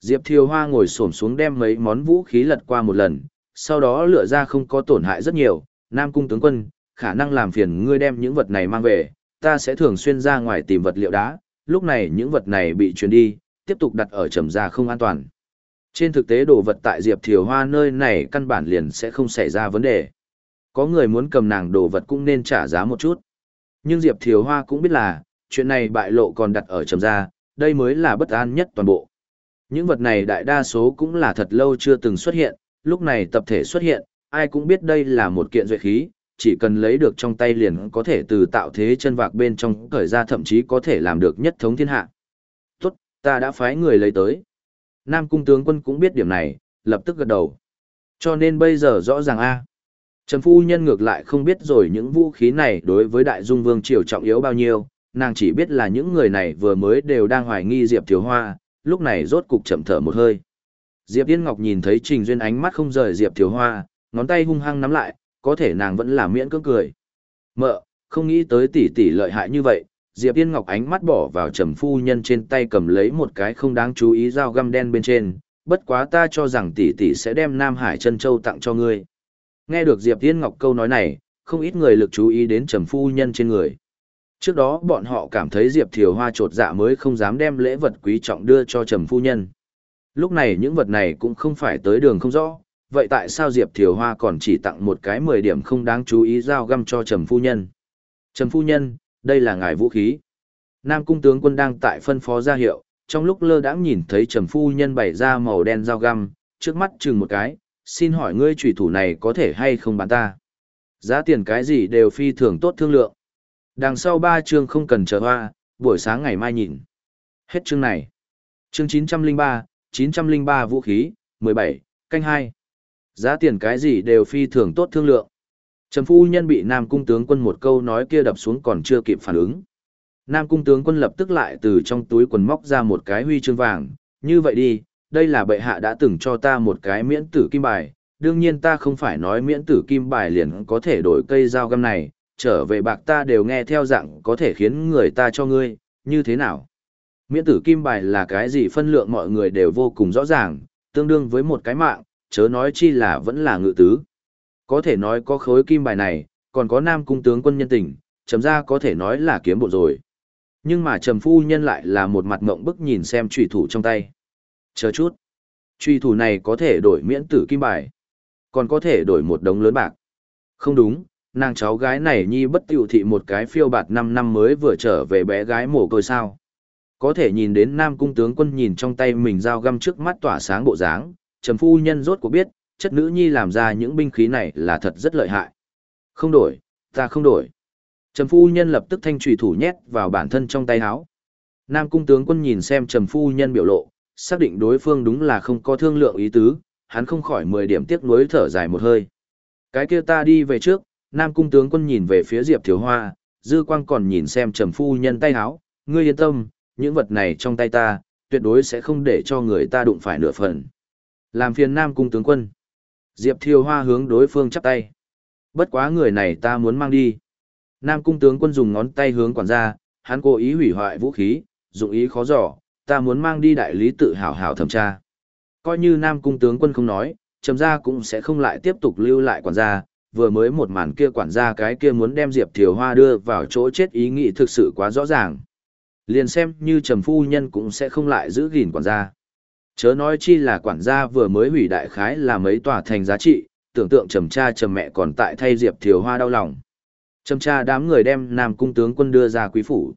Diệp Thiều Hoa ngồi xổm xuống đem mấy món vũ khí lật qua một lần, sau đó lựa ra không có tổn hại rất nhiều, Nam Cung tướng quân, khả năng làm phiền ngươi đem những vật này mang về, ta sẽ thường xuyên ra ngoài tìm vật liệu đá, lúc này những vật này bị chuyển đi, tiếp tục đặt ở trầm gia không an toàn. Trên thực tế đồ vật tại Diệp Thiều Hoa nơi này căn bản liền sẽ không xảy ra vấn đề. Có người muốn cầm nàng đồ vật cũng nên trả giá một chút. Nhưng Diệp Thiều Hoa cũng biết là, chuyện này bại lộ còn đặt ở trầm ra đây mới là bất an nhất toàn bộ. Những vật này đại đa số cũng là thật lâu chưa từng xuất hiện, lúc này tập thể xuất hiện, ai cũng biết đây là một kiện duệ khí, chỉ cần lấy được trong tay liền có thể từ tạo thế chân vạc bên trong cởi ra thậm chí có thể làm được nhất thống thiên hạ. Tốt, ta đã phái người lấy tới. Nam cung tướng quân cũng biết điểm này, lập tức gật đầu. Cho nên bây giờ rõ ràng a Trần Phu Nhân ngược lại không biết rồi những vũ khí này đối với Đại Dung Vương Triều trọng yếu bao nhiêu, nàng chỉ biết là những người này vừa mới đều đang hoài nghi Diệp Thiếu Hoa, lúc này rốt cục chậm thở một hơi. Diệp Yên Ngọc nhìn thấy Trình Duyên ánh mắt không rời Diệp Thiếu Hoa, ngón tay hung hăng nắm lại, có thể nàng vẫn là miễn cưỡng cười. Mợ, không nghĩ tới tỷ tỷ lợi hại như vậy, Diệp Yên Ngọc ánh mắt bỏ vào trầm phu nhân trên tay cầm lấy một cái không đáng chú ý dao găm đen bên trên, bất quá ta cho rằng tỷ tỷ sẽ đem Nam Hải Trân châu tặng cho ngươi. Nghe được Diệp Thiên Ngọc câu nói này, không ít người lực chú ý đến trầm phu nhân trên người. Trước đó bọn họ cảm thấy Diệp Thiều Hoa trột dạ mới không dám đem lễ vật quý trọng đưa cho Trầm Phu Nhân. Lúc này những vật này cũng không phải tới đường không rõ, vậy tại sao Diệp Thiều Hoa còn chỉ tặng một cái 10 điểm không đáng chú ý giao găm cho Trầm Phu Nhân? Trầm Phu Nhân, đây là ngài vũ khí. Nam Cung tướng quân đang tại phân phó gia hiệu, trong lúc lơ đãng nhìn thấy Trầm Phu Nhân bày ra màu đen dao găm, trước mắt chừng một cái, xin hỏi ngươi trùy thủ này có thể hay không bán ta? Giá tiền cái gì đều phi thường tốt thương lượng. Đằng sau ba chương không cần chờ hoa, buổi sáng ngày mai nhìn. Hết chương này. Chương 903, 903 vũ khí, 17, canh 2. Giá tiền cái gì đều phi thường tốt thương lượng. Trầm phu nhân bị Nam cung tướng quân một câu nói kia đập xuống còn chưa kịp phản ứng. Nam cung tướng quân lập tức lại từ trong túi quần móc ra một cái huy chương vàng, như vậy đi, đây là bệ hạ đã từng cho ta một cái miễn tử kim bài, đương nhiên ta không phải nói miễn tử kim bài liền có thể đổi cây dao găm này, trở về bạc ta đều nghe theo dạng có thể khiến người ta cho ngươi, như thế nào? Miễn tử kim bài là cái gì phân lượng mọi người đều vô cùng rõ ràng, tương đương với một cái mạng, chớ nói chi là vẫn là ngự tứ. Có thể nói có khối kim bài này, còn có nam cung tướng quân nhân tình, chấm ra có thể nói là kiếm bộ rồi. Nhưng mà trầm phu nhân lại là một mặt mộng bức nhìn xem trùy thủ trong tay. Chờ chút. Trùy thủ này có thể đổi miễn tử kim bài. Còn có thể đổi một đống lớn bạc. Không đúng, nàng cháu gái này nhi bất tiểu thị một cái phiêu bạt 5 năm mới vừa trở về bé gái mồ côi sao. Có thể nhìn đến nam cung tướng quân nhìn trong tay mình dao găm trước mắt tỏa sáng bộ dáng, trầm phu nhân rốt cuộc biết, chất nữ nhi làm ra những binh khí này là thật rất lợi hại. Không đổi, ta không đổi. Trầm phu nhân lập tức thanh trùy thủ nhét vào bản thân trong tay áo. Nam cung tướng quân nhìn xem trầm phu nhân biểu lộ, xác định đối phương đúng là không có thương lượng ý tứ, hắn không khỏi 10 điểm tiếc nuối thở dài một hơi. Cái kia ta đi về trước, Nam cung tướng quân nhìn về phía Diệp Thiếu Hoa, dư quang còn nhìn xem trầm phu nhân tay háo, ngươi yên tâm, những vật này trong tay ta, tuyệt đối sẽ không để cho người ta đụng phải nửa phần. Làm phiền Nam cung tướng quân. Diệp Thiếu Hoa hướng đối phương chắp tay. Bất quá người này ta muốn mang đi. Nam cung tướng quân dùng ngón tay hướng quản gia, hắn cố ý hủy hoại vũ khí, dụng ý khó dò, ta muốn mang đi đại lý tự hào hào thẩm tra. Coi như Nam cung tướng quân không nói, trầm gia cũng sẽ không lại tiếp tục lưu lại quản gia, vừa mới một màn kia quản gia cái kia muốn đem Diệp Thiều Hoa đưa vào chỗ chết ý nghĩ thực sự quá rõ ràng. Liền xem như trầm phu nhân cũng sẽ không lại giữ gìn quản gia. Chớ nói chi là quản gia vừa mới hủy đại khái là mấy tòa thành giá trị, tưởng tượng trầm cha trầm mẹ còn tại thay Diệp Thiều Hoa đau lòng. Trầm cha đám người đem Nam cung tướng quân đưa ra quý phủ.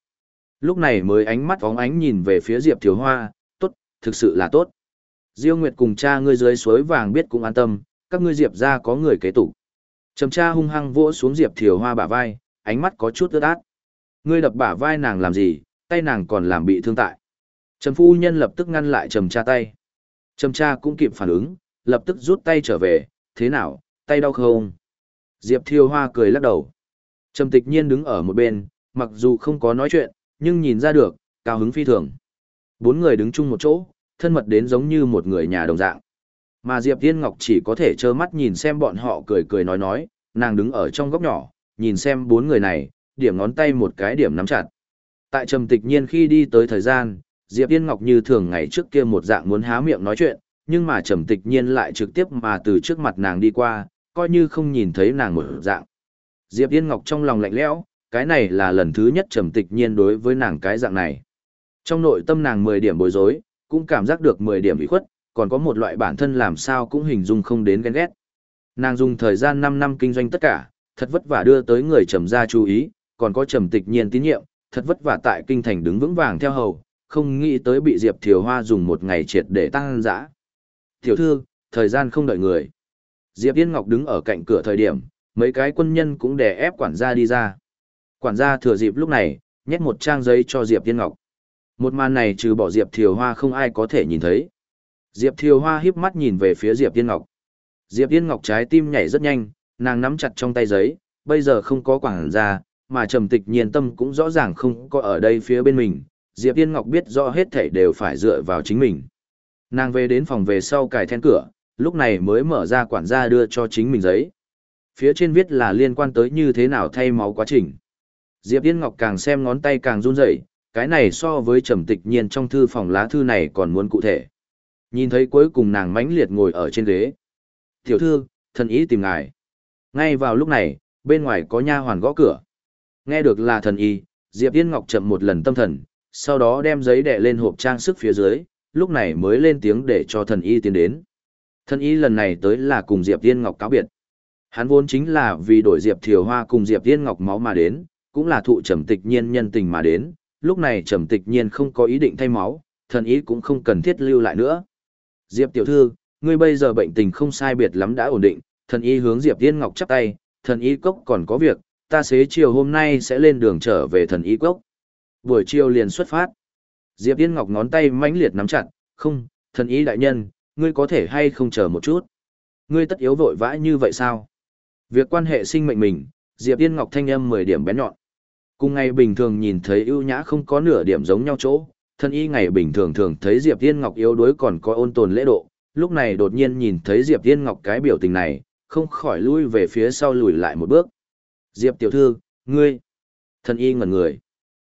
Lúc này mới ánh mắt vóng ánh nhìn về phía Diệp Thiếu Hoa, tốt, thực sự là tốt. Diêu Nguyệt cùng cha ngươi dưới suối vàng biết cũng an tâm, các ngươi Diệp ra có người kế tục. Trầm cha hung hăng vỗ xuống Diệp Thiều Hoa bả vai, ánh mắt có chút ướt át. Ngươi đập bả vai nàng làm gì, tay nàng còn làm bị thương tại. Trầm phu nhân lập tức ngăn lại trầm cha tay. Trầm cha cũng kịp phản ứng, lập tức rút tay trở về, thế nào, tay đau không? Diệp Thiều Hoa cười lắc đầu. Trầm tịch nhiên đứng ở một bên, mặc dù không có nói chuyện, nhưng nhìn ra được, cao hứng phi thường. Bốn người đứng chung một chỗ, thân mật đến giống như một người nhà đồng dạng. Mà Diệp Thiên Ngọc chỉ có thể trơ mắt nhìn xem bọn họ cười cười nói nói, nàng đứng ở trong góc nhỏ, nhìn xem bốn người này, điểm ngón tay một cái điểm nắm chặt. Tại trầm tịch nhiên khi đi tới thời gian, Diệp Thiên Ngọc như thường ngày trước kia một dạng muốn há miệng nói chuyện, nhưng mà trầm tịch nhiên lại trực tiếp mà từ trước mặt nàng đi qua, coi như không nhìn thấy nàng một dạng. Diệp Thiên Ngọc trong lòng lạnh lẽo, cái này là lần thứ nhất trầm tịch nhiên đối với nàng cái dạng này. Trong nội tâm nàng 10 điểm bối rối, cũng cảm giác được 10 điểm bị khuất, còn có một loại bản thân làm sao cũng hình dung không đến ghen ghét. Nàng dùng thời gian 5 năm kinh doanh tất cả, thật vất vả đưa tới người trầm ra chú ý, còn có trầm tịch nhiên tín nhiệm, thật vất vả tại kinh thành đứng vững vàng theo hầu, không nghĩ tới bị Diệp Thiều Hoa dùng một ngày triệt để tăng dã. Tiểu thư, thời gian không đợi người. Diệp Yên Ngọc đứng ở cạnh cửa thời điểm, mấy cái quân nhân cũng đè ép quản gia đi ra. Quản gia thừa dịp lúc này, nhét một trang giấy cho Diệp Tiên Ngọc. Một màn này trừ bỏ Diệp Thiều Hoa không ai có thể nhìn thấy. Diệp Thiều Hoa híp mắt nhìn về phía Diệp Tiên Ngọc. Diệp Tiên Ngọc trái tim nhảy rất nhanh, nàng nắm chặt trong tay giấy, bây giờ không có quản gia, mà trầm tịch nhiên tâm cũng rõ ràng không có ở đây phía bên mình. Diệp Tiên Ngọc biết rõ hết thảy đều phải dựa vào chính mình. Nàng về đến phòng về sau cài then cửa, lúc này mới mở ra quản gia đưa cho chính mình giấy. Phía trên viết là liên quan tới như thế nào thay máu quá trình. Diệp Yên Ngọc càng xem ngón tay càng run rẩy, cái này so với trầm tịch nhiên trong thư phòng lá thư này còn muốn cụ thể. Nhìn thấy cuối cùng nàng mãnh liệt ngồi ở trên ghế. Tiểu thư, thần ý tìm ngài. Ngay vào lúc này, bên ngoài có nha hoàn gõ cửa. Nghe được là thần y, Diệp Yên Ngọc chậm một lần tâm thần, sau đó đem giấy đè lên hộp trang sức phía dưới, lúc này mới lên tiếng để cho thần y tiến đến. Thần y lần này tới là cùng Diệp Yên Ngọc cáo biệt. Hắn vốn chính là vì đổi Diệp Thiều Hoa cùng Diệp Yên Ngọc máu mà đến, cũng là thụ trầm tịch nhiên nhân tình mà đến, lúc này trầm tịch nhiên không có ý định thay máu, thần ý cũng không cần thiết lưu lại nữa. Diệp tiểu thư, ngươi bây giờ bệnh tình không sai biệt lắm đã ổn định, thần y hướng Diệp tiên Ngọc chắp tay, thần y cốc còn có việc, ta xế chiều hôm nay sẽ lên đường trở về thần y cốc. Buổi chiều liền xuất phát. Diệp tiên Ngọc ngón tay mãnh liệt nắm chặt, không, thần y đại nhân, ngươi có thể hay không chờ một chút. Ngươi tất yếu vội vã như vậy sao? Việc quan hệ sinh mệnh mình, Diệp tiên Ngọc thanh âm 10 điểm bén nhọn. Cùng ngày bình thường nhìn thấy ưu nhã không có nửa điểm giống nhau chỗ, thân y ngày bình thường thường thấy Diệp Tiên Ngọc yếu đuối còn có ôn tồn lễ độ, lúc này đột nhiên nhìn thấy Diệp Tiên Ngọc cái biểu tình này, không khỏi lui về phía sau lùi lại một bước. Diệp tiểu thư, ngươi, thân y ngẩn người.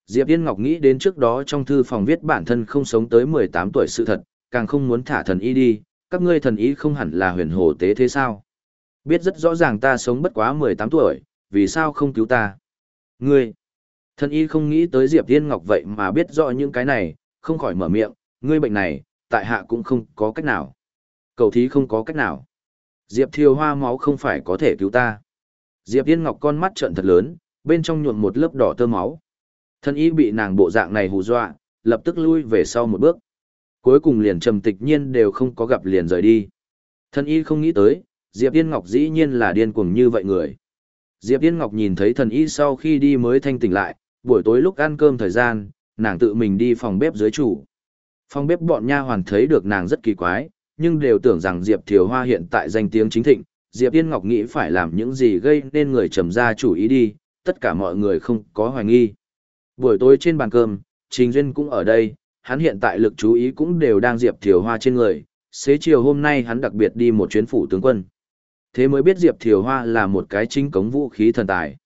Diệp Tiên Ngọc nghĩ đến trước đó trong thư phòng viết bản thân không sống tới 18 tuổi sự thật, càng không muốn thả thần y đi, các ngươi thần y không hẳn là huyền hồ tế thế sao? Biết rất rõ ràng ta sống bất quá 18 tuổi, vì sao không cứu ta? Ngươi, Thần y không nghĩ tới Diệp Thiên Ngọc vậy mà biết rõ những cái này, không khỏi mở miệng, ngươi bệnh này, tại hạ cũng không có cách nào. Cầu thí không có cách nào. Diệp Thiều Hoa máu không phải có thể cứu ta. Diệp Thiên Ngọc con mắt trợn thật lớn, bên trong nhuộm một lớp đỏ tơ máu. Thân y bị nàng bộ dạng này hù dọa, lập tức lui về sau một bước. Cuối cùng liền trầm tịch nhiên đều không có gặp liền rời đi. Thân y không nghĩ tới, Diệp Thiên Ngọc dĩ nhiên là điên cuồng như vậy người. Diệp Thiên Ngọc nhìn thấy thần y sau khi đi mới thanh tỉnh lại, buổi tối lúc ăn cơm thời gian, nàng tự mình đi phòng bếp dưới chủ. Phòng bếp bọn nha hoàn thấy được nàng rất kỳ quái, nhưng đều tưởng rằng Diệp Thiều Hoa hiện tại danh tiếng chính thịnh, Diệp Yên Ngọc nghĩ phải làm những gì gây nên người trầm ra chủ ý đi, tất cả mọi người không có hoài nghi. Buổi tối trên bàn cơm, Trình Duyên cũng ở đây, hắn hiện tại lực chú ý cũng đều đang Diệp Thiều Hoa trên người, xế chiều hôm nay hắn đặc biệt đi một chuyến phủ tướng quân. Thế mới biết Diệp Thiều Hoa là một cái chính cống vũ khí thần tài.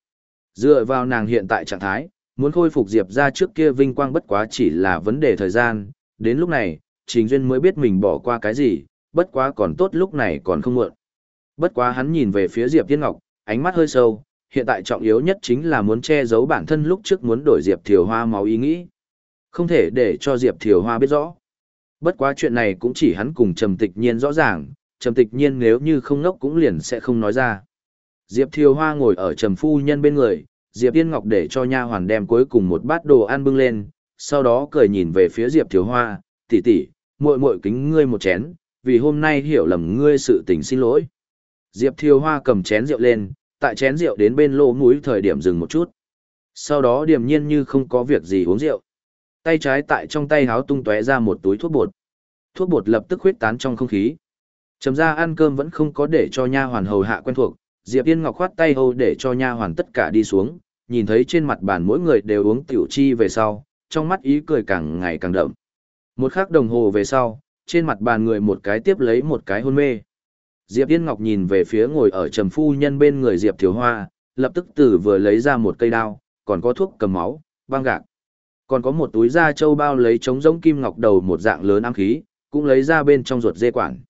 Dựa vào nàng hiện tại trạng thái, muốn khôi phục Diệp ra trước kia vinh quang bất quá chỉ là vấn đề thời gian, đến lúc này, Trình Duyên mới biết mình bỏ qua cái gì, bất quá còn tốt lúc này còn không muộn. Bất quá hắn nhìn về phía Diệp Thiên Ngọc, ánh mắt hơi sâu, hiện tại trọng yếu nhất chính là muốn che giấu bản thân lúc trước muốn đổi Diệp Thiều Hoa máu ý nghĩ. Không thể để cho Diệp Thiều Hoa biết rõ. Bất quá chuyện này cũng chỉ hắn cùng Trầm Tịch Nhiên rõ ràng, Trầm Tịch Nhiên nếu như không ngốc cũng liền sẽ không nói ra. Diệp Thiều Hoa ngồi ở Trầm Phu Nhân bên người, Diệp Yên Ngọc để cho nha hoàn đem cuối cùng một bát đồ ăn bưng lên, sau đó cười nhìn về phía Diệp Thiếu Hoa, tỷ tỷ, muội muội kính ngươi một chén, vì hôm nay hiểu lầm ngươi sự tình xin lỗi. Diệp Thiếu Hoa cầm chén rượu lên, tại chén rượu đến bên lỗ mũi thời điểm dừng một chút. Sau đó điềm nhiên như không có việc gì uống rượu. Tay trái tại trong tay háo tung tóe ra một túi thuốc bột. Thuốc bột lập tức huyết tán trong không khí. Trầm ra ăn cơm vẫn không có để cho nha hoàn hầu hạ quen thuộc, Diệp Yên Ngọc khoát tay hô để cho nha hoàn tất cả đi xuống, nhìn thấy trên mặt bàn mỗi người đều uống tiểu chi về sau, trong mắt ý cười càng ngày càng đậm. Một khắc đồng hồ về sau, trên mặt bàn người một cái tiếp lấy một cái hôn mê. Diệp Yên Ngọc nhìn về phía ngồi ở trầm phu nhân bên người Diệp Thiếu Hoa, lập tức từ vừa lấy ra một cây đao, còn có thuốc cầm máu, băng gạc. Còn có một túi da châu bao lấy trống giống kim ngọc đầu một dạng lớn ám khí, cũng lấy ra bên trong ruột dê quản.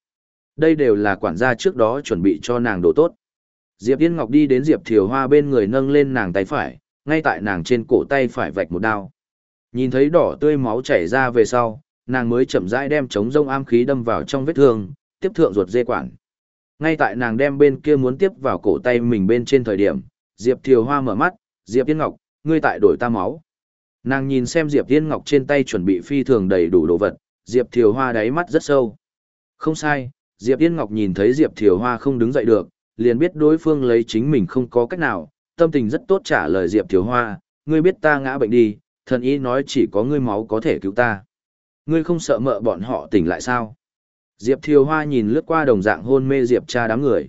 Đây đều là quản gia trước đó chuẩn bị cho nàng đồ tốt. Diệp Yên Ngọc đi đến Diệp Thiều Hoa bên người nâng lên nàng tay phải, ngay tại nàng trên cổ tay phải vạch một đao. Nhìn thấy đỏ tươi máu chảy ra về sau, nàng mới chậm rãi đem chống rông am khí đâm vào trong vết thương, tiếp thượng ruột dê quản. Ngay tại nàng đem bên kia muốn tiếp vào cổ tay mình bên trên thời điểm, Diệp Thiều Hoa mở mắt, Diệp Yên Ngọc, ngươi tại đổi ta máu. Nàng nhìn xem Diệp Yên Ngọc trên tay chuẩn bị phi thường đầy đủ đồ vật, Diệp Thiều Hoa đáy mắt rất sâu. Không sai, Diệp Yên Ngọc nhìn thấy Diệp Thiều Hoa không đứng dậy được, liền biết đối phương lấy chính mình không có cách nào, tâm tình rất tốt trả lời Diệp Thiếu Hoa, ngươi biết ta ngã bệnh đi, thần y nói chỉ có ngươi máu có thể cứu ta. Ngươi không sợ mợ bọn họ tỉnh lại sao? Diệp Thiều Hoa nhìn lướt qua đồng dạng hôn mê Diệp cha đám người.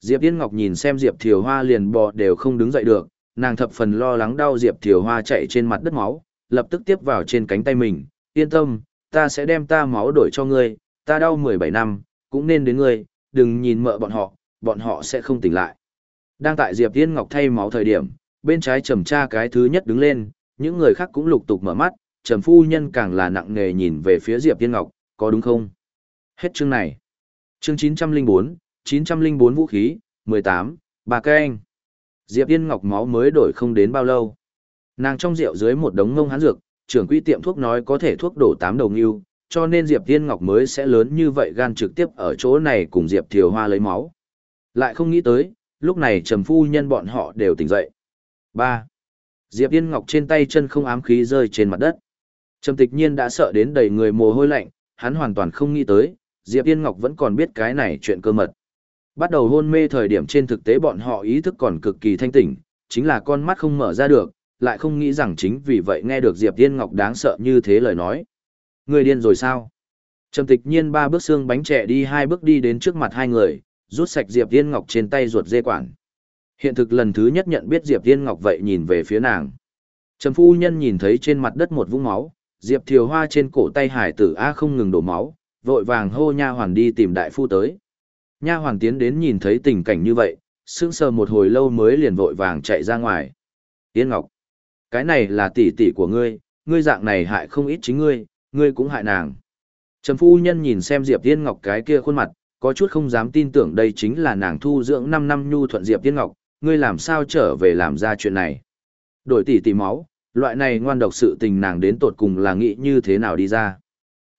Diệp Yên Ngọc nhìn xem Diệp Thiều Hoa liền bò đều không đứng dậy được, nàng thập phần lo lắng đau Diệp Thiều Hoa chạy trên mặt đất máu, lập tức tiếp vào trên cánh tay mình, yên tâm, ta sẽ đem ta máu đổi cho ngươi, ta đau 17 năm, cũng nên đến ngươi, đừng nhìn mợ bọn họ, bọn họ sẽ không tỉnh lại. Đang tại Diệp Thiên Ngọc thay máu thời điểm, bên trái trầm tra cái thứ nhất đứng lên, những người khác cũng lục tục mở mắt, trầm phu nhân càng là nặng nề nhìn về phía Diệp Thiên Ngọc, có đúng không? Hết chương này. Chương 904, 904 vũ khí, 18, bà cây anh. Diệp Thiên Ngọc máu mới đổi không đến bao lâu. Nàng trong rượu dưới một đống ngông hán dược, trưởng quỹ tiệm thuốc nói có thể thuốc đổ tám đầu ngưu, cho nên Diệp Thiên Ngọc mới sẽ lớn như vậy gan trực tiếp ở chỗ này cùng Diệp Thiều Hoa lấy máu. Lại không nghĩ tới, lúc này trầm phu nhân bọn họ đều tỉnh dậy. ba, Diệp Yên Ngọc trên tay chân không ám khí rơi trên mặt đất. Trầm tịch nhiên đã sợ đến đầy người mồ hôi lạnh, hắn hoàn toàn không nghĩ tới, Diệp Yên Ngọc vẫn còn biết cái này chuyện cơ mật. Bắt đầu hôn mê thời điểm trên thực tế bọn họ ý thức còn cực kỳ thanh tỉnh, chính là con mắt không mở ra được, lại không nghĩ rằng chính vì vậy nghe được Diệp Yên Ngọc đáng sợ như thế lời nói. Người điên rồi sao? Trầm tịch nhiên ba bước xương bánh trẻ đi hai bước đi đến trước mặt hai người, rút sạch Diệp Thiên Ngọc trên tay ruột dê quản. Hiện thực lần thứ nhất nhận biết Diệp Thiên Ngọc vậy nhìn về phía nàng. Trầm phu nhân nhìn thấy trên mặt đất một vũng máu, Diệp Thiều Hoa trên cổ tay hải tử A không ngừng đổ máu, vội vàng hô nha hoàn đi tìm đại phu tới. Nha hoàn tiến đến nhìn thấy tình cảnh như vậy, sững sờ một hồi lâu mới liền vội vàng chạy ra ngoài. Yên Ngọc, cái này là tỷ tỷ của ngươi, ngươi dạng này hại không ít chính ngươi, ngươi cũng hại nàng. Trầm phu nhân nhìn xem Diệp Yên Ngọc cái kia khuôn mặt, có chút không dám tin tưởng đây chính là nàng thu dưỡng 5 năm nhu thuận Diệp Tiên Ngọc, ngươi làm sao trở về làm ra chuyện này. Đổi tỷ tỷ máu, loại này ngoan độc sự tình nàng đến tột cùng là nghĩ như thế nào đi ra.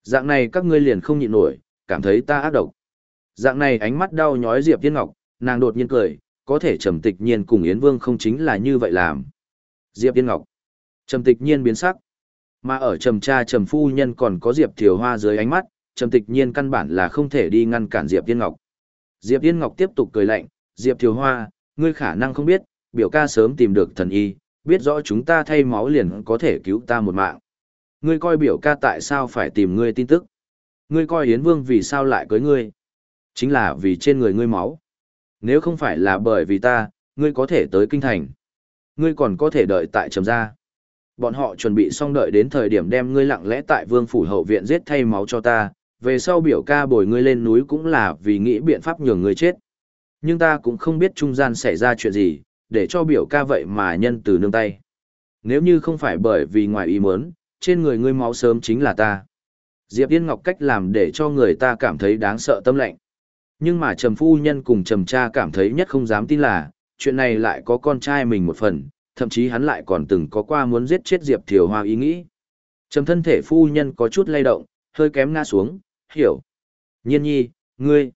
Dạng này các ngươi liền không nhịn nổi, cảm thấy ta ác độc. Dạng này ánh mắt đau nhói Diệp Tiên Ngọc, nàng đột nhiên cười, có thể trầm tịch nhiên cùng Yến Vương không chính là như vậy làm. Diệp Tiên Ngọc. Trầm tịch nhiên biến sắc. Mà ở trầm cha trầm phu nhân còn có Diệp Thiều Hoa dưới ánh mắt, trầm tịch nhiên căn bản là không thể đi ngăn cản Diệp Tiên Ngọc. Diệp Tiên Ngọc tiếp tục cười lạnh, Diệp Thiều Hoa, ngươi khả năng không biết, biểu ca sớm tìm được thần y, biết rõ chúng ta thay máu liền có thể cứu ta một mạng. Ngươi coi biểu ca tại sao phải tìm ngươi tin tức. Ngươi coi Yến Vương vì sao lại cưới ngươi. Chính là vì trên người ngươi máu. Nếu không phải là bởi vì ta, ngươi có thể tới kinh thành. Ngươi còn có thể đợi tại trầm gia. Bọn họ chuẩn bị xong đợi đến thời điểm đem ngươi lặng lẽ tại vương phủ hậu viện giết thay máu cho ta, về sau biểu ca bồi ngươi lên núi cũng là vì nghĩ biện pháp nhường ngươi chết. Nhưng ta cũng không biết trung gian xảy ra chuyện gì, để cho biểu ca vậy mà nhân từ nương tay. Nếu như không phải bởi vì ngoài ý muốn, trên người ngươi máu sớm chính là ta. Diệp Yên Ngọc cách làm để cho người ta cảm thấy đáng sợ tâm lạnh. Nhưng mà Trầm Phu Nhân cùng Trầm Cha cảm thấy nhất không dám tin là, chuyện này lại có con trai mình một phần, thậm chí hắn lại còn từng có qua muốn giết chết Diệp Thiều Hoa ý nghĩ. Trầm thân thể Phu Nhân có chút lay động, hơi kém ngã xuống, hiểu. Nhiên nhi, ngươi.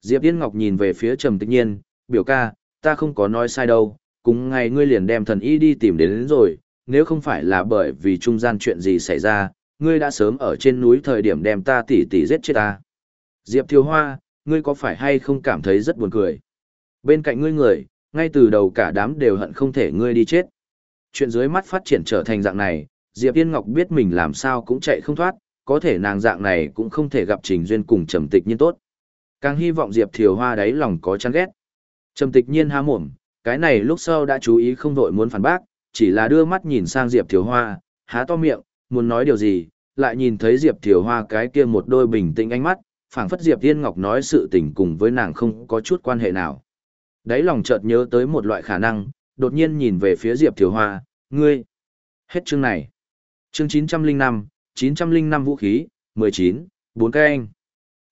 Diệp Yên Ngọc nhìn về phía Trầm Tịch Nhiên, biểu ca, ta không có nói sai đâu, cùng ngày ngươi liền đem thần y đi tìm đến, đến rồi, nếu không phải là bởi vì trung gian chuyện gì xảy ra, ngươi đã sớm ở trên núi thời điểm đem ta tỉ tỉ giết chết ta. Diệp Thiều Hoa, ngươi có phải hay không cảm thấy rất buồn cười? Bên cạnh ngươi người, ngay từ đầu cả đám đều hận không thể ngươi đi chết. Chuyện dưới mắt phát triển trở thành dạng này, Diệp Yên Ngọc biết mình làm sao cũng chạy không thoát, có thể nàng dạng này cũng không thể gặp Trình Duyên cùng Trầm Tịch Nhiên tốt. Càng hy vọng Diệp Thiều Hoa đáy lòng có chán ghét. Trầm Tịch Nhiên há mồm, cái này lúc sau đã chú ý không vội muốn phản bác, chỉ là đưa mắt nhìn sang Diệp Thiều Hoa, há to miệng, muốn nói điều gì, lại nhìn thấy Diệp Thiều Hoa cái kia một đôi bình tĩnh ánh mắt, phảng phất Diệp Thiên Ngọc nói sự tình cùng với nàng không có chút quan hệ nào. Đấy lòng chợt nhớ tới một loại khả năng, đột nhiên nhìn về phía Diệp Thiều Hoa, ngươi. Hết chương này. Chương 905, 905 vũ khí, 19, 4 cái anh.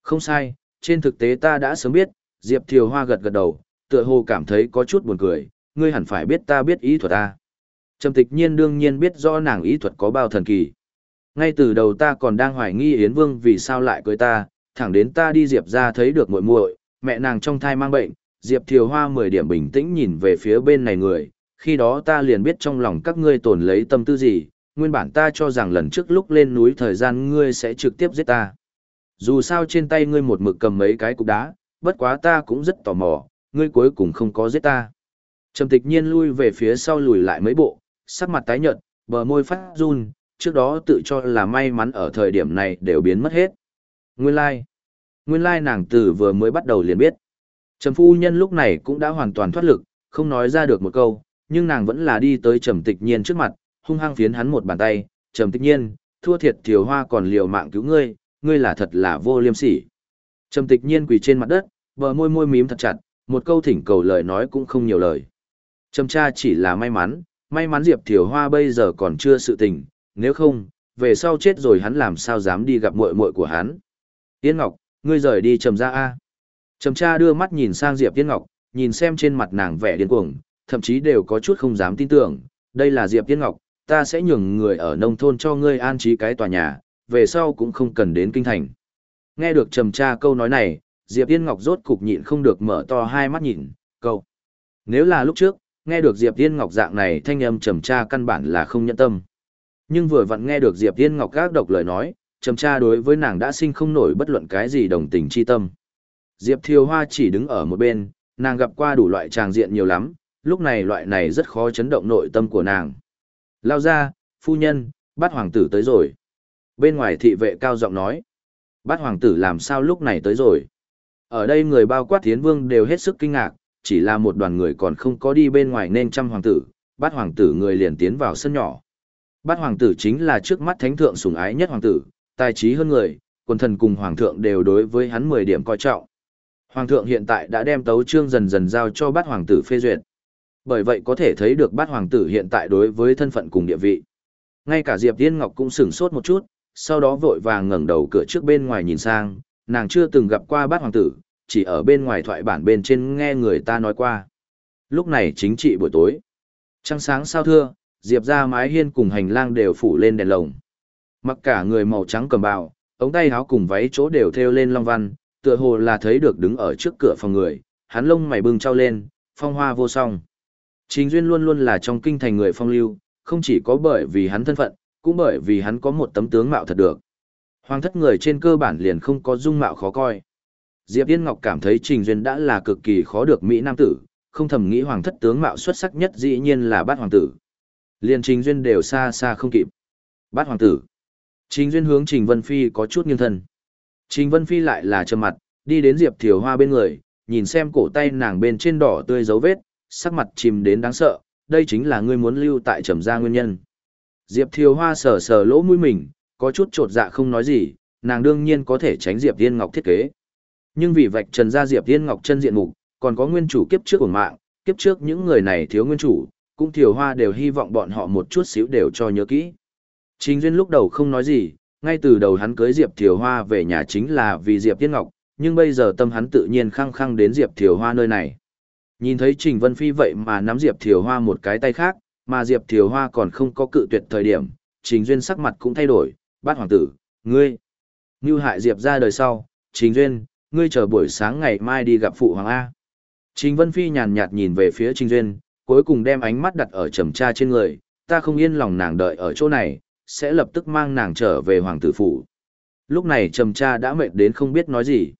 Không sai, trên thực tế ta đã sớm biết, Diệp Thiều Hoa gật gật đầu, tựa hồ cảm thấy có chút buồn cười, ngươi hẳn phải biết ta biết ý thuật ta. Trầm tịch nhiên đương nhiên biết rõ nàng ý thuật có bao thần kỳ. Ngay từ đầu ta còn đang hoài nghi Yến Vương vì sao lại cưới ta, thẳng đến ta đi Diệp ra thấy được muội muội, mẹ nàng trong thai mang bệnh, Diệp Thiều Hoa mười điểm bình tĩnh nhìn về phía bên này người, khi đó ta liền biết trong lòng các ngươi tổn lấy tâm tư gì, nguyên bản ta cho rằng lần trước lúc lên núi thời gian ngươi sẽ trực tiếp giết ta. Dù sao trên tay ngươi một mực cầm mấy cái cục đá, bất quá ta cũng rất tò mò, ngươi cuối cùng không có giết ta. Trầm tịch nhiên lui về phía sau lùi lại mấy bộ, sắc mặt tái nhợt, bờ môi phát run, trước đó tự cho là may mắn ở thời điểm này đều biến mất hết. Nguyên lai, like. nguyên lai like nàng từ vừa mới bắt đầu liền biết. Trầm phu nhân lúc này cũng đã hoàn toàn thoát lực, không nói ra được một câu, nhưng nàng vẫn là đi tới trầm tịch nhiên trước mặt, hung hăng phiến hắn một bàn tay, trầm tịch nhiên, thua thiệt thiều hoa còn liều mạng cứu ngươi, ngươi là thật là vô liêm sỉ. Trầm tịch nhiên quỳ trên mặt đất, bờ môi môi mím thật chặt, một câu thỉnh cầu lời nói cũng không nhiều lời. Trầm cha chỉ là may mắn, may mắn Diệp Thiều Hoa bây giờ còn chưa sự tình, nếu không, về sau chết rồi hắn làm sao dám đi gặp muội muội của hắn. Tiên Ngọc, ngươi rời đi trầm ra a. Trầm cha đưa mắt nhìn sang Diệp Tiên Ngọc, nhìn xem trên mặt nàng vẻ điên cuồng, thậm chí đều có chút không dám tin tưởng, đây là Diệp Tiên Ngọc, ta sẽ nhường người ở nông thôn cho ngươi an trí cái tòa nhà, về sau cũng không cần đến kinh thành. Nghe được trầm cha câu nói này, Diệp Tiên Ngọc rốt cục nhịn không được mở to hai mắt nhìn, câu. Nếu là lúc trước, nghe được Diệp Tiên Ngọc dạng này thanh âm trầm cha căn bản là không nhẫn tâm. Nhưng vừa vặn nghe được Diệp Tiên Ngọc gác độc lời nói, trầm cha đối với nàng đã sinh không nổi bất luận cái gì đồng tình chi tâm. Diệp Thiều Hoa chỉ đứng ở một bên, nàng gặp qua đủ loại tràng diện nhiều lắm, lúc này loại này rất khó chấn động nội tâm của nàng. Lao ra, phu nhân, bát hoàng tử tới rồi. Bên ngoài thị vệ cao giọng nói. Bát hoàng tử làm sao lúc này tới rồi. Ở đây người bao quát thiến vương đều hết sức kinh ngạc, chỉ là một đoàn người còn không có đi bên ngoài nên trăm hoàng tử, bát hoàng tử người liền tiến vào sân nhỏ. Bát hoàng tử chính là trước mắt thánh thượng sủng ái nhất hoàng tử, tài trí hơn người, quần thần cùng hoàng thượng đều đối với hắn 10 điểm coi trọng. Hoàng thượng hiện tại đã đem tấu chương dần dần giao cho bát hoàng tử phê duyệt. Bởi vậy có thể thấy được bát hoàng tử hiện tại đối với thân phận cùng địa vị. Ngay cả Diệp Tiên Ngọc cũng sửng sốt một chút, sau đó vội vàng ngẩng đầu cửa trước bên ngoài nhìn sang, nàng chưa từng gặp qua bát hoàng tử, chỉ ở bên ngoài thoại bản bên trên nghe người ta nói qua. Lúc này chính trị buổi tối. Trăng sáng sao thưa, Diệp ra mái hiên cùng hành lang đều phủ lên đèn lồng. Mặc cả người màu trắng cầm bào, ống tay áo cùng váy chỗ đều thêu lên long văn, tựa hồ là thấy được đứng ở trước cửa phòng người, hắn lông mày bưng trao lên, phong hoa vô song. Trình Duyên luôn luôn là trong kinh thành người phong lưu, không chỉ có bởi vì hắn thân phận, cũng bởi vì hắn có một tấm tướng mạo thật được. Hoàng thất người trên cơ bản liền không có dung mạo khó coi. Diệp Yên Ngọc cảm thấy Trình Duyên đã là cực kỳ khó được Mỹ Nam tử, không thầm nghĩ hoàng thất tướng mạo xuất sắc nhất dĩ nhiên là bát hoàng tử. Liền Trình Duyên đều xa xa không kịp. Bát hoàng tử. Trình Duyên hướng Trình Vân Phi có chút nghiêng thân. Trình Vân Phi lại là trầm mặt, đi đến Diệp Thiều Hoa bên người, nhìn xem cổ tay nàng bên trên đỏ tươi dấu vết, sắc mặt chìm đến đáng sợ, đây chính là ngươi muốn lưu tại trầm gia nguyên nhân. Diệp Thiều Hoa sờ sờ lỗ mũi mình, có chút trột dạ không nói gì, nàng đương nhiên có thể tránh Diệp Thiên Ngọc thiết kế. Nhưng vì vạch trần ra Diệp Thiên Ngọc chân diện mục, còn có nguyên chủ kiếp trước của mạng, kiếp trước những người này thiếu nguyên chủ, cũng thiều hoa đều hy vọng bọn họ một chút xíu đều cho nhớ kỹ. Trình Duyên lúc đầu không nói gì, ngay từ đầu hắn cưới Diệp Thiều Hoa về nhà chính là vì Diệp Thiên Ngọc, nhưng bây giờ tâm hắn tự nhiên khăng khăng đến Diệp Thiều Hoa nơi này. Nhìn thấy Trình Vân Phi vậy mà nắm Diệp Thiều Hoa một cái tay khác, mà Diệp Thiều Hoa còn không có cự tuyệt thời điểm, Trình Duyên sắc mặt cũng thay đổi, bát hoàng tử, ngươi. Như hại Diệp ra đời sau, Trình Duyên, ngươi chờ buổi sáng ngày mai đi gặp phụ hoàng A. Trình Vân Phi nhàn nhạt nhìn về phía Trình Duyên, cuối cùng đem ánh mắt đặt ở trầm cha trên người, ta không yên lòng nàng đợi ở chỗ này, sẽ lập tức mang nàng trở về hoàng tử phủ. Lúc này trầm cha đã mệt đến không biết nói gì.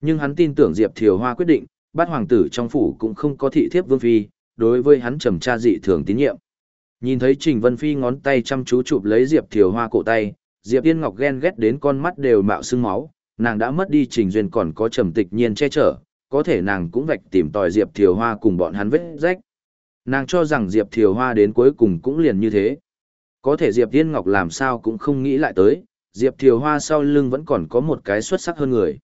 Nhưng hắn tin tưởng Diệp Thiều Hoa quyết định, bát hoàng tử trong phủ cũng không có thị thiếp vương phi, đối với hắn trầm cha dị thường tín nhiệm. Nhìn thấy Trình Vân Phi ngón tay chăm chú chụp lấy Diệp Thiều Hoa cổ tay, Diệp Yên Ngọc ghen ghét đến con mắt đều mạo sưng máu, nàng đã mất đi Trình Duyên còn có trầm tịch nhiên che chở, có thể nàng cũng vạch tìm tòi Diệp Thiều Hoa cùng bọn hắn vết rách. Nàng cho rằng Diệp Thiều Hoa đến cuối cùng cũng liền như thế. Có thể Diệp Yên Ngọc làm sao cũng không nghĩ lại tới, Diệp Thiều Hoa sau lưng vẫn còn có một cái xuất sắc hơn người.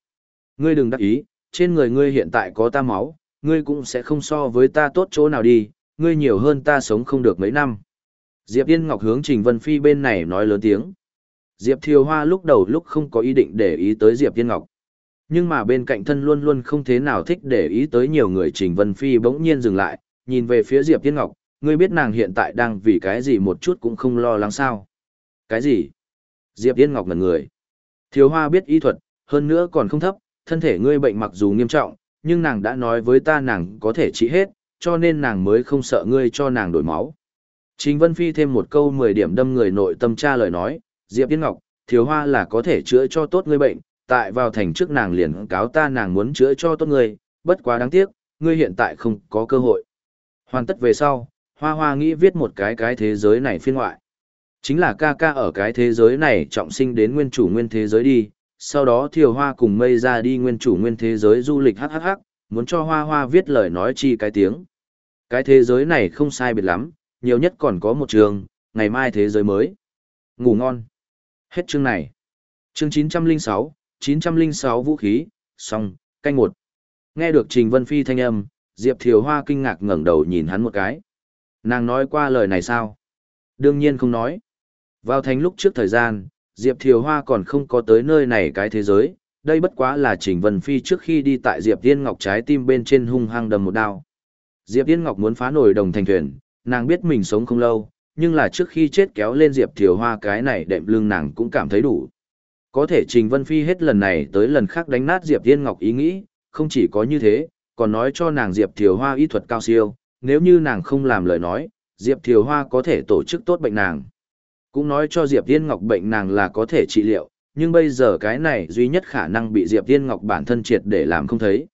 Ngươi đừng đắc ý, trên người ngươi hiện tại có ta máu, ngươi cũng sẽ không so với ta tốt chỗ nào đi, ngươi nhiều hơn ta sống không được mấy năm. Diệp Yên Ngọc hướng Trình Vân Phi bên này nói lớn tiếng. Diệp Thiều Hoa lúc đầu lúc không có ý định để ý tới Diệp Yên Ngọc. Nhưng mà bên cạnh thân luôn luôn không thế nào thích để ý tới nhiều người Trình Vân Phi bỗng nhiên dừng lại, nhìn về phía Diệp Yên Ngọc, ngươi biết nàng hiện tại đang vì cái gì một chút cũng không lo lắng sao. Cái gì? Diệp Yên Ngọc ngần người. Thiều Hoa biết y thuật, hơn nữa còn không thấp, thân thể ngươi bệnh mặc dù nghiêm trọng, nhưng nàng đã nói với ta nàng có thể trị hết, cho nên nàng mới không sợ ngươi cho nàng đổi máu. Trình Vân Phi thêm một câu 10 điểm đâm người nội tâm tra lời nói, Diệp Yên Ngọc, thiếu hoa là có thể chữa cho tốt ngươi bệnh, tại vào thành trước nàng liền cáo ta nàng muốn chữa cho tốt ngươi, bất quá đáng tiếc, ngươi hiện tại không có cơ hội. Hoàn tất về sau, hoa hoa nghĩ viết một cái cái thế giới này phiên ngoại. Chính là ca ca ở cái thế giới này trọng sinh đến nguyên chủ nguyên thế giới đi, sau đó thiều hoa cùng mây ra đi nguyên chủ nguyên thế giới du lịch hhh, muốn cho hoa hoa viết lời nói chi cái tiếng. Cái thế giới này không sai biệt lắm, nhiều nhất còn có một trường, ngày mai thế giới mới. Ngủ ngon. Hết chương này. Chương 906, 906 vũ khí, xong, canh một. Nghe được Trình Vân Phi thanh âm, Diệp Thiều Hoa kinh ngạc ngẩng đầu nhìn hắn một cái. Nàng nói qua lời này sao? Đương nhiên không nói. Vào thành lúc trước thời gian, Diệp Thiều Hoa còn không có tới nơi này cái thế giới, đây bất quá là Trình Vân Phi trước khi đi tại Diệp Tiên Ngọc trái tim bên trên hung hăng đầm một đao. Diệp Tiên Ngọc muốn phá nổi đồng thành thuyền, nàng biết mình sống không lâu, nhưng là trước khi chết kéo lên Diệp Thiều Hoa cái này đệm lưng nàng cũng cảm thấy đủ. Có thể Trình Vân Phi hết lần này tới lần khác đánh nát Diệp Tiên Ngọc ý nghĩ, không chỉ có như thế, còn nói cho nàng Diệp Thiều Hoa y thuật cao siêu, nếu như nàng không làm lời nói, Diệp Thiều Hoa có thể tổ chức tốt bệnh nàng. Cũng nói cho Diệp Tiên Ngọc bệnh nàng là có thể trị liệu, nhưng bây giờ cái này duy nhất khả năng bị Diệp Tiên Ngọc bản thân triệt để làm không thấy.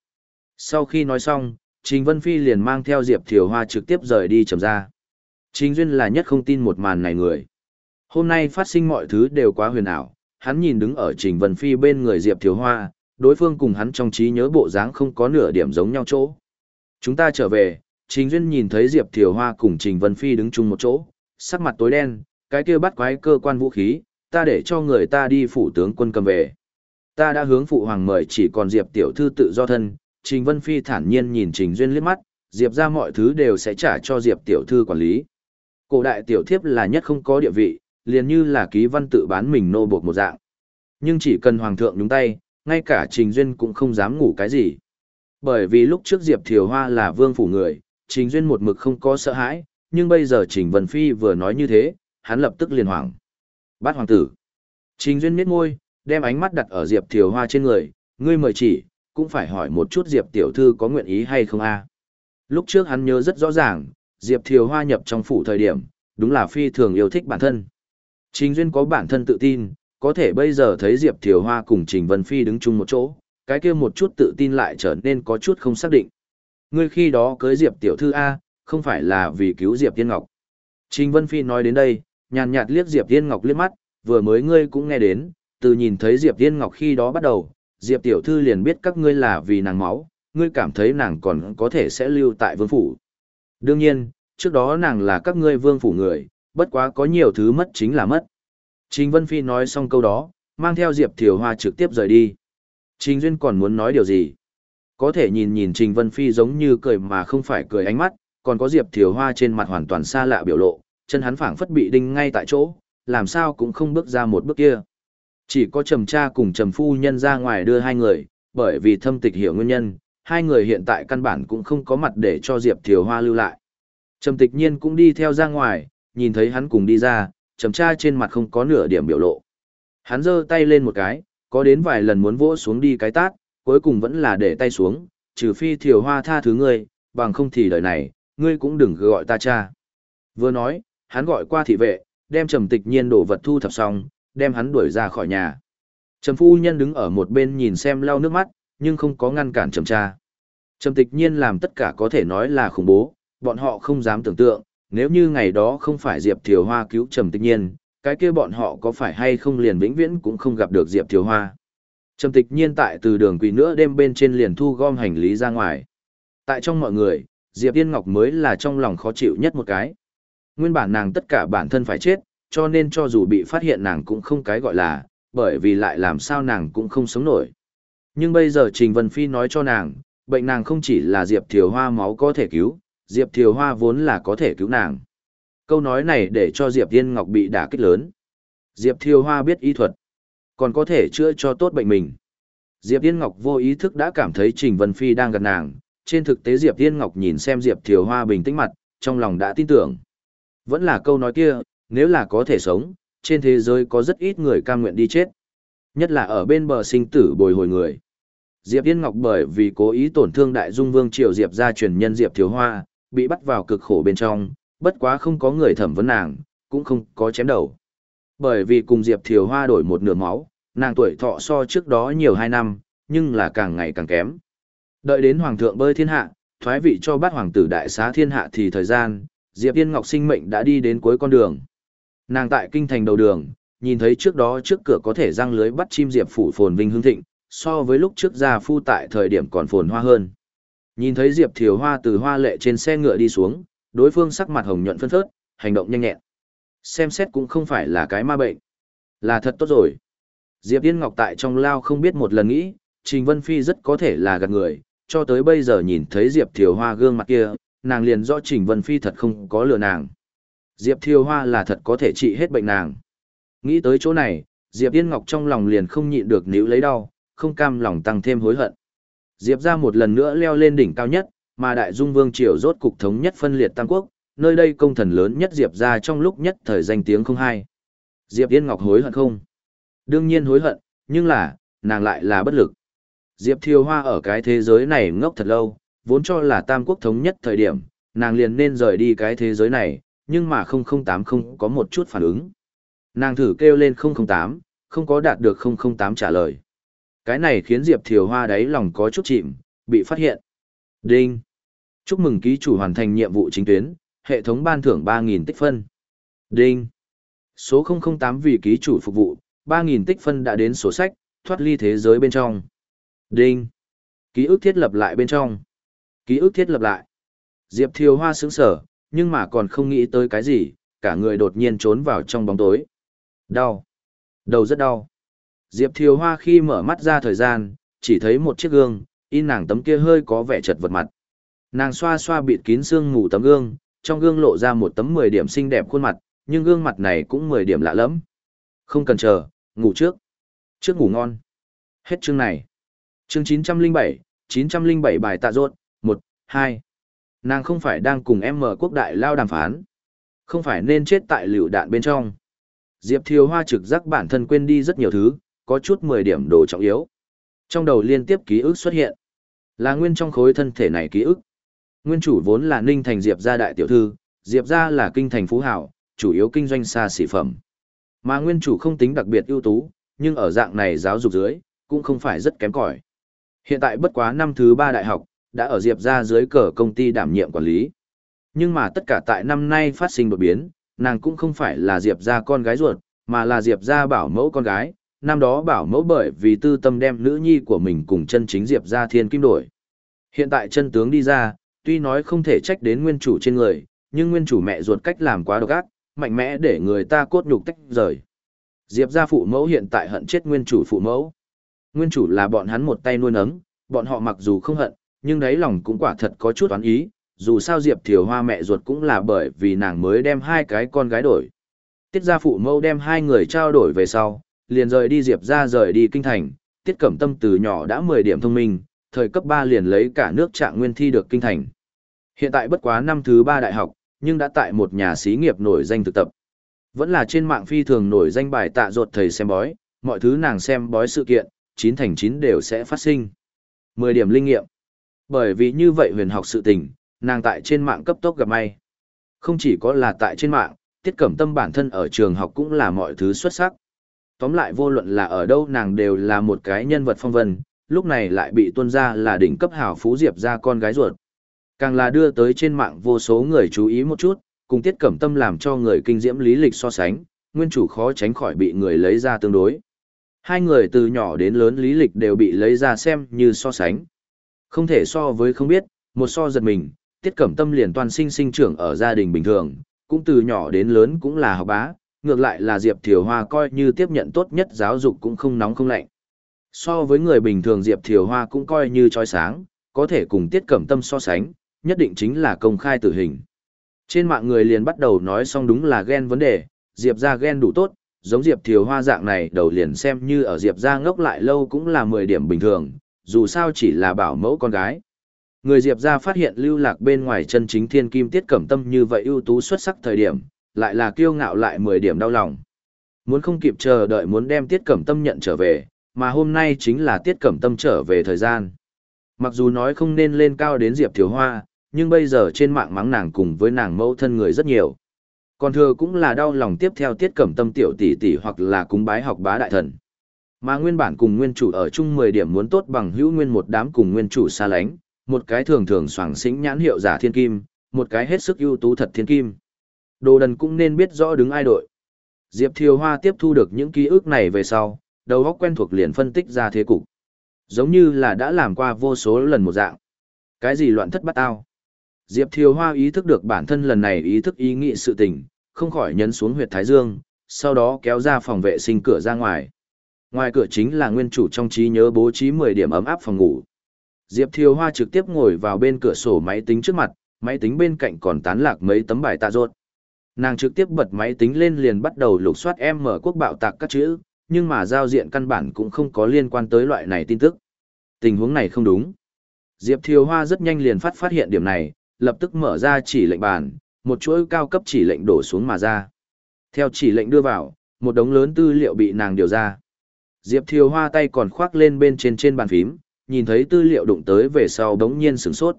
Sau khi nói xong, Trình Vân Phi liền mang theo Diệp Thiều Hoa trực tiếp rời đi trầm ra. Trình Duyên là nhất không tin một màn này người. Hôm nay phát sinh mọi thứ đều quá huyền ảo, hắn nhìn đứng ở Trình Vân Phi bên người Diệp Thiều Hoa, đối phương cùng hắn trong trí nhớ bộ dáng không có nửa điểm giống nhau chỗ. Chúng ta trở về, Trình Duyên nhìn thấy Diệp Thiều Hoa cùng Trình Vân Phi đứng chung một chỗ, sắc mặt tối đen, cái kia bắt quái cơ quan vũ khí, ta để cho người ta đi phủ tướng quân cầm về. Ta đã hướng phụ hoàng mời chỉ còn Diệp tiểu thư tự do thân, Trình Vân Phi thản nhiên nhìn Trình Duyên liếc mắt, Diệp ra mọi thứ đều sẽ trả cho Diệp tiểu thư quản lý. Cổ đại tiểu thiếp là nhất không có địa vị, liền như là ký văn tự bán mình nô buộc một dạng. Nhưng chỉ cần hoàng thượng nhúng tay, ngay cả Trình Duyên cũng không dám ngủ cái gì. Bởi vì lúc trước Diệp Thiều Hoa là vương phủ người, Trình Duyên một mực không có sợ hãi, nhưng bây giờ Trình Vân Phi vừa nói như thế, hắn lập tức liền hoảng. Bát hoàng tử. Trình Duyên miết môi, đem ánh mắt đặt ở Diệp Thiều Hoa trên người, ngươi mời chỉ, cũng phải hỏi một chút Diệp tiểu thư có nguyện ý hay không a. Lúc trước hắn nhớ rất rõ ràng, Diệp Thiều Hoa nhập trong phủ thời điểm, đúng là phi thường yêu thích bản thân. Trình Duyên có bản thân tự tin, có thể bây giờ thấy Diệp Thiều Hoa cùng Trình Vân Phi đứng chung một chỗ, cái kia một chút tự tin lại trở nên có chút không xác định. Ngươi khi đó cưới Diệp tiểu thư A, không phải là vì cứu Diệp Tiên Ngọc. Trình Vân Phi nói đến đây, nhàn nhạt liếc Diệp Tiên Ngọc liếc mắt, vừa mới ngươi cũng nghe đến, từ nhìn thấy Diệp Tiên Ngọc khi đó bắt đầu, Diệp tiểu thư liền biết các ngươi là vì nàng máu, ngươi cảm thấy nàng còn có thể sẽ lưu tại vương phủ. Đương nhiên, trước đó nàng là các ngươi vương phủ người, bất quá có nhiều thứ mất chính là mất. Trình Vân Phi nói xong câu đó, mang theo Diệp Thiều Hoa trực tiếp rời đi. Trình Duyên còn muốn nói điều gì? Có thể nhìn nhìn Trình Vân Phi giống như cười mà không phải cười ánh mắt, còn có Diệp Thiều Hoa trên mặt hoàn toàn xa lạ biểu lộ, chân hắn phảng phất bị đinh ngay tại chỗ, làm sao cũng không bước ra một bước kia. Chỉ có Trầm Cha cùng Trầm Phu Nhân ra ngoài đưa hai người, bởi vì thâm tịch hiểu nguyên nhân, hai người hiện tại căn bản cũng không có mặt để cho Diệp Thiều Hoa lưu lại. Trầm tịch nhiên cũng đi theo ra ngoài, nhìn thấy hắn cùng đi ra, Trầm Cha trên mặt không có nửa điểm biểu lộ. Hắn giơ tay lên một cái, có đến vài lần muốn vỗ xuống đi cái tát, cuối cùng vẫn là để tay xuống, trừ phi Thiều Hoa tha thứ ngươi, bằng không thì đời này, ngươi cũng đừng gọi ta cha. Vừa nói, hắn gọi qua thị vệ, đem trầm tịch nhiên đổ vật thu thập xong, đem hắn đuổi ra khỏi nhà. Trầm phu nhân đứng ở một bên nhìn xem lau nước mắt, nhưng không có ngăn cản trầm cha. Trầm tịch nhiên làm tất cả có thể nói là khủng bố, bọn họ không dám tưởng tượng, nếu như ngày đó không phải Diệp Thiều Hoa cứu trầm tịch nhiên, cái kia bọn họ có phải hay không liền vĩnh viễn cũng không gặp được Diệp Thiều Hoa. Trầm tịch nhiên tại từ đường quỳ nữa đêm bên trên liền thu gom hành lý ra ngoài. Tại trong mọi người, Diệp Yên Ngọc mới là trong lòng khó chịu nhất một cái. Nguyên bản nàng tất cả bản thân phải chết, cho nên cho dù bị phát hiện nàng cũng không cái gọi là, bởi vì lại làm sao nàng cũng không sống nổi. Nhưng bây giờ Trình Vân Phi nói cho nàng, bệnh nàng không chỉ là Diệp Thiều Hoa máu có thể cứu, Diệp Thiều Hoa vốn là có thể cứu nàng. Câu nói này để cho Diệp Yên Ngọc bị đả kích lớn. Diệp Thiều Hoa biết y thuật, còn có thể chữa cho tốt bệnh mình. Diệp Yên Ngọc vô ý thức đã cảm thấy Trình Vân Phi đang gần nàng, trên thực tế Diệp Yên Ngọc nhìn xem Diệp Thiều Hoa bình tĩnh mặt, trong lòng đã tin tưởng. Vẫn là câu nói kia, nếu là có thể sống, trên thế giới có rất ít người cam nguyện đi chết. Nhất là ở bên bờ sinh tử bồi hồi người. Diệp Yên Ngọc bởi vì cố ý tổn thương Đại Dung Vương Triều Diệp gia truyền nhân Diệp Thiếu Hoa, bị bắt vào cực khổ bên trong, bất quá không có người thẩm vấn nàng, cũng không có chém đầu. Bởi vì cùng Diệp Thiều Hoa đổi một nửa máu, nàng tuổi thọ so trước đó nhiều hai năm, nhưng là càng ngày càng kém. Đợi đến Hoàng thượng bơi thiên hạ, thoái vị cho bát hoàng tử đại xá thiên hạ thì thời gian, Diệp Yên Ngọc sinh mệnh đã đi đến cuối con đường. Nàng tại kinh thành đầu đường, nhìn thấy trước đó trước cửa có thể răng lưới bắt chim Diệp phủ phồn vinh hương thịnh, so với lúc trước gia phu tại thời điểm còn phồn hoa hơn. Nhìn thấy Diệp Thiều Hoa từ hoa lệ trên xe ngựa đi xuống, đối phương sắc mặt hồng nhuận phân phớt, hành động nhanh nhẹn. Xem xét cũng không phải là cái ma bệnh. Là thật tốt rồi. Diệp Yên Ngọc tại trong lao không biết một lần nghĩ, Trình Vân Phi rất có thể là gạt người, cho tới bây giờ nhìn thấy Diệp Thiều Hoa gương mặt kia, nàng liền rõ Trình Vân Phi thật không có lừa nàng. Diệp Thiều Hoa là thật có thể trị hết bệnh nàng. Nghĩ tới chỗ này, Diệp Yên Ngọc trong lòng liền không nhịn được níu lấy đau, không cam lòng tăng thêm hối hận. Diệp ra một lần nữa leo lên đỉnh cao nhất, mà Đại Dung Vương Triều rốt cục thống nhất phân liệt Tam Quốc, nơi đây công thần lớn nhất Diệp ra trong lúc nhất thời danh tiếng không hai. Diệp Yên Ngọc hối hận không? Đương nhiên hối hận, nhưng là, nàng lại là bất lực. Diệp Thiều Hoa ở cái thế giới này ngốc thật lâu, vốn cho là tam quốc thống nhất thời điểm, nàng liền nên rời đi cái thế giới này, nhưng mà 008 không có một chút phản ứng. Nàng thử kêu lên 008, không có đạt được 008 trả lời. Cái này khiến Diệp Thiều Hoa đáy lòng có chút chìm, bị phát hiện. Đinh! Chúc mừng ký chủ hoàn thành nhiệm vụ chính tuyến, hệ thống ban thưởng 3.000 tích phân. Đinh! Số 008 vì ký chủ phục vụ, 3.000 tích phân đã đến sổ sách, thoát ly thế giới bên trong. Đinh. Ký ức thiết lập lại bên trong. Ký ức thiết lập lại. Diệp Thiều Hoa sững sở, nhưng mà còn không nghĩ tới cái gì, cả người đột nhiên trốn vào trong bóng tối. Đau. Đầu rất đau. Diệp Thiều Hoa khi mở mắt ra thời gian, chỉ thấy một chiếc gương, in nàng tấm kia hơi có vẻ chật vật mặt. Nàng xoa xoa bịt kín xương ngủ tấm gương, trong gương lộ ra một tấm 10 điểm xinh đẹp khuôn mặt, nhưng gương mặt này cũng 10 điểm lạ lắm. Không cần chờ, ngủ trước. Trước ngủ ngon. Hết chương này chương 907, 907 bài tạ rốt, Hai, Nàng không phải đang cùng em mở quốc đại lao đàm phán. Không phải nên chết tại liều đạn bên trong. Diệp Thiều Hoa trực giác bản thân quên đi rất nhiều thứ, có chút 10 điểm đồ trọng yếu. Trong đầu liên tiếp ký ức xuất hiện. Là nguyên trong khối thân thể này ký ức. Nguyên chủ vốn là Ninh Thành Diệp gia đại tiểu thư, Diệp gia là kinh thành phú hảo, chủ yếu kinh doanh xa xỉ phẩm. Mà nguyên chủ không tính đặc biệt ưu tú, nhưng ở dạng này giáo dục dưới, cũng không phải rất kém cỏi. Hiện tại bất quá năm thứ ba đại học, đã ở Diệp ra dưới cờ công ty đảm nhiệm quản lý. Nhưng mà tất cả tại năm nay phát sinh đột biến, nàng cũng không phải là Diệp ra con gái ruột, mà là Diệp ra bảo mẫu con gái. Năm đó bảo mẫu bởi vì tư tâm đem nữ nhi của mình cùng chân chính Diệp ra thiên kim đổi. Hiện tại chân tướng đi ra, tuy nói không thể trách đến nguyên chủ trên người, nhưng nguyên chủ mẹ ruột cách làm quá độc ác, mạnh mẽ để người ta cốt nhục tách rời. Diệp gia phụ mẫu hiện tại hận chết nguyên chủ phụ mẫu. Nguyên chủ là bọn hắn một tay nuôi nấng, bọn họ mặc dù không hận, nhưng đáy lòng cũng quả thật có chút oán ý, dù sao Diệp Thiều Hoa mẹ ruột cũng là bởi vì nàng mới đem hai cái con gái đổi. Tiết gia phụ mâu đem hai người trao đổi về sau, liền rời đi Diệp ra rời đi kinh thành, Tiết Cẩm Tâm từ nhỏ đã 10 điểm thông minh, thời cấp 3 liền lấy cả nước trạng nguyên thi được kinh thành. Hiện tại bất quá năm thứ 3 đại học, nhưng đã tại một nhà xí nghiệp nổi danh thực tập. Vẫn là trên mạng phi thường nổi danh bài tạ ruột thầy xem bói, mọi thứ nàng xem bói sự kiện, 9 thành 9 đều sẽ phát sinh. 10 điểm linh nghiệm. Bởi vì như vậy huyền học sự tình, nàng tại trên mạng cấp tốc gặp may. Không chỉ có là tại trên mạng, tiết cẩm tâm bản thân ở trường học cũng là mọi thứ xuất sắc. Tóm lại vô luận là ở đâu nàng đều là một cái nhân vật phong vân, lúc này lại bị tuân ra là đỉnh cấp hảo phú diệp ra con gái ruột. Càng là đưa tới trên mạng vô số người chú ý một chút, cùng tiết cẩm tâm làm cho người kinh diễm lý lịch so sánh, nguyên chủ khó tránh khỏi bị người lấy ra tương đối. Hai người từ nhỏ đến lớn lý lịch đều bị lấy ra xem như so sánh. Không thể so với không biết, một so giật mình, tiết cẩm tâm liền toàn sinh sinh trưởng ở gia đình bình thường, cũng từ nhỏ đến lớn cũng là học bá, ngược lại là Diệp Thiều Hoa coi như tiếp nhận tốt nhất giáo dục cũng không nóng không lạnh. So với người bình thường Diệp Thiều Hoa cũng coi như trói sáng, có thể cùng tiết cẩm tâm so sánh, nhất định chính là công khai tử hình. Trên mạng người liền bắt đầu nói xong đúng là ghen vấn đề, Diệp ra ghen đủ tốt, giống Diệp Thiều Hoa dạng này đầu liền xem như ở Diệp ra ngốc lại lâu cũng là 10 điểm bình thường, dù sao chỉ là bảo mẫu con gái. Người Diệp ra phát hiện lưu lạc bên ngoài chân chính thiên kim tiết cẩm tâm như vậy ưu tú xuất sắc thời điểm, lại là kiêu ngạo lại 10 điểm đau lòng. Muốn không kịp chờ đợi muốn đem tiết cẩm tâm nhận trở về, mà hôm nay chính là tiết cẩm tâm trở về thời gian. Mặc dù nói không nên lên cao đến Diệp Thiếu Hoa, nhưng bây giờ trên mạng mắng nàng cùng với nàng mẫu thân người rất nhiều. Còn thừa cũng là đau lòng tiếp theo tiết cẩm tâm tiểu tỷ tỷ hoặc là cúng bái học bá đại thần. Mà nguyên bản cùng nguyên chủ ở chung 10 điểm muốn tốt bằng hữu nguyên một đám cùng nguyên chủ xa lánh, một cái thường thường soảng xính nhãn hiệu giả thiên kim, một cái hết sức ưu tú thật thiên kim. Đồ đần cũng nên biết rõ đứng ai đội. Diệp Thiều Hoa tiếp thu được những ký ức này về sau, đầu óc quen thuộc liền phân tích ra thế cục. Giống như là đã làm qua vô số lần một dạng. Cái gì loạn thất bắt ao? Diệp Thiều Hoa ý thức được bản thân lần này ý thức ý nghĩ sự tình, không khỏi nhấn xuống huyệt Thái Dương, sau đó kéo ra phòng vệ sinh cửa ra ngoài. Ngoài cửa chính là nguyên chủ trong trí nhớ bố trí 10 điểm ấm áp phòng ngủ. Diệp Thiều Hoa trực tiếp ngồi vào bên cửa sổ máy tính trước mặt, máy tính bên cạnh còn tán lạc mấy tấm bài tạ rốt. Nàng trực tiếp bật máy tính lên liền bắt đầu lục soát em mở quốc bạo tạc các chữ, nhưng mà giao diện căn bản cũng không có liên quan tới loại này tin tức. Tình huống này không đúng. Diệp Thiều Hoa rất nhanh liền phát phát hiện điểm này, lập tức mở ra chỉ lệnh bàn, một chuỗi cao cấp chỉ lệnh đổ xuống mà ra. Theo chỉ lệnh đưa vào, một đống lớn tư liệu bị nàng điều ra. Diệp Thiều Hoa tay còn khoác lên bên trên trên bàn phím, nhìn thấy tư liệu đụng tới về sau đống nhiên sửng sốt.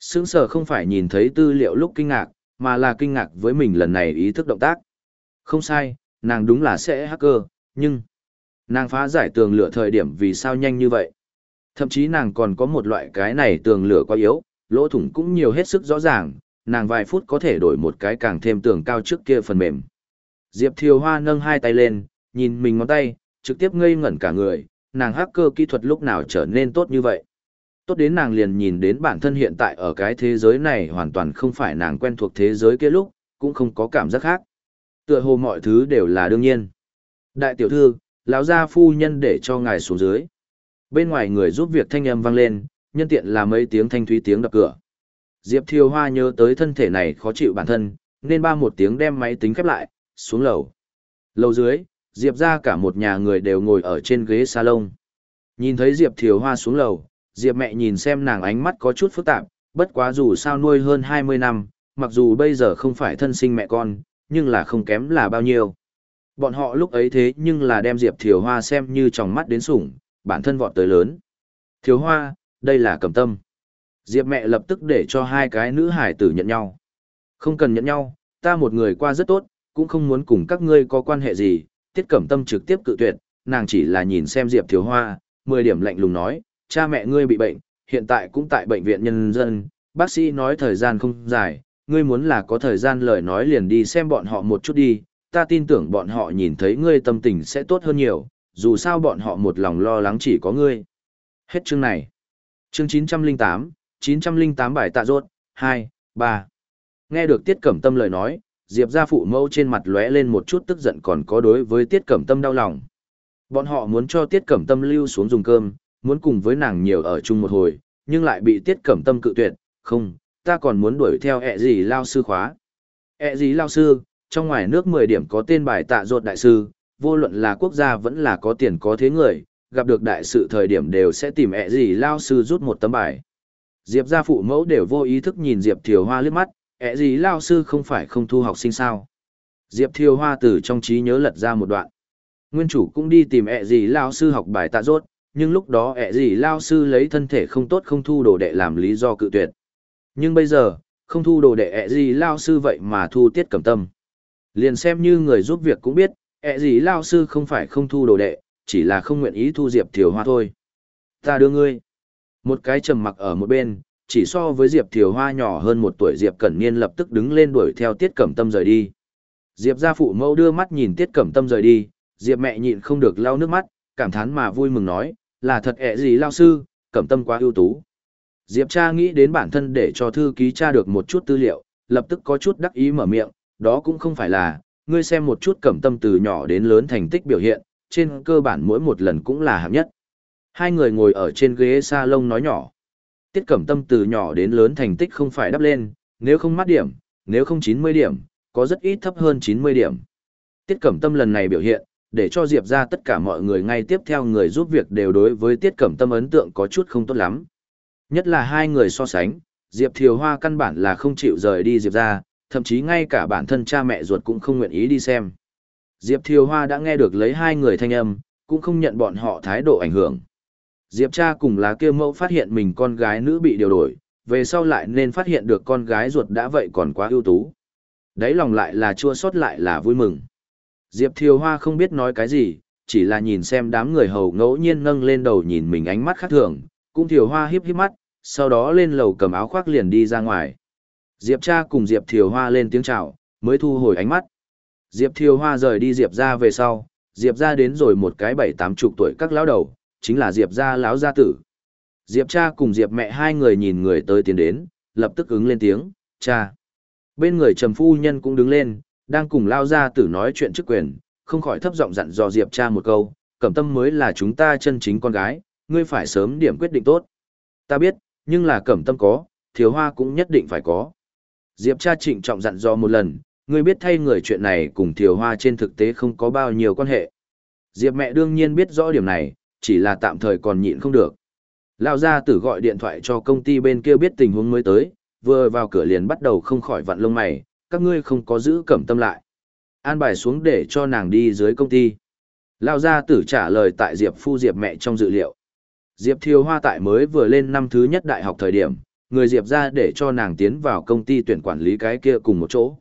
Sướng sở không phải nhìn thấy tư liệu lúc kinh ngạc, mà là kinh ngạc với mình lần này ý thức động tác. Không sai, nàng đúng là sẽ hacker, nhưng nàng phá giải tường lửa thời điểm vì sao nhanh như vậy. Thậm chí nàng còn có một loại cái này tường lửa quá yếu, lỗ thủng cũng nhiều hết sức rõ ràng, nàng vài phút có thể đổi một cái càng thêm tường cao trước kia phần mềm. Diệp Thiều Hoa nâng hai tay lên, nhìn mình ngón tay, trực tiếp ngây ngẩn cả người, nàng hacker kỹ thuật lúc nào trở nên tốt như vậy. Tốt đến nàng liền nhìn đến bản thân hiện tại ở cái thế giới này hoàn toàn không phải nàng quen thuộc thế giới kia lúc, cũng không có cảm giác khác. Tựa hồ mọi thứ đều là đương nhiên. Đại tiểu thư, lão gia phu nhân để cho ngài xuống dưới. Bên ngoài người giúp việc thanh âm vang lên, nhân tiện là mấy tiếng thanh thúy tiếng đập cửa. Diệp Thiều Hoa nhớ tới thân thể này khó chịu bản thân, nên ba một tiếng đem máy tính khép lại, xuống lầu. Lầu dưới, Diệp ra cả một nhà người đều ngồi ở trên ghế salon. Nhìn thấy Diệp Thiều Hoa xuống lầu, Diệp mẹ nhìn xem nàng ánh mắt có chút phức tạp, bất quá dù sao nuôi hơn 20 năm, mặc dù bây giờ không phải thân sinh mẹ con, nhưng là không kém là bao nhiêu. Bọn họ lúc ấy thế nhưng là đem Diệp Thiều Hoa xem như tròng mắt đến sủng, bản thân vọt tới lớn. Thiều Hoa, đây là cầm tâm. Diệp mẹ lập tức để cho hai cái nữ hải tử nhận nhau. Không cần nhận nhau, ta một người qua rất tốt, cũng không muốn cùng các ngươi có quan hệ gì. Tiết cẩm tâm trực tiếp cự tuyệt, nàng chỉ là nhìn xem Diệp Thiếu Hoa, mười điểm lạnh lùng nói, cha mẹ ngươi bị bệnh, hiện tại cũng tại bệnh viện nhân dân, bác sĩ nói thời gian không dài, ngươi muốn là có thời gian lời nói liền đi xem bọn họ một chút đi, ta tin tưởng bọn họ nhìn thấy ngươi tâm tình sẽ tốt hơn nhiều, dù sao bọn họ một lòng lo lắng chỉ có ngươi. Hết chương này. Chương 908, 908 bài tạ rốt, 2, 3. Nghe được Tiết Cẩm Tâm lời nói, Diệp gia phụ mẫu trên mặt lóe lên một chút tức giận còn có đối với Tiết Cẩm Tâm đau lòng. Bọn họ muốn cho Tiết Cẩm Tâm lưu xuống dùng cơm, muốn cùng với nàng nhiều ở chung một hồi, nhưng lại bị tiết cẩm tâm cự tuyệt, không, ta còn muốn đuổi theo ẹ gì lao sư khóa. ẹ gì lao sư, trong ngoài nước 10 điểm có tên bài tạ ruột đại sư, vô luận là quốc gia vẫn là có tiền có thế người, gặp được đại sự thời điểm đều sẽ tìm ẹ gì lao sư rút một tấm bài. Diệp gia phụ mẫu đều vô ý thức nhìn Diệp Thiều Hoa liếc mắt, ẹ gì lao sư không phải không thu học sinh sao. Diệp Thiêu Hoa từ trong trí nhớ lật ra một đoạn. Nguyên chủ cũng đi tìm ẹ gì lao sư học bài tạ rốt, nhưng lúc đó ẹ gì lao sư lấy thân thể không tốt không thu đồ đệ làm lý do cự tuyệt. Nhưng bây giờ, không thu đồ đệ ẹ gì lao sư vậy mà thu tiết cẩm tâm. Liền xem như người giúp việc cũng biết, ẹ gì lao sư không phải không thu đồ đệ, chỉ là không nguyện ý thu Diệp Thiều Hoa thôi. Ta đưa ngươi. Một cái trầm mặc ở một bên, chỉ so với Diệp Thiều Hoa nhỏ hơn một tuổi Diệp Cẩn Niên lập tức đứng lên đuổi theo Tiết Cẩm Tâm rời đi. Diệp gia phụ mẫu đưa mắt nhìn Tiết Cẩm Tâm rời đi, Diệp mẹ nhịn không được lau nước mắt, cảm thán mà vui mừng nói, là thật ẻ gì lao sư, Cẩm Tâm quá ưu tú. Diệp cha nghĩ đến bản thân để cho thư ký tra được một chút tư liệu, lập tức có chút đắc ý mở miệng, đó cũng không phải là, ngươi xem một chút Cẩm Tâm từ nhỏ đến lớn thành tích biểu hiện, trên cơ bản mỗi một lần cũng là hạng nhất. Hai người ngồi ở trên ghế salon nói nhỏ. Tiết Cẩm Tâm từ nhỏ đến lớn thành tích không phải đắp lên, nếu không mát điểm, nếu không 90 điểm, có rất ít thấp hơn 90 điểm. Tiết Cẩm Tâm lần này biểu hiện, để cho Diệp ra tất cả mọi người ngay tiếp theo người giúp việc đều đối với Tiết Cẩm Tâm ấn tượng có chút không tốt lắm. Nhất là hai người so sánh, Diệp Thiều Hoa căn bản là không chịu rời đi Diệp ra, thậm chí ngay cả bản thân cha mẹ ruột cũng không nguyện ý đi xem. Diệp Thiều Hoa đã nghe được lấy hai người thanh âm, cũng không nhận bọn họ thái độ ảnh hưởng. Diệp cha cùng lá kia mẫu phát hiện mình con gái nữ bị điều đổi, về sau lại nên phát hiện được con gái ruột đã vậy còn quá ưu tú. Đấy lòng lại là chua xót lại là vui mừng. Diệp Thiều Hoa không biết nói cái gì, chỉ là nhìn xem đám người hầu ngẫu nhiên nâng lên đầu nhìn mình ánh mắt khác thường, cũng Thiều Hoa hiếp hiếp mắt, sau đó lên lầu cầm áo khoác liền đi ra ngoài. Diệp cha cùng Diệp Thiều Hoa lên tiếng chào, mới thu hồi ánh mắt. Diệp Thiều Hoa rời đi Diệp ra về sau, Diệp ra đến rồi một cái bảy tám chục tuổi các lão đầu, chính là Diệp gia lão gia tử. Diệp cha cùng Diệp mẹ hai người nhìn người tới tiến đến, lập tức ứng lên tiếng, cha. Bên người trầm phu nhân cũng đứng lên, đang cùng lao gia tử nói chuyện chức quyền, không khỏi thấp giọng dặn dò Diệp cha một câu, cẩm tâm mới là chúng ta chân chính con gái, ngươi phải sớm điểm quyết định tốt. Ta biết, nhưng là cẩm tâm có, thiếu hoa cũng nhất định phải có. Diệp cha trịnh trọng dặn dò một lần, ngươi biết thay người chuyện này cùng thiếu hoa trên thực tế không có bao nhiêu quan hệ. Diệp mẹ đương nhiên biết rõ điểm này, chỉ là tạm thời còn nhịn không được. Lao gia tử gọi điện thoại cho công ty bên kia biết tình huống mới tới, vừa vào cửa liền bắt đầu không khỏi vặn lông mày, các ngươi không có giữ cẩm tâm lại. An bài xuống để cho nàng đi dưới công ty. Lao gia tử trả lời tại Diệp phu Diệp mẹ trong dự liệu. Diệp Thiều Hoa tại mới vừa lên năm thứ nhất đại học thời điểm, người Diệp ra để cho nàng tiến vào công ty tuyển quản lý cái kia cùng một chỗ.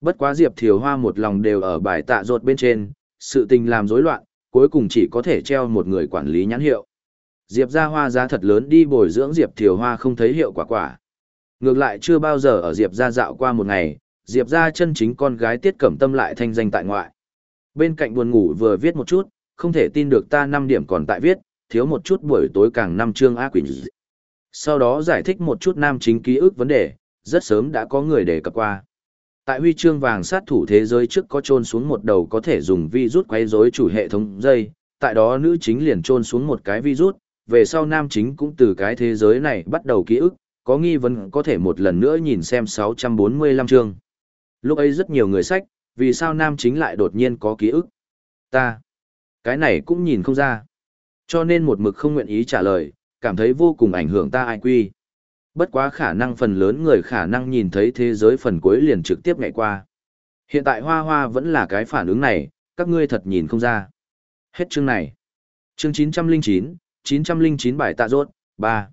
Bất quá Diệp Thiều Hoa một lòng đều ở bài tạ ruột bên trên, sự tình làm rối loạn, cuối cùng chỉ có thể treo một người quản lý nhãn hiệu. Diệp ra hoa giá thật lớn đi bồi dưỡng Diệp Thiều Hoa không thấy hiệu quả quả. Ngược lại chưa bao giờ ở Diệp ra dạo qua một ngày, Diệp ra chân chính con gái tiết cẩm tâm lại thanh danh tại ngoại. Bên cạnh buồn ngủ vừa viết một chút, không thể tin được ta 5 điểm còn tại viết, thiếu một chút buổi tối càng năm chương ác quỷ. Sau đó giải thích một chút nam chính ký ức vấn đề, rất sớm đã có người đề cập qua. Tại huy chương vàng sát thủ thế giới trước có trôn xuống một đầu có thể dùng virus quay rối chủ hệ thống dây, tại đó nữ chính liền trôn xuống một cái virus, về sau nam chính cũng từ cái thế giới này bắt đầu ký ức, có nghi vấn có thể một lần nữa nhìn xem 645 chương. Lúc ấy rất nhiều người sách, vì sao nam chính lại đột nhiên có ký ức? Ta, cái này cũng nhìn không ra. Cho nên một mực không nguyện ý trả lời, cảm thấy vô cùng ảnh hưởng ta ai quy. Bất quá khả năng phần lớn người khả năng nhìn thấy thế giới phần cuối liền trực tiếp ngày qua. Hiện tại hoa hoa vẫn là cái phản ứng này, các ngươi thật nhìn không ra. Hết chương này. Chương 909, 909 bài tạ rốt, 3.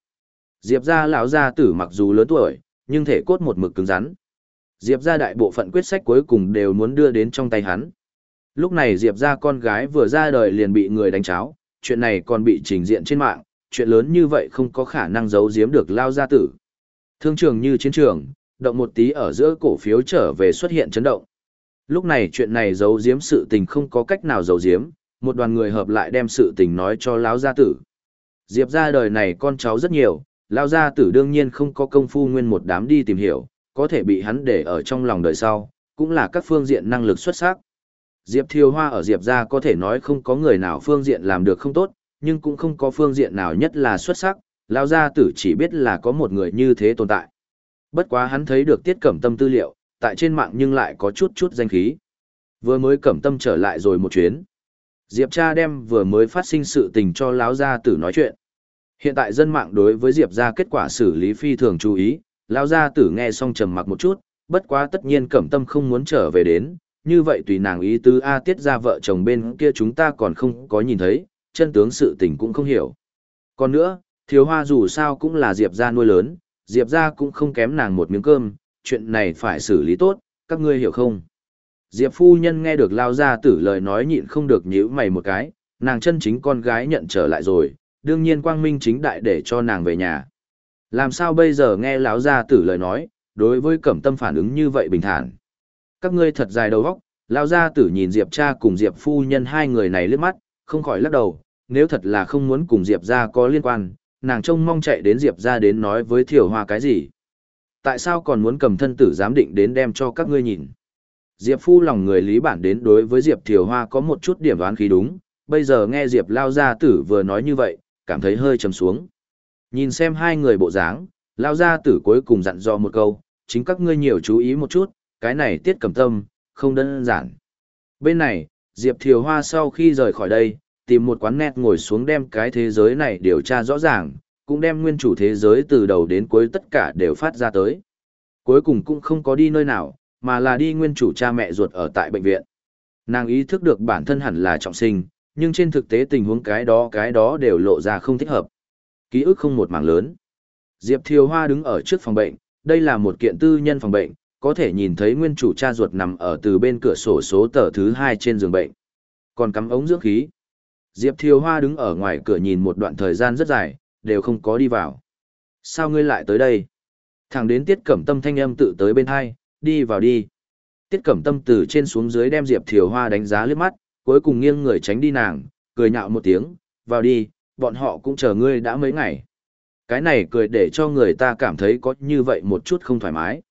Diệp gia lão gia tử mặc dù lớn tuổi, nhưng thể cốt một mực cứng rắn. Diệp gia đại bộ phận quyết sách cuối cùng đều muốn đưa đến trong tay hắn. Lúc này Diệp gia con gái vừa ra đời liền bị người đánh cháo, chuyện này còn bị trình diện trên mạng, chuyện lớn như vậy không có khả năng giấu giếm được lao gia tử. Thương trường như chiến trường, động một tí ở giữa cổ phiếu trở về xuất hiện chấn động. Lúc này chuyện này giấu giếm sự tình không có cách nào giấu giếm, một đoàn người hợp lại đem sự tình nói cho lão gia tử. Diệp gia đời này con cháu rất nhiều, lão gia tử đương nhiên không có công phu nguyên một đám đi tìm hiểu, có thể bị hắn để ở trong lòng đời sau, cũng là các phương diện năng lực xuất sắc. Diệp Thiều Hoa ở Diệp gia có thể nói không có người nào phương diện làm được không tốt, nhưng cũng không có phương diện nào nhất là xuất sắc, lao gia tử chỉ biết là có một người như thế tồn tại. Bất quá hắn thấy được tiết cẩm tâm tư liệu, tại trên mạng nhưng lại có chút chút danh khí. Vừa mới cẩm tâm trở lại rồi một chuyến. Diệp cha đem vừa mới phát sinh sự tình cho lão gia tử nói chuyện. Hiện tại dân mạng đối với Diệp gia kết quả xử lý phi thường chú ý, lão gia tử nghe xong trầm mặc một chút, bất quá tất nhiên cẩm tâm không muốn trở về đến, như vậy tùy nàng ý tứ A tiết ra vợ chồng bên kia chúng ta còn không có nhìn thấy, chân tướng sự tình cũng không hiểu. Còn nữa, thiếu hoa dù sao cũng là Diệp gia nuôi lớn, Diệp gia cũng không kém nàng một miếng cơm, chuyện này phải xử lý tốt, các ngươi hiểu không? Diệp phu nhân nghe được lao gia tử lời nói nhịn không được nhíu mày một cái, nàng chân chính con gái nhận trở lại rồi, đương nhiên quang minh chính đại để cho nàng về nhà. Làm sao bây giờ nghe lão gia tử lời nói, đối với cẩm tâm phản ứng như vậy bình thản. Các ngươi thật dài đầu óc, lão gia tử nhìn Diệp cha cùng Diệp phu nhân hai người này liếc mắt, không khỏi lắc đầu, nếu thật là không muốn cùng Diệp gia có liên quan, nàng trông mong chạy đến Diệp gia đến nói với Thiểu Hoa cái gì. Tại sao còn muốn cầm thân tử giám định đến đem cho các ngươi nhìn? Diệp Phu lòng người lý bản đến đối với Diệp Thiều Hoa có một chút điểm đoán khí đúng, bây giờ nghe Diệp Lao Gia Tử vừa nói như vậy, cảm thấy hơi trầm xuống. Nhìn xem hai người bộ dáng, Lao Gia Tử cuối cùng dặn dò một câu, chính các ngươi nhiều chú ý một chút, cái này tiết cầm tâm, không đơn giản. Bên này, Diệp Thiều Hoa sau khi rời khỏi đây, tìm một quán net ngồi xuống đem cái thế giới này điều tra rõ ràng, cũng đem nguyên chủ thế giới từ đầu đến cuối tất cả đều phát ra tới. Cuối cùng cũng không có đi nơi nào, mà là đi nguyên chủ cha mẹ ruột ở tại bệnh viện. Nàng ý thức được bản thân hẳn là trọng sinh, nhưng trên thực tế tình huống cái đó cái đó đều lộ ra không thích hợp. Ký ức không một mảng lớn. Diệp Thiều Hoa đứng ở trước phòng bệnh, đây là một kiện tư nhân phòng bệnh, có thể nhìn thấy nguyên chủ cha ruột nằm ở từ bên cửa sổ số tờ thứ hai trên giường bệnh. Còn cắm ống dưỡng khí. Diệp Thiều Hoa đứng ở ngoài cửa nhìn một đoạn thời gian rất dài, đều không có đi vào. Sao ngươi lại tới đây? Thẳng đến tiết cẩm tâm thanh âm tự tới bên hai, đi vào đi. Tiết cẩm tâm từ trên xuống dưới đem Diệp Thiều Hoa đánh giá liếc mắt, cuối cùng nghiêng người tránh đi nàng, cười nhạo một tiếng, vào đi, bọn họ cũng chờ ngươi đã mấy ngày. Cái này cười để cho người ta cảm thấy có như vậy một chút không thoải mái.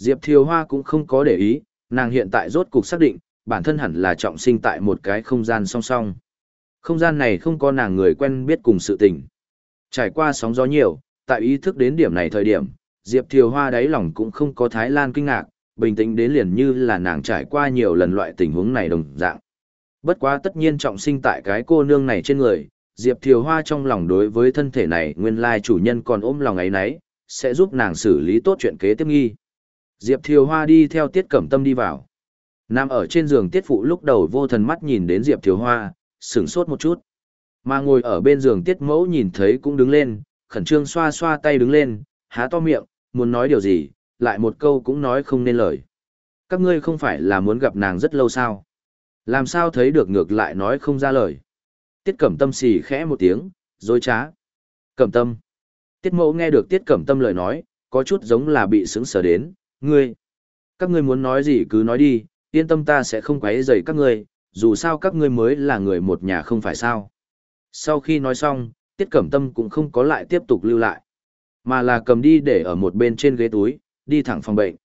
Diệp Thiều Hoa cũng không có để ý, nàng hiện tại rốt cục xác định, bản thân hẳn là trọng sinh tại một cái không gian song song. Không gian này không có nàng người quen biết cùng sự tình. Trải qua sóng gió nhiều, tại ý thức đến điểm này thời điểm, Diệp Thiều Hoa đáy lòng cũng không có Thái Lan kinh ngạc, bình tĩnh đến liền như là nàng trải qua nhiều lần loại tình huống này đồng dạng. Bất quá tất nhiên trọng sinh tại cái cô nương này trên người, Diệp Thiều Hoa trong lòng đối với thân thể này nguyên lai chủ nhân còn ôm lòng ấy nấy, sẽ giúp nàng xử lý tốt chuyện kế tiếp nghi. Diệp Thiều Hoa đi theo Tiết Cẩm Tâm đi vào. Nam ở trên giường Tiết Phụ lúc đầu vô thần mắt nhìn đến Diệp Thiều Hoa, sửng sốt một chút. Mà ngồi ở bên giường Tiết Mẫu nhìn thấy cũng đứng lên, khẩn trương xoa xoa tay đứng lên, há to miệng, muốn nói điều gì, lại một câu cũng nói không nên lời. Các ngươi không phải là muốn gặp nàng rất lâu sao? Làm sao thấy được ngược lại nói không ra lời? Tiết Cẩm Tâm xì khẽ một tiếng, dối trá. Cẩm Tâm. Tiết Mẫu nghe được Tiết Cẩm Tâm lời nói, có chút giống là bị sững sờ đến, ngươi. Các ngươi muốn nói gì cứ nói đi, yên tâm ta sẽ không quấy rầy các ngươi, dù sao các ngươi mới là người một nhà không phải sao. Sau khi nói xong, Tiết Cẩm Tâm cũng không có lại tiếp tục lưu lại. Mà là cầm đi để ở một bên trên ghế túi, đi thẳng phòng bệnh.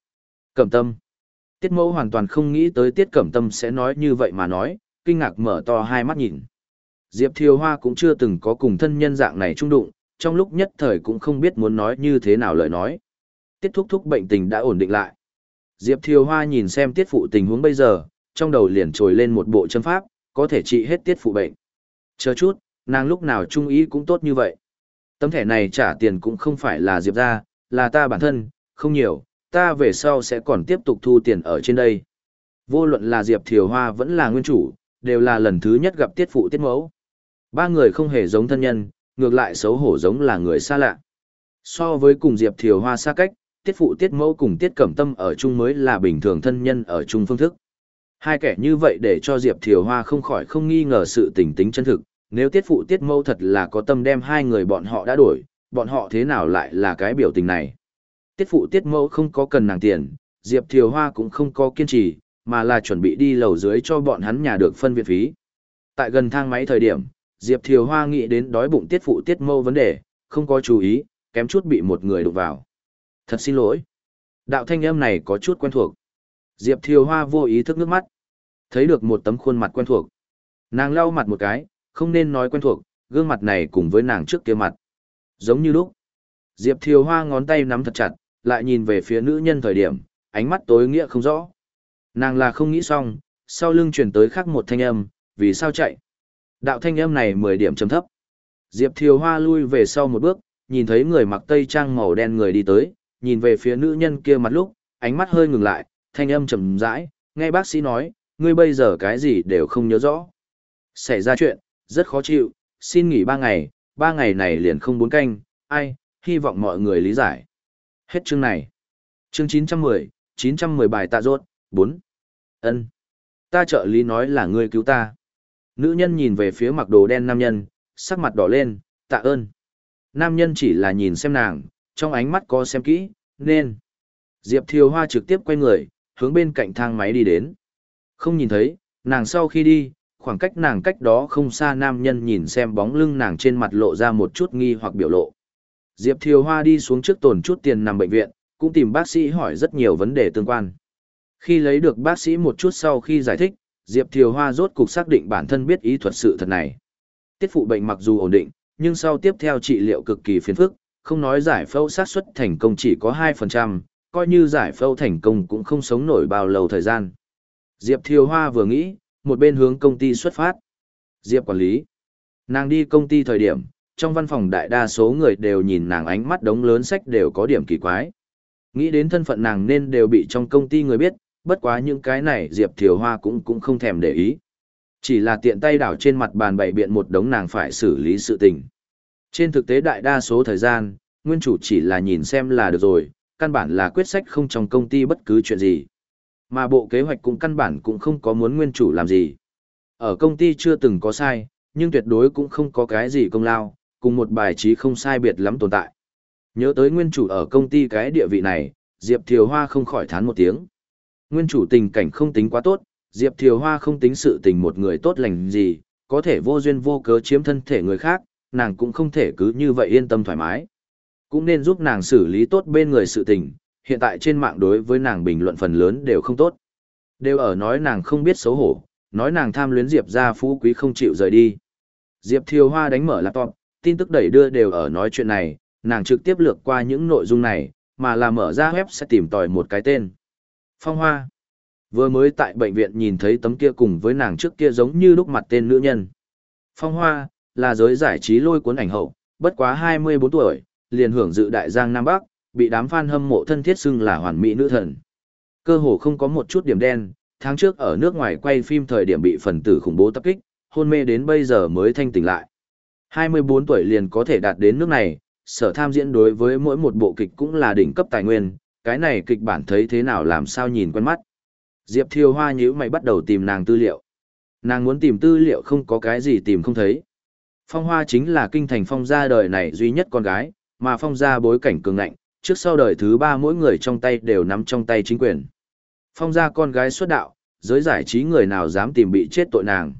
Cẩm tâm. Tiết mẫu hoàn toàn không nghĩ tới tiết cẩm tâm sẽ nói như vậy mà nói, kinh ngạc mở to hai mắt nhìn. Diệp Thiều Hoa cũng chưa từng có cùng thân nhân dạng này chung đụng, trong lúc nhất thời cũng không biết muốn nói như thế nào lời nói. Tiết thúc thúc bệnh tình đã ổn định lại. Diệp Thiều Hoa nhìn xem tiết phụ tình huống bây giờ, trong đầu liền trồi lên một bộ châm pháp, có thể trị hết tiết phụ bệnh. Chờ chút, nàng lúc nào trung ý cũng tốt như vậy. Tấm thẻ này trả tiền cũng không phải là Diệp ra, là ta bản thân, không nhiều, ta về sau sẽ còn tiếp tục thu tiền ở trên đây. Vô luận là Diệp Thiều Hoa vẫn là nguyên chủ, đều là lần thứ nhất gặp tiết phụ tiết mẫu. Ba người không hề giống thân nhân, ngược lại xấu hổ giống là người xa lạ. So với cùng Diệp Thiều Hoa xa cách, tiết phụ tiết mẫu cùng tiết cẩm tâm ở chung mới là bình thường thân nhân ở chung phương thức. Hai kẻ như vậy để cho Diệp Thiều Hoa không khỏi không nghi ngờ sự tình tính chân thực, nếu tiết phụ tiết mẫu thật là có tâm đem hai người bọn họ đã đổi, bọn họ thế nào lại là cái biểu tình này. Tiết phụ tiết mẫu không có cần nàng tiền, Diệp Thiều Hoa cũng không có kiên trì, mà là chuẩn bị đi lầu dưới cho bọn hắn nhà được phân viện phí. Tại gần thang máy thời điểm, Diệp Thiều Hoa nghĩ đến đói bụng tiết phụ tiết mâu vấn đề, không có chú ý, kém chút bị một người đụng vào. Thật xin lỗi. Đạo thanh âm này có chút quen thuộc. Diệp Thiều Hoa vô ý thức nước mắt. Thấy được một tấm khuôn mặt quen thuộc. Nàng lau mặt một cái, không nên nói quen thuộc, gương mặt này cùng với nàng trước kia mặt. Giống như lúc. Diệp Thiều Hoa ngón tay nắm thật chặt, lại nhìn về phía nữ nhân thời điểm, ánh mắt tối nghĩa không rõ. Nàng là không nghĩ xong, sau lưng chuyển tới khác một thanh âm, vì sao chạy. Đạo thanh âm này 10 điểm chấm thấp. Diệp Thiều Hoa lui về sau một bước, nhìn thấy người mặc tây trang màu đen người đi tới, nhìn về phía nữ nhân kia mặt lúc, ánh mắt hơi ngừng lại, thanh âm trầm rãi, nghe bác sĩ nói, ngươi bây giờ cái gì đều không nhớ rõ. Xảy ra chuyện, rất khó chịu, xin nghỉ ba ngày, ba ngày này liền không bốn canh, ai, hy vọng mọi người lý giải. Hết chương này. Chương 910, 910 bài tạ rốt, 4. ân Ta trợ lý nói là ngươi cứu ta. Nữ nhân nhìn về phía mặc đồ đen nam nhân, sắc mặt đỏ lên, tạ ơn. Nam nhân chỉ là nhìn xem nàng, trong ánh mắt có xem kỹ, nên. Diệp Thiều Hoa trực tiếp quay người, hướng bên cạnh thang máy đi đến. Không nhìn thấy, nàng sau khi đi, khoảng cách nàng cách đó không xa nam nhân nhìn xem bóng lưng nàng trên mặt lộ ra một chút nghi hoặc biểu lộ. Diệp Thiều Hoa đi xuống trước tồn chút tiền nằm bệnh viện, cũng tìm bác sĩ hỏi rất nhiều vấn đề tương quan. Khi lấy được bác sĩ một chút sau khi giải thích, Diệp Thiều Hoa rốt cục xác định bản thân biết ý thuật sự thật này. Tiết phụ bệnh mặc dù ổn định, nhưng sau tiếp theo trị liệu cực kỳ phiền phức, không nói giải phẫu xác suất thành công chỉ có 2%, coi như giải phẫu thành công cũng không sống nổi bao lâu thời gian. Diệp Thiều Hoa vừa nghĩ, một bên hướng công ty xuất phát. Diệp quản lý. Nàng đi công ty thời điểm, trong văn phòng đại đa số người đều nhìn nàng ánh mắt đống lớn sách đều có điểm kỳ quái. Nghĩ đến thân phận nàng nên đều bị trong công ty người biết, bất quá những cái này Diệp Thiều Hoa cũng cũng không thèm để ý. Chỉ là tiện tay đảo trên mặt bàn bày biện một đống nàng phải xử lý sự tình. Trên thực tế đại đa số thời gian, nguyên chủ chỉ là nhìn xem là được rồi, căn bản là quyết sách không trong công ty bất cứ chuyện gì. Mà bộ kế hoạch cũng căn bản cũng không có muốn nguyên chủ làm gì. Ở công ty chưa từng có sai, nhưng tuyệt đối cũng không có cái gì công lao, cùng một bài trí không sai biệt lắm tồn tại. Nhớ tới nguyên chủ ở công ty cái địa vị này, Diệp Thiều Hoa không khỏi thán một tiếng. Nguyên chủ tình cảnh không tính quá tốt, Diệp Thiều Hoa không tính sự tình một người tốt lành gì, có thể vô duyên vô cớ chiếm thân thể người khác, nàng cũng không thể cứ như vậy yên tâm thoải mái. Cũng nên giúp nàng xử lý tốt bên người sự tình, hiện tại trên mạng đối với nàng bình luận phần lớn đều không tốt. Đều ở nói nàng không biết xấu hổ, nói nàng tham luyến Diệp ra phú quý không chịu rời đi. Diệp Thiều Hoa đánh mở laptop, tin tức đẩy đưa đều ở nói chuyện này, nàng trực tiếp lược qua những nội dung này, mà là mở ra web sẽ tìm tòi một cái tên. Phong Hoa. Vừa mới tại bệnh viện nhìn thấy tấm kia cùng với nàng trước kia giống như lúc mặt tên nữ nhân. Phong Hoa, là giới giải trí lôi cuốn ảnh hậu, bất quá 24 tuổi, liền hưởng dự đại giang Nam Bắc, bị đám fan hâm mộ thân thiết xưng là hoàn mỹ nữ thần. Cơ hồ không có một chút điểm đen, tháng trước ở nước ngoài quay phim thời điểm bị phần tử khủng bố tập kích, hôn mê đến bây giờ mới thanh tỉnh lại. 24 tuổi liền có thể đạt đến nước này, sở tham diễn đối với mỗi một bộ kịch cũng là đỉnh cấp tài nguyên, cái này kịch bản thấy thế nào làm sao nhìn quen mắt. Diệp Thiều Hoa nhíu mày bắt đầu tìm nàng tư liệu. Nàng muốn tìm tư liệu không có cái gì tìm không thấy. Phong Hoa chính là kinh thành phong gia đời này duy nhất con gái, mà phong gia bối cảnh cường ngạnh, trước sau đời thứ ba mỗi người trong tay đều nắm trong tay chính quyền. Phong gia con gái xuất đạo, giới giải trí người nào dám tìm bị chết tội nàng.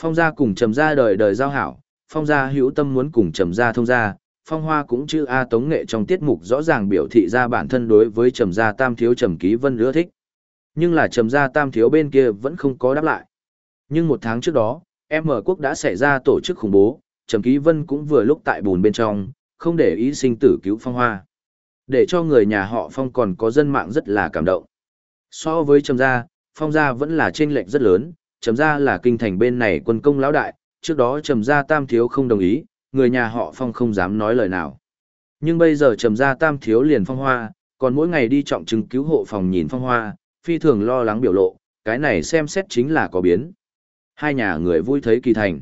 Phong gia cùng trầm gia đời đời giao hảo, phong gia hữu tâm muốn cùng trầm gia thông gia, phong hoa cũng chữ A tống nghệ trong tiết mục rõ ràng biểu thị ra bản thân đối với trầm gia tam thiếu trầm ký vân ưa thích. Nhưng là trầm gia tam thiếu bên kia vẫn không có đáp lại. Nhưng một tháng trước đó, M quốc đã xảy ra tổ chức khủng bố, trầm ký vân cũng vừa lúc tại bùn bên trong, không để ý sinh tử cứu phong hoa. Để cho người nhà họ phong còn có dân mạng rất là cảm động. So với trầm gia, phong gia vẫn là trên lệnh rất lớn, trầm gia là kinh thành bên này quân công lão đại, trước đó trầm gia tam thiếu không đồng ý, người nhà họ phong không dám nói lời nào. Nhưng bây giờ trầm gia tam thiếu liền phong hoa, còn mỗi ngày đi trọng chứng cứu hộ phòng nhìn phong hoa, phi thường lo lắng biểu lộ, cái này xem xét chính là có biến. Hai nhà người vui thấy kỳ thành.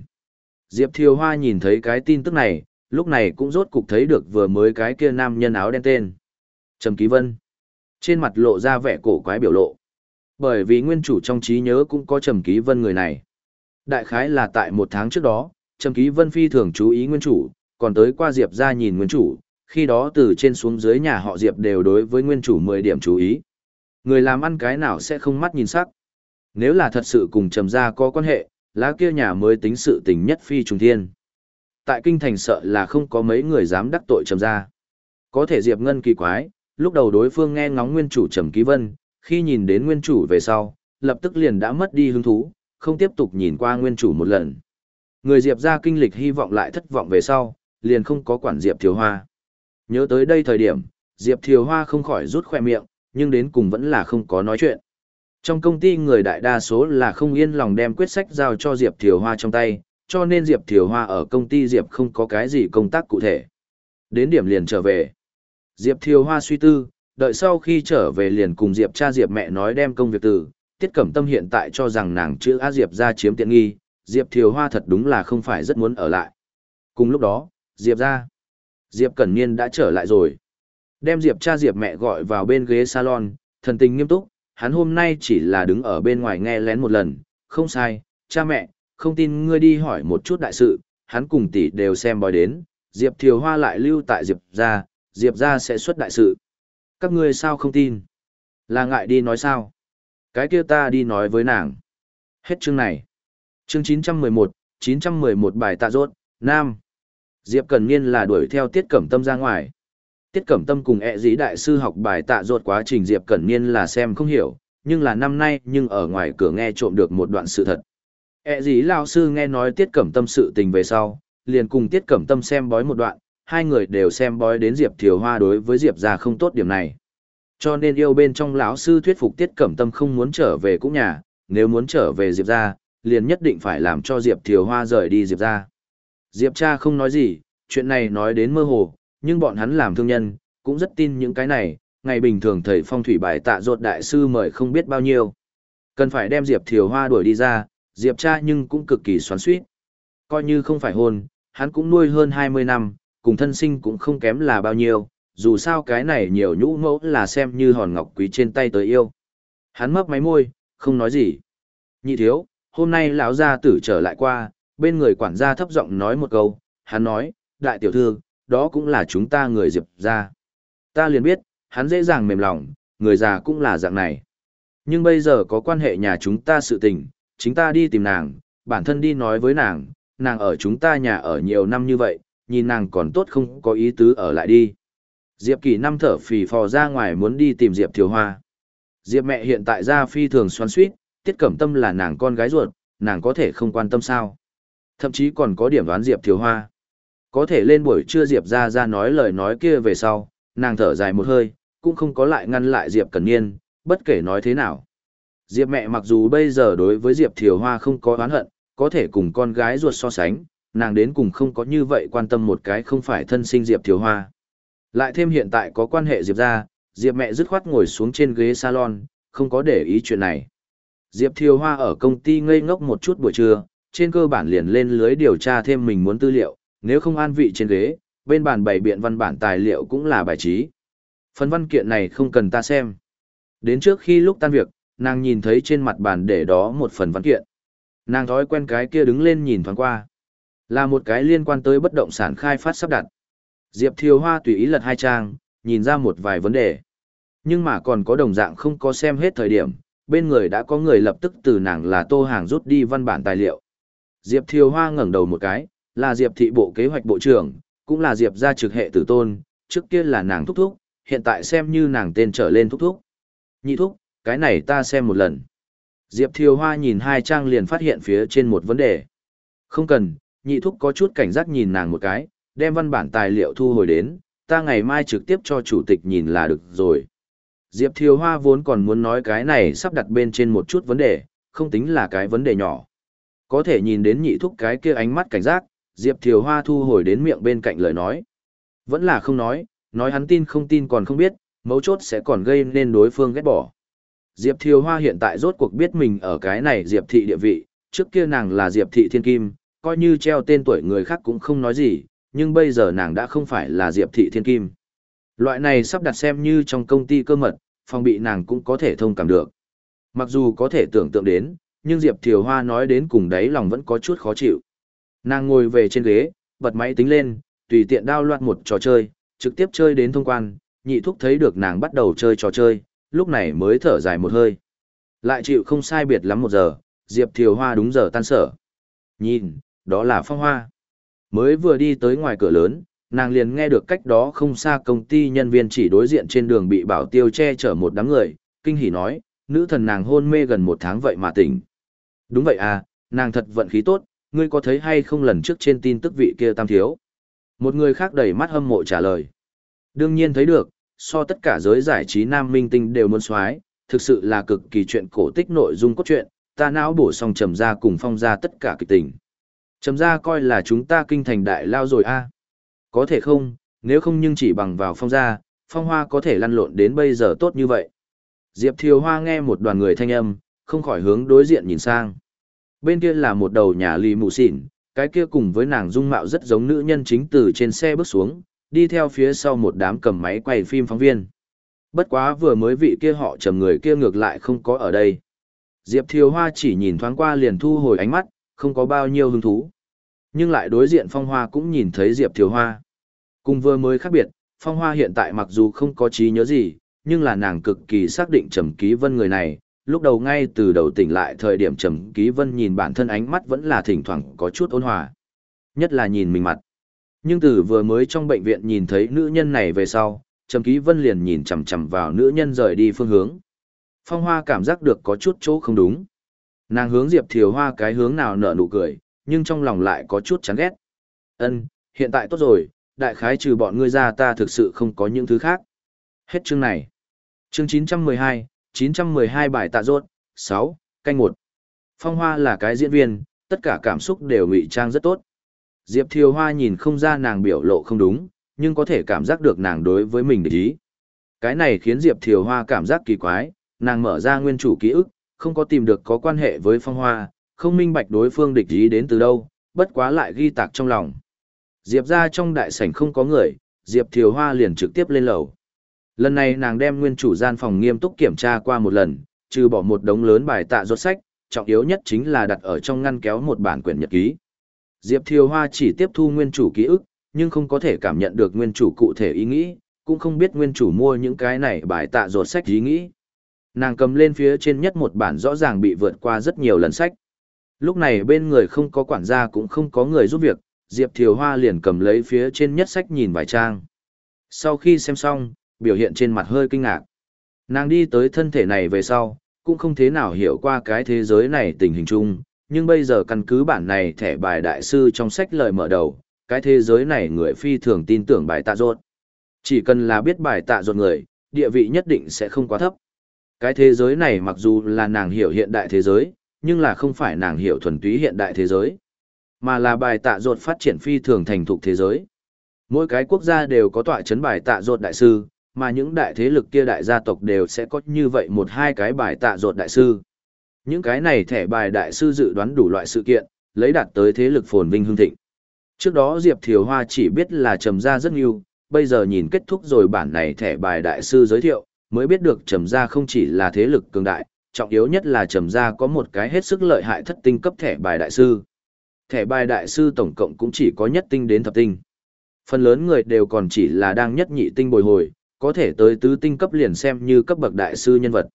Diệp Thiều Hoa nhìn thấy cái tin tức này, lúc này cũng rốt cục thấy được vừa mới cái kia nam nhân áo đen tên. Trầm Ký Vân. Trên mặt lộ ra vẻ cổ quái biểu lộ. Bởi vì nguyên chủ trong trí nhớ cũng có Trầm Ký Vân người này. Đại khái là tại một tháng trước đó, Trầm Ký Vân phi thường chú ý nguyên chủ, còn tới qua Diệp ra nhìn nguyên chủ, khi đó từ trên xuống dưới nhà họ Diệp đều đối với nguyên chủ 10 điểm chú ý. Người làm ăn cái nào sẽ không mắt nhìn sắc. Nếu là thật sự cùng Trầm gia có quan hệ, lá kia nhà mới tính sự tình nhất phi trùng thiên. Tại kinh thành sợ là không có mấy người dám đắc tội Trầm gia. Có thể Diệp Ngân kỳ quái, lúc đầu đối phương nghe ngóng nguyên chủ Trầm Ký Vân, khi nhìn đến nguyên chủ về sau, lập tức liền đã mất đi hứng thú, không tiếp tục nhìn qua nguyên chủ một lần. Người Diệp ra kinh lịch hy vọng lại thất vọng về sau, liền không có quản Diệp Thiều Hoa. Nhớ tới đây thời điểm, Diệp Thiều Hoa không khỏi rút khoe miệng, nhưng đến cùng vẫn là không có nói chuyện. Trong công ty người đại đa số là không yên lòng đem quyết sách giao cho Diệp Thiều Hoa trong tay, cho nên Diệp Thiều Hoa ở công ty Diệp không có cái gì công tác cụ thể. Đến điểm liền trở về. Diệp Thiều Hoa suy tư, đợi sau khi trở về liền cùng Diệp cha Diệp mẹ nói đem công việc từ, Tiết Cẩm Tâm hiện tại cho rằng nàng chữ A Diệp ra chiếm tiện nghi, Diệp Thiều Hoa thật đúng là không phải rất muốn ở lại. Cùng lúc đó, Diệp ra, Diệp Cẩn Niên đã trở lại rồi. Đem Diệp cha Diệp mẹ gọi vào bên ghế salon, thần tình nghiêm túc, hắn hôm nay chỉ là đứng ở bên ngoài nghe lén một lần, không sai, cha mẹ, không tin ngươi đi hỏi một chút đại sự, hắn cùng tỷ đều xem bói đến, Diệp Thiều Hoa lại lưu tại Diệp ra, Diệp ra sẽ xuất đại sự. Các ngươi sao không tin? Là ngại đi nói sao? Cái kia ta đi nói với nàng. Hết chương này. Chương 911, 911 bài tạ rốt, Nam. Diệp Cần Niên là đuổi theo Tiết Cẩm Tâm ra ngoài. Tiết Cẩm Tâm cùng ẹ dĩ đại sư học bài tạ ruột quá trình Diệp Cẩn Niên là xem không hiểu, nhưng là năm nay nhưng ở ngoài cửa nghe trộm được một đoạn sự thật. ẹ dĩ lao sư nghe nói Tiết Cẩm Tâm sự tình về sau, liền cùng Tiết Cẩm Tâm xem bói một đoạn, hai người đều xem bói đến Diệp Thiều Hoa đối với Diệp ra không tốt điểm này. Cho nên yêu bên trong lão sư thuyết phục Tiết Cẩm Tâm không muốn trở về cũng nhà, nếu muốn trở về Diệp ra, liền nhất định phải làm cho Diệp Thiều Hoa rời đi Diệp ra. Diệp cha không nói gì, chuyện này nói đến mơ hồ, nhưng bọn hắn làm thương nhân, cũng rất tin những cái này, ngày bình thường thầy phong thủy bài tạ ruột đại sư mời không biết bao nhiêu. Cần phải đem Diệp Thiều Hoa đuổi đi ra, Diệp cha nhưng cũng cực kỳ xoắn suýt. Coi như không phải hôn, hắn cũng nuôi hơn 20 năm, cùng thân sinh cũng không kém là bao nhiêu, dù sao cái này nhiều nhũ mẫu là xem như hòn ngọc quý trên tay tới yêu. Hắn mấp máy môi, không nói gì. Nhị thiếu, hôm nay lão gia tử trở lại qua, bên người quản gia thấp giọng nói một câu, hắn nói, đại tiểu thư, đó cũng là chúng ta người diệp ra. Ta liền biết, hắn dễ dàng mềm lòng, người già cũng là dạng này. Nhưng bây giờ có quan hệ nhà chúng ta sự tình, chính ta đi tìm nàng, bản thân đi nói với nàng, nàng ở chúng ta nhà ở nhiều năm như vậy, nhìn nàng còn tốt không có ý tứ ở lại đi. Diệp Kỳ năm thở phì phò ra ngoài muốn đi tìm Diệp Thiều Hoa. Diệp mẹ hiện tại ra phi thường xoắn suýt, Tiết Cẩm Tâm là nàng con gái ruột, nàng có thể không quan tâm sao. Thậm chí còn có điểm đoán Diệp Thiều Hoa. Có thể lên buổi trưa Diệp ra ra nói lời nói kia về sau, nàng thở dài một hơi, cũng không có lại ngăn lại Diệp Cẩn Niên, bất kể nói thế nào. Diệp mẹ mặc dù bây giờ đối với Diệp Thiều Hoa không có oán hận, có thể cùng con gái ruột so sánh, nàng đến cùng không có như vậy quan tâm một cái không phải thân sinh Diệp Thiều Hoa. Lại thêm hiện tại có quan hệ Diệp ra, Diệp mẹ dứt khoát ngồi xuống trên ghế salon, không có để ý chuyện này. Diệp Thiều Hoa ở công ty ngây ngốc một chút buổi trưa, trên cơ bản liền lên lưới điều tra thêm mình muốn tư liệu, nếu không an vị trên ghế, bên bàn bày biện văn bản tài liệu cũng là bài trí. Phần văn kiện này không cần ta xem. Đến trước khi lúc tan việc, nàng nhìn thấy trên mặt bàn để đó một phần văn kiện. Nàng thói quen cái kia đứng lên nhìn thoáng qua. Là một cái liên quan tới bất động sản khai phát sắp đặt. Diệp Thiều Hoa tùy ý lật hai trang, nhìn ra một vài vấn đề. Nhưng mà còn có đồng dạng không có xem hết thời điểm, bên người đã có người lập tức từ nàng là tô hàng rút đi văn bản tài liệu. Diệp Thiều Hoa ngẩng đầu một cái, là Diệp thị bộ kế hoạch bộ trưởng, cũng là Diệp gia trực hệ tử tôn, trước kia là nàng thúc thúc, hiện tại xem như nàng tên trở lên thúc thúc. Nhị thúc, cái này ta xem một lần. Diệp Thiều Hoa nhìn hai trang liền phát hiện phía trên một vấn đề. Không cần, nhị thúc có chút cảnh giác nhìn nàng một cái, đem văn bản tài liệu thu hồi đến, ta ngày mai trực tiếp cho chủ tịch nhìn là được rồi. Diệp Thiều Hoa vốn còn muốn nói cái này sắp đặt bên trên một chút vấn đề, không tính là cái vấn đề nhỏ. Có thể nhìn đến nhị thúc cái kia ánh mắt cảnh giác, Diệp Thiều Hoa thu hồi đến miệng bên cạnh lời nói. Vẫn là không nói, nói hắn tin không tin còn không biết, mấu chốt sẽ còn gây nên đối phương ghét bỏ. Diệp Thiều Hoa hiện tại rốt cuộc biết mình ở cái này Diệp Thị địa vị, trước kia nàng là Diệp Thị Thiên Kim, coi như treo tên tuổi người khác cũng không nói gì, nhưng bây giờ nàng đã không phải là Diệp Thị Thiên Kim. Loại này sắp đặt xem như trong công ty cơ mật, phòng bị nàng cũng có thể thông cảm được. Mặc dù có thể tưởng tượng đến, nhưng Diệp Thiều Hoa nói đến cùng đấy lòng vẫn có chút khó chịu. Nàng ngồi về trên ghế, bật máy tính lên, tùy tiện đao loạt một trò chơi, trực tiếp chơi đến thông quan, nhị thúc thấy được nàng bắt đầu chơi trò chơi, lúc này mới thở dài một hơi. Lại chịu không sai biệt lắm một giờ, Diệp Thiều Hoa đúng giờ tan sở. Nhìn, đó là phong hoa. Mới vừa đi tới ngoài cửa lớn, nàng liền nghe được cách đó không xa công ty nhân viên chỉ đối diện trên đường bị bảo tiêu che chở một đám người, kinh hỉ nói, nữ thần nàng hôn mê gần một tháng vậy mà tỉnh. Đúng vậy à, nàng thật vận khí tốt, ngươi có thấy hay không lần trước trên tin tức vị kia tam thiếu? Một người khác đầy mắt hâm mộ trả lời. Đương nhiên thấy được, so tất cả giới giải trí nam minh tinh đều muốn xoái, thực sự là cực kỳ chuyện cổ tích nội dung cốt truyện, ta não bổ xong trầm ra cùng phong ra tất cả kịch tình. Trầm ra coi là chúng ta kinh thành đại lao rồi a Có thể không, nếu không nhưng chỉ bằng vào phong ra, phong hoa có thể lăn lộn đến bây giờ tốt như vậy. Diệp Thiều Hoa nghe một đoàn người thanh âm, không khỏi hướng đối diện nhìn sang. Bên kia là một đầu nhà lì mù xỉn, cái kia cùng với nàng dung mạo rất giống nữ nhân chính từ trên xe bước xuống, đi theo phía sau một đám cầm máy quay phim phóng viên. Bất quá vừa mới vị kia họ trầm người kia ngược lại không có ở đây. Diệp Thiều Hoa chỉ nhìn thoáng qua liền thu hồi ánh mắt, không có bao nhiêu hứng thú. Nhưng lại đối diện Phong Hoa cũng nhìn thấy Diệp Thiều Hoa. Cùng vừa mới khác biệt, Phong Hoa hiện tại mặc dù không có trí nhớ gì, nhưng là nàng cực kỳ xác định Trầm Ký Vân người này. Lúc đầu ngay từ đầu tỉnh lại thời điểm Trầm Ký Vân nhìn bản thân ánh mắt vẫn là thỉnh thoảng có chút ôn hòa. Nhất là nhìn mình mặt. Nhưng từ vừa mới trong bệnh viện nhìn thấy nữ nhân này về sau, Trầm Ký Vân liền nhìn chằm chằm vào nữ nhân rời đi phương hướng. Phong Hoa cảm giác được có chút chỗ không đúng. Nàng hướng Diệp Thiều Hoa cái hướng nào nở nụ cười, nhưng trong lòng lại có chút chán ghét. Ân, hiện tại tốt rồi, đại khái trừ bọn ngươi ra ta thực sự không có những thứ khác. Hết chương này. Chương 912, 912 bài tạ rốt, 6, canh 1. Phong Hoa là cái diễn viên, tất cả cảm xúc đều ngụy trang rất tốt. Diệp Thiều Hoa nhìn không ra nàng biểu lộ không đúng, nhưng có thể cảm giác được nàng đối với mình để ý. Cái này khiến Diệp Thiều Hoa cảm giác kỳ quái, nàng mở ra nguyên chủ ký ức, không có tìm được có quan hệ với Phong Hoa, không minh bạch đối phương địch ý đến từ đâu, bất quá lại ghi tạc trong lòng. Diệp ra trong đại sảnh không có người, Diệp Thiều Hoa liền trực tiếp lên lầu. Lần này nàng đem nguyên chủ gian phòng nghiêm túc kiểm tra qua một lần, trừ bỏ một đống lớn bài tạ rốt sách, trọng yếu nhất chính là đặt ở trong ngăn kéo một bản quyển nhật ký. Diệp Thiều Hoa chỉ tiếp thu nguyên chủ ký ức, nhưng không có thể cảm nhận được nguyên chủ cụ thể ý nghĩ, cũng không biết nguyên chủ mua những cái này bài tạ rột sách ý nghĩ. Nàng cầm lên phía trên nhất một bản rõ ràng bị vượt qua rất nhiều lần sách. Lúc này bên người không có quản gia cũng không có người giúp việc, Diệp Thiều Hoa liền cầm lấy phía trên nhất sách nhìn vài trang. Sau khi xem xong, biểu hiện trên mặt hơi kinh ngạc. Nàng đi tới thân thể này về sau, cũng không thế nào hiểu qua cái thế giới này tình hình chung, nhưng bây giờ căn cứ bản này thẻ bài đại sư trong sách lời mở đầu, cái thế giới này người phi thường tin tưởng bài tạ ruột Chỉ cần là biết bài tạ ruột người, địa vị nhất định sẽ không quá thấp. Cái thế giới này mặc dù là nàng hiểu hiện đại thế giới, nhưng là không phải nàng hiểu thuần túy hiện đại thế giới, mà là bài tạ ruột phát triển phi thường thành thục thế giới. Mỗi cái quốc gia đều có tọa chấn bài tạ ruột đại sư, mà những đại thế lực kia đại gia tộc đều sẽ có như vậy một hai cái bài tạ ruột đại sư. Những cái này thẻ bài đại sư dự đoán đủ loại sự kiện, lấy đạt tới thế lực phồn vinh hương thịnh. Trước đó Diệp Thiều Hoa chỉ biết là trầm gia rất nhiều, bây giờ nhìn kết thúc rồi bản này thẻ bài đại sư giới thiệu, mới biết được trầm gia không chỉ là thế lực cường đại, trọng yếu nhất là trầm gia có một cái hết sức lợi hại thất tinh cấp thẻ bài đại sư. Thẻ bài đại sư tổng cộng cũng chỉ có nhất tinh đến thập tinh. Phần lớn người đều còn chỉ là đang nhất nhị tinh bồi hồi, có thể tới tứ tinh cấp liền xem như cấp bậc đại sư nhân vật.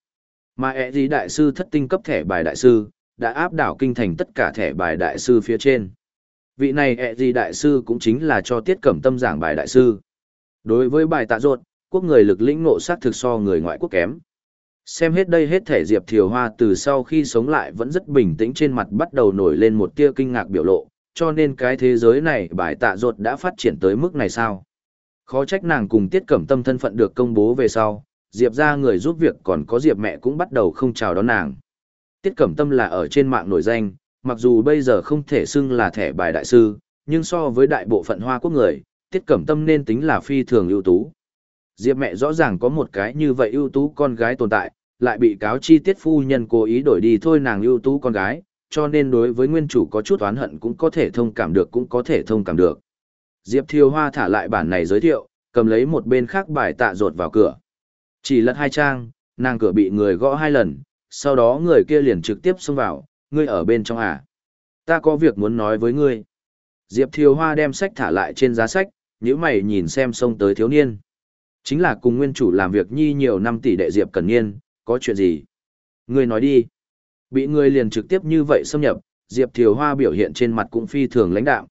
Mà ẹ gì đại sư thất tinh cấp thẻ bài đại sư, đã áp đảo kinh thành tất cả thẻ bài đại sư phía trên. Vị này ẹ gì đại sư cũng chính là cho tiết cẩm tâm giảng bài đại sư. Đối với bài tạ ruột, quốc người lực lĩnh ngộ sát thực so người ngoại quốc kém. Xem hết đây hết thể Diệp Thiều Hoa từ sau khi sống lại vẫn rất bình tĩnh trên mặt bắt đầu nổi lên một tia kinh ngạc biểu lộ, cho nên cái thế giới này bài tạ ruột đã phát triển tới mức này sao? Khó trách nàng cùng tiết cẩm tâm thân phận được công bố về sau, Diệp ra người giúp việc còn có Diệp mẹ cũng bắt đầu không chào đón nàng. Tiết Cẩm Tâm là ở trên mạng nổi danh, mặc dù bây giờ không thể xưng là thẻ bài đại sư, nhưng so với đại bộ phận Hoa Quốc người, Tiết Cẩm Tâm nên tính là phi thường ưu tú. Diệp mẹ rõ ràng có một cái như vậy ưu tú con gái tồn tại, lại bị cáo chi tiết phu nhân cố ý đổi đi thôi nàng ưu tú con gái, cho nên đối với nguyên chủ có chút oán hận cũng có thể thông cảm được cũng có thể thông cảm được. Diệp Thiều Hoa thả lại bản này giới thiệu, cầm lấy một bên khác bài tạ rột vào cửa. Chỉ lật hai trang, nàng cửa bị người gõ hai lần, sau đó người kia liền trực tiếp xông vào, ngươi ở bên trong à? Ta có việc muốn nói với ngươi. Diệp Thiều Hoa đem sách thả lại trên giá sách, nhíu mày nhìn xem xông tới thiếu niên. Chính là cùng nguyên chủ làm việc nhi nhiều năm tỷ đệ Diệp Cẩn Niên, có chuyện gì? Ngươi nói đi. Bị người liền trực tiếp như vậy xâm nhập, Diệp Thiều Hoa biểu hiện trên mặt cũng phi thường lãnh đạm.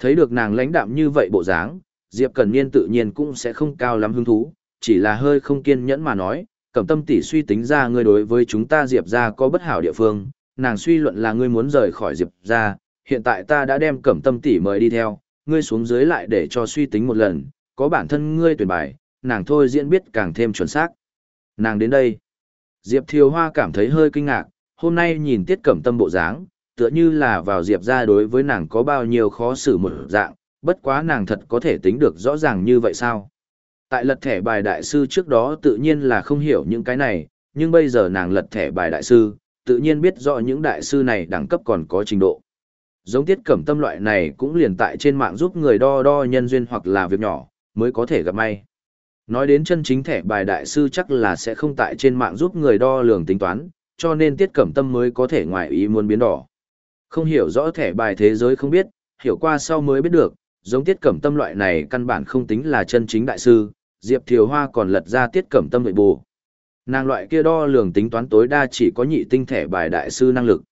Thấy được nàng lãnh đạm như vậy bộ dáng, Diệp Cẩn Niên tự nhiên cũng sẽ không cao lắm hứng thú, chỉ là hơi không kiên nhẫn mà nói, cẩm tâm tỷ suy tính ra ngươi đối với chúng ta diệp gia có bất hảo địa phương, nàng suy luận là ngươi muốn rời khỏi diệp gia, hiện tại ta đã đem cẩm tâm tỷ mời đi theo, ngươi xuống dưới lại để cho suy tính một lần, có bản thân ngươi tuyển bài, nàng thôi diễn biết càng thêm chuẩn xác. Nàng đến đây. Diệp Thiều Hoa cảm thấy hơi kinh ngạc, hôm nay nhìn tiết cẩm tâm bộ dáng, tựa như là vào Diệp ra đối với nàng có bao nhiêu khó xử một dạng, bất quá nàng thật có thể tính được rõ ràng như vậy sao. Tại lật thẻ bài đại sư trước đó tự nhiên là không hiểu những cái này, nhưng bây giờ nàng lật thẻ bài đại sư, tự nhiên biết rõ những đại sư này đẳng cấp còn có trình độ. Giống tiết cẩm tâm loại này cũng liền tại trên mạng giúp người đo đo nhân duyên hoặc là việc nhỏ, mới có thể gặp may. Nói đến chân chính thẻ bài đại sư chắc là sẽ không tại trên mạng giúp người đo lường tính toán, cho nên tiết cẩm tâm mới có thể ngoài ý muốn biến đỏ. Không hiểu rõ thẻ bài thế giới không biết, hiểu qua sau mới biết được, giống tiết cẩm tâm loại này căn bản không tính là chân chính đại sư, Diệp Thiều Hoa còn lật ra tiết cẩm tâm nội bù. Nàng loại kia đo lường tính toán tối đa chỉ có nhị tinh thẻ bài đại sư năng lực.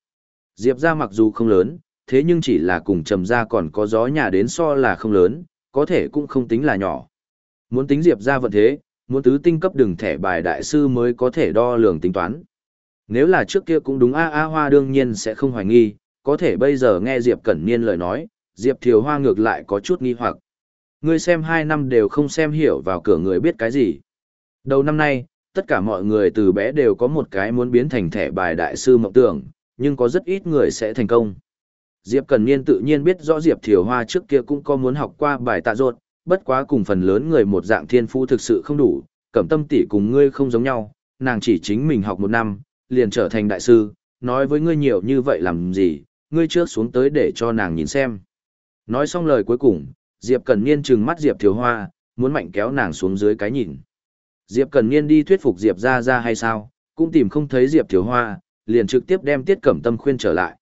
Diệp ra mặc dù không lớn, thế nhưng chỉ là cùng trầm ra còn có gió nhà đến so là không lớn, có thể cũng không tính là nhỏ. Muốn tính Diệp ra vận thế, muốn tứ tinh cấp đường thẻ bài đại sư mới có thể đo lường tính toán. Nếu là trước kia cũng đúng A A Hoa đương nhiên sẽ không hoài nghi, có thể bây giờ nghe Diệp Cẩn Niên lời nói, Diệp Thiều Hoa ngược lại có chút nghi hoặc. Ngươi xem hai năm đều không xem hiểu vào cửa người biết cái gì. Đầu năm nay, tất cả mọi người từ bé đều có một cái muốn biến thành thẻ bài đại sư mộng tưởng, nhưng có rất ít người sẽ thành công. Diệp Cần Niên tự nhiên biết rõ Diệp Thiều Hoa trước kia cũng có muốn học qua bài tạ ruột, bất quá cùng phần lớn người một dạng thiên phú thực sự không đủ, cẩm tâm tỷ cùng ngươi không giống nhau, nàng chỉ chính mình học một năm, liền trở thành đại sư, nói với ngươi nhiều như vậy làm gì, ngươi trước xuống tới để cho nàng nhìn xem. Nói xong lời cuối cùng, Diệp Cần Niên trừng mắt Diệp Thiều Hoa, muốn mạnh kéo nàng xuống dưới cái nhìn. Diệp Cần Niên đi thuyết phục Diệp ra ra hay sao, cũng tìm không thấy Diệp Thiều Hoa, liền trực tiếp đem Tiết Cẩm Tâm khuyên trở lại.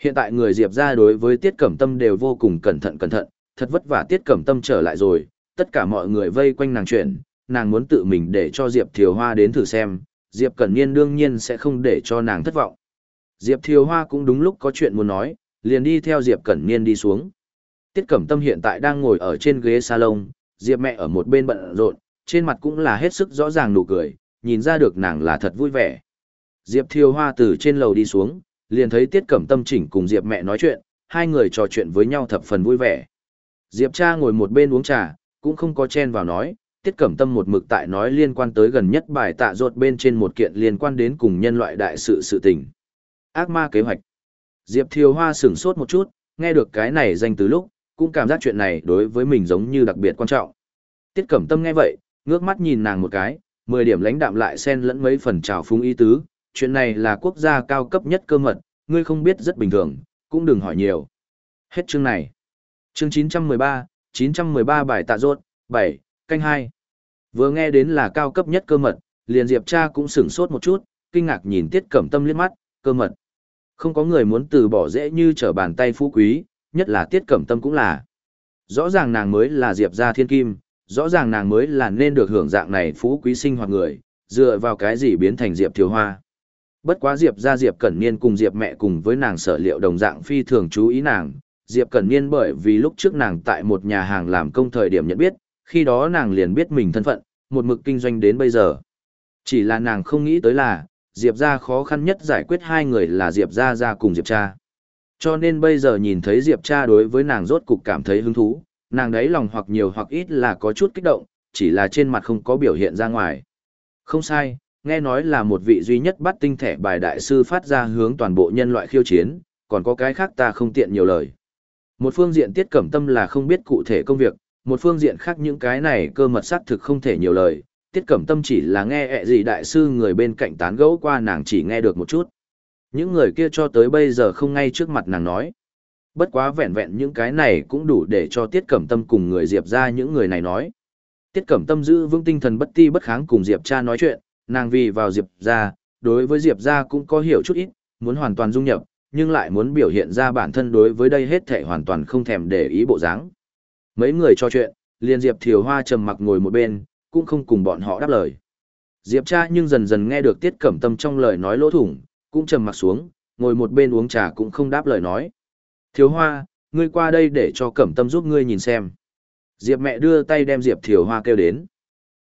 Hiện tại người Diệp ra đối với Tiết Cẩm Tâm đều vô cùng cẩn thận cẩn thận, thật vất vả Tiết Cẩm Tâm trở lại rồi, tất cả mọi người vây quanh nàng chuyển, nàng muốn tự mình để cho Diệp Thiều Hoa đến thử xem, Diệp Cẩn Niên đương nhiên sẽ không để cho nàng thất vọng. Diệp Thiều Hoa cũng đúng lúc có chuyện muốn nói, liền đi theo Diệp Cẩn Niên đi xuống. Tiết Cẩm Tâm hiện tại đang ngồi ở trên ghế salon, Diệp mẹ ở một bên bận rộn, trên mặt cũng là hết sức rõ ràng nụ cười, nhìn ra được nàng là thật vui vẻ. Diệp Thiều Hoa từ trên lầu đi xuống, liền thấy Tiết Cẩm Tâm chỉnh cùng Diệp mẹ nói chuyện, hai người trò chuyện với nhau thập phần vui vẻ. Diệp cha ngồi một bên uống trà, cũng không có chen vào nói, Tiết Cẩm Tâm một mực tại nói liên quan tới gần nhất bài tạ ruột bên trên một kiện liên quan đến cùng nhân loại đại sự sự tình. Ác ma kế hoạch. Diệp Thiều Hoa sửng sốt một chút, nghe được cái này danh từ lúc, cũng cảm giác chuyện này đối với mình giống như đặc biệt quan trọng. Tiết Cẩm Tâm nghe vậy, ngước mắt nhìn nàng một cái, 10 điểm lãnh đạm lại xen lẫn mấy phần trào phúng ý tứ, chuyện này là quốc gia cao cấp nhất cơ mật, ngươi không biết rất bình thường, cũng đừng hỏi nhiều. Hết chương này. Chương 913, 913 bài tạ rốt, 7, canh 2. Vừa nghe đến là cao cấp nhất cơ mật, liền Diệp cha cũng sửng sốt một chút, kinh ngạc nhìn Tiết Cẩm Tâm liếc mắt, cơ mật. Không có người muốn từ bỏ dễ như trở bàn tay phú quý, nhất là Tiết Cẩm Tâm cũng là. Rõ ràng nàng mới là Diệp gia thiên kim, rõ ràng nàng mới là nên được hưởng dạng này phú quý sinh hoạt người, dựa vào cái gì biến thành Diệp Thiếu Hoa. Bất quá Diệp gia Diệp Cẩn Niên cùng Diệp mẹ cùng với nàng sở liệu đồng dạng phi thường chú ý nàng, Diệp Cẩn Niên bởi vì lúc trước nàng tại một nhà hàng làm công thời điểm nhận biết, khi đó nàng liền biết mình thân phận, một mực kinh doanh đến bây giờ. Chỉ là nàng không nghĩ tới là, Diệp gia khó khăn nhất giải quyết hai người là Diệp gia gia cùng Diệp cha. Cho nên bây giờ nhìn thấy Diệp cha đối với nàng rốt cục cảm thấy hứng thú, nàng đấy lòng hoặc nhiều hoặc ít là có chút kích động, chỉ là trên mặt không có biểu hiện ra ngoài. Không sai, nghe nói là một vị duy nhất bắt tinh thể bài đại sư phát ra hướng toàn bộ nhân loại khiêu chiến, còn có cái khác ta không tiện nhiều lời. Một phương diện tiết cẩm tâm là không biết cụ thể công việc, một phương diện khác những cái này cơ mật xác thực không thể nhiều lời, tiết cẩm tâm chỉ là nghe ẹ gì đại sư người bên cạnh tán gẫu qua nàng chỉ nghe được một chút. Những người kia cho tới bây giờ không ngay trước mặt nàng nói. Bất quá vẹn vẹn những cái này cũng đủ để cho tiết cẩm tâm cùng người Diệp ra những người này nói. Tiết cẩm tâm giữ vững tinh thần bất ti bất kháng cùng Diệp cha nói chuyện, nàng vì vào Diệp ra, đối với Diệp ra cũng có hiểu chút ít, muốn hoàn toàn dung nhập, nhưng lại muốn biểu hiện ra bản thân đối với đây hết thể hoàn toàn không thèm để ý bộ dáng. Mấy người cho chuyện, liền Diệp Thiều Hoa trầm mặc ngồi một bên, cũng không cùng bọn họ đáp lời. Diệp cha nhưng dần dần nghe được Tiết Cẩm Tâm trong lời nói lỗ thủng, cũng trầm mặt xuống, ngồi một bên uống trà cũng không đáp lời nói. Thiếu Hoa, ngươi qua đây để cho Cẩm Tâm giúp ngươi nhìn xem. Diệp mẹ đưa tay đem Diệp Thiều Hoa kêu đến.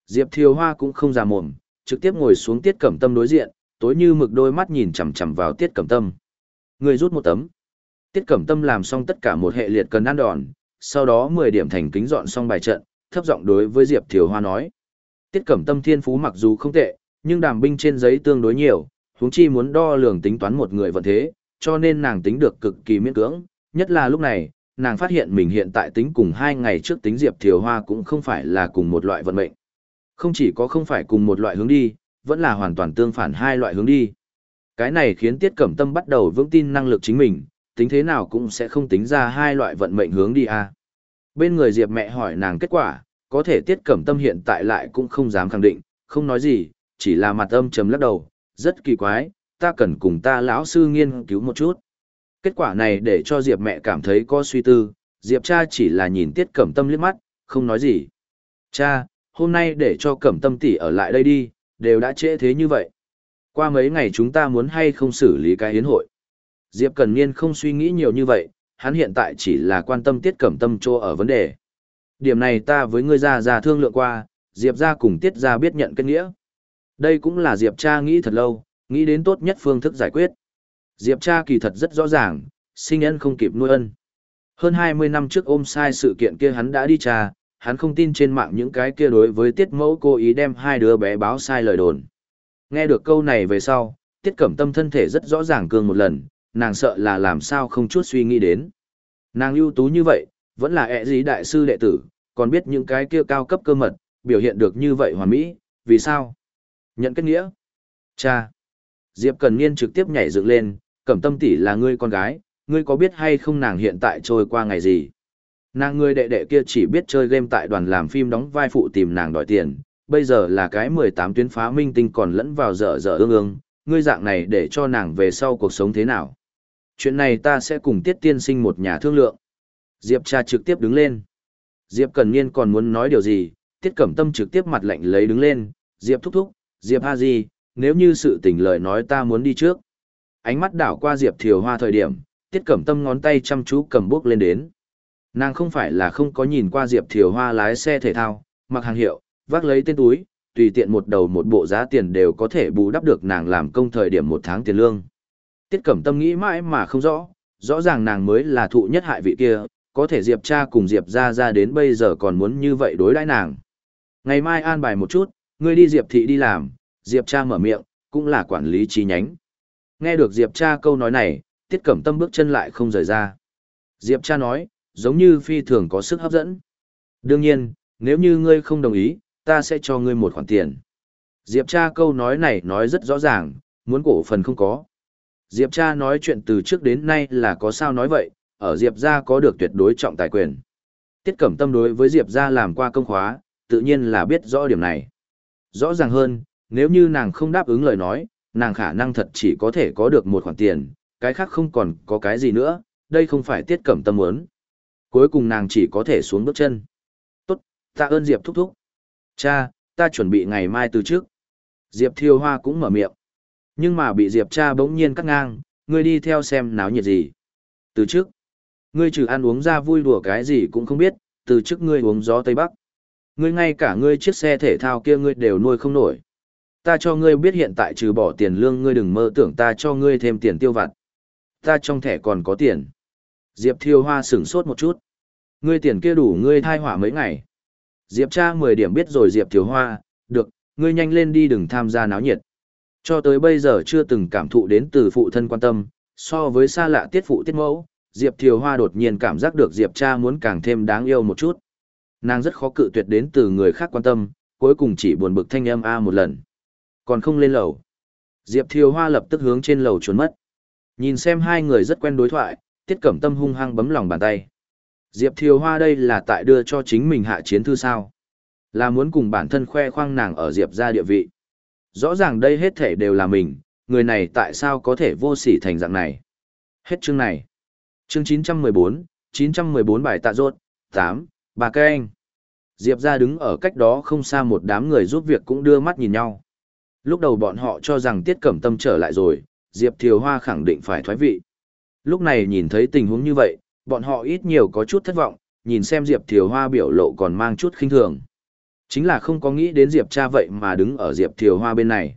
Diệp Thiều Hoa cũng không già mồm, trực tiếp ngồi xuống Tiết Cẩm Tâm đối diện, tối như mực đôi mắt nhìn chằm chằm vào Tiết Cẩm Tâm. Ngươi rút một tấm. Tiết Cẩm Tâm làm xong tất cả một hệ liệt cần ăn đòn, sau đó 10 điểm thành kính dọn xong bài trận, thấp giọng đối với Diệp Thiều Hoa nói. Tiết Cẩm Tâm thiên phú mặc dù không tệ, nhưng đàm binh trên giấy tương đối nhiều, huống chi muốn đo lường tính toán một người vận thế, cho nên nàng tính được cực kỳ miễn cưỡng, nhất là lúc này, nàng phát hiện mình hiện tại tính cùng hai ngày trước tính Diệp Thiều Hoa cũng không phải là cùng một loại vận mệnh. Không chỉ có không phải cùng một loại hướng đi, vẫn là hoàn toàn tương phản hai loại hướng đi. Cái này khiến Tiết Cẩm Tâm bắt đầu vững tin năng lực chính mình, tính thế nào cũng sẽ không tính ra hai loại vận mệnh hướng đi a. Bên người Diệp mẹ hỏi nàng kết quả, có thể Tiết Cẩm Tâm hiện tại lại cũng không dám khẳng định, không nói gì, chỉ là mặt âm trầm lắc đầu, rất kỳ quái, ta cần cùng ta lão sư nghiên cứu một chút. Kết quả này để cho Diệp mẹ cảm thấy có suy tư, Diệp cha chỉ là nhìn Tiết Cẩm Tâm liếc mắt, không nói gì. Cha, hôm nay để cho Cẩm Tâm tỷ ở lại đây đi, đều đã trễ thế như vậy. Qua mấy ngày chúng ta muốn hay không xử lý cái hiến hội. Diệp Cần Niên không suy nghĩ nhiều như vậy, hắn hiện tại chỉ là quan tâm Tiết Cẩm Tâm chỗ ở vấn đề. Điểm này ta với ngươi ra ra thương lượng qua, Diệp ra cùng Tiết ra biết nhận kết nghĩa. Đây cũng là Diệp cha nghĩ thật lâu, nghĩ đến tốt nhất phương thức giải quyết. Diệp cha kỳ thật rất rõ ràng, sinh ân không kịp nuôi ân. Hơn 20 năm trước ôm sai sự kiện kia hắn đã đi tra, hắn không tin trên mạng những cái kia đối với tiết mẫu cố ý đem hai đứa bé báo sai lời đồn. Nghe được câu này về sau, tiết cẩm tâm thân thể rất rõ ràng cường một lần, nàng sợ là làm sao không chút suy nghĩ đến. Nàng ưu tú như vậy, vẫn là ẹ gì đại sư đệ tử, còn biết những cái kia cao cấp cơ mật, biểu hiện được như vậy hoàn mỹ, vì sao? Nhận kết nghĩa. Cha. Diệp Cần Niên trực tiếp nhảy dựng lên, cẩm tâm tỷ là ngươi con gái, ngươi có biết hay không nàng hiện tại trôi qua ngày gì? Nàng ngươi đệ đệ kia chỉ biết chơi game tại đoàn làm phim đóng vai phụ tìm nàng đòi tiền, bây giờ là cái 18 tuyến phá minh tinh còn lẫn vào dở dở ương ương, ngươi dạng này để cho nàng về sau cuộc sống thế nào? Chuyện này ta sẽ cùng Tiết Tiên Sinh một nhà thương lượng. Diệp cha trực tiếp đứng lên. Diệp Cần Niên còn muốn nói điều gì, Tiết Cẩm Tâm trực tiếp mặt lạnh lấy đứng lên, Diệp thúc thúc, Diệp Ha Di, nếu như sự tình lời nói ta muốn đi trước. Ánh mắt đảo qua Diệp Thiều Hoa thời điểm, Tiết Cẩm Tâm ngón tay chăm chú cầm bước lên đến. Nàng không phải là không có nhìn qua Diệp Thiều Hoa lái xe thể thao, mặc hàng hiệu, vác lấy tên túi, tùy tiện một đầu một bộ giá tiền đều có thể bù đắp được nàng làm công thời điểm một tháng tiền lương. Tiết Cẩm Tâm nghĩ mãi mà không rõ, rõ ràng nàng mới là thụ nhất hại vị kia, có thể Diệp cha cùng Diệp ra ra đến bây giờ còn muốn như vậy đối đãi nàng. Ngày mai an bài một chút, ngươi đi Diệp thị đi làm, Diệp cha mở miệng, cũng là quản lý chi nhánh. Nghe được Diệp cha câu nói này, Tiết Cẩm Tâm bước chân lại không rời ra. Diệp cha nói, giống như phi thường có sức hấp dẫn. Đương nhiên, nếu như ngươi không đồng ý, ta sẽ cho ngươi một khoản tiền. Diệp cha câu nói này nói rất rõ ràng, muốn cổ phần không có. Diệp cha nói chuyện từ trước đến nay là có sao nói vậy, ở Diệp gia có được tuyệt đối trọng tài quyền. Tiết Cẩm Tâm đối với Diệp gia làm qua công khóa, tự nhiên là biết rõ điểm này. Rõ ràng hơn, nếu như nàng không đáp ứng lời nói, nàng khả năng thật chỉ có thể có được một khoản tiền, cái khác không còn có cái gì nữa, đây không phải tiết cẩm tâm muốn. Cuối cùng nàng chỉ có thể xuống bước chân. Tốt, ta ơn Diệp thúc thúc. Cha, ta chuẩn bị ngày mai từ trước. Diệp thiêu hoa cũng mở miệng. Nhưng mà bị Diệp cha bỗng nhiên cắt ngang, ngươi đi theo xem náo nhiệt gì. Từ trước, ngươi trừ ăn uống ra vui đùa cái gì cũng không biết, từ trước ngươi uống gió Tây Bắc. Ngươi ngay cả ngươi chiếc xe thể thao kia ngươi đều nuôi không nổi. Ta cho ngươi biết hiện tại trừ bỏ tiền lương ngươi đừng mơ tưởng ta cho ngươi thêm tiền tiêu vặt. Ta trong thẻ còn có tiền. Diệp Thiêu Hoa sửng sốt một chút. Ngươi tiền kia đủ ngươi thai hỏa mấy ngày. Diệp cha 10 điểm biết rồi Diệp Thiêu Hoa, được, ngươi nhanh lên đi đừng tham gia náo nhiệt. Cho tới bây giờ chưa từng cảm thụ đến từ phụ thân quan tâm, so với xa lạ tiết phụ tiết mẫu, Diệp Thiều Hoa đột nhiên cảm giác được Diệp cha muốn càng thêm đáng yêu một chút. Nàng rất khó cự tuyệt đến từ người khác quan tâm, cuối cùng chỉ buồn bực thanh âm A một lần. Còn không lên lầu. Diệp Thiều Hoa lập tức hướng trên lầu trốn mất. Nhìn xem hai người rất quen đối thoại, Tiết Cẩm Tâm hung hăng bấm lòng bàn tay. Diệp Thiều Hoa đây là tại đưa cho chính mình hạ chiến thư sao. Là muốn cùng bản thân khoe khoang nàng ở Diệp ra địa vị. Rõ ràng đây hết thể đều là mình, người này tại sao có thể vô sỉ thành dạng này. Hết chương này. Chương 914, 914 bài tạ rốt, 8, bà cây anh. Diệp ra đứng ở cách đó không xa một đám người giúp việc cũng đưa mắt nhìn nhau. Lúc đầu bọn họ cho rằng Tiết Cẩm Tâm trở lại rồi, Diệp Thiều Hoa khẳng định phải thoái vị. Lúc này nhìn thấy tình huống như vậy, bọn họ ít nhiều có chút thất vọng, nhìn xem Diệp Thiều Hoa biểu lộ còn mang chút khinh thường. Chính là không có nghĩ đến Diệp cha vậy mà đứng ở Diệp Thiều Hoa bên này.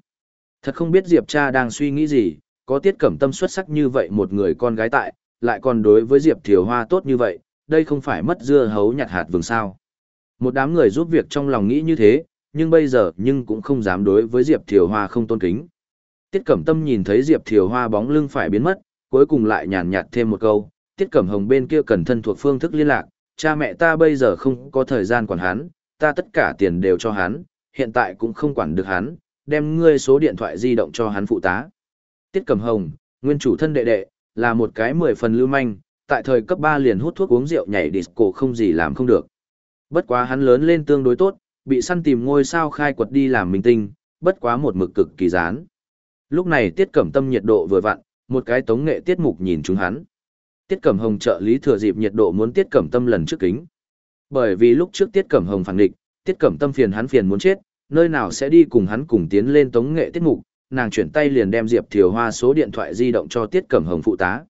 Thật không biết Diệp cha đang suy nghĩ gì, có Tiết Cẩm Tâm xuất sắc như vậy một người con gái tại, lại còn đối với Diệp Thiều Hoa tốt như vậy, đây không phải mất dưa hấu nhặt hạt vừng sao. Một đám người giúp việc trong lòng nghĩ như thế, nhưng bây giờ nhưng cũng không dám đối với Diệp Thiều Hoa không tôn kính. Tiết Cẩm Tâm nhìn thấy Diệp Thiều Hoa bóng lưng phải biến mất, cuối cùng lại nhàn nhạt thêm một câu, Tiết Cẩm Hồng bên kia cần thân thuộc phương thức liên lạc, cha mẹ ta bây giờ không có thời gian quản hắn, ta tất cả tiền đều cho hắn, hiện tại cũng không quản được hắn, đem ngươi số điện thoại di động cho hắn phụ tá. Tiết Cẩm Hồng, nguyên chủ thân đệ đệ, là một cái mười phần lưu manh, tại thời cấp 3 liền hút thuốc uống rượu nhảy disco không gì làm không được. Bất quá hắn lớn lên tương đối tốt, bị săn tìm ngôi sao khai quật đi làm minh tinh, bất quá một mực cực kỳ rán. Lúc này Tiết Cẩm Tâm nhiệt độ vừa vặn, một cái tống nghệ tiết mục nhìn chúng hắn. Tiết Cẩm Hồng trợ lý thừa dịp nhiệt độ muốn Tiết Cẩm Tâm lần trước kính. Bởi vì lúc trước Tiết Cẩm Hồng phản địch, Tiết Cẩm Tâm phiền hắn phiền muốn chết, nơi nào sẽ đi cùng hắn cùng tiến lên tống nghệ tiết mục, nàng chuyển tay liền đem Diệp Thiều Hoa số điện thoại di động cho Tiết Cẩm Hồng phụ tá.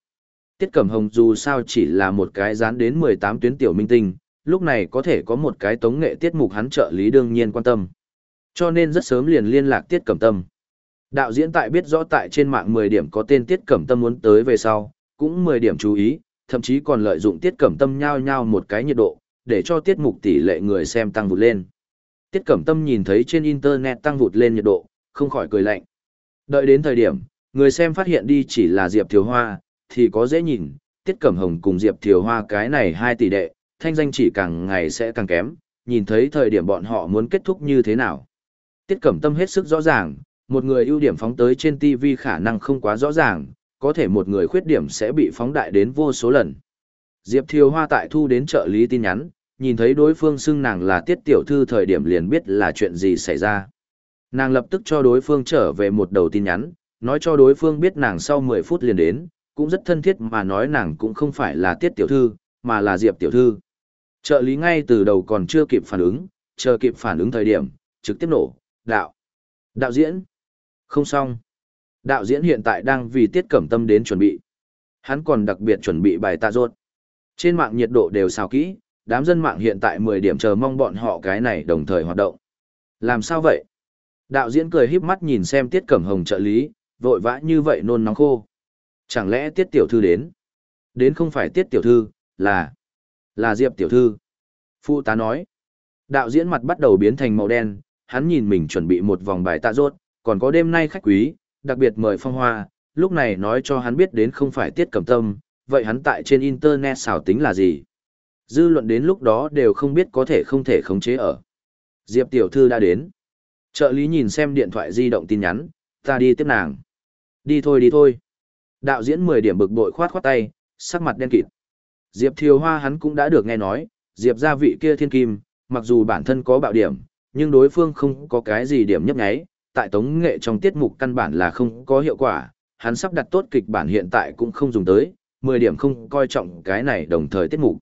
Tiết Cẩm Hồng dù sao chỉ là một cái dán đến 18 tuyến tiểu minh tinh, lúc này có thể có một cái tống nghệ tiết mục hắn trợ lý đương nhiên quan tâm. Cho nên rất sớm liền liên lạc Tiết Cẩm Tâm. Đạo diễn tại biết rõ tại trên mạng 10 điểm có tên Tiết Cẩm Tâm muốn tới về sau, cũng 10 điểm chú ý, thậm chí còn lợi dụng Tiết Cẩm Tâm nhao nhao một cái nhiệt độ, để cho tiết mục tỷ lệ người xem tăng vụt lên. Tiết Cẩm Tâm nhìn thấy trên internet tăng vụt lên nhiệt độ, không khỏi cười lạnh. Đợi đến thời điểm, người xem phát hiện đi chỉ là Diệp Thiều Hoa, thì có dễ nhìn, Tiết Cẩm Hồng cùng Diệp Thiều Hoa cái này hai tỷ đệ, thanh danh chỉ càng ngày sẽ càng kém, nhìn thấy thời điểm bọn họ muốn kết thúc như thế nào. Tiết Cẩm Tâm hết sức rõ ràng, một người ưu điểm phóng tới trên TV khả năng không quá rõ ràng, có thể một người khuyết điểm sẽ bị phóng đại đến vô số lần. Diệp Thiều Hoa tại thu đến trợ lý tin nhắn, nhìn thấy đối phương xưng nàng là tiết tiểu thư thời điểm liền biết là chuyện gì xảy ra. Nàng lập tức cho đối phương trở về một đầu tin nhắn, nói cho đối phương biết nàng sau 10 phút liền đến, cũng rất thân thiết mà nói nàng cũng không phải là tiết tiểu thư, mà là diệp tiểu thư. Trợ lý ngay từ đầu còn chưa kịp phản ứng, chờ kịp phản ứng thời điểm, trực tiếp nổ, đạo. Đạo diễn. Không xong. Đạo diễn hiện tại đang vì tiết cẩm tâm đến chuẩn bị. Hắn còn đặc biệt chuẩn bị bài tạ ruột Trên mạng nhiệt độ đều xào kỹ, đám dân mạng hiện tại 10 điểm chờ mong bọn họ cái này đồng thời hoạt động. Làm sao vậy? Đạo diễn cười híp mắt nhìn xem Tiết Cẩm Hồng trợ lý, vội vã như vậy nôn nóng khô. Chẳng lẽ Tiết Tiểu Thư đến? Đến không phải Tiết Tiểu Thư, là... là Diệp Tiểu Thư. Phụ tá nói. Đạo diễn mặt bắt đầu biến thành màu đen, hắn nhìn mình chuẩn bị một vòng bài tạ rốt, còn có đêm nay khách quý, đặc biệt mời phong hoa, lúc này nói cho hắn biết đến không phải Tiết Cẩm Tâm, vậy hắn tại trên Internet xảo tính là gì? Dư luận đến lúc đó đều không biết có thể không thể khống chế ở. Diệp tiểu thư đã đến. Trợ lý nhìn xem điện thoại di động tin nhắn, ta đi tiếp nàng. Đi thôi đi thôi. Đạo diễn 10 điểm bực bội khoát khoát tay, sắc mặt đen kịt. Diệp Thiều Hoa hắn cũng đã được nghe nói, Diệp gia vị kia thiên kim, mặc dù bản thân có bạo điểm, nhưng đối phương không có cái gì điểm nhấp nháy, tại tống nghệ trong tiết mục căn bản là không có hiệu quả, hắn sắp đặt tốt kịch bản hiện tại cũng không dùng tới, 10 điểm không coi trọng cái này đồng thời tiết mục.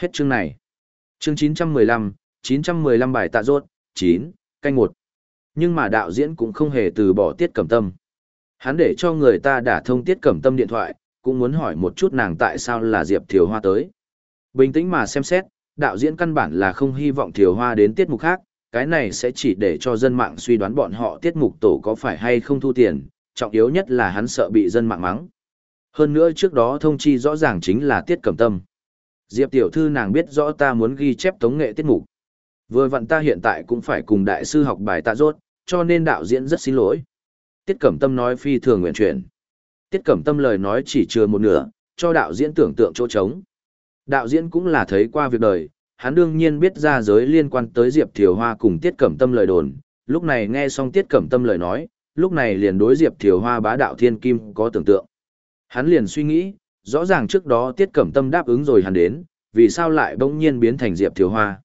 Hết chương này. Chương 915, 915 bài tạ rốt, 9, canh 1. Nhưng mà đạo diễn cũng không hề từ bỏ tiết cẩm tâm. Hắn để cho người ta đả thông tiết cẩm tâm điện thoại, cũng muốn hỏi một chút nàng tại sao là Diệp Thiều Hoa tới. Bình tĩnh mà xem xét, đạo diễn căn bản là không hy vọng Thiều Hoa đến tiết mục khác, cái này sẽ chỉ để cho dân mạng suy đoán bọn họ tiết mục tổ có phải hay không thu tiền, trọng yếu nhất là hắn sợ bị dân mạng mắng. Hơn nữa trước đó thông chi rõ ràng chính là tiết cẩm tâm. Diệp tiểu thư nàng biết rõ ta muốn ghi chép tống nghệ tiết mục. Vừa vặn ta hiện tại cũng phải cùng đại sư học bài tạ rốt, cho nên đạo diễn rất xin lỗi. Tiết Cẩm Tâm nói phi thường nguyện chuyển. Tiết Cẩm Tâm lời nói chỉ chừa một nửa, cho đạo diễn tưởng tượng chỗ trống. Đạo diễn cũng là thấy qua việc đời, hắn đương nhiên biết ra giới liên quan tới Diệp Thiều Hoa cùng Tiết Cẩm Tâm lời đồn. Lúc này nghe xong Tiết Cẩm Tâm lời nói, lúc này liền đối Diệp Thiều Hoa bá đạo thiên kim có tưởng tượng. Hắn liền suy nghĩ, rõ ràng trước đó Tiết Cẩm Tâm đáp ứng rồi hắn đến, vì sao lại bỗng nhiên biến thành Diệp Thiều Hoa.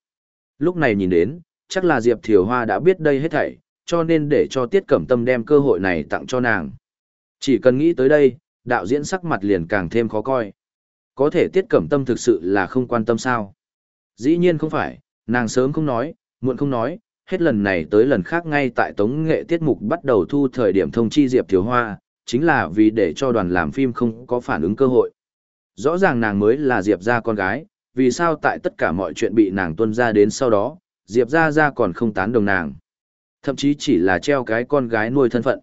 Lúc này nhìn đến, chắc là Diệp Thiều Hoa đã biết đây hết thảy, cho nên để cho Tiết Cẩm Tâm đem cơ hội này tặng cho nàng. Chỉ cần nghĩ tới đây, đạo diễn sắc mặt liền càng thêm khó coi. Có thể Tiết Cẩm Tâm thực sự là không quan tâm sao? Dĩ nhiên không phải, nàng sớm không nói, muộn không nói, hết lần này tới lần khác ngay tại tống nghệ tiết mục bắt đầu thu thời điểm thông chi Diệp Thiều Hoa, chính là vì để cho đoàn làm phim không có phản ứng cơ hội. Rõ ràng nàng mới là Diệp ra con gái, vì sao tại tất cả mọi chuyện bị nàng tuân ra đến sau đó, Diệp ra ra còn không tán đồng nàng. Thậm chí chỉ là treo cái con gái nuôi thân phận.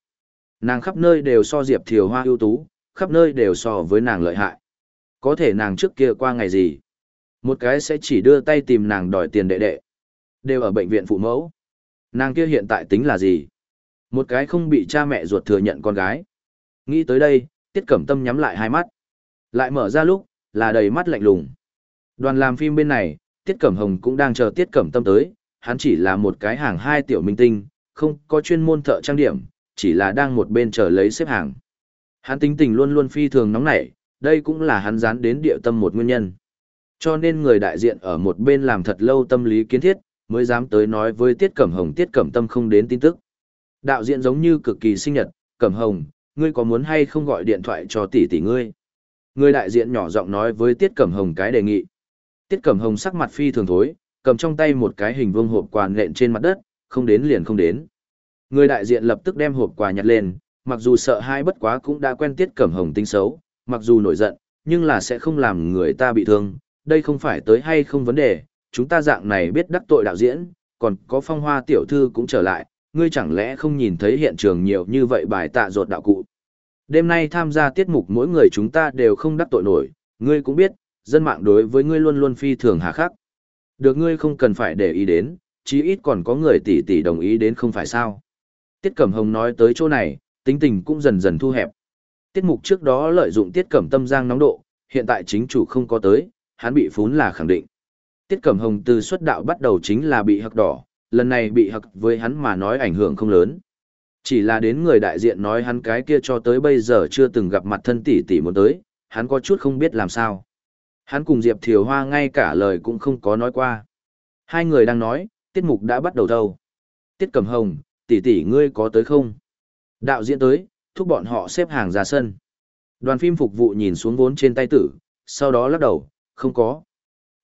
Nàng khắp nơi đều so Diệp Thiều Hoa ưu tú, khắp nơi đều so với nàng lợi hại. Có thể nàng trước kia qua ngày gì? Một cái sẽ chỉ đưa tay tìm nàng đòi tiền đệ đệ. Đều ở bệnh viện phụ mẫu. Nàng kia hiện tại tính là gì? Một cái không bị cha mẹ ruột thừa nhận con gái. Nghĩ tới đây, Tiết Cẩm Tâm nhắm lại hai mắt. Lại mở ra lúc, là đầy mắt lạnh lùng. Đoàn làm phim bên này, Tiết Cẩm Hồng cũng đang chờ Tiết Cẩm Tâm tới, hắn chỉ là một cái hàng hai tiểu minh tinh, không có chuyên môn thợ trang điểm, chỉ là đang một bên chờ lấy xếp hàng. Hắn tính tình luôn luôn phi thường nóng nảy, đây cũng là hắn dán đến địa tâm một nguyên nhân. Cho nên người đại diện ở một bên làm thật lâu tâm lý kiến thiết, mới dám tới nói với Tiết Cẩm Hồng Tiết Cẩm Tâm không đến tin tức. Đạo diễn giống như cực kỳ sinh nhật, Cẩm Hồng, ngươi có muốn hay không gọi điện thoại cho tỷ tỷ ngươi? Người đại diện nhỏ giọng nói với Tiết Cẩm Hồng cái đề nghị. Tiết Cẩm Hồng sắc mặt phi thường thối, cầm trong tay một cái hình vuông hộp quà nện trên mặt đất, không đến liền không đến. Người đại diện lập tức đem hộp quà nhặt lên, mặc dù sợ hai bất quá cũng đã quen Tiết Cẩm Hồng tính xấu, mặc dù nổi giận, nhưng là sẽ không làm người ta bị thương, đây không phải tới hay không vấn đề, chúng ta dạng này biết đắc tội đạo diễn, còn có phong hoa tiểu thư cũng trở lại, ngươi chẳng lẽ không nhìn thấy hiện trường nhiều như vậy bài tạ ruột đạo cụ. Đêm nay tham gia tiết mục mỗi người chúng ta đều không đắc tội nổi, ngươi cũng biết, dân mạng đối với ngươi luôn luôn phi thường hà khắc. Được ngươi không cần phải để ý đến, chí ít còn có người tỷ tỷ đồng ý đến không phải sao. Tiết Cẩm Hồng nói tới chỗ này, tính tình cũng dần dần thu hẹp. Tiết mục trước đó lợi dụng Tiết Cẩm Tâm giang nóng độ, hiện tại chính chủ không có tới, hắn bị phún là khẳng định. Tiết Cẩm Hồng từ xuất đạo bắt đầu chính là bị hặc đỏ, lần này bị hặc với hắn mà nói ảnh hưởng không lớn. Chỉ là đến người đại diện nói hắn cái kia cho tới bây giờ chưa từng gặp mặt thân tỷ tỷ muốn tới, hắn có chút không biết làm sao. Hắn cùng Diệp Thiều Hoa ngay cả lời cũng không có nói qua. Hai người đang nói, tiết mục đã bắt đầu đâu. Tiết Cẩm Hồng, tỷ tỷ ngươi có tới không? Đạo diễn tới, thúc bọn họ xếp hàng ra sân. Đoàn phim phục vụ nhìn xuống vốn trên tay tử, sau đó lắc đầu, không có.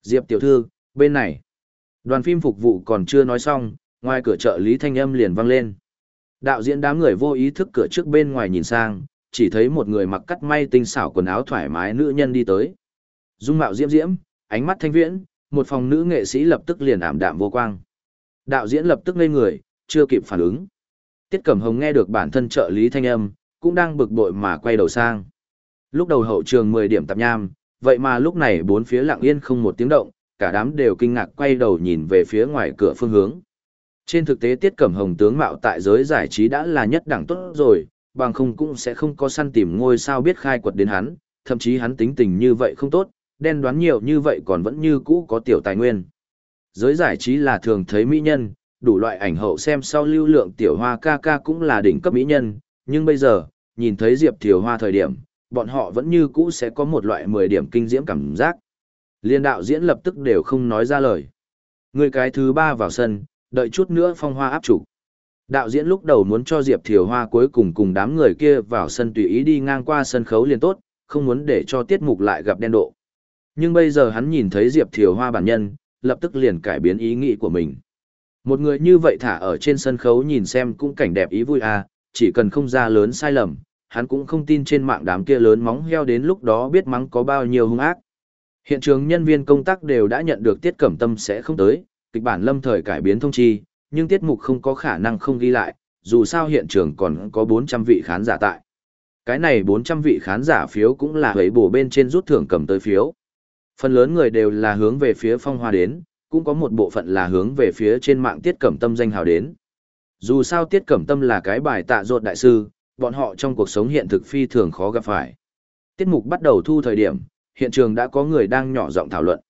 Diệp tiểu thư, bên này. Đoàn phim phục vụ còn chưa nói xong, ngoài cửa chợ Lý Thanh Âm liền vang lên. Đạo diễn đám người vô ý thức cửa trước bên ngoài nhìn sang, chỉ thấy một người mặc cắt may tinh xảo quần áo thoải mái nữ nhân đi tới. Dung mạo diễm diễm, ánh mắt thanh viễn, một phòng nữ nghệ sĩ lập tức liền ảm đạm vô quang. Đạo diễn lập tức ngây người, chưa kịp phản ứng. Tiết Cẩm Hồng nghe được bản thân trợ lý thanh âm, cũng đang bực bội mà quay đầu sang. Lúc đầu hậu trường 10 điểm tạp nham, vậy mà lúc này bốn phía lặng yên không một tiếng động, cả đám đều kinh ngạc quay đầu nhìn về phía ngoài cửa phương hướng. Trên thực tế Tiết Cẩm Hồng tướng mạo tại giới giải trí đã là nhất đẳng tốt rồi, bằng không cũng sẽ không có săn tìm ngôi sao biết khai quật đến hắn, thậm chí hắn tính tình như vậy không tốt, đen đoán nhiều như vậy còn vẫn như cũ có tiểu tài nguyên. Giới giải trí là thường thấy mỹ nhân, đủ loại ảnh hậu xem sau lưu lượng tiểu hoa ca ca cũng là đỉnh cấp mỹ nhân, nhưng bây giờ, nhìn thấy Diệp Thiều Hoa thời điểm, bọn họ vẫn như cũ sẽ có một loại 10 điểm kinh diễm cảm giác. Liên đạo diễn lập tức đều không nói ra lời. Người cái thứ ba vào sân, đợi chút nữa phong hoa áp chủ. Đạo diễn lúc đầu muốn cho Diệp Thiều Hoa cuối cùng cùng đám người kia vào sân tùy ý đi ngang qua sân khấu liền tốt, không muốn để cho tiết mục lại gặp đen độ. Nhưng bây giờ hắn nhìn thấy Diệp Thiều Hoa bản nhân, lập tức liền cải biến ý nghĩ của mình. Một người như vậy thả ở trên sân khấu nhìn xem cũng cảnh đẹp ý vui à, chỉ cần không ra lớn sai lầm, hắn cũng không tin trên mạng đám kia lớn móng heo đến lúc đó biết mắng có bao nhiêu hung ác. Hiện trường nhân viên công tác đều đã nhận được Tiết Cẩm Tâm sẽ không tới, kịch bản lâm thời cải biến thông chi, nhưng tiết mục không có khả năng không ghi lại, dù sao hiện trường còn có 400 vị khán giả tại. Cái này 400 vị khán giả phiếu cũng là hấy bổ bên trên rút thưởng cầm tới phiếu. Phần lớn người đều là hướng về phía phong hoa đến, cũng có một bộ phận là hướng về phía trên mạng tiết cẩm tâm danh hào đến. Dù sao tiết cẩm tâm là cái bài tạ ruột đại sư, bọn họ trong cuộc sống hiện thực phi thường khó gặp phải. Tiết mục bắt đầu thu thời điểm, hiện trường đã có người đang nhỏ giọng thảo luận.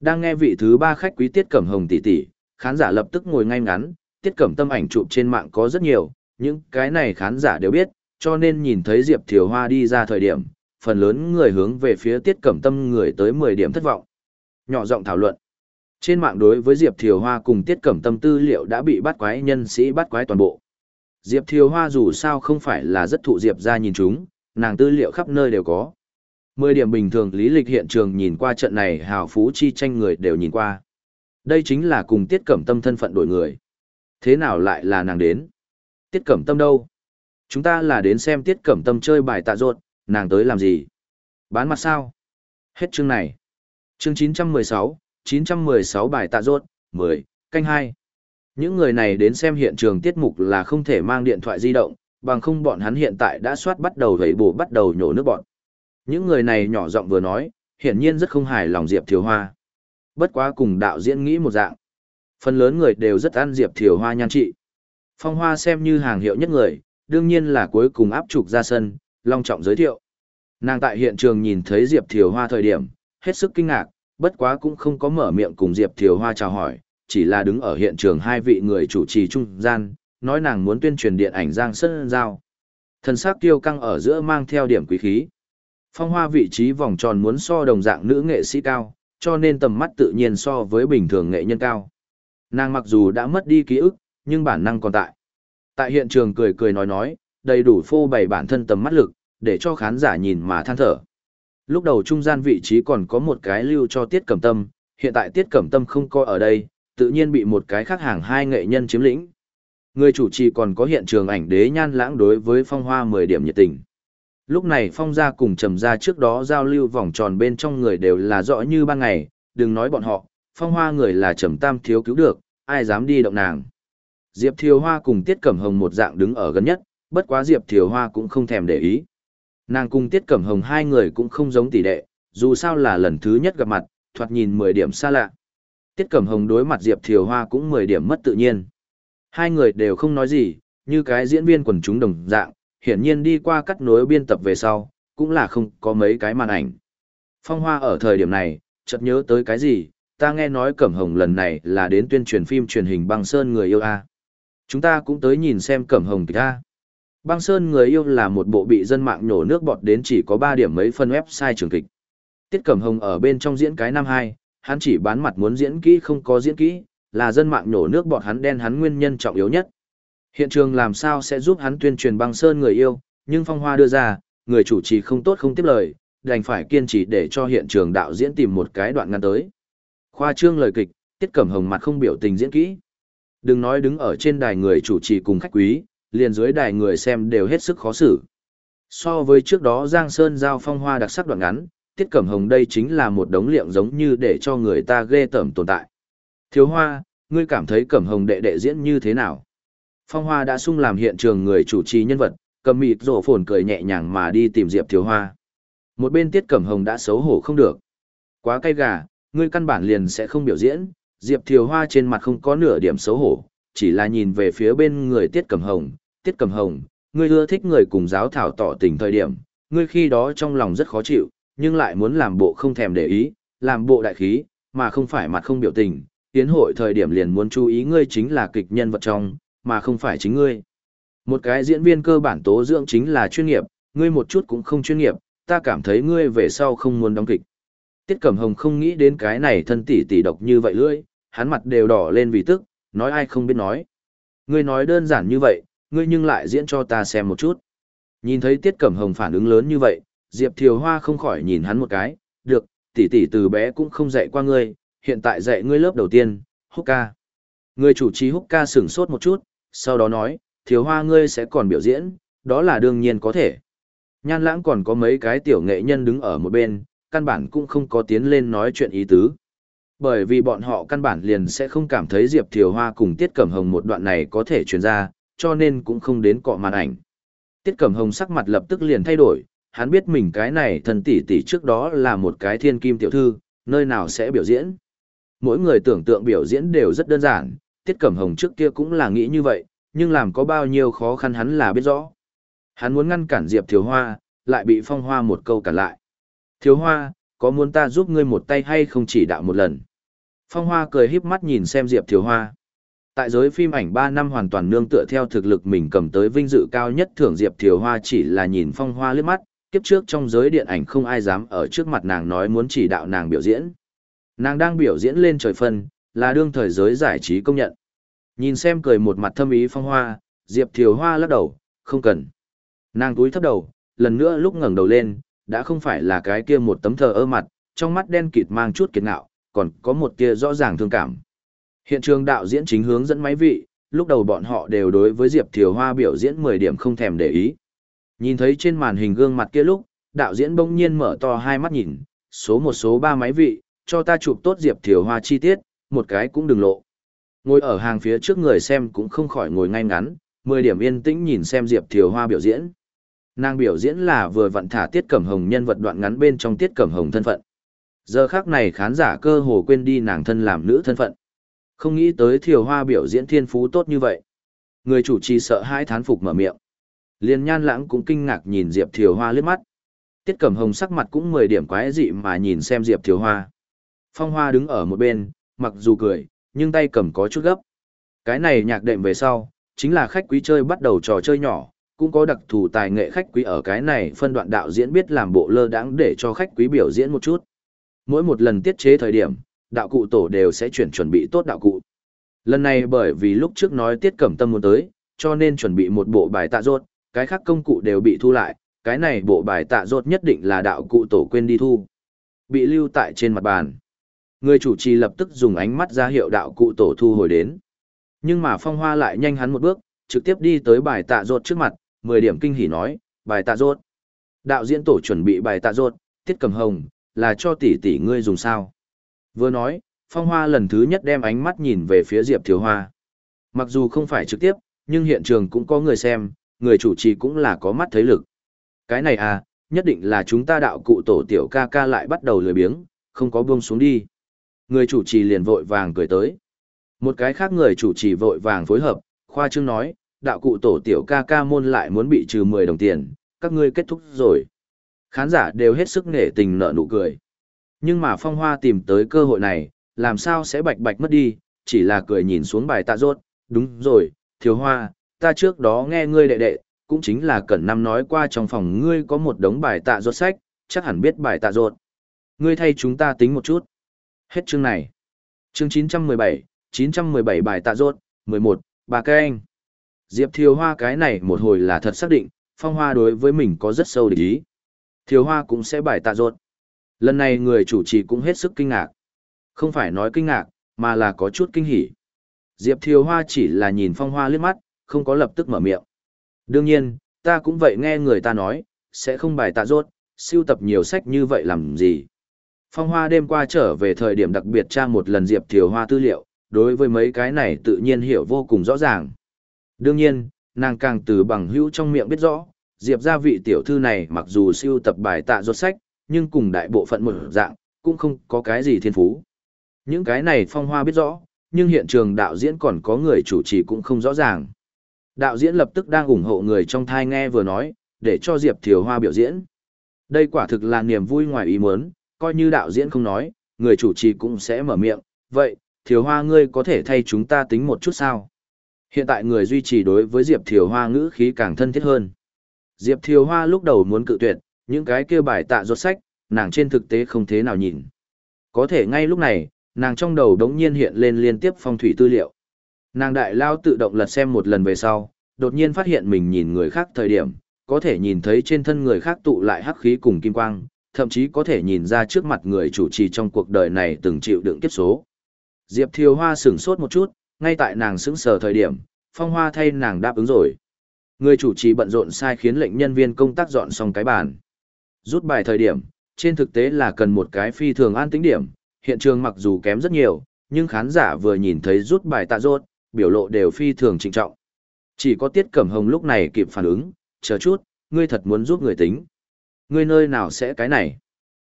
Đang nghe vị thứ ba khách quý tiết cẩm hồng tỷ tỷ, khán giả lập tức ngồi ngay ngắn, tiết cẩm tâm ảnh chụp trên mạng có rất nhiều, những cái này khán giả đều biết, cho nên nhìn thấy Diệp Thiều Hoa đi ra thời điểm, phần lớn người hướng về phía tiết cẩm tâm người tới 10 điểm thất vọng. Nhỏ giọng thảo luận. Trên mạng đối với Diệp Thiều Hoa cùng tiết cẩm tâm tư liệu đã bị bắt quái nhân sĩ bắt quái toàn bộ. Diệp Thiều Hoa dù sao không phải là rất thụ Diệp ra nhìn chúng, nàng tư liệu khắp nơi đều có. 10 điểm bình thường lý lịch hiện trường nhìn qua trận này hào phú chi tranh người đều nhìn qua. Đây chính là cùng tiết cẩm tâm thân phận đổi người. Thế nào lại là nàng đến? Tiết cẩm tâm đâu? Chúng ta là đến xem tiết cẩm tâm chơi bài tạ ruột, nàng tới làm gì? Bán mặt sao? Hết chương này. Chương 916, 916 bài tạ ruột, 10, canh 2. Những người này đến xem hiện trường tiết mục là không thể mang điện thoại di động, bằng không bọn hắn hiện tại đã soát bắt đầu vẩy bổ bắt đầu nhổ nước bọn. Những người này nhỏ giọng vừa nói, hiển nhiên rất không hài lòng Diệp Thiều Hoa. Bất quá cùng đạo diễn nghĩ một dạng. Phần lớn người đều rất ăn Diệp Thiều Hoa nhan trị. Phong Hoa xem như hàng hiệu nhất người, đương nhiên là cuối cùng áp trục ra sân, long trọng giới thiệu. Nàng tại hiện trường nhìn thấy Diệp Thiều Hoa thời điểm, hết sức kinh ngạc, bất quá cũng không có mở miệng cùng Diệp Thiều Hoa chào hỏi, chỉ là đứng ở hiện trường hai vị người chủ trì trung gian, nói nàng muốn tuyên truyền điện ảnh Giang Sơn Giao. Thần sắc tiêu căng ở giữa mang theo điểm quý khí. Phong hoa vị trí vòng tròn muốn so đồng dạng nữ nghệ sĩ cao, cho nên tầm mắt tự nhiên so với bình thường nghệ nhân cao. Nàng mặc dù đã mất đi ký ức, nhưng bản năng còn tại. Tại hiện trường cười cười nói nói, đầy đủ phô bày bản thân tầm mắt lực, để cho khán giả nhìn mà than thở. Lúc đầu trung gian vị trí còn có một cái lưu cho Tiết Cẩm Tâm, hiện tại Tiết Cẩm Tâm không coi ở đây, tự nhiên bị một cái khác hàng hai nghệ nhân chiếm lĩnh. Người chủ trì còn có hiện trường ảnh đế nhan lãng đối với phong hoa 10 điểm nhiệt tình. Lúc này phong gia cùng trầm gia trước đó giao lưu vòng tròn bên trong người đều là rõ như ban ngày, đừng nói bọn họ, phong hoa người là trầm tam thiếu cứu được, ai dám đi động nàng. Diệp Thiều Hoa cùng Tiết Cẩm Hồng một dạng đứng ở gần nhất, bất quá Diệp Thiều Hoa cũng không thèm để ý. Nàng cùng Tiết Cẩm Hồng hai người cũng không giống tỷ đệ, dù sao là lần thứ nhất gặp mặt, thoạt nhìn 10 điểm xa lạ. Tiết Cẩm Hồng đối mặt Diệp Thiều Hoa cũng 10 điểm mất tự nhiên. Hai người đều không nói gì, như cái diễn viên quần chúng đồng dạng, hiển nhiên đi qua cắt nối biên tập về sau, cũng là không có mấy cái màn ảnh. Phong Hoa ở thời điểm này, chợt nhớ tới cái gì, ta nghe nói Cẩm Hồng lần này là đến tuyên truyền phim truyền hình băng sơn người yêu A. Chúng ta cũng tới nhìn xem Cẩm Hồng kìa. A. Băng Sơn người yêu là một bộ bị dân mạng nhổ nước bọt đến chỉ có 3 điểm mấy phân website trường kịch. Tiết Cẩm Hồng ở bên trong diễn cái năm 2, hắn chỉ bán mặt muốn diễn kỹ không có diễn kỹ, là dân mạng nhổ nước bọt hắn đen hắn nguyên nhân trọng yếu nhất. Hiện trường làm sao sẽ giúp hắn tuyên truyền băng sơn người yêu, nhưng phong hoa đưa ra, người chủ trì không tốt không tiếp lời, đành phải kiên trì để cho hiện trường đạo diễn tìm một cái đoạn ngắn tới. Khoa trương lời kịch, tiết cẩm hồng mặt không biểu tình diễn kỹ. Đừng nói đứng ở trên đài người chủ trì cùng khách quý, liền dưới đài người xem đều hết sức khó xử. So với trước đó Giang Sơn giao phong hoa đặc sắc đoạn ngắn, Tiết Cẩm Hồng đây chính là một đống liệng giống như để cho người ta ghê tởm tồn tại. Thiếu hoa, ngươi cảm thấy Cẩm Hồng đệ đệ diễn như thế nào? Phong Hoa đã sung làm hiện trường người chủ trì nhân vật, cầm mịt rổ phồn cười nhẹ nhàng mà đi tìm Diệp Thiếu Hoa. Một bên Tiết Cẩm Hồng đã xấu hổ không được. Quá cay gà, ngươi căn bản liền sẽ không biểu diễn, Diệp Thiếu Hoa trên mặt không có nửa điểm xấu hổ, chỉ là nhìn về phía bên người Tiết Cẩm Hồng. Tiết Cẩm Hồng, ngươi ưa thích người cùng giáo thảo tỏ tình thời điểm, ngươi khi đó trong lòng rất khó chịu, nhưng lại muốn làm bộ không thèm để ý, làm bộ đại khí, mà không phải mặt không biểu tình. Tiến hội thời điểm liền muốn chú ý ngươi chính là kịch nhân vật trong, mà không phải chính ngươi. Một cái diễn viên cơ bản tố dưỡng chính là chuyên nghiệp, ngươi một chút cũng không chuyên nghiệp, ta cảm thấy ngươi về sau không muốn đóng kịch. Tiết Cẩm Hồng không nghĩ đến cái này thân tỷ tỷ độc như vậy lưỡi, hắn mặt đều đỏ lên vì tức, nói ai không biết nói. Ngươi nói đơn giản như vậy, ngươi nhưng lại diễn cho ta xem một chút. Nhìn thấy Tiết Cẩm Hồng phản ứng lớn như vậy, Diệp Thiều Hoa không khỏi nhìn hắn một cái, được, tỷ tỷ từ bé cũng không dạy qua ngươi, hiện tại dạy ngươi lớp đầu tiên, húc ca. Người chủ trì húc ca sửng sốt một chút, sau đó nói, thiếu hoa ngươi sẽ còn biểu diễn, đó là đương nhiên có thể. Nhan lãng còn có mấy cái tiểu nghệ nhân đứng ở một bên, căn bản cũng không có tiến lên nói chuyện ý tứ. Bởi vì bọn họ căn bản liền sẽ không cảm thấy Diệp Thiều Hoa cùng Tiết Cẩm Hồng một đoạn này có thể truyền ra, cho nên cũng không đến cọ màn ảnh. Tiết Cẩm Hồng sắc mặt lập tức liền thay đổi, hắn biết mình cái này thần tỷ tỷ trước đó là một cái thiên kim tiểu thư, nơi nào sẽ biểu diễn. Mỗi người tưởng tượng biểu diễn đều rất đơn giản, Tiết Cẩm Hồng trước kia cũng là nghĩ như vậy, nhưng làm có bao nhiêu khó khăn hắn là biết rõ. Hắn muốn ngăn cản Diệp Thiếu Hoa, lại bị Phong Hoa một câu cản lại. Thiếu Hoa, có muốn ta giúp ngươi một tay hay không chỉ đạo một lần? Phong Hoa cười híp mắt nhìn xem Diệp Thiếu Hoa. Tại giới phim ảnh 3 năm hoàn toàn nương tựa theo thực lực mình cầm tới vinh dự cao nhất thưởng Diệp Thiếu Hoa chỉ là nhìn Phong Hoa liếc mắt, kiếp trước trong giới điện ảnh không ai dám ở trước mặt nàng nói muốn chỉ đạo nàng biểu diễn. Nàng đang biểu diễn lên trời phân, là đương thời giới giải trí công nhận. Nhìn xem cười một mặt thâm ý phong hoa, Diệp Thiều Hoa lắc đầu, không cần. Nàng túi thấp đầu, lần nữa lúc ngẩng đầu lên, đã không phải là cái kia một tấm thờ ơ mặt, trong mắt đen kịt mang chút kiệt ngạo, còn có một kia rõ ràng thương cảm. Hiện trường đạo diễn chính hướng dẫn máy vị, lúc đầu bọn họ đều đối với Diệp Thiều Hoa biểu diễn 10 điểm không thèm để ý. Nhìn thấy trên màn hình gương mặt kia lúc, đạo diễn bỗng nhiên mở to hai mắt nhìn, số một số ba máy vị, cho ta chụp tốt Diệp Thiều Hoa chi tiết, một cái cũng đừng lộ. Ngồi ở hàng phía trước người xem cũng không khỏi ngồi ngay ngắn, 10 điểm yên tĩnh nhìn xem Diệp Thiều Hoa biểu diễn. Nàng biểu diễn là vừa vận thả Tiết Cẩm Hồng nhân vật đoạn ngắn bên trong Tiết Cẩm Hồng thân phận. Giờ khác này khán giả cơ hồ quên đi nàng thân làm nữ thân phận. Không nghĩ tới thiều hoa biểu diễn thiên phú tốt như vậy. Người chủ trì sợ hãi thán phục mở miệng. Liên nhan lãng cũng kinh ngạc nhìn Diệp Thiều Hoa liếc mắt. Tiết Cẩm Hồng sắc mặt cũng mười điểm quái dị mà nhìn xem Diệp Thiều Hoa. Phong Hoa đứng ở một bên, mặc dù cười, nhưng tay cầm có chút gấp. Cái này nhạc đệm về sau, chính là khách quý chơi bắt đầu trò chơi nhỏ, cũng có đặc thù tài nghệ khách quý ở cái này phân đoạn đạo diễn biết làm bộ lơ đãng để cho khách quý biểu diễn một chút. Mỗi một lần tiết chế thời điểm, đạo cụ tổ đều sẽ chuyển chuẩn bị tốt đạo cụ. Lần này bởi vì lúc trước nói tiết cẩm tâm muốn tới, cho nên chuẩn bị một bộ bài tạ rốt, cái khác công cụ đều bị thu lại, cái này bộ bài tạ rốt nhất định là đạo cụ tổ quên đi thu. Bị lưu tại trên mặt bàn. Người chủ trì lập tức dùng ánh mắt ra hiệu đạo cụ tổ thu hồi đến. Nhưng mà phong hoa lại nhanh hắn một bước, trực tiếp đi tới bài tạ rột trước mặt, 10 điểm kinh hỉ nói, bài tạ rột. Đạo diễn tổ chuẩn bị bài tạ rột, tiết cầm hồng, là cho tỷ tỷ ngươi dùng sao. Vừa nói, phong hoa lần thứ nhất đem ánh mắt nhìn về phía Diệp Thiếu Hoa. Mặc dù không phải trực tiếp, nhưng hiện trường cũng có người xem, người chủ trì cũng là có mắt thấy lực. Cái này à, nhất định là chúng ta đạo cụ tổ tiểu ca ca lại bắt đầu lười biếng, không có buông xuống đi. Người chủ trì liền vội vàng cười tới. Một cái khác người chủ trì vội vàng phối hợp, khoa trương nói, đạo cụ tổ tiểu ca ca môn lại muốn bị trừ 10 đồng tiền, các ngươi kết thúc rồi. Khán giả đều hết sức nể tình nở nụ cười. Nhưng mà phong hoa tìm tới cơ hội này, làm sao sẽ bạch bạch mất đi, chỉ là cười nhìn xuống bài tạ rốt, đúng rồi, thiếu hoa, ta trước đó nghe ngươi đệ đệ, cũng chính là cẩn năm nói qua trong phòng ngươi có một đống bài tạ rốt sách, chắc hẳn biết bài tạ rốt. Ngươi thay chúng ta tính một chút. Hết chương này. Chương 917, 917 bài tạ rốt, 11, bà cây anh. Diệp Thiều Hoa cái này một hồi là thật xác định, phong hoa đối với mình có rất sâu địch ý. Thiều Hoa cũng sẽ bài tạ rốt. Lần này người chủ trì cũng hết sức kinh ngạc. Không phải nói kinh ngạc, mà là có chút kinh hỉ. Diệp Thiều Hoa chỉ là nhìn phong hoa liếc mắt, không có lập tức mở miệng. Đương nhiên, ta cũng vậy nghe người ta nói, sẽ không bài tạ rốt, siêu tập nhiều sách như vậy làm gì. Phong Hoa đêm qua trở về thời điểm đặc biệt tra một lần Diệp Thiều Hoa tư liệu, đối với mấy cái này tự nhiên hiểu vô cùng rõ ràng. Đương nhiên, nàng càng từ bằng hữu trong miệng biết rõ, Diệp gia vị tiểu thư này mặc dù siêu tập bài tạ ruột sách, nhưng cùng đại bộ phận một dạng, cũng không có cái gì thiên phú. Những cái này Phong Hoa biết rõ, nhưng hiện trường đạo diễn còn có người chủ trì cũng không rõ ràng. Đạo diễn lập tức đang ủng hộ người trong thai nghe vừa nói, để cho Diệp Thiều Hoa biểu diễn. Đây quả thực là niềm vui ngoài ý muốn, coi như đạo diễn không nói, người chủ trì cũng sẽ mở miệng. Vậy, Thiều Hoa ngươi có thể thay chúng ta tính một chút sao? Hiện tại người duy trì đối với Diệp Thiều Hoa ngữ khí càng thân thiết hơn. Diệp Thiều Hoa lúc đầu muốn cự tuyệt, những cái kia bài tạ ruột sách, nàng trên thực tế không thế nào nhìn. Có thể ngay lúc này, nàng trong đầu đống nhiên hiện lên liên tiếp phong thủy tư liệu. Nàng đại lao tự động lật xem một lần về sau, đột nhiên phát hiện mình nhìn người khác thời điểm, có thể nhìn thấy trên thân người khác tụ lại hắc khí cùng kim quang, thậm chí có thể nhìn ra trước mặt người chủ trì trong cuộc đời này từng chịu đựng kiếp số. Diệp Thiều Hoa sửng sốt một chút, ngay tại nàng sững sờ thời điểm, Phong Hoa thay nàng đáp ứng rồi. Người chủ trì bận rộn sai khiến lệnh nhân viên công tác dọn xong cái bàn. Rút bài thời điểm, trên thực tế là cần một cái phi thường an tĩnh điểm, hiện trường mặc dù kém rất nhiều, nhưng khán giả vừa nhìn thấy rút bài tạ rốt, biểu lộ đều phi thường trịnh trọng. Chỉ có Tiết Cẩm Hồng lúc này kịp phản ứng, chờ chút, ngươi thật muốn giúp người tính. Ngươi nơi nào sẽ cái này?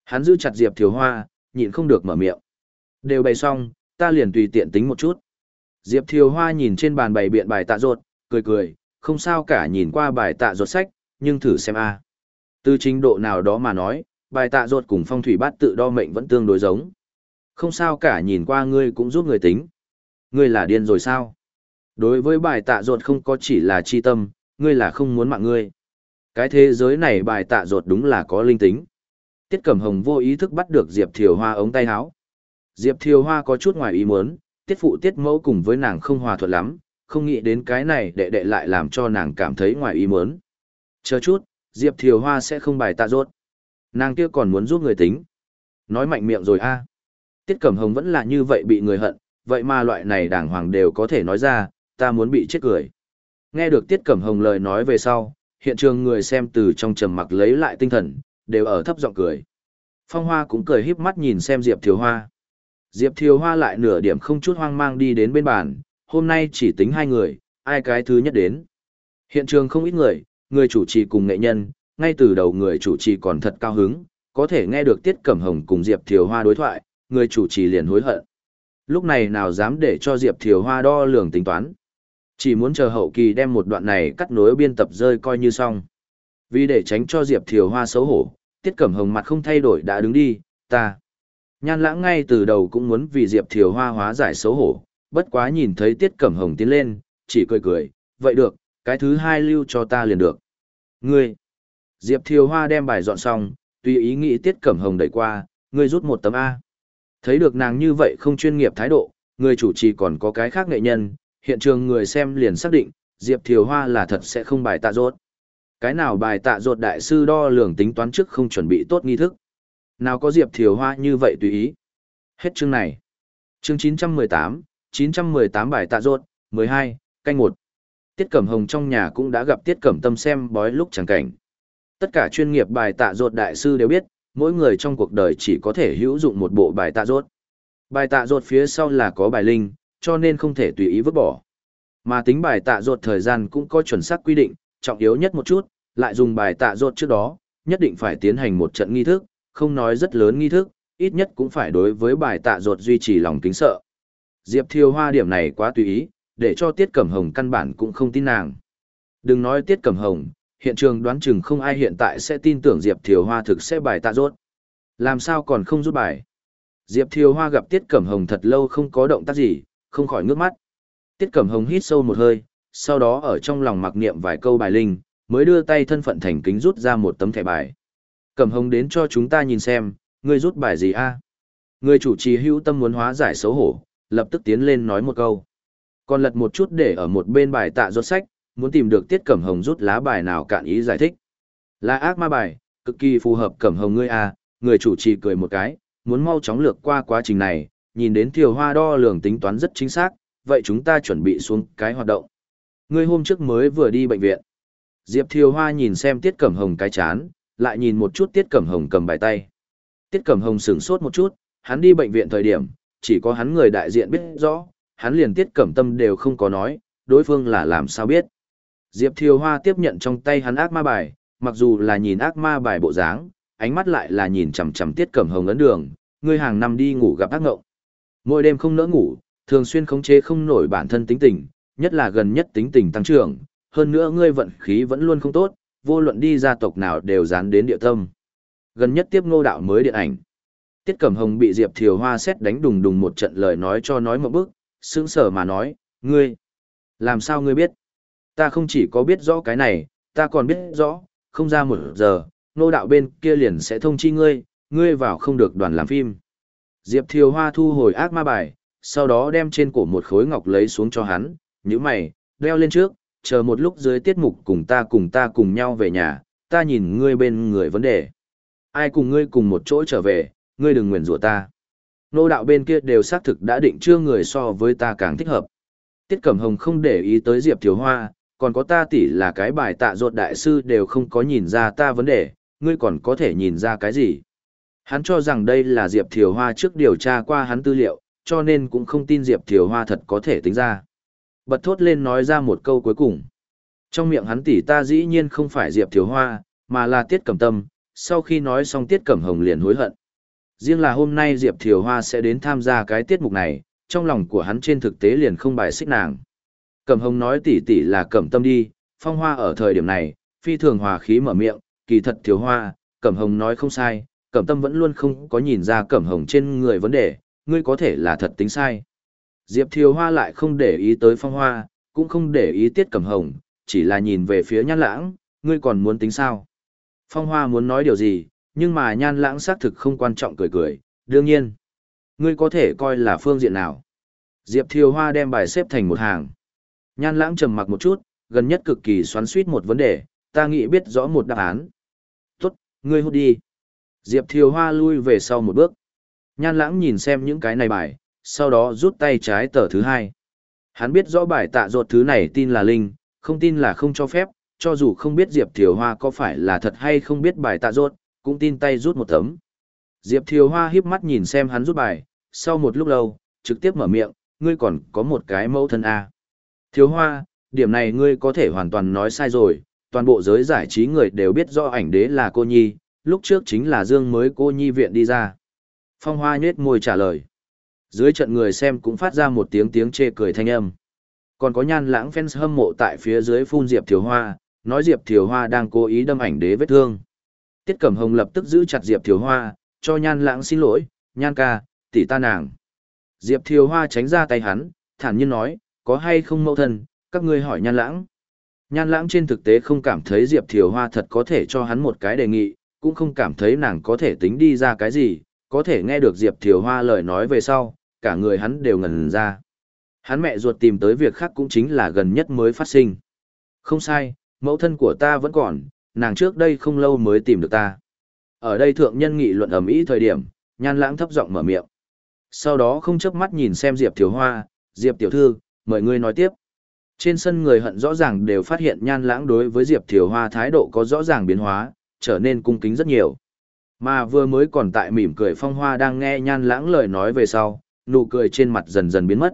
Hắn giữ chặt Diệp Thiều Hoa, nhịn không được mở miệng. Đều bày xong, ta liền tùy tiện tính một chút. Diệp Thiều Hoa nhìn trên bàn bày biện bài tạ ruột, cười cười, không sao cả nhìn qua bài tạ ruột sách, nhưng thử xem a. Từ trình độ nào đó mà nói, bài tạ ruột cùng phong thủy bát tự đo mệnh vẫn tương đối giống. Không sao cả nhìn qua ngươi cũng giúp người tính. Ngươi là điên rồi sao? Đối với bài tạ ruột không có chỉ là chi tâm, ngươi là không muốn mạng ngươi. Cái thế giới này bài tạ ruột đúng là có linh tính. Tiết Cẩm Hồng vô ý thức bắt được Diệp Thiều Hoa ống tay áo. Diệp Thiều Hoa có chút ngoài ý muốn, tiết phụ tiết mẫu cùng với nàng không hòa thuận lắm, không nghĩ đến cái này đệ đệ lại làm cho nàng cảm thấy ngoài ý muốn. Chờ chút, Diệp Thiều Hoa sẽ không bài tạ rốt. Nàng kia còn muốn giúp người tính. Nói mạnh miệng rồi a. Tiết Cẩm Hồng vẫn là như vậy bị người hận, vậy mà loại này đàng hoàng đều có thể nói ra, ta muốn bị chết cười. Nghe được Tiết Cẩm Hồng lời nói về sau, hiện trường người xem từ trong trầm mặc lấy lại tinh thần, đều ở thấp giọng cười. Phong Hoa cũng cười híp mắt nhìn xem Diệp Thiều Hoa. Diệp Thiều Hoa lại nửa điểm không chút hoang mang đi đến bên bàn, hôm nay chỉ tính hai người, ai cái thứ nhất đến. Hiện trường không ít người, người chủ trì cùng nghệ nhân, ngay từ đầu người chủ trì còn thật cao hứng, có thể nghe được Tiết Cẩm Hồng cùng Diệp Thiều Hoa đối thoại, người chủ trì liền hối hận. Lúc này nào dám để cho Diệp Thiều Hoa đo lường tính toán. Chỉ muốn chờ hậu kỳ đem một đoạn này cắt nối biên tập rơi coi như xong. Vì để tránh cho Diệp Thiều Hoa xấu hổ, Tiết Cẩm Hồng mặt không thay đổi đã đứng đi, ta. Nhan lãng ngay từ đầu cũng muốn vì Diệp Thiều Hoa hóa giải xấu hổ, bất quá nhìn thấy Tiết Cẩm Hồng tiến lên, chỉ cười cười, vậy được, cái thứ hai lưu cho ta liền được. Ngươi. Diệp Thiều Hoa đem bài dọn xong, tùy ý nghĩ Tiết Cẩm Hồng đẩy qua, ngươi rút một tấm A. Thấy được nàng như vậy không chuyên nghiệp thái độ, người chủ trì còn có cái khác nghệ nhân, hiện trường người xem liền xác định, Diệp Thiều Hoa là thật sẽ không bài tạ rốt. Cái nào bài tạ rốt đại sư đo lường tính toán trước không chuẩn bị tốt nghi thức. Nào có Diệp Thiều Hoa như vậy tùy ý. Hết chương này. Chương 918, 918 bài tạ rốt, 12, canh 1. Tiết Cẩm Hồng trong nhà cũng đã gặp Tiết Cẩm Tâm xem bói lúc chẳng cảnh. Tất cả chuyên nghiệp bài tạ rốt đại sư đều biết, mỗi người trong cuộc đời chỉ có thể hữu dụng một bộ bài tạ rốt. Bài tạ rốt phía sau là có bài linh, cho nên không thể tùy ý vứt bỏ. Mà tính bài tạ ruột thời gian cũng có chuẩn xác quy định, trọng yếu nhất một chút, lại dùng bài tạ ruột trước đó, nhất định phải tiến hành một trận nghi thức, không nói rất lớn nghi thức, ít nhất cũng phải đối với bài tạ ruột duy trì lòng kính sợ. Diệp Thiều Hoa điểm này quá tùy ý, để cho Tiết Cẩm Hồng căn bản cũng không tin nàng. Đừng nói Tiết Cẩm Hồng, hiện trường đoán chừng không ai hiện tại sẽ tin tưởng Diệp Thiều Hoa thực sẽ bài tạ rốt. Làm sao còn không rút bài? Diệp Thiều Hoa gặp Tiết Cẩm Hồng thật lâu không có động tác gì, không khỏi ngước mắt. Tiết Cẩm Hồng hít sâu một hơi, sau đó ở trong lòng mặc niệm vài câu bài linh, mới đưa tay thân phận thành kính rút ra một tấm thẻ bài. Cẩm Hồng đến cho chúng ta nhìn xem, ngươi rút bài gì a? Người chủ trì hữu tâm muốn hóa giải xấu hổ, lập tức tiến lên nói một câu. Còn lật một chút để ở một bên bài tạ rốt sách, muốn tìm được Tiết Cẩm Hồng rút lá bài nào cạn ý giải thích. Là ác ma bài, cực kỳ phù hợp Cẩm Hồng ngươi a, người chủ trì cười một cái, muốn mau chóng lược qua quá trình này, nhìn đến thiều hoa đo lường tính toán rất chính xác, vậy chúng ta chuẩn bị xuống cái hoạt động. Ngươi hôm trước mới vừa đi bệnh viện. Diệp Thiều Hoa nhìn xem Tiết Cẩm Hồng cái chán, lại nhìn một chút Tiết Cẩm Hồng cầm bài tay. Tiết Cẩm Hồng sửng sốt một chút, hắn đi bệnh viện thời điểm, chỉ có hắn người đại diện biết rõ, hắn liền Tiết Cẩm Tâm đều không có nói, đối phương là làm sao biết. Diệp Thiều Hoa tiếp nhận trong tay hắn ác ma bài, mặc dù là nhìn ác ma bài bộ dáng, ánh mắt lại là nhìn chằm chằm Tiết Cẩm Hồng ấn đường, ngươi hàng năm đi ngủ gặp ác ngộng. Mỗi đêm không nỡ ngủ, thường xuyên khống chế không nổi bản thân tính tình, nhất là gần nhất tính tình tăng trưởng, hơn nữa ngươi vận khí vẫn luôn không tốt, vô luận đi gia tộc nào đều dán đến địa tâm. Gần nhất tiếp ngô đạo mới điện ảnh. Tiết Cẩm Hồng bị Diệp Thiều Hoa xét đánh đùng đùng một trận lời nói cho nói một bước, sững sờ mà nói, ngươi, làm sao ngươi biết? Ta không chỉ có biết rõ cái này, ta còn biết rõ, không ra một giờ, ngô đạo bên kia liền sẽ thông chi ngươi, ngươi vào không được đoàn làm phim. Diệp Thiều Hoa thu hồi ác ma bài, sau đó đem trên cổ một khối ngọc lấy xuống cho hắn, nhíu mày, đeo lên trước, chờ một lúc dưới tiết mục cùng ta cùng ta cùng nhau về nhà, ta nhìn ngươi bên người vấn đề. Ai cùng ngươi cùng một chỗ trở về, ngươi đừng nguyền rủa ta. Nô đạo bên kia đều xác thực đã định chưa người so với ta càng thích hợp. Tiết Cẩm Hồng không để ý tới Diệp Thiều Hoa, còn có ta tỷ là cái bài tạ ruột đại sư đều không có nhìn ra ta vấn đề, ngươi còn có thể nhìn ra cái gì. Hắn cho rằng đây là Diệp Thiều Hoa trước điều tra qua hắn tư liệu, cho nên cũng không tin Diệp Thiều Hoa thật có thể tính ra. Bật thốt lên nói ra một câu cuối cùng. Trong miệng hắn tỷ ta dĩ nhiên không phải Diệp Thiều Hoa, mà là Tiết Cẩm Tâm, sau khi nói xong Tiết Cẩm Hồng liền hối hận. Riêng là hôm nay Diệp Thiều Hoa sẽ đến tham gia cái tiết mục này, trong lòng của hắn trên thực tế liền không bài xích nàng. Cẩm Hồng nói tỷ tỷ là Cẩm Tâm đi, phong hoa ở thời điểm này, phi thường hòa khí mở miệng, kỳ thật Thiều Hoa, Cẩm Hồng nói không sai, Cẩm Tâm vẫn luôn không có nhìn ra Cẩm Hồng trên người vấn đề, ngươi có thể là thật tính sai. Diệp Thiều Hoa lại không để ý tới phong hoa, cũng không để ý tiết Cẩm Hồng, chỉ là nhìn về phía nhan lãng, ngươi còn muốn tính sao. Phong hoa muốn nói điều gì, nhưng mà nhan lãng xác thực không quan trọng cười cười, đương nhiên. Ngươi có thể coi là phương diện nào. Diệp Thiều Hoa đem bài xếp thành một hàng. Nhan lãng trầm mặc một chút, gần nhất cực kỳ xoắn suýt một vấn đề, ta nghĩ biết rõ một đáp án. Tốt, ngươi hút đi. Diệp Thiều Hoa lui về sau một bước. Nhan lãng nhìn xem những cái này bài, sau đó rút tay trái tờ thứ hai. Hắn biết rõ bài tạ ruột thứ này tin là linh, không tin là không cho phép, cho dù không biết Diệp Thiều Hoa có phải là thật hay không biết bài tạ ruột, cũng tin tay rút một tấm. Diệp Thiều Hoa híp mắt nhìn xem hắn rút bài, sau một lúc lâu, trực tiếp mở miệng, ngươi còn có một cái mẫu thân A. Thiều Hoa, điểm này ngươi có thể hoàn toàn nói sai rồi, toàn bộ giới giải trí người đều biết rõ ảnh đế là cô nhi, lúc trước chính là Dương mới cô nhi viện đi ra. Phong Hoa nhết môi trả lời. Dưới trận người xem cũng phát ra một tiếng tiếng chê cười thanh âm. Còn có nhan lãng fans hâm mộ tại phía dưới phun Diệp Thiều Hoa, nói Diệp Thiều Hoa đang cố ý đâm ảnh đế vết thương. Tiết Cẩm Hồng lập tức giữ chặt Diệp Thiều Hoa, cho nhan lãng xin lỗi, nhan ca, tỷ ta nàng. Diệp Thiều Hoa tránh ra tay hắn, thản nhiên nói, có hay không mẫu thân, các ngươi hỏi nhan lãng. Nhan lãng trên thực tế không cảm thấy Diệp Thiều Hoa thật có thể cho hắn một cái đề nghị, cũng không cảm thấy nàng có thể tính đi ra cái gì, có thể nghe được Diệp Thiều Hoa lời nói về sau, cả người hắn đều ngần ra. Hắn mẹ ruột tìm tới việc khác cũng chính là gần nhất mới phát sinh. Không sai, mẫu thân của ta vẫn còn, nàng trước đây không lâu mới tìm được ta. Ở đây thượng nhân nghị luận ầm ĩ thời điểm, nhan lãng thấp giọng mở miệng. Sau đó không chớp mắt nhìn xem Diệp Thiều Hoa, Diệp Tiểu Thư, mời ngươi nói tiếp. Trên sân người hận rõ ràng đều phát hiện nhan lãng đối với Diệp Thiều Hoa thái độ có rõ ràng biến hóa, trở nên cung kính rất nhiều. Mà vừa mới còn tại mỉm cười phong hoa đang nghe nhan lãng lời nói về sau, nụ cười trên mặt dần dần biến mất.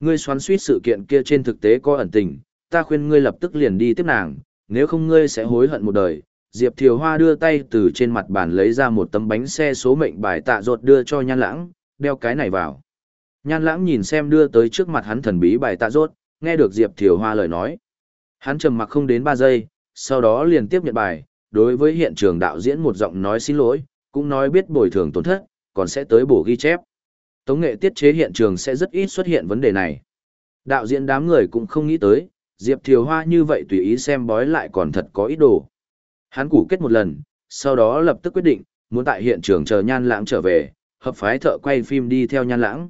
Ngươi xoắn suýt sự kiện kia trên thực tế có ẩn tình, ta khuyên ngươi lập tức liền đi tiếp nàng, nếu không ngươi sẽ hối hận một đời. Diệp Thiều Hoa đưa tay từ trên mặt bàn lấy ra một tấm bánh xe số mệnh bài tạ ruột đưa cho Nhan Lãng, đeo cái này vào. Nhan Lãng nhìn xem đưa tới trước mặt hắn thần bí bài tạ ruột, nghe được Diệp Thiều Hoa lời nói. Hắn trầm mặc không đến 3 giây, sau đó liền tiếp nhận bài, đối với hiện trường đạo diễn một giọng nói xin lỗi, cũng nói biết bồi thường tổn thất, còn sẽ tới bổ ghi chép. Tống nghệ tiết chế hiện trường sẽ rất ít xuất hiện vấn đề này. Đạo diễn đám người cũng không nghĩ tới, Diệp Thiều Hoa như vậy tùy ý xem bói lại còn thật có ít đồ. Hắn củ kết một lần, sau đó lập tức quyết định, muốn tại hiện trường chờ nhan lãng trở về, hợp phái thợ quay phim đi theo nhan lãng.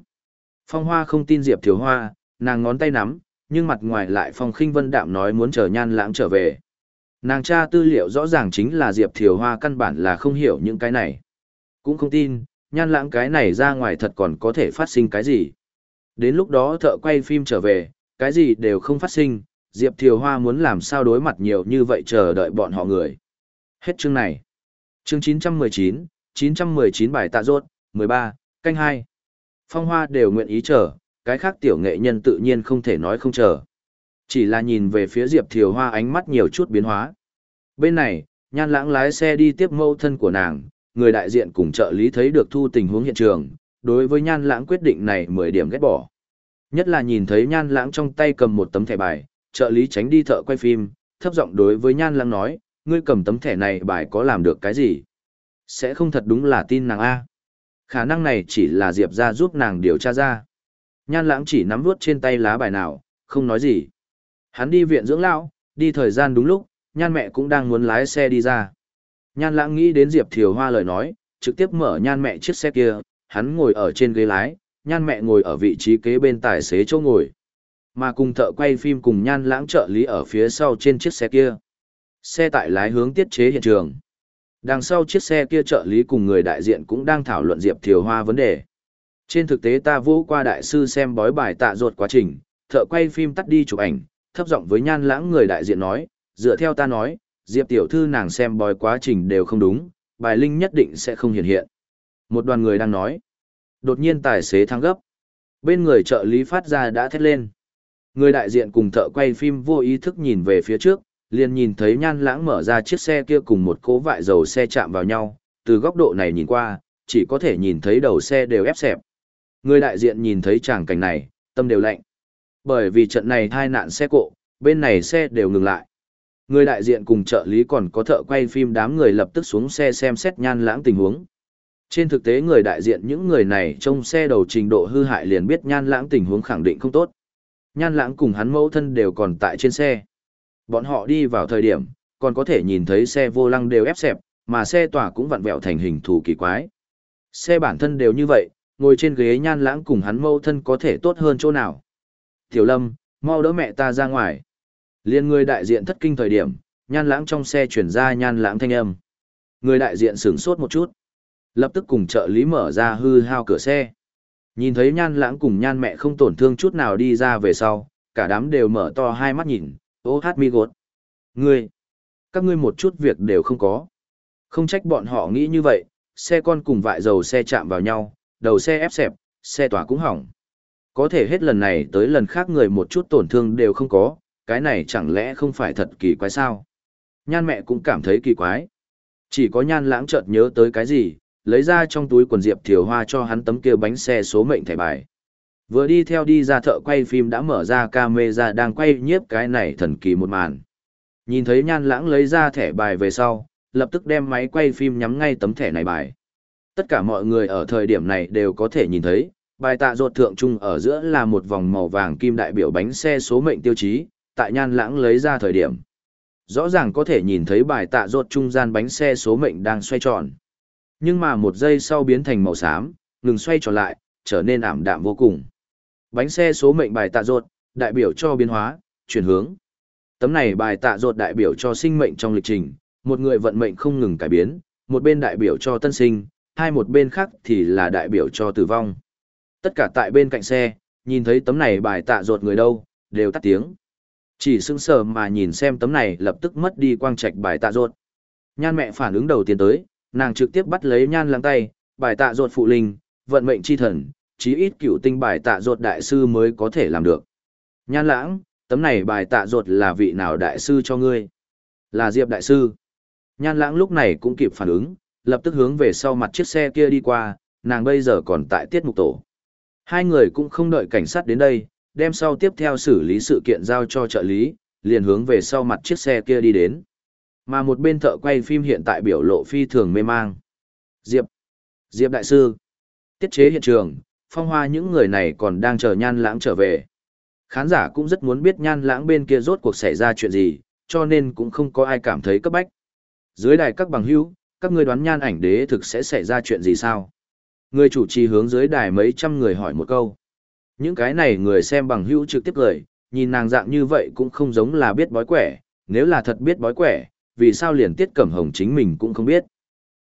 Phong Hoa không tin Diệp Thiều Hoa, nàng ngón tay nắm, nhưng mặt ngoài lại Phong Khinh Vân đạm nói muốn chờ nhan lãng trở về. Nàng tra tư liệu rõ ràng chính là Diệp Thiều Hoa căn bản là không hiểu những cái này. Cũng không tin, nhan lãng cái này ra ngoài thật còn có thể phát sinh cái gì. Đến lúc đó thợ quay phim trở về, cái gì đều không phát sinh, Diệp Thiều Hoa muốn làm sao đối mặt nhiều như vậy chờ đợi bọn họ người. Hết chương này. Chương 919, 919 bài tạ rốt, 13, canh 2. Phong Hoa đều nguyện ý chờ, cái khác tiểu nghệ nhân tự nhiên không thể nói không chờ. Chỉ là nhìn về phía Diệp Thiều Hoa ánh mắt nhiều chút biến hóa. Bên này, nhan lãng lái xe đi tiếp mâu thân của nàng, người đại diện cùng trợ lý thấy được thu tình huống hiện trường, đối với nhan lãng quyết định này 10 điểm ghét bỏ. Nhất là nhìn thấy nhan lãng trong tay cầm một tấm thẻ bài, trợ lý tránh đi thợ quay phim, thấp giọng đối với nhan lãng nói, ngươi cầm tấm thẻ này bài có làm được cái gì? Sẽ không thật đúng là tin nàng A. Khả năng này chỉ là Diệp ra giúp nàng điều tra ra. Nhan lãng chỉ nắm vuốt trên tay lá bài nào, không nói gì. Hắn đi viện dưỡng lão, đi thời gian đúng lúc, nhan mẹ cũng đang muốn lái xe đi ra. Nhan lãng nghĩ đến Diệp Thiều Hoa lời nói, trực tiếp mở nhan mẹ chiếc xe kia, hắn ngồi ở trên ghế lái, nhan mẹ ngồi ở vị trí kế bên tài xế chỗ ngồi. Mà cùng thợ quay phim cùng nhan lãng trợ lý ở phía sau trên chiếc xe kia. Xe tại lái hướng tiết chế hiện trường. Đằng sau chiếc xe kia trợ lý cùng người đại diện cũng đang thảo luận Diệp Thiều Hoa vấn đề. Trên thực tế ta vô qua đại sư xem bói bài tạ ruột quá trình, thợ quay phim tắt đi chụp ảnh, thấp giọng với nhan lãng người đại diện nói, dựa theo ta nói, Diệp tiểu thư nàng xem bói quá trình đều không đúng, bài linh nhất định sẽ không hiện hiện. Một đoàn người đang nói. Đột nhiên tài xế thăng gấp. Bên người trợ lý phát ra đã thét lên. Người đại diện cùng thợ quay phim vô ý thức nhìn về phía trước, liền nhìn thấy nhan lãng mở ra chiếc xe kia cùng một cố vại dầu xe chạm vào nhau, từ góc độ này nhìn qua, chỉ có thể nhìn thấy đầu xe đều ép xẹp. Người đại diện nhìn thấy tràng cảnh này, tâm đều lạnh. Bởi vì trận này thai nạn xe cộ, bên này xe đều ngừng lại. Người đại diện cùng trợ lý còn có thợ quay phim đám người lập tức xuống xe xem xét nhan lãng tình huống. Trên thực tế người đại diện những người này trong xe đầu trình độ hư hại liền biết nhan lãng tình huống khẳng định không tốt. Nhan lãng cùng hắn mẫu thân đều còn tại trên xe. Bọn họ đi vào thời điểm, còn có thể nhìn thấy xe vô lăng đều ép xẹp, mà xe tỏa cũng vặn vẹo thành hình thù kỳ quái. Xe bản thân đều như vậy, ngồi trên ghế nhan lãng cùng hắn mâu thân có thể tốt hơn chỗ nào. Tiểu lâm, mau đỡ mẹ ta ra ngoài. Liên người đại diện thất kinh thời điểm, nhan lãng trong xe chuyển ra nhan lãng thanh âm. Người đại diện sửng sốt một chút. Lập tức cùng trợ lý mở ra hư hao cửa xe. Nhìn thấy nhan lãng cùng nhan mẹ không tổn thương chút nào đi ra về sau, cả đám đều mở to hai mắt nhìn, ô hát mi gột. Ngươi, các ngươi một chút việc đều không có. Không trách bọn họ nghĩ như vậy, xe con cùng vại dầu xe chạm vào nhau, đầu xe ép xẹp, xe tỏa cũng hỏng. Có thể hết lần này tới lần khác người một chút tổn thương đều không có, cái này chẳng lẽ không phải thật kỳ quái sao? Nhan mẹ cũng cảm thấy kỳ quái. Chỉ có nhan lãng chợt nhớ tới cái gì, lấy ra trong túi quần Diệp Thiều Hoa cho hắn tấm kia bánh xe số mệnh thẻ bài. Vừa đi theo đi ra thợ quay phim đã mở ra camera đang quay nhiếp cái này thần kỳ một màn. Nhìn thấy nhan lãng lấy ra thẻ bài về sau, lập tức đem máy quay phim nhắm ngay tấm thẻ này bài. Tất cả mọi người ở thời điểm này đều có thể nhìn thấy, bài tạ ruột thượng trung ở giữa là một vòng màu vàng kim đại biểu bánh xe số mệnh tiêu chí, tại nhan lãng lấy ra thời điểm. Rõ ràng có thể nhìn thấy bài tạ ruột trung gian bánh xe số mệnh đang xoay tròn. Nhưng mà một giây sau biến thành màu xám, ngừng xoay tròn lại, trở nên ảm đạm vô cùng. Bánh xe số mệnh bài tạ ruột, đại biểu cho biến hóa, chuyển hướng. Tấm này bài tạ ruột đại biểu cho sinh mệnh trong lịch trình, một người vận mệnh không ngừng cải biến, một bên đại biểu cho tân sinh, hai một bên khác thì là đại biểu cho tử vong. Tất cả tại bên cạnh xe, nhìn thấy tấm này bài tạ ruột người đâu, đều tắt tiếng. Chỉ sững sờ mà nhìn xem tấm này lập tức mất đi quang trạch bài tạ ruột. Nhan mẹ phản ứng đầu tiên tới, nàng trực tiếp bắt lấy nhan lắng tay, bài tạ ruột phụ linh, vận mệnh chi thần, chí ít cựu tinh bài tạ ruột đại sư mới có thể làm được. Nhan lãng, tấm này bài tạ ruột là vị nào đại sư cho ngươi? Là Diệp đại sư. Nhan lãng lúc này cũng kịp phản ứng, lập tức hướng về sau mặt chiếc xe kia đi qua, nàng bây giờ còn tại tiết mục tổ. Hai người cũng không đợi cảnh sát đến đây, đem sau tiếp theo xử lý sự kiện giao cho trợ lý, liền hướng về sau mặt chiếc xe kia đi đến. Mà một bên thợ quay phim hiện tại biểu lộ phi thường mê mang. Diệp, Diệp đại sư, tiết chế hiện trường, phong hoa những người này còn đang chờ nhan lãng trở về. Khán giả cũng rất muốn biết nhan lãng bên kia rốt cuộc xảy ra chuyện gì, cho nên cũng không có ai cảm thấy cấp bách. Dưới đài các bằng hữu, các ngươi đoán nhan ảnh đế thực sẽ xảy ra chuyện gì sao? Người chủ trì hướng dưới đài mấy trăm người hỏi một câu. Những cái này người xem bằng hữu trực tiếp cười, nhìn nàng dạng như vậy cũng không giống là biết bói quẻ, nếu là thật biết bói quẻ, vì sao liền tiết cẩm hồng chính mình cũng không biết.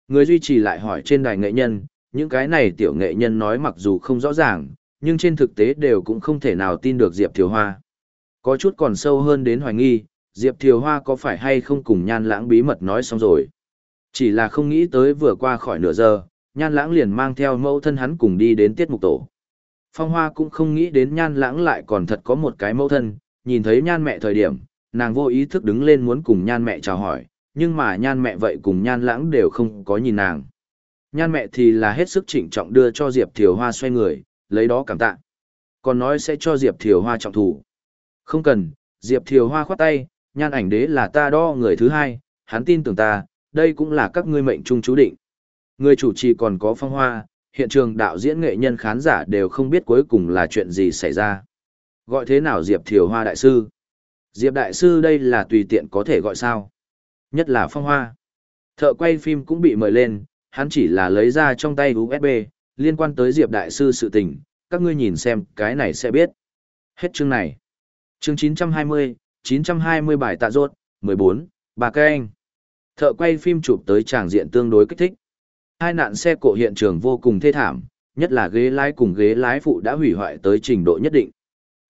Người duy trì lại hỏi trên đài nghệ nhân, những cái này tiểu nghệ nhân nói mặc dù không rõ ràng, nhưng trên thực tế đều cũng không thể nào tin được Diệp Thiều Hoa. Có chút còn sâu hơn đến hoài nghi, Diệp Thiều Hoa có phải hay không cùng nhan lãng bí mật nói xong rồi. Chỉ là không nghĩ tới vừa qua khỏi nửa giờ, nhan lãng liền mang theo mẫu thân hắn cùng đi đến tiết mục tổ. Phong Hoa cũng không nghĩ đến nhan lãng lại còn thật có một cái mẫu thân, nhìn thấy nhan mẹ thời điểm, nàng vô ý thức đứng lên muốn cùng nhan mẹ chào hỏi, nhưng mà nhan mẹ vậy cùng nhan lãng đều không có nhìn nàng. Nhan mẹ thì là hết sức trịnh trọng đưa cho Diệp Thiều Hoa xoay người, lấy đó cảm tạ. Còn nói sẽ cho Diệp Thiều Hoa trọng thủ. Không cần, Diệp Thiều Hoa khoát tay, nhan ảnh đế là ta đo người thứ hai, hắn tin tưởng ta, đây cũng là các ngươi mệnh trung chú định. Người chủ trì còn có phong hoa, hiện trường đạo diễn nghệ nhân khán giả đều không biết cuối cùng là chuyện gì xảy ra. Gọi thế nào Diệp Thiều Hoa Đại Sư? Diệp Đại Sư đây là tùy tiện có thể gọi sao? Nhất là phong hoa. Thợ quay phim cũng bị mời lên, hắn chỉ là lấy ra trong tay USB, liên quan tới Diệp Đại Sư sự tình, các ngươi nhìn xem cái này sẽ biết. Hết chương này. Chương 920, 920 bài tạ rốt, 14, bà cây anh. Thợ quay phim chụp tới tràng diện tương đối kích thích. Hai nạn xe cộ hiện trường vô cùng thê thảm, nhất là ghế lái cùng ghế lái phụ đã hủy hoại tới trình độ nhất định.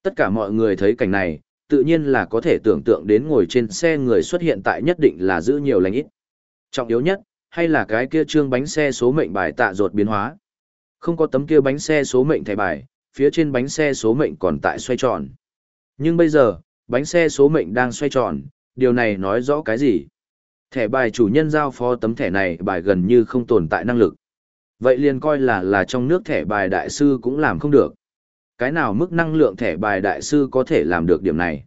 Tất cả mọi người thấy cảnh này, tự nhiên là có thể tưởng tượng đến ngồi trên xe người xuất hiện tại nhất định là giữ nhiều lành ít. Trọng yếu nhất, hay là cái kia trương bánh xe số mệnh bài tạ ruột biến hóa. Không có tấm kia bánh xe số mệnh thẻ bài, phía trên bánh xe số mệnh còn tại xoay tròn. Nhưng bây giờ, bánh xe số mệnh đang xoay tròn, điều này nói rõ cái gì? Thẻ bài chủ nhân giao phó tấm thẻ này bài gần như không tồn tại năng lực. Vậy liền coi là là trong nước thẻ bài đại sư cũng làm không được. Cái nào mức năng lượng thẻ bài đại sư có thể làm được điểm này?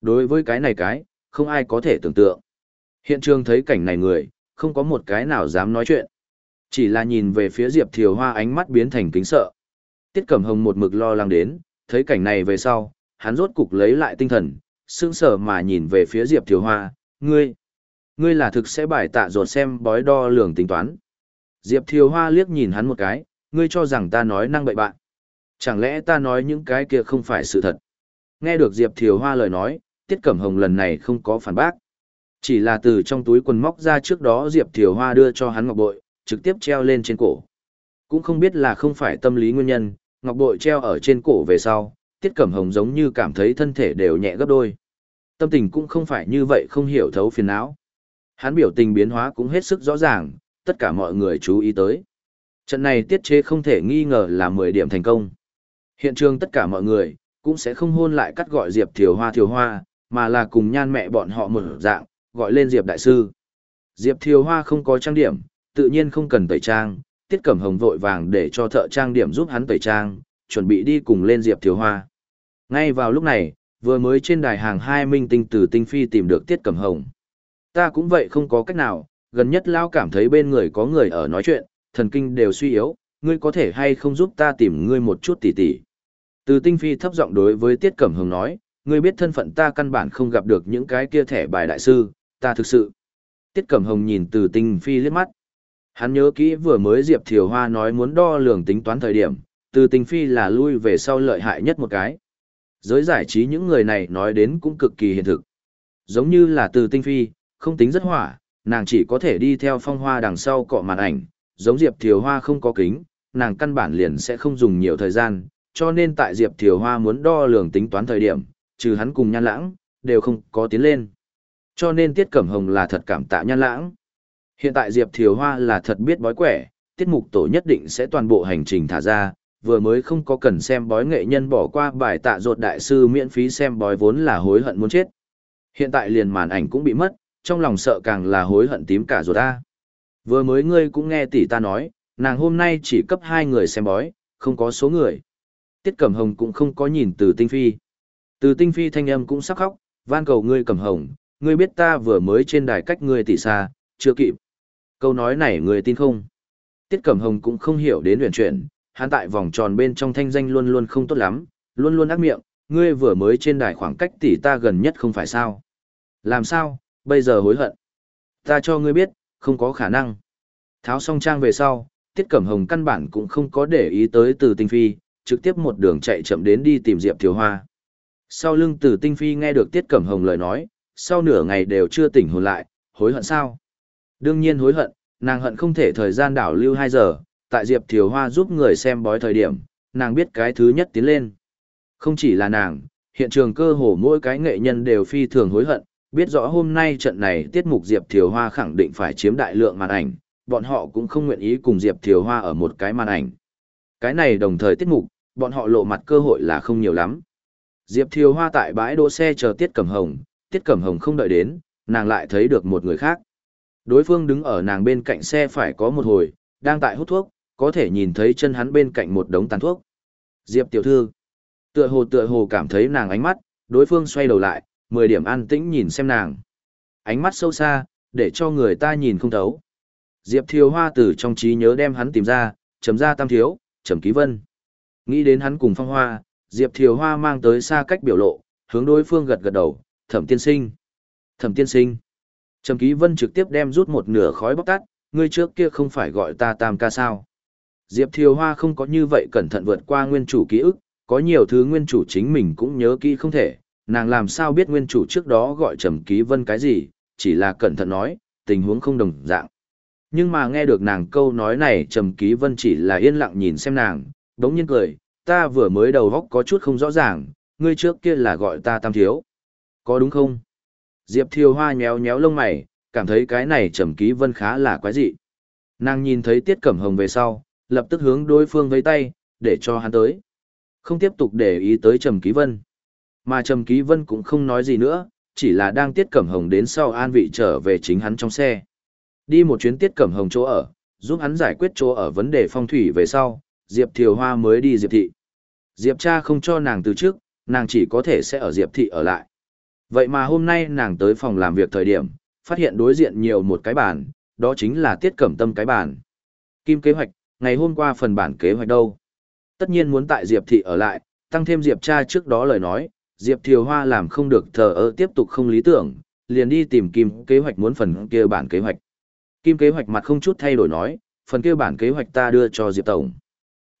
Đối với cái này cái, không ai có thể tưởng tượng. Hiện trường thấy cảnh này người, không có một cái nào dám nói chuyện. Chỉ là nhìn về phía Diệp Thiều Hoa ánh mắt biến thành kính sợ. Tiết Cẩm Hồng một mực lo lắng đến, thấy cảnh này về sau, hắn rốt cục lấy lại tinh thần, sững sờ mà nhìn về phía Diệp Thiều Hoa, ngươi, ngươi là thực sẽ bài tạ ruột xem bói đo lường tính toán. Diệp Thiều Hoa liếc nhìn hắn một cái, ngươi cho rằng ta nói năng bậy bạn. Chẳng lẽ ta nói những cái kia không phải sự thật? Nghe được Diệp Thiều Hoa lời nói, Tiết Cẩm Hồng lần này không có phản bác. Chỉ là từ trong túi quần móc ra trước đó Diệp Thiều Hoa đưa cho hắn ngọc bội, trực tiếp treo lên trên cổ. Cũng không biết là không phải tâm lý nguyên nhân, ngọc bội treo ở trên cổ về sau, Tiết Cẩm Hồng giống như cảm thấy thân thể đều nhẹ gấp đôi. Tâm tình cũng không phải như vậy không hiểu thấu phiền não. Hắn biểu tình biến hóa cũng hết sức rõ ràng, tất cả mọi người chú ý tới. Trận này tiết chế không thể nghi ngờ là 10 điểm thành công. Hiện trường tất cả mọi người, cũng sẽ không hôn lại cắt gọi Diệp Thiều Hoa Thiều Hoa, mà là cùng nhan mẹ bọn họ mở dạng, gọi lên Diệp Đại Sư. Diệp Thiều Hoa không có trang điểm, tự nhiên không cần tẩy trang, Tiết Cẩm Hồng vội vàng để cho thợ trang điểm giúp hắn tẩy trang, chuẩn bị đi cùng lên Diệp Thiều Hoa. Ngay vào lúc này, vừa mới trên đài hàng hai minh tinh từ tinh phi tìm được Tiết Cẩm Hồng. Ta cũng vậy không có cách nào, gần nhất Lao cảm thấy bên người có người ở nói chuyện, thần kinh đều suy yếu, ngươi có thể hay không giúp ta tìm ngươi một chút tỉ tỉ. Từ tinh phi thấp giọng đối với Tiết Cẩm Hồng nói, ngươi biết thân phận ta căn bản không gặp được những cái kia thẻ bài đại sư, ta thực sự. Tiết Cẩm Hồng nhìn từ tinh phi liếc mắt. Hắn nhớ kỹ vừa mới Diệp Thiều Hoa nói muốn đo lường tính toán thời điểm, từ tinh phi là lui về sau lợi hại nhất một cái. Giới giải trí những người này nói đến cũng cực kỳ hiện thực. Giống như là từ tinh phi, không tính rất hỏa, nàng chỉ có thể đi theo phong hoa đằng sau cọ màn ảnh, giống Diệp Thiều Hoa không có kính, nàng căn bản liền sẽ không dùng nhiều thời gian, cho nên tại Diệp Thiều Hoa muốn đo lường tính toán thời điểm, trừ hắn cùng nhan lãng, đều không có tiến lên. Cho nên Tiết Cẩm Hồng là thật cảm tạ nhan lãng. Hiện tại Diệp Thiều Hoa là thật biết bói quẻ, tiết mục tổ nhất định sẽ toàn bộ hành trình thả ra, vừa mới không có cần xem bói nghệ nhân bỏ qua bài tạ ruột đại sư miễn phí xem bói vốn là hối hận muốn chết. Hiện tại liền màn ảnh cũng bị mất, trong lòng sợ càng là hối hận tím cả ruột ta. Vừa mới ngươi cũng nghe tỷ ta nói, nàng hôm nay chỉ cấp hai người xem bói, không có số người. Tiết Cẩm Hồng cũng không có nhìn từ tinh phi. Từ tinh phi thanh âm cũng sắp khóc, van cầu ngươi Cẩm Hồng, ngươi biết ta vừa mới trên đài cách ngươi tỷ xa, chưa kịp. Câu nói này ngươi tin không? Tiết Cẩm Hồng cũng không hiểu đến huyền chuyện hắn tại vòng tròn bên trong thanh danh luôn luôn không tốt lắm, luôn luôn ác miệng, ngươi vừa mới trên đài khoảng cách tỷ ta gần nhất không phải sao. Làm sao, bây giờ hối hận. Ta cho ngươi biết, không có khả năng. Tháo xong trang về sau, Tiết Cẩm Hồng căn bản cũng không có để ý tới từ tinh phi, trực tiếp một đường chạy chậm đến đi tìm Diệp Thiếu Hoa. Sau lưng từ tinh phi nghe được Tiết Cẩm Hồng lời nói, sau nửa ngày đều chưa tỉnh hồn lại, hối hận sao? Đương nhiên hối hận, nàng hận không thể thời gian đảo lưu 2 giờ, tại Diệp Thiều Hoa giúp người xem bói thời điểm, nàng biết cái thứ nhất tiến lên. Không chỉ là nàng, hiện trường cơ hồ mỗi cái nghệ nhân đều phi thường hối hận, biết rõ hôm nay trận này tiết mục Diệp Thiều Hoa khẳng định phải chiếm đại lượng màn ảnh, bọn họ cũng không nguyện ý cùng Diệp Thiều Hoa ở một cái màn ảnh. Cái này đồng thời tiết mục, bọn họ lộ mặt cơ hội là không nhiều lắm. Diệp Thiều Hoa tại bãi đỗ xe chờ Tiết Cẩm Hồng, Tiết Cẩm Hồng không đợi đến, nàng lại thấy được một người khác. Đối phương đứng ở nàng bên cạnh xe phải có một hồi, đang tại hút thuốc, có thể nhìn thấy chân hắn bên cạnh một đống tàn thuốc. Diệp tiểu thư, tựa hồ tựa hồ cảm thấy nàng ánh mắt, đối phương xoay đầu lại, 10 điểm an tĩnh nhìn xem nàng. Ánh mắt sâu xa, để cho người ta nhìn không thấu. Diệp Thiều Hoa từ trong trí nhớ đem hắn tìm ra, chấm ra tam thiếu, trầm ký vân. Nghĩ đến hắn cùng phong hoa, Diệp Thiều Hoa mang tới xa cách biểu lộ, hướng đối phương gật gật đầu, thẩm tiên sinh. Thẩm tiên sinh. Trầm ký vân trực tiếp đem rút một nửa khói bóc tắt, ngươi trước kia không phải gọi ta tam ca sao. Diệp Thiều Hoa không có như vậy cẩn thận vượt qua nguyên chủ ký ức, có nhiều thứ nguyên chủ chính mình cũng nhớ kỹ không thể, nàng làm sao biết nguyên chủ trước đó gọi Trầm Ký Vân cái gì, chỉ là cẩn thận nói, tình huống không đồng dạng. Nhưng mà nghe được nàng câu nói này Trầm Ký Vân chỉ là yên lặng nhìn xem nàng, đống nhiên cười, ta vừa mới đầu góc có chút không rõ ràng, ngươi trước kia là gọi ta tam thiếu. Có đúng không? Diệp Thiều Hoa nhéo nhéo lông mày, cảm thấy cái này Trầm Ký Vân khá là quái dị. Nàng nhìn thấy Tiết Cẩm Hồng về sau, lập tức hướng đối phương vây tay, để cho hắn tới. Không tiếp tục để ý tới Trầm Ký Vân. Mà Trầm Ký Vân cũng không nói gì nữa, chỉ là đang Tiết Cẩm Hồng đến sau an vị trở về chính hắn trong xe. Đi một chuyến Tiết Cẩm Hồng chỗ ở, giúp hắn giải quyết chỗ ở vấn đề phong thủy về sau, Diệp Thiều Hoa mới đi Diệp Thị. Diệp cha không cho nàng từ trước, nàng chỉ có thể sẽ ở Diệp Thị ở lại. Vậy mà hôm nay nàng tới phòng làm việc thời điểm, phát hiện đối diện nhiều một cái bàn, đó chính là Tiết Cẩm Tâm cái bàn. Kim kế hoạch, ngày hôm qua phần bản kế hoạch đâu? Tất nhiên muốn tại Diệp Thị ở lại, tăng thêm Diệp cha trước đó lời nói, Diệp Thiều Hoa làm không được thờ ơ tiếp tục không lý tưởng, liền đi tìm Kim kế hoạch muốn phần kia bản kế hoạch. Kim kế hoạch mặt không chút thay đổi nói, phần kia bản kế hoạch ta đưa cho Diệp Tổng.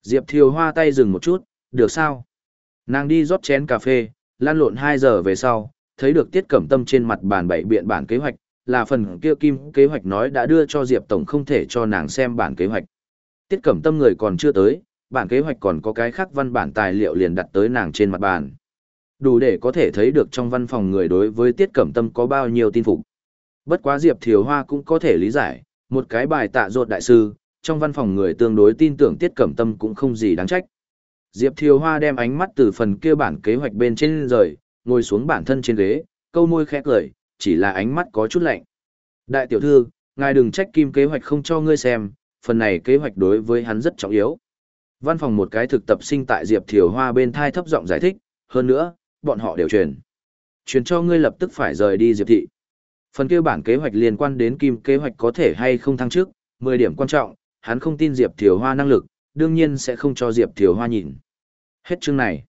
Diệp Thiều Hoa tay dừng một chút, được sao? Nàng đi rót chén cà phê, lan lộn 2 giờ về sau, thấy được Tiết Cẩm Tâm trên mặt bàn bảy biện bản kế hoạch, là phần kia Kim kế hoạch nói đã đưa cho Diệp Tổng không thể cho nàng xem bản kế hoạch. Tiết Cẩm Tâm người còn chưa tới, bản kế hoạch còn có cái khác văn bản tài liệu liền đặt tới nàng trên mặt bàn đủ để có thể thấy được trong văn phòng người đối với tiết cẩm tâm có bao nhiêu tin phục. Bất quá diệp thiều hoa cũng có thể lý giải một cái bài tạ dột đại sư trong văn phòng người tương đối tin tưởng tiết cẩm tâm cũng không gì đáng trách. Diệp thiều hoa đem ánh mắt từ phần kia bản kế hoạch bên trên rời ngồi xuống bản thân trên ghế câu môi khẽ cười chỉ là ánh mắt có chút lạnh. Đại tiểu thư ngài đừng trách kim kế hoạch không cho ngươi xem, phần này kế hoạch đối với hắn rất trọng yếu. Văn phòng một cái thực tập sinh tại Diệp Thiều Hoa bên thai thấp giọng giải thích, hơn nữa, bọn họ đều truyền. Truyền cho ngươi lập tức phải rời đi Diệp Thị. Phần kia bản kế hoạch liên quan đến kim kế hoạch có thể hay không thăng trước, 10 điểm quan trọng, hắn không tin Diệp Thiều Hoa năng lực, đương nhiên sẽ không cho Diệp Thiều Hoa nhìn. Hết chương này.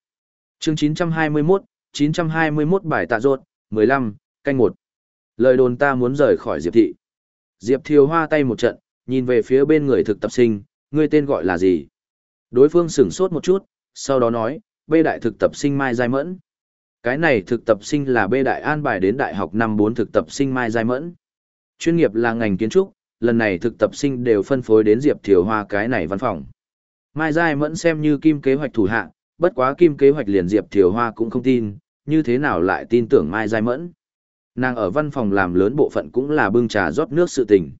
Chương 921, 921 bài tạ ruột, 15, canh 1. Lời đồn ta muốn rời khỏi Diệp Thị. Diệp Thiều Hoa tay một trận, nhìn về phía bên người thực tập sinh, ngươi tên gọi là gì? Đối phương sửng sốt một chút, sau đó nói, bê đại thực tập sinh Mai Giai Mẫn. Cái này thực tập sinh là bê đại an bài đến đại học năm 4 thực tập sinh Mai Giai Mẫn. Chuyên nghiệp là ngành kiến trúc, lần này thực tập sinh đều phân phối đến Diệp Thiều Hoa cái này văn phòng. Mai Giai Mẫn xem như kim kế hoạch thủ hạ, bất quá kim kế hoạch liền Diệp Thiều Hoa cũng không tin, như thế nào lại tin tưởng Mai Giai Mẫn. Nàng ở văn phòng làm lớn bộ phận cũng là bưng trà rót nước sự tình.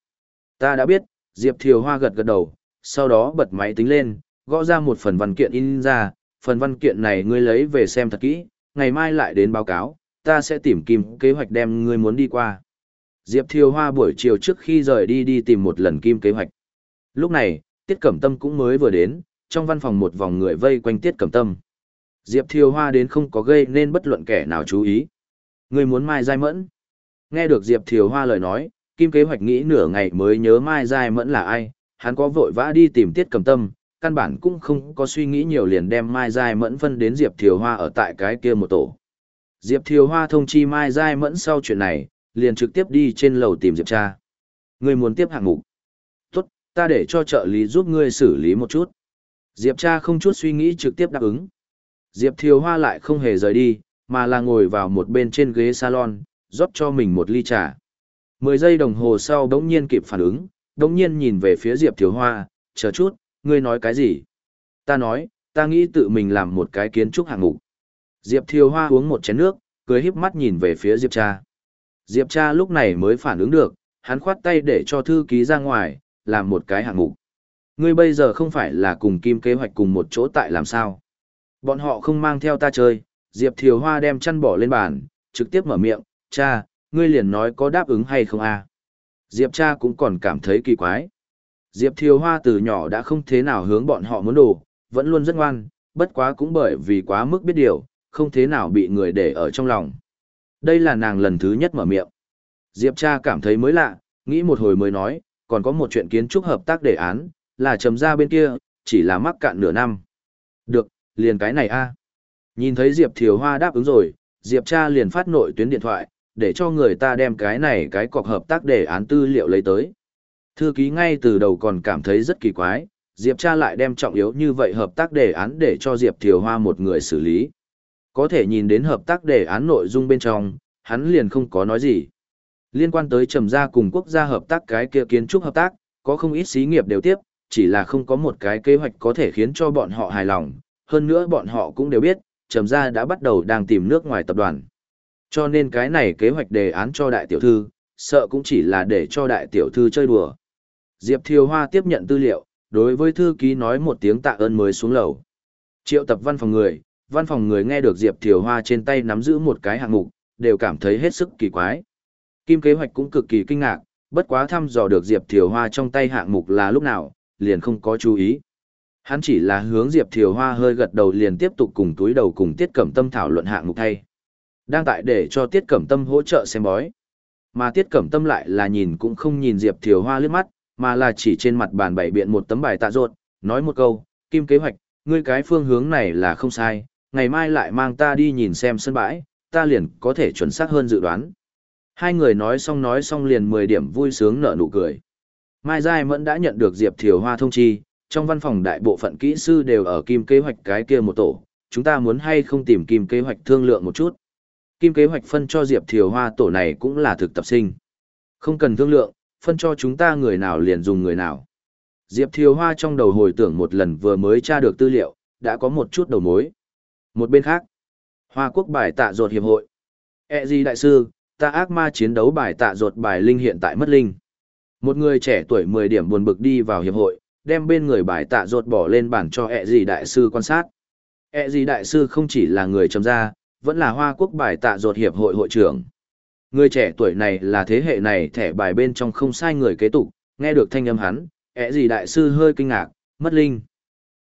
Ta đã biết, Diệp Thiều Hoa gật gật đầu, sau đó bật máy tính lên, gõ ra một phần văn kiện in ra, phần văn kiện này ngươi lấy về xem thật kỹ, ngày mai lại đến báo cáo, ta sẽ tìm kim kế hoạch đem ngươi muốn đi qua. Diệp Thiều Hoa buổi chiều trước khi rời đi đi tìm một lần kim kế hoạch. Lúc này, Tiết Cẩm Tâm cũng mới vừa đến, trong văn phòng một vòng người vây quanh Tiết Cẩm Tâm. Diệp Thiều Hoa đến không có gây nên bất luận kẻ nào chú ý. Ngươi muốn Mai Giai Mẫn. Nghe được Diệp Thiều Hoa lời nói, Kim kế hoạch nghĩ nửa ngày mới nhớ Mai Giai Mẫn là ai, hắn có vội vã đi tìm Tiết Cẩm Tâm, căn bản cũng không có suy nghĩ nhiều liền đem Mai Giai Mẫn phân đến Diệp Thiều Hoa ở tại cái kia một tổ. Diệp Thiều Hoa thông chi Mai Giai Mẫn sau chuyện này, liền trực tiếp đi trên lầu tìm Diệp cha. Ngươi muốn tiếp hạng mục. Tốt, ta để cho trợ lý giúp ngươi xử lý một chút. Diệp cha không chút suy nghĩ trực tiếp đáp ứng. Diệp Thiều Hoa lại không hề rời đi, mà là ngồi vào một bên trên ghế salon, rót cho mình một ly trà. Mười giây đồng hồ sau đống nhiên kịp phản ứng, đống nhiên nhìn về phía Diệp Thiều Hoa, chờ chút, ngươi nói cái gì? Ta nói, ta nghĩ tự mình làm một cái kiến trúc hạng mục. Diệp Thiều Hoa uống một chén nước, cười híp mắt nhìn về phía Diệp cha. Diệp cha lúc này mới phản ứng được, hắn khoát tay để cho thư ký ra ngoài, làm một cái hạng mục. Ngươi bây giờ không phải là cùng Kim kế hoạch cùng một chỗ tại làm sao? Bọn họ không mang theo ta chơi, Diệp Thiều Hoa đem chăn bỏ lên bàn, trực tiếp mở miệng, cha, ngươi liền nói có đáp ứng hay không a? Diệp cha cũng còn cảm thấy kỳ quái. Diệp Thiều Hoa từ nhỏ đã không thế nào hướng bọn họ muốn đồ, vẫn luôn rất ngoan, bất quá cũng bởi vì quá mức biết điều, không thế nào bị người để ở trong lòng. Đây là nàng lần thứ nhất mở miệng. Diệp cha cảm thấy mới lạ, nghĩ một hồi mới nói, còn có một chuyện kiến trúc hợp tác đề án, là chấm ra bên kia, chỉ là mắc cạn nửa năm. Được, liền cái này a. Nhìn thấy Diệp Thiều Hoa đáp ứng rồi, Diệp cha liền phát nội tuyến điện thoại, để cho người ta đem cái này cái cọc hợp tác đề án tư liệu lấy tới. Thư ký ngay từ đầu còn cảm thấy rất kỳ quái, Diệp cha lại đem trọng yếu như vậy hợp tác đề án để cho Diệp Thiều Hoa một người xử lý. Có thể nhìn đến hợp tác đề án nội dung bên trong, hắn liền không có nói gì. Liên quan tới trầm gia cùng quốc gia hợp tác cái kia kiến trúc hợp tác, có không ít xí nghiệp đều tiếp, chỉ là không có một cái kế hoạch có thể khiến cho bọn họ hài lòng. Hơn nữa bọn họ cũng đều biết, trầm gia đã bắt đầu đang tìm nước ngoài tập đoàn. Cho nên cái này kế hoạch đề án cho đại tiểu thư, sợ cũng chỉ là để cho đại tiểu thư chơi đùa. Diệp Thiều Hoa tiếp nhận tư liệu, đối với thư ký nói một tiếng tạ ơn mới xuống lầu. Triệu tập văn phòng người, văn phòng người nghe được Diệp Thiều Hoa trên tay nắm giữ một cái hạng mục, đều cảm thấy hết sức kỳ quái. Kim kế hoạch cũng cực kỳ kinh ngạc, bất quá thăm dò được Diệp Thiều Hoa trong tay hạng mục là lúc nào, liền không có chú ý. Hắn chỉ là hướng Diệp Thiều Hoa hơi gật đầu liền tiếp tục cùng túi đầu cùng Tiết Cẩm Tâm thảo luận hạng mục thay. Đang tại để cho Tiết Cẩm Tâm hỗ trợ xem bói. Mà Tiết Cẩm Tâm lại là nhìn cũng không nhìn Diệp Thiều Hoa liếc mắt, mà là chỉ trên mặt bàn bày biện một tấm bài tạ ruột, nói một câu, Kim kế hoạch, ngươi cái phương hướng này là không sai, ngày mai lại mang ta đi nhìn xem sân bãi, ta liền có thể chuẩn xác hơn dự đoán. Hai người nói xong nói xong liền 10 điểm vui sướng nở nụ cười. Mai Giai Mẫn đã nhận được Diệp Thiều Hoa thông chi, trong văn phòng đại bộ phận kỹ sư đều ở kim kế hoạch cái kia một tổ, chúng ta muốn hay không tìm kim kế hoạch thương lượng một chút. Kim kế hoạch phân cho Diệp Thiều Hoa tổ này cũng là thực tập sinh. Không cần thương lượng, phân cho chúng ta người nào liền dùng người nào. Diệp Thiều Hoa trong đầu hồi tưởng một lần vừa mới tra được tư liệu, đã có một chút đầu mối. Một bên khác, Hoa Quốc bài tạ ruột hiệp hội. E gì đại sư, ta ác ma chiến đấu bài tạ ruột bài linh hiện tại mất linh. Một người trẻ tuổi 10 điểm buồn bực đi vào hiệp hội, đem bên người bài tạ ruột bỏ lên bàn cho E gì đại sư quan sát. E gì đại sư không chỉ là người trầm gia, vẫn là Hoa Quốc bài tạ ruột hiệp hội hội trưởng. Người trẻ tuổi này là thế hệ này thẻ bài bên trong không sai người kế tục, nghe được thanh âm hắn, ẹ gì đại sư hơi kinh ngạc, mất linh.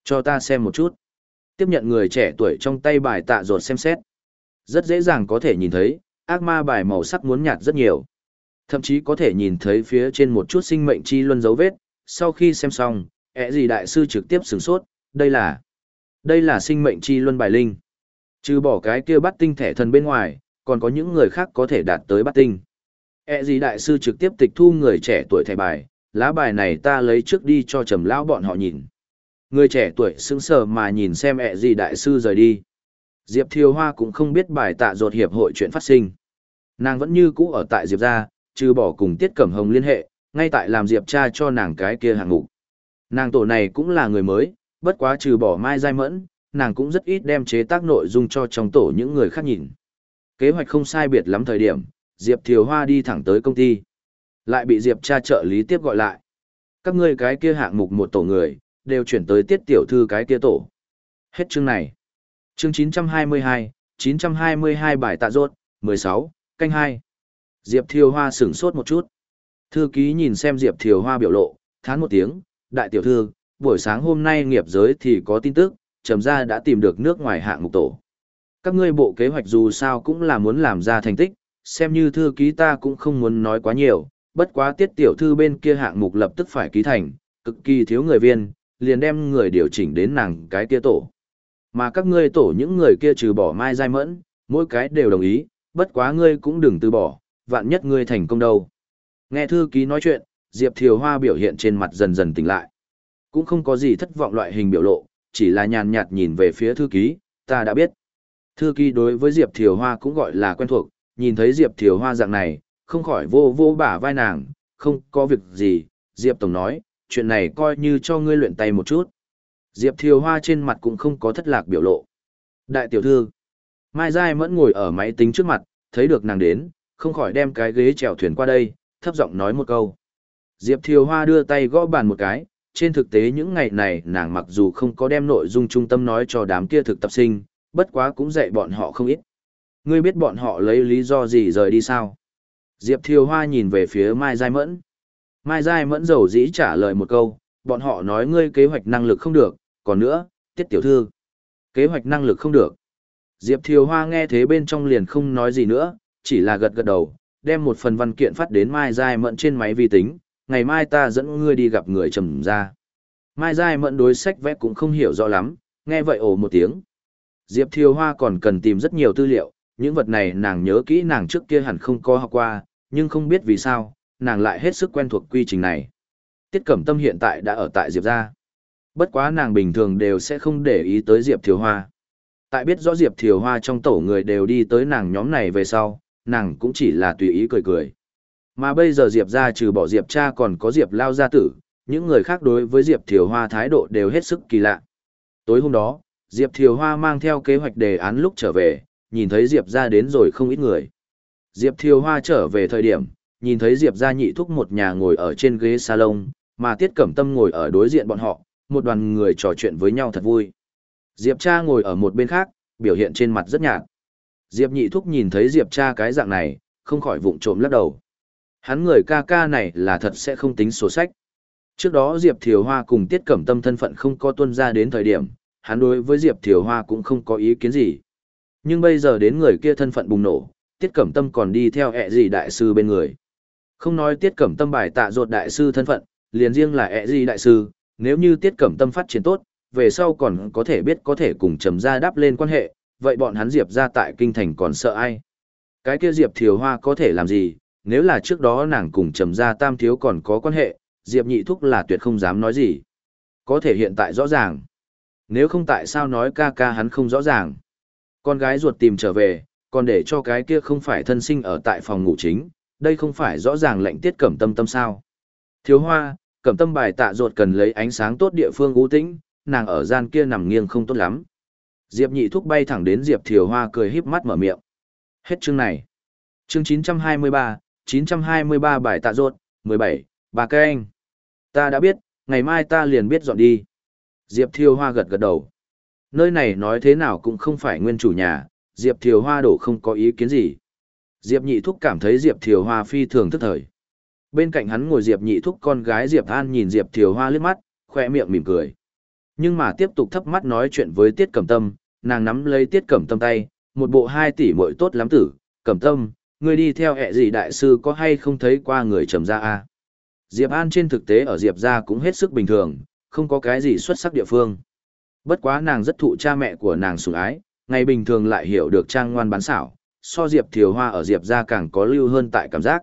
Cho ta xem một chút. Tiếp nhận người trẻ tuổi trong tay bài tạ ruột xem xét. Rất dễ dàng có thể nhìn thấy, ác ma bài màu sắc muốn nhạt rất nhiều. Thậm chí có thể nhìn thấy phía trên một chút sinh mệnh chi luân dấu vết, sau khi xem xong, ẹ gì đại sư trực tiếp sửng sốt, đây là... Đây là sinh mệnh chi luân bài linh. Trừ bỏ cái kia bắt tinh thẻ thần bên ngoài, còn có những người khác có thể đạt tới bát tinh. E gì đại sư trực tiếp tịch thu người trẻ tuổi thẻ bài, lá bài này ta lấy trước đi cho trầm lão bọn họ nhìn. Người trẻ tuổi sững sờ mà nhìn xem e ẹ gì đại sư rời đi. Diệp Thiều Hoa cũng không biết bài tạ ruột hiệp hội chuyện phát sinh. Nàng vẫn như cũ ở tại Diệp gia, trừ bỏ cùng Tiết Cẩm Hồng liên hệ, ngay tại làm Diệp cha cho nàng cái kia hàng ngủ. Nàng tổ này cũng là người mới, bất quá trừ bỏ Mai Giai Mẫn, nàng cũng rất ít đem chế tác nội dung cho trong tổ những người khác nhìn. Kế hoạch không sai biệt lắm thời điểm, Diệp Thiều Hoa đi thẳng tới công ty. Lại bị Diệp cha trợ lý tiếp gọi lại. Các ngươi cái kia hạng mục một tổ người, đều chuyển tới tiết tiểu thư cái kia tổ. Hết chương này. Chương 922, 922 bài tạ rốt, 16, canh 2. Diệp Thiều Hoa sửng sốt một chút. Thư ký nhìn xem Diệp Thiều Hoa biểu lộ, thán một tiếng, đại tiểu thư, buổi sáng hôm nay nghiệp giới thì có tin tức, trầm ra đã tìm được nước ngoài hạng mục tổ. Các ngươi bộ kế hoạch dù sao cũng là muốn làm ra thành tích, xem như thư ký ta cũng không muốn nói quá nhiều, bất quá tiết tiểu thư bên kia hạng mục lập tức phải ký thành, cực kỳ thiếu người viên, liền đem người điều chỉnh đến nàng cái kia tổ. Mà các ngươi tổ những người kia trừ bỏ mai giai mẫn, mỗi cái đều đồng ý, bất quá ngươi cũng đừng từ bỏ, vạn nhất ngươi thành công đâu. Nghe thư ký nói chuyện, Diệp Thiều Hoa biểu hiện trên mặt dần dần tỉnh lại. Cũng không có gì thất vọng loại hình biểu lộ, chỉ là nhàn nhạt nhìn về phía thư ký, ta đã biết. Thư ký đối với Diệp Thiều Hoa cũng gọi là quen thuộc, nhìn thấy Diệp Thiều Hoa dạng này, không khỏi vô vô bả vai nàng, không có việc gì, Diệp Tổng nói, chuyện này coi như cho ngươi luyện tay một chút. Diệp Thiều Hoa trên mặt cũng không có thất lạc biểu lộ. Đại tiểu thư, Mai Giai vẫn ngồi ở máy tính trước mặt, thấy được nàng đến, không khỏi đem cái ghế chèo thuyền qua đây, thấp giọng nói một câu. Diệp Thiều Hoa đưa tay gõ bàn một cái, trên thực tế những ngày này nàng mặc dù không có đem nội dung trung tâm nói cho đám kia thực tập sinh, bất quá cũng dạy bọn họ không ít. Ngươi biết bọn họ lấy lý do gì rời đi sao? Diệp Thiều Hoa nhìn về phía Mai Giai Mẫn. Mai Giai Mẫn dầu dĩ trả lời một câu, bọn họ nói ngươi kế hoạch năng lực không được, còn nữa, tiết tiểu thư. Kế hoạch năng lực không được. Diệp Thiều Hoa nghe thế bên trong liền không nói gì nữa, chỉ là gật gật đầu, đem một phần văn kiện phát đến Mai Giai Mẫn trên máy vi tính, ngày mai ta dẫn ngươi đi gặp người trầm ra. Mai Giai Mẫn đối sách vẽ cũng không hiểu rõ lắm, nghe vậy ồ một tiếng. Diệp Thiều Hoa còn cần tìm rất nhiều tư liệu, những vật này nàng nhớ kỹ nàng trước kia hẳn không có học qua, nhưng không biết vì sao, nàng lại hết sức quen thuộc quy trình này. Tiết Cẩm Tâm hiện tại đã ở tại Diệp gia. Bất quá nàng bình thường đều sẽ không để ý tới Diệp Thiều Hoa. Tại biết rõ Diệp Thiều Hoa trong tổ người đều đi tới nàng nhóm này về sau, nàng cũng chỉ là tùy ý cười cười. Mà bây giờ Diệp gia trừ bỏ Diệp cha còn có Diệp lao gia tử, những người khác đối với Diệp Thiều Hoa thái độ đều hết sức kỳ lạ. Tối hôm đó, Diệp Thiều Hoa mang theo kế hoạch đề án lúc trở về, nhìn thấy Diệp ra đến rồi không ít người. Diệp Thiều Hoa trở về thời điểm, nhìn thấy Diệp ra nhị thúc một nhà ngồi ở trên ghế salon, mà Tiết Cẩm Tâm ngồi ở đối diện bọn họ, một đoàn người trò chuyện với nhau thật vui. Diệp cha ngồi ở một bên khác, biểu hiện trên mặt rất nhạt. Diệp nhị thúc nhìn thấy Diệp cha cái dạng này, không khỏi vụng trộm lắc đầu. Hắn người ca ca này là thật sẽ không tính sổ sách. Trước đó Diệp Thiều Hoa cùng Tiết Cẩm Tâm thân phận không có tuân ra đến thời điểm, hắn đối với Diệp Thiều Hoa cũng không có ý kiến gì. Nhưng bây giờ đến người kia thân phận bùng nổ, Tiết Cẩm Tâm còn đi theo ẹ gì đại sư bên người. Không nói Tiết Cẩm Tâm bài tạ ruột đại sư thân phận, liền riêng là ẹ gì đại sư, nếu như Tiết Cẩm Tâm phát triển tốt, về sau còn có thể biết có thể cùng trầm ra đáp lên quan hệ, vậy bọn hắn Diệp ra tại kinh thành còn sợ ai? Cái kia Diệp Thiều Hoa có thể làm gì, nếu là trước đó nàng cùng trầm ra tam thiếu còn có quan hệ, Diệp nhị thúc là tuyệt không dám nói gì. Có thể hiện tại rõ ràng. Nếu không tại sao nói ca ca hắn không rõ ràng. Con gái ruột tìm trở về, còn để cho cái kia không phải thân sinh ở tại phòng ngủ chính, đây không phải rõ ràng lệnh tiết cẩm tâm tâm sao. Thiếu hoa, cẩm tâm bài tạ ruột cần lấy ánh sáng tốt địa phương ưu tĩnh, nàng ở gian kia nằm nghiêng không tốt lắm. Diệp nhị thúc bay thẳng đến Diệp Thiều Hoa cười híp mắt mở miệng. Hết chương này. Chương 923, 923 bài tạ ruột, 17, bà cây anh. Ta đã biết, ngày mai ta liền biết dọn đi. Diệp Thiều Hoa gật gật đầu. Nơi này nói thế nào cũng không phải nguyên chủ nhà, Diệp Thiều Hoa đổ không có ý kiến gì. Diệp Nhị Thúc cảm thấy Diệp Thiều Hoa phi thường thức thời. Bên cạnh hắn ngồi Diệp Nhị Thúc con gái Diệp An nhìn Diệp Thiều Hoa liếc mắt, khoe miệng mỉm cười. Nhưng mà tiếp tục thấp mắt nói chuyện với Tiết Cẩm Tâm, nàng nắm lấy Tiết Cẩm Tâm tay, một bộ hai tỷ muội tốt lắm tử, Cẩm Tâm, người đi theo hệ gì đại sư có hay không thấy qua người trầm ra a Diệp An trên thực tế ở Diệp gia cũng hết sức bình thường, không có cái gì xuất sắc địa phương. Bất quá nàng rất thụ cha mẹ của nàng sủng ái, ngày bình thường lại hiểu được trang ngoan bán xảo, so Diệp Thiều Hoa ở Diệp gia càng có lưu hơn tại cảm giác.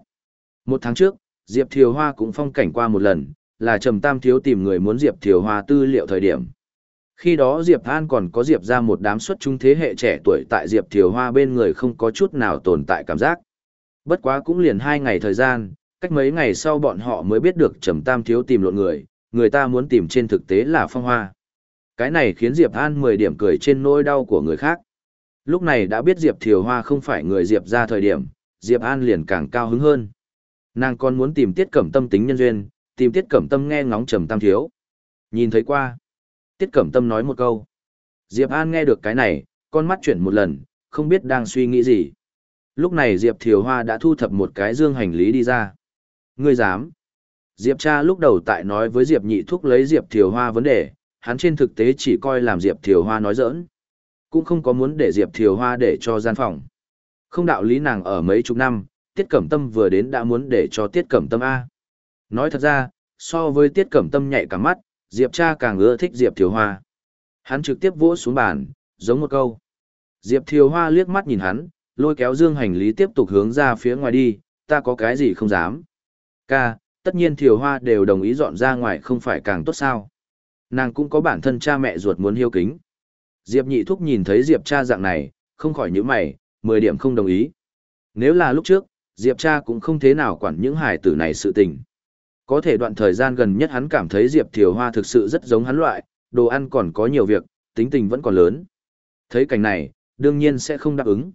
Một tháng trước, Diệp Thiều Hoa cũng phong cảnh qua một lần, là Trầm Tam Thiếu tìm người muốn Diệp Thiều Hoa tư liệu thời điểm. Khi đó Diệp An còn có Diệp ra một đám xuất trung thế hệ trẻ tuổi tại Diệp Thiều Hoa bên người không có chút nào tồn tại cảm giác. Bất quá cũng liền hai ngày thời gian, cách mấy ngày sau bọn họ mới biết được Trầm Tam Thiếu tìm lộn người, người ta muốn tìm trên thực tế là phong hoa. Cái này khiến Diệp An 10 điểm cười trên nỗi đau của người khác. Lúc này đã biết Diệp Thiều Hoa không phải người Diệp ra thời điểm, Diệp An liền càng cao hứng hơn. Nàng còn muốn tìm tiết cẩm tâm tính nhân duyên, tìm tiết cẩm tâm nghe ngóng trầm tam thiếu. Nhìn thấy qua. Tiết cẩm tâm nói một câu. Diệp An nghe được cái này, con mắt chuyển một lần, không biết đang suy nghĩ gì. Lúc này Diệp Thiều Hoa đã thu thập một cái dương hành lý đi ra. Ngươi dám. Diệp cha lúc đầu tại nói với Diệp nhị thúc lấy Diệp Thiều Hoa vấn đề, hắn trên thực tế chỉ coi làm Diệp Thiều Hoa nói giỡn. Cũng không có muốn để Diệp Thiều Hoa để cho gian phòng. Không đạo lý nàng ở mấy chục năm, Tiết Cẩm Tâm vừa đến đã muốn để cho Tiết Cẩm Tâm A. Nói thật ra, so với Tiết Cẩm Tâm nhạy cả mắt, Diệp cha càng ưa thích Diệp Thiều Hoa. Hắn trực tiếp vỗ xuống bàn, giống một câu. Diệp Thiều Hoa liếc mắt nhìn hắn, lôi kéo dương hành lý tiếp tục hướng ra phía ngoài đi, ta có cái gì không dám. Ca, tất nhiên Thiều Hoa đều đồng ý dọn ra ngoài không phải càng tốt sao. Nàng cũng có bản thân cha mẹ ruột muốn hiếu kính. Diệp nhị thúc nhìn thấy Diệp cha dạng này, không khỏi nhíu mày, mười điểm không đồng ý. Nếu là lúc trước, Diệp cha cũng không thế nào quản những hải tử này sự tình. Có thể đoạn thời gian gần nhất hắn cảm thấy Diệp Thiều Hoa thực sự rất giống hắn loại, đồ ăn còn có nhiều việc, tính tình vẫn còn lớn. Thấy cảnh này, đương nhiên sẽ không đáp ứng.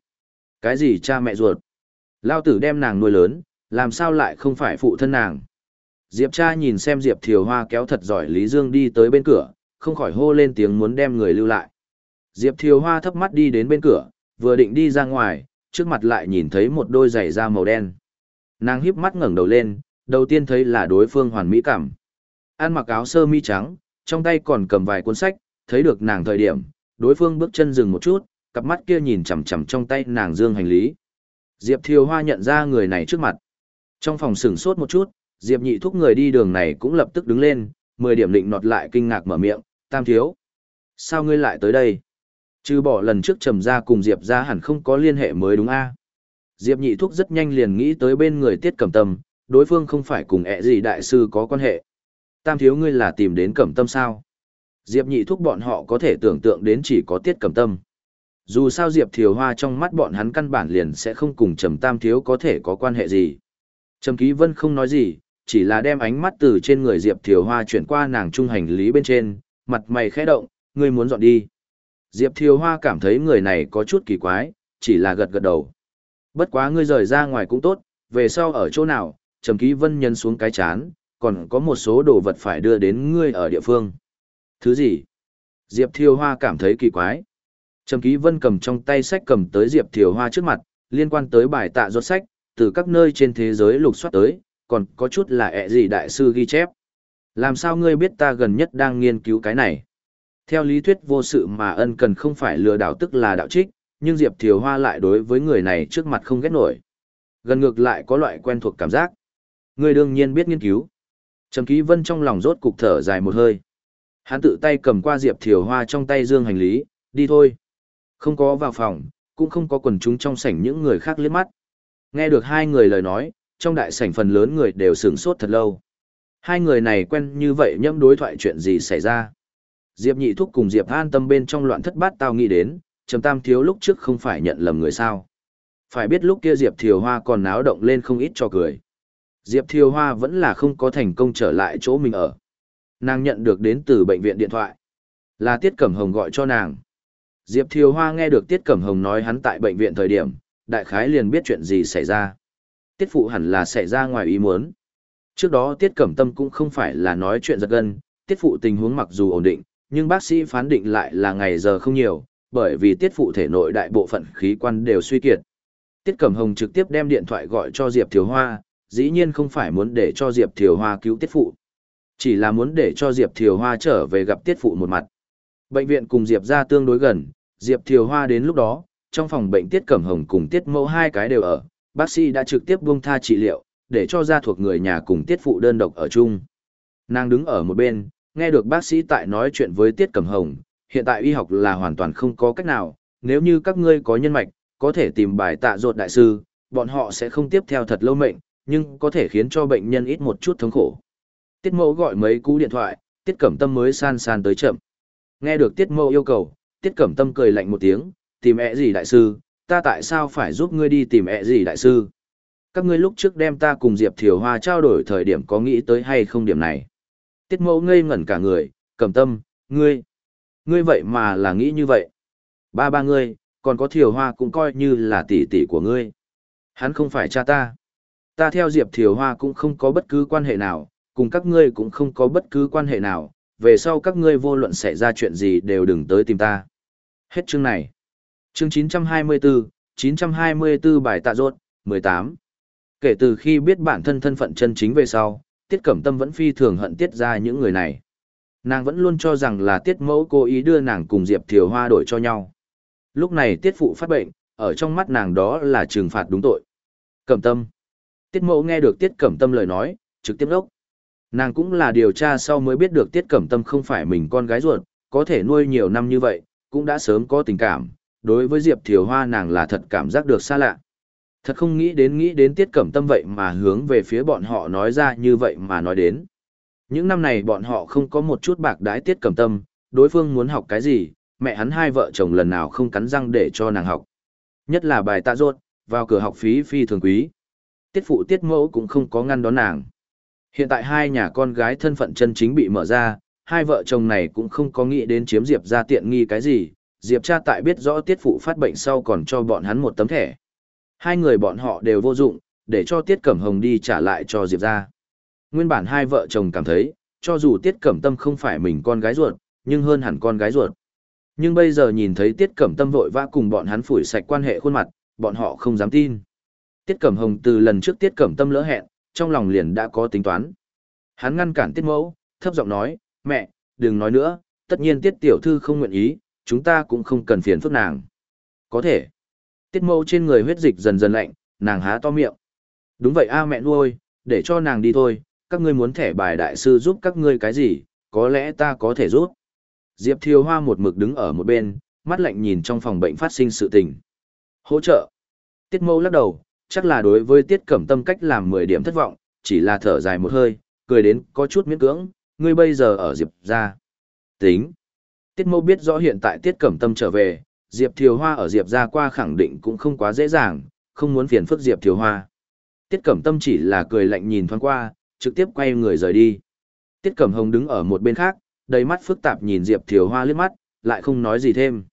Cái gì cha mẹ ruột? Lao tử đem nàng nuôi lớn, làm sao lại không phải phụ thân nàng? Diệp cha nhìn xem Diệp Thiều Hoa kéo thật giỏi Lý Dương đi tới bên cửa, không khỏi hô lên tiếng muốn đem người lưu lại. Diệp Thiều Hoa thấp mắt đi đến bên cửa, vừa định đi ra ngoài, trước mặt lại nhìn thấy một đôi giày da màu đen. Nàng híp mắt ngẩng đầu lên, đầu tiên thấy là đối phương hoàn mỹ cảm. Ăn mặc áo sơ mi trắng, trong tay còn cầm vài cuốn sách, thấy được nàng thời điểm, đối phương bước chân dừng một chút, cặp mắt kia nhìn chằm chằm trong tay nàng dương hành lý. Diệp Thiều Hoa nhận ra người này trước mặt. Trong phòng sửng sốt một chút, Diệp Nhị thúc người đi đường này cũng lập tức đứng lên, mười điểm định nọt lại kinh ngạc mở miệng, "Tam thiếu, sao ngươi lại tới đây?" Chứ bỏ lần trước trầm ra cùng Diệp ra hẳn không có liên hệ mới đúng a Diệp nhị thúc rất nhanh liền nghĩ tới bên người tiết cẩm tâm, đối phương không phải cùng ẹ gì đại sư có quan hệ. Tam thiếu ngươi là tìm đến cẩm tâm sao? Diệp nhị thúc bọn họ có thể tưởng tượng đến chỉ có tiết cẩm tâm. Dù sao Diệp thiều hoa trong mắt bọn hắn căn bản liền sẽ không cùng trầm tam thiếu có thể có quan hệ gì. Trầm ký vân không nói gì, chỉ là đem ánh mắt từ trên người Diệp thiều hoa chuyển qua nàng trung hành lý bên trên, mặt mày khẽ động, ngươi muốn dọn đi. Diệp Thiều Hoa cảm thấy người này có chút kỳ quái, chỉ là gật gật đầu. Bất quá ngươi rời ra ngoài cũng tốt, về sau ở chỗ nào, Trầm Ký Vân nhân xuống cái chán, còn có một số đồ vật phải đưa đến ngươi ở địa phương. Thứ gì? Diệp Thiều Hoa cảm thấy kỳ quái. Trầm Ký Vân cầm trong tay sách cầm tới Diệp Thiều Hoa trước mặt, liên quan tới bài tạ rốt sách, từ các nơi trên thế giới lục soát tới, còn có chút là ẹ gì đại sư ghi chép. Làm sao ngươi biết ta gần nhất đang nghiên cứu cái này? Theo lý thuyết vô sự mà ân cần không phải lừa đảo tức là đạo trích, nhưng Diệp Thiều Hoa lại đối với người này trước mặt không ghét nổi. Gần ngược lại có loại quen thuộc cảm giác. ngươi đương nhiên biết nghiên cứu. Trầm Ký Vân trong lòng rốt cục thở dài một hơi. Hắn tự tay cầm qua Diệp Thiều Hoa trong tay dương hành lý, đi thôi. Không có vào phòng, cũng không có quần chúng trong sảnh những người khác liếc mắt. Nghe được hai người lời nói, trong đại sảnh phần lớn người đều sửng sốt thật lâu. Hai người này quen như vậy nhâm đối thoại chuyện gì xảy ra. Diệp Nhị Thúc cùng Diệp An Tâm bên trong loạn thất bát tao nghĩ đến, Trầm Tam thiếu lúc trước không phải nhận lầm người sao? Phải biết lúc kia Diệp Thiều Hoa còn náo động lên không ít cho cười. Diệp Thiều Hoa vẫn là không có thành công trở lại chỗ mình ở. Nàng nhận được đến từ bệnh viện điện thoại. Là Tiết Cẩm Hồng gọi cho nàng. Diệp Thiều Hoa nghe được Tiết Cẩm Hồng nói hắn tại bệnh viện thời điểm, đại khái liền biết chuyện gì xảy ra. Tiết Phụ hẳn là xảy ra ngoài ý muốn. Trước đó Tiết Cẩm Tâm cũng không phải là nói chuyện giật gân, Tiết Phụ tình huống mặc dù ổn định, nhưng bác sĩ phán định lại là ngày giờ không nhiều, bởi vì tiết phụ thể nội đại bộ phận khí quan đều suy kiệt. Tiết Cẩm Hồng trực tiếp đem điện thoại gọi cho Diệp Thiều Hoa, dĩ nhiên không phải muốn để cho Diệp Thiều Hoa cứu Tiết Phụ. Chỉ là muốn để cho Diệp Thiều Hoa trở về gặp Tiết Phụ một mặt. Bệnh viện cùng Diệp ra tương đối gần, Diệp Thiều Hoa đến lúc đó, trong phòng bệnh Tiết Cẩm Hồng cùng Tiết Mẫu hai cái đều ở, bác sĩ đã trực tiếp buông tha trị liệu, để cho gia thuộc người nhà cùng Tiết Phụ đơn độc ở chung. Nàng đứng ở một bên, nghe được bác sĩ tại nói chuyện với Tiết Cẩm Hồng, hiện tại y học là hoàn toàn không có cách nào, nếu như các ngươi có nhân mạch, có thể tìm bài tạ ruột đại sư, bọn họ sẽ không tiếp theo thật lâu mệnh, nhưng có thể khiến cho bệnh nhân ít một chút thống khổ. Tiết mẫu gọi mấy cú điện thoại, Tiết Cẩm Tâm mới san san tới chậm. Nghe được Tiết mẫu yêu cầu, Tiết Cẩm Tâm cười lạnh một tiếng, tìm ẹ gì đại sư, ta tại sao phải giúp ngươi đi tìm ẹ gì đại sư? Các ngươi lúc trước đem ta cùng Diệp Thiều Hoa trao đổi thời điểm có nghĩ tới hay không điểm này? Tiết mẫu ngây ngẩn cả người, cầm Tâm, ngươi, ngươi vậy mà là nghĩ như vậy. Ba ba ngươi, còn có Thiều Hoa cũng coi như là tỷ tỷ của ngươi. Hắn không phải cha ta. Ta theo Diệp Thiều Hoa cũng không có bất cứ quan hệ nào, cùng các ngươi cũng không có bất cứ quan hệ nào, về sau các ngươi vô luận xảy ra chuyện gì đều đừng tới tìm ta. Hết chương này. Chương 924, 924 bài tạ rốt, 18. Kể từ khi biết bản thân thân phận chân chính về sau, Tiết Cẩm Tâm vẫn phi thường hận Tiết ra những người này. Nàng vẫn luôn cho rằng là Tiết Mẫu cố ý đưa nàng cùng Diệp Thiều Hoa đổi cho nhau. Lúc này Tiết Phụ phát bệnh, ở trong mắt nàng đó là trừng phạt đúng tội. Cẩm Tâm. Tiết Mẫu nghe được Tiết Cẩm Tâm lời nói, trực tiếp đốc. Nàng cũng là điều tra sau mới biết được Tiết Cẩm Tâm không phải mình con gái ruột, có thể nuôi nhiều năm như vậy, cũng đã sớm có tình cảm. Đối với Diệp Thiều Hoa nàng là thật cảm giác được xa lạ. Thật không nghĩ đến nghĩ đến Tiết Cẩm Tâm vậy mà hướng về phía bọn họ nói ra như vậy mà nói đến. Những năm này bọn họ không có một chút bạc đái Tiết Cẩm Tâm, đối phương muốn học cái gì, mẹ hắn hai vợ chồng lần nào không cắn răng để cho nàng học. Nhất là bài tạ ruột, vào cửa học phí phi thường quý. Tiết phụ tiết mẫu cũng không có ngăn đón nàng. Hiện tại hai nhà con gái thân phận chân chính bị mở ra, hai vợ chồng này cũng không có nghĩ đến chiếm Diệp ra tiện nghi cái gì, Diệp cha tại biết rõ tiết phụ phát bệnh sau còn cho bọn hắn một tấm thẻ. Hai người bọn họ đều vô dụng, để cho tiết cẩm hồng đi trả lại cho Diệp ra. Nguyên bản hai vợ chồng cảm thấy, cho dù tiết cẩm tâm không phải mình con gái ruột, nhưng hơn hẳn con gái ruột. Nhưng bây giờ nhìn thấy tiết cẩm tâm vội vã cùng bọn hắn phủi sạch quan hệ khuôn mặt, bọn họ không dám tin. Tiết cẩm hồng từ lần trước tiết cẩm tâm lỡ hẹn, trong lòng liền đã có tính toán. Hắn ngăn cản tiết mẫu, thấp giọng nói, mẹ, đừng nói nữa, tất nhiên tiết tiểu thư không nguyện ý, chúng ta cũng không cần phiền phức nàng. Có thể. Tiết mâu trên người huyết dịch dần dần lạnh, nàng há to miệng. Đúng vậy a mẹ nuôi, để cho nàng đi thôi, các ngươi muốn thẻ bài đại sư giúp các ngươi cái gì, có lẽ ta có thể giúp. Diệp Thiều Hoa một mực đứng ở một bên, mắt lạnh nhìn trong phòng bệnh phát sinh sự tình. Hỗ trợ. Tiết mâu lắc đầu, chắc là đối với tiết cẩm tâm cách làm 10 điểm thất vọng, chỉ là thở dài một hơi, cười đến có chút miễn cưỡng, ngươi bây giờ ở Diệp ra. Tính. Tiết Mô biết rõ hiện tại tiết cẩm tâm trở về, Diệp Thiều Hoa ở Diệp ra qua khẳng định cũng không quá dễ dàng, không muốn phiền phức Diệp Thiều Hoa. Tiết cẩm tâm chỉ là cười lạnh nhìn thoáng qua, trực tiếp quay người rời đi. Tiết cẩm hồng đứng ở một bên khác, đầy mắt phức tạp nhìn Diệp Thiều Hoa liếc mắt, lại không nói gì thêm.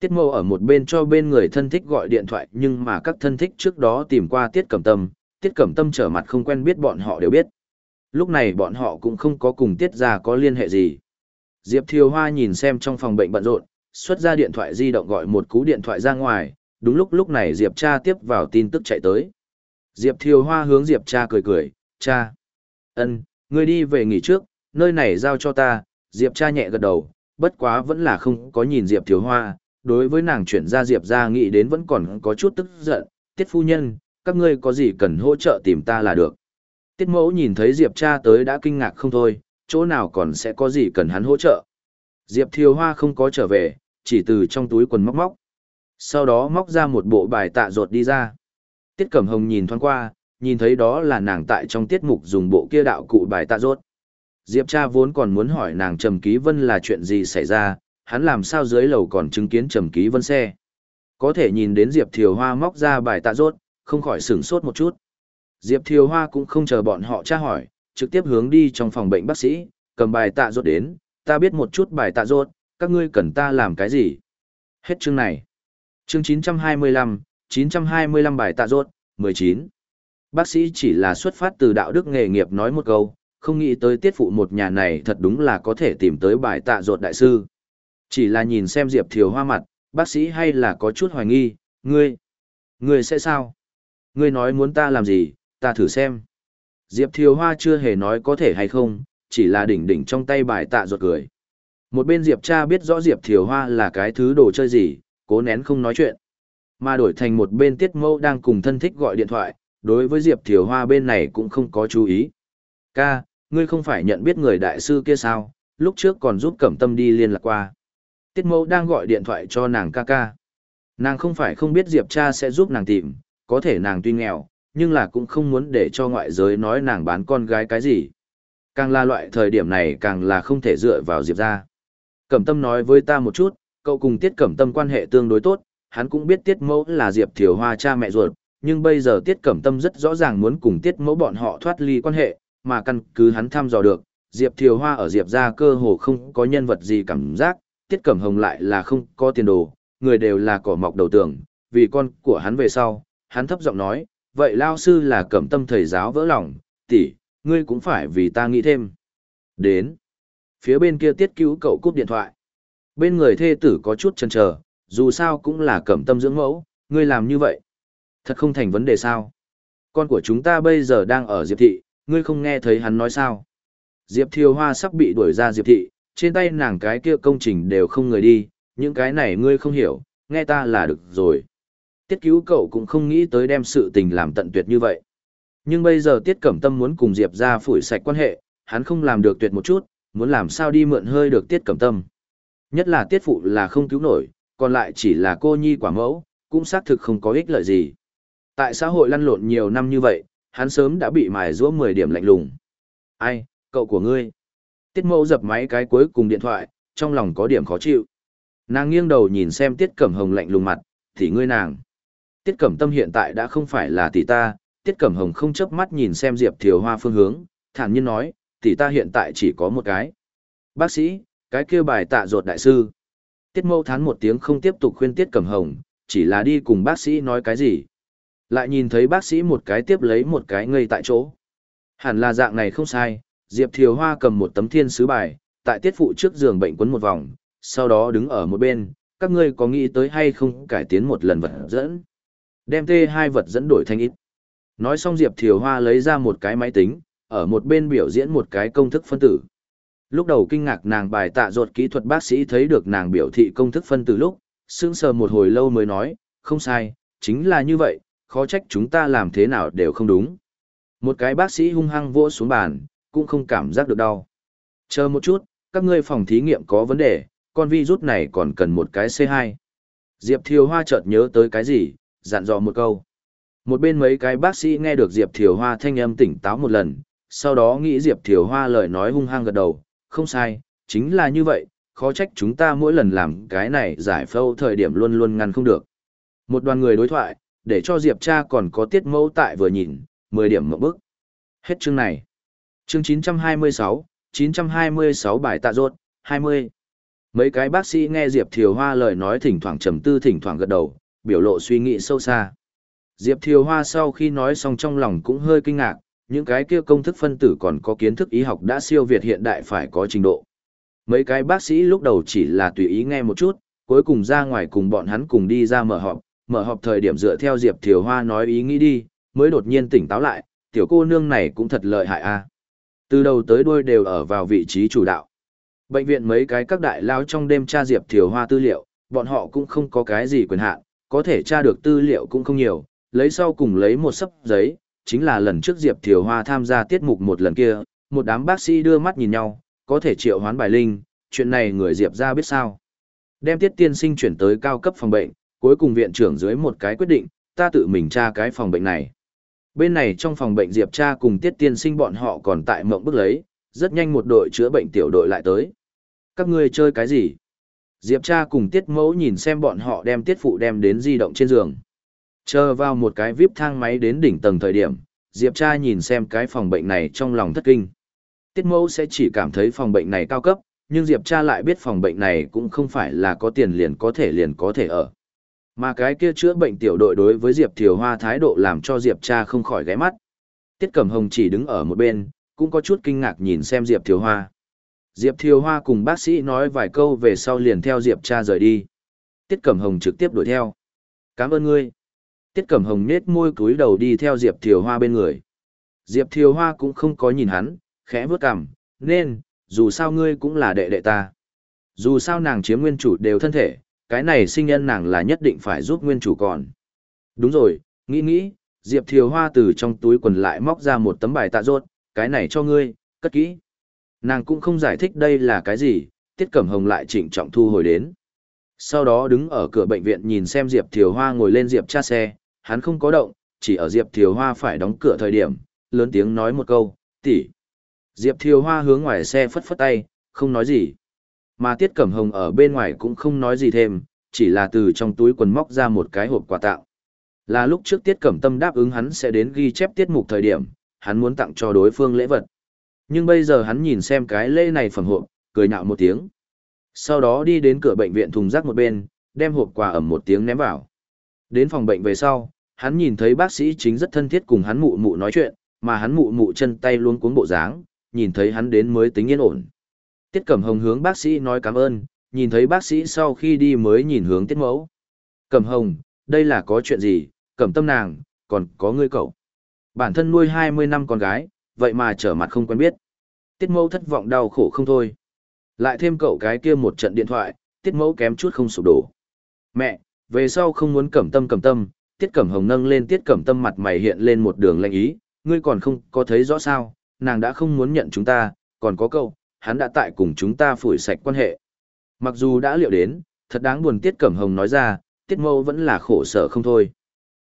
Tiết mâu ở một bên cho bên người thân thích gọi điện thoại nhưng mà các thân thích trước đó tìm qua Tiết Cẩm Tâm, Tiết Cẩm Tâm trở mặt không quen biết bọn họ đều biết. Lúc này bọn họ cũng không có cùng Tiết ra có liên hệ gì. Diệp Thiều Hoa nhìn xem trong phòng bệnh bận rộn, xuất ra điện thoại di động gọi một cú điện thoại ra ngoài, đúng lúc lúc này Diệp cha tiếp vào tin tức chạy tới. Diệp Thiều Hoa hướng Diệp cha cười cười, cha. ân, ngươi đi về nghỉ trước, nơi này giao cho ta, Diệp cha nhẹ gật đầu, bất quá vẫn là không có nhìn Diệp Thiều Hoa, đối với nàng chuyển ra Diệp ra nghĩ đến vẫn còn có chút tức giận, tiết phu nhân, các ngươi có gì cần hỗ trợ tìm ta là được. Tiết mẫu nhìn thấy Diệp cha tới đã kinh ngạc không thôi, chỗ nào còn sẽ có gì cần hắn hỗ trợ. Diệp Thiều Hoa không có trở về, chỉ từ trong túi quần móc móc. Sau đó móc ra một bộ bài tạ ruột đi ra. Tiết Cẩm Hồng nhìn thoáng qua, nhìn thấy đó là nàng tại trong tiết mục dùng bộ kia đạo cụ bài tạ ruột. Diệp cha vốn còn muốn hỏi nàng Trầm Ký Vân là chuyện gì xảy ra, hắn làm sao dưới lầu còn chứng kiến Trầm Ký Vân xe. Có thể nhìn đến Diệp Thiều Hoa móc ra bài tạ ruột, không khỏi sửng sốt một chút. Diệp Thiều Hoa cũng không chờ bọn họ tra hỏi, trực tiếp hướng đi trong phòng bệnh bác sĩ, cầm bài tạ rốt đến, ta biết một chút bài tạ rốt, các ngươi cần ta làm cái gì. Hết chương này. Chương 925, 925 bài tạ rốt, 19. Bác sĩ chỉ là xuất phát từ đạo đức nghề nghiệp nói một câu, không nghĩ tới tiết phụ một nhà này thật đúng là có thể tìm tới bài tạ ruột đại sư. Chỉ là nhìn xem Diệp Thiều hoa mặt, bác sĩ hay là có chút hoài nghi, ngươi, Ngươi sẽ sao? Ngươi nói muốn ta làm gì, ta thử xem. Diệp Thiều Hoa chưa hề nói có thể hay không, chỉ là đỉnh đỉnh trong tay bài tạ ruột cười. Một bên Diệp cha biết rõ Diệp Thiều Hoa là cái thứ đồ chơi gì, cố nén không nói chuyện. Mà đổi thành một bên Tiết Mâu đang cùng thân thích gọi điện thoại, đối với Diệp Thiều Hoa bên này cũng không có chú ý. Ca, ngươi không phải nhận biết người đại sư kia sao, lúc trước còn giúp Cẩm Tâm đi liên lạc qua. Tiết Mâu đang gọi điện thoại cho nàng ca ca. Nàng không phải không biết Diệp cha sẽ giúp nàng tìm, có thể nàng tuy nghèo, nhưng là cũng không muốn để cho ngoại giới nói nàng bán con gái cái gì. Càng là loại thời điểm này càng là không thể dựa vào Diệp ra. Cẩm tâm nói với ta một chút, cậu cùng Tiết Cẩm tâm quan hệ tương đối tốt, hắn cũng biết Tiết mẫu là Diệp Thiều Hoa cha mẹ ruột, nhưng bây giờ Tiết Cẩm tâm rất rõ ràng muốn cùng Tiết mẫu bọn họ thoát ly quan hệ, mà căn cứ hắn thăm dò được, Diệp Thiều Hoa ở Diệp ra cơ hồ không có nhân vật gì cảm giác, Tiết Cẩm Hồng lại là không có tiền đồ, người đều là cỏ mọc đầu tường, vì con của hắn về sau, hắn thấp giọng nói, vậy lao sư là cẩm tâm thầy giáo vỡ lòng, tỷ, ngươi cũng phải vì ta nghĩ thêm. Đến. Phía bên kia tiết cứu cậu cúp điện thoại. Bên người thê tử có chút chần chờ, dù sao cũng là cẩm tâm dưỡng mẫu, ngươi làm như vậy. Thật không thành vấn đề sao. Con của chúng ta bây giờ đang ở Diệp Thị, ngươi không nghe thấy hắn nói sao. Diệp Thiều Hoa sắp bị đuổi ra Diệp Thị, trên tay nàng cái kia công trình đều không người đi, những cái này ngươi không hiểu, nghe ta là được rồi. Tiết cứu cậu cũng không nghĩ tới đem sự tình làm tận tuyệt như vậy. Nhưng bây giờ Tiết Cẩm Tâm muốn cùng Diệp ra phủi sạch quan hệ, hắn không làm được tuyệt một chút, muốn làm sao đi mượn hơi được Tiết Cẩm Tâm. Nhất là Tiết Phụ là không cứu nổi, còn lại chỉ là cô nhi quả mẫu, cũng xác thực không có ích lợi gì. Tại xã hội lăn lộn nhiều năm như vậy, hắn sớm đã bị mài giũa 10 điểm lạnh lùng. Ai, cậu của ngươi? Tiết mẫu dập máy cái cuối cùng điện thoại, trong lòng có điểm khó chịu. Nàng nghiêng đầu nhìn xem Tiết Cẩm Hồng lạnh lùng mặt, thì ngươi nàng. Tiết Cẩm Tâm hiện tại đã không phải là tỷ ta, Tiết Cẩm Hồng không chớp mắt nhìn xem Diệp Thiều Hoa phương hướng, thản nhiên nói, tỷ ta hiện tại chỉ có một cái. Bác sĩ, cái kia bài tạ ruột đại sư. Tiết Mâu thán một tiếng không tiếp tục khuyên Tiết Cẩm Hồng, chỉ là đi cùng bác sĩ nói cái gì. Lại nhìn thấy bác sĩ một cái tiếp lấy một cái ngây tại chỗ. Hẳn là dạng này không sai, Diệp Thiều Hoa cầm một tấm thiên sứ bài, tại tiết phụ trước giường bệnh quấn một vòng, sau đó đứng ở một bên, các ngươi có nghĩ tới hay không cải tiến một lần vật dẫn. Đem tê hai vật dẫn đổi thành ít. Nói xong Diệp Thiều Hoa lấy ra một cái máy tính, ở một bên biểu diễn một cái công thức phân tử. Lúc đầu kinh ngạc nàng bài tạ ruột kỹ thuật bác sĩ thấy được nàng biểu thị công thức phân tử lúc, sững sờ một hồi lâu mới nói, không sai, chính là như vậy, khó trách chúng ta làm thế nào đều không đúng. Một cái bác sĩ hung hăng vỗ xuống bàn, cũng không cảm giác được đau. Chờ một chút, các ngươi phòng thí nghiệm có vấn đề, con virus này còn cần một cái C2. Diệp Thiều Hoa chợt nhớ tới cái gì, dặn dò một câu. Một bên mấy cái bác sĩ nghe được Diệp Thiều Hoa thanh âm tỉnh táo một lần, sau đó nghĩ Diệp Thiều Hoa lời nói hung hăng gật đầu, không sai, chính là như vậy, khó trách chúng ta mỗi lần làm cái này giải phẫu thời điểm luôn luôn ngăn không được. Một đoàn người đối thoại, để cho Diệp cha còn có tiết mẫu tại vừa nhìn, 10 điểm một bức. Hết chương này. Chương 926, 926 bài tạ rốt, 20. Mấy cái bác sĩ nghe Diệp Thiều Hoa lời nói thỉnh thoảng trầm tư thỉnh thoảng gật đầu, biểu lộ suy nghĩ sâu xa. Diệp Thiều Hoa sau khi nói xong trong lòng cũng hơi kinh ngạc, những cái kia công thức phân tử còn có kiến thức y học đã siêu việt hiện đại phải có trình độ. Mấy cái bác sĩ lúc đầu chỉ là tùy ý nghe một chút, cuối cùng ra ngoài cùng bọn hắn cùng đi ra mở họp, mở họp thời điểm dựa theo Diệp Thiều Hoa nói ý nghĩ đi, mới đột nhiên tỉnh táo lại, tiểu cô nương này cũng thật lợi hại a. À. Từ đầu tới đuôi đều ở vào vị trí chủ đạo. Bệnh viện mấy cái các đại lao trong đêm tra Diệp Thiều Hoa tư liệu, bọn họ cũng không có cái gì quyền hạn, có thể tra được tư liệu cũng không nhiều, lấy sau cùng lấy một sấp giấy, chính là lần trước Diệp Thiều Hoa tham gia tiết mục một lần kia, một đám bác sĩ đưa mắt nhìn nhau, có thể triệu hoán bài linh, chuyện này người Diệp ra biết sao. Đem tiết tiên sinh chuyển tới cao cấp phòng bệnh, cuối cùng viện trưởng dưới một cái quyết định, ta tự mình tra cái phòng bệnh này. Bên này trong phòng bệnh Diệp cha cùng tiết tiên sinh bọn họ còn tại mộng bức lấy, rất nhanh một đội chữa bệnh tiểu đội lại tới. Các ngươi chơi cái gì? Diệp cha cùng tiết mẫu nhìn xem bọn họ đem tiết phụ đem đến di động trên giường. Chờ vào một cái vip thang máy đến đỉnh tầng thời điểm, Diệp cha nhìn xem cái phòng bệnh này trong lòng thất kinh. Tiết mẫu sẽ chỉ cảm thấy phòng bệnh này cao cấp, nhưng Diệp cha lại biết phòng bệnh này cũng không phải là có tiền liền có thể liền có thể ở. Mà cái kia chữa bệnh tiểu đội đối với Diệp Thiều Hoa thái độ làm cho Diệp cha không khỏi ghé mắt. Tiết Cẩm Hồng chỉ đứng ở một bên, cũng có chút kinh ngạc nhìn xem Diệp Thiều Hoa. Diệp Thiều Hoa cùng bác sĩ nói vài câu về sau liền theo Diệp cha rời đi. Tiết Cẩm Hồng trực tiếp đuổi theo. Cảm ơn ngươi. Tiết Cẩm Hồng nết môi cúi đầu đi theo Diệp Thiều Hoa bên người. Diệp Thiều Hoa cũng không có nhìn hắn, khẽ vớt cằm, nên, dù sao ngươi cũng là đệ đệ ta. Dù sao nàng chiếm nguyên chủ đều thân thể, cái này sinh nhân nàng là nhất định phải giúp nguyên chủ còn. Đúng rồi, nghĩ nghĩ, Diệp Thiều Hoa từ trong túi quần lại móc ra một tấm bài tạ rốt, cái này cho ngươi, cất kỹ. Nàng cũng không giải thích đây là cái gì, Tiết Cẩm Hồng lại trịnh trọng thu hồi đến. Sau đó đứng ở cửa bệnh viện nhìn xem Diệp Thiều Hoa ngồi lên Diệp cha xe, hắn không có động, chỉ ở Diệp Thiều Hoa phải đóng cửa thời điểm, lớn tiếng nói một câu, tỷ. Diệp Thiều Hoa hướng ngoài xe phất phất tay, không nói gì. Mà Tiết Cẩm Hồng ở bên ngoài cũng không nói gì thêm, chỉ là từ trong túi quần móc ra một cái hộp quà tặng. Là lúc trước Tiết Cẩm Tâm đáp ứng hắn sẽ đến ghi chép tiết mục thời điểm, hắn muốn tặng cho đối phương lễ vật. Nhưng bây giờ hắn nhìn xem cái lễ này phẩm hộp, cười nhạo một tiếng. Sau đó đi đến cửa bệnh viện thùng rác một bên, đem hộp quà ẩm một tiếng ném vào. Đến phòng bệnh về sau, hắn nhìn thấy bác sĩ chính rất thân thiết cùng hắn mụ mụ nói chuyện, mà hắn mụ mụ chân tay luôn cuống bộ dáng, nhìn thấy hắn đến mới tính yên ổn. Tiết Cẩm Hồng hướng bác sĩ nói cảm ơn, nhìn thấy bác sĩ sau khi đi mới nhìn hướng Tiết Mẫu. Cẩm Hồng, đây là có chuyện gì, Cẩm Tâm nàng, còn có ngươi cậu. Bản thân nuôi 20 năm con gái, vậy mà trở mặt không quen biết. Tiết Mẫu thất vọng đau khổ không thôi. Lại thêm cậu cái kia một trận điện thoại, Tiết Mẫu kém chút không sụp đổ. Mẹ, về sau không muốn Cẩm Tâm Cẩm Tâm, Tiết Cẩm Hồng nâng lên Tiết Cẩm Tâm mặt mày hiện lên một đường lạnh ý, ngươi còn không có thấy rõ sao, nàng đã không muốn nhận chúng ta, còn có cậu, hắn đã tại cùng chúng ta phủi sạch quan hệ. Mặc dù đã liệu đến, thật đáng buồn Tiết Cẩm Hồng nói ra, Tiết mẫu vẫn là khổ sở không thôi.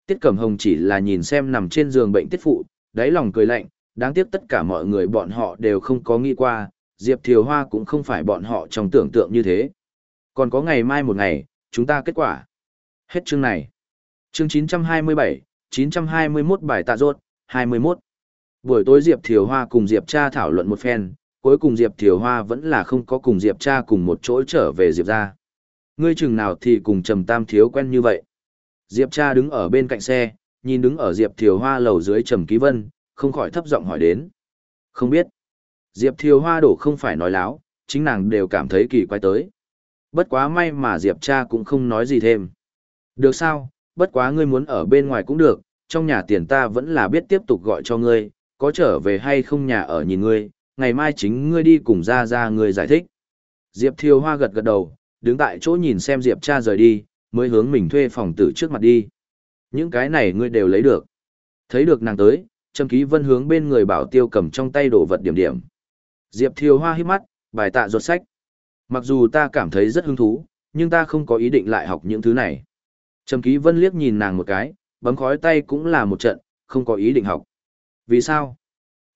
Tiết Cẩm Hồng chỉ là nhìn xem nằm trên giường bệnh Tiết Phụ, đáy lòng cười lạnh, đáng tiếc tất cả mọi người bọn họ đều không có nghĩ qua, Diệp Thiều Hoa cũng không phải bọn họ trong tưởng tượng như thế. Còn có ngày mai một ngày, chúng ta kết quả. Hết chương này. Chương 927, 921 bài tạ rốt, 21. Buổi tối Diệp Thiều Hoa cùng Diệp cha thảo luận một phen, cuối cùng Diệp Thiều Hoa vẫn là không có cùng Diệp cha cùng một chỗ trở về Diệp ra. Ngươi chừng nào thì cùng Trầm Tam Thiếu quen như vậy. Diệp cha đứng ở bên cạnh xe, nhìn đứng ở Diệp Thiều Hoa lầu dưới Trầm Ký Vân, không khỏi thấp giọng hỏi đến. Không biết. Diệp Thiều Hoa đổ không phải nói láo, chính nàng đều cảm thấy kỳ quái tới. Bất quá may mà Diệp cha cũng không nói gì thêm. Được sao, bất quá ngươi muốn ở bên ngoài cũng được, trong nhà tiền ta vẫn là biết tiếp tục gọi cho ngươi, có trở về hay không nhà ở nhìn ngươi, ngày mai chính ngươi đi cùng ra ra ngươi giải thích. Diệp Thiều Hoa gật gật đầu, đứng tại chỗ nhìn xem Diệp cha rời đi, mới hướng mình thuê phòng tử trước mặt đi. Những cái này ngươi đều lấy được. Thấy được nàng tới, Trầm Ký Vân hướng bên người bảo tiêu cầm trong tay đồ vật điểm điểm. Diệp Thiều Hoa hít mắt, bài tạ ruột sách. Mặc dù ta cảm thấy rất hứng thú, nhưng ta không có ý định lại học những thứ này. Trầm Ký Vân liếc nhìn nàng một cái, bấm khói tay cũng là một trận, không có ý định học. Vì sao?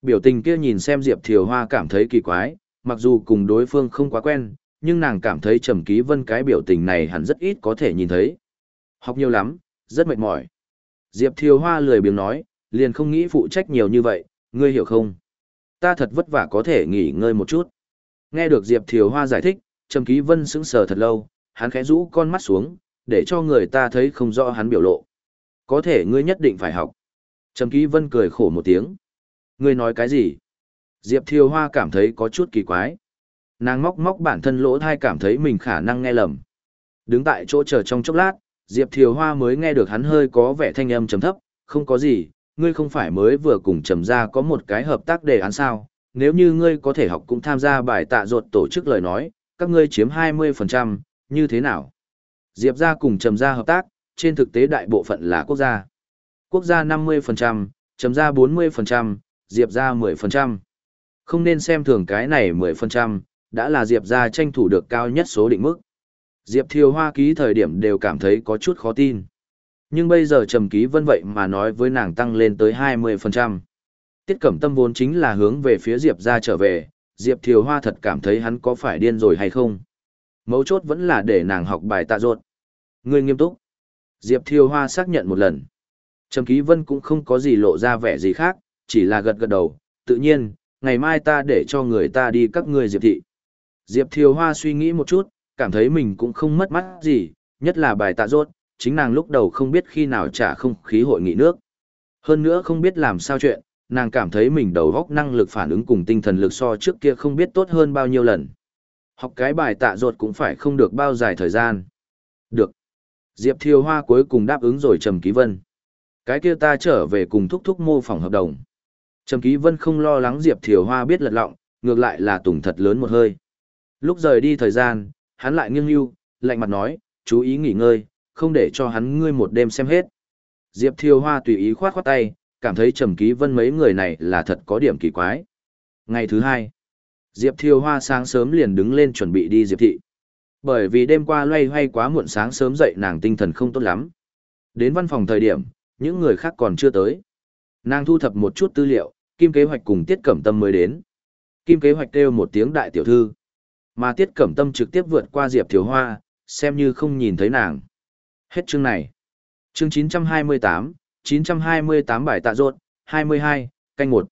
Biểu tình kia nhìn xem Diệp Thiều Hoa cảm thấy kỳ quái, mặc dù cùng đối phương không quá quen, nhưng nàng cảm thấy Trầm Ký Vân cái biểu tình này hẳn rất ít có thể nhìn thấy. Học nhiều lắm, rất mệt mỏi. Diệp Thiều Hoa lười biếng nói, liền không nghĩ phụ trách nhiều như vậy, ngươi hiểu không? Ta thật vất vả có thể nghỉ ngơi một chút. Nghe được Diệp Thiều Hoa giải thích, Trầm Ký Vân sững sờ thật lâu, hắn khẽ rũ con mắt xuống, để cho người ta thấy không rõ hắn biểu lộ. Có thể ngươi nhất định phải học. Trầm Ký Vân cười khổ một tiếng. Ngươi nói cái gì? Diệp Thiều Hoa cảm thấy có chút kỳ quái. Nàng móc móc bản thân lỗ thai cảm thấy mình khả năng nghe lầm. Đứng tại chỗ chờ trong chốc lát, Diệp Thiều Hoa mới nghe được hắn hơi có vẻ thanh âm trầm thấp, không có gì, ngươi không phải mới vừa cùng trầm ra có một cái hợp tác đề án sao, nếu như ngươi có thể học cũng tham gia bài tạ ruột tổ chức lời nói, các ngươi chiếm 20%, như thế nào? Diệp ra cùng trầm ra hợp tác, trên thực tế đại bộ phận là quốc gia. Quốc gia 50%, trầm ra 40%, Diệp ra 10%. Không nên xem thường cái này 10%, đã là Diệp ra tranh thủ được cao nhất số định mức. Diệp Thiều Hoa ký thời điểm đều cảm thấy có chút khó tin. Nhưng bây giờ trầm ký vân vậy mà nói với nàng tăng lên tới 20%. Tiết Cẩm Tâm vốn chính là hướng về phía Diệp ra trở về, Diệp Thiều Hoa thật cảm thấy hắn có phải điên rồi hay không. Mấu chốt vẫn là để nàng học bài tạ ruột. Ngươi nghiêm túc. Diệp Thiều Hoa xác nhận một lần. Trầm Ký Vân cũng không có gì lộ ra vẻ gì khác, chỉ là gật gật đầu, tự nhiên, ngày mai ta để cho người ta đi các ngươi Diệp thị. Diệp Thiều Hoa suy nghĩ một chút, cảm thấy mình cũng không mất mắt gì, nhất là bài tạ rốt, chính nàng lúc đầu không biết khi nào trả không khí hội nghị nước. Hơn nữa không biết làm sao chuyện, nàng cảm thấy mình đầu góc năng lực phản ứng cùng tinh thần lực so trước kia không biết tốt hơn bao nhiêu lần. Học cái bài tạ ruột cũng phải không được bao dài thời gian. Được. Diệp Thiều Hoa cuối cùng đáp ứng rồi trầm ký vân. Cái kia ta trở về cùng thúc thúc mô phỏng hợp đồng. Trầm Ký Vân không lo lắng Diệp Thiều Hoa biết lật lọng, ngược lại là tùng thật lớn một hơi. Lúc rời đi thời gian, hắn lại nghiêng lưu, lạnh mặt nói, chú ý nghỉ ngơi, không để cho hắn ngươi một đêm xem hết. Diệp Thiều Hoa tùy ý khoát khoát tay, cảm thấy Trầm Ký Vân mấy người này là thật có điểm kỳ quái. Ngày thứ hai, Diệp Thiều Hoa sáng sớm liền đứng lên chuẩn bị đi Diệp Thị. Bởi vì đêm qua loay hoay quá muộn sáng sớm dậy nàng tinh thần không tốt lắm. Đến văn phòng thời điểm, những người khác còn chưa tới. Nàng thu thập một chút tư liệu, Kim Kế Hoạch cùng Tiết Cẩm Tâm mới đến. Kim Kế Hoạch kêu một tiếng đại tiểu thư. Mà Tiết Cẩm Tâm trực tiếp vượt qua Diệp Thiều Hoa, xem như không nhìn thấy nàng. Hết chương này. Chương 928, 928 bài tạ ruột, 22, canh 1.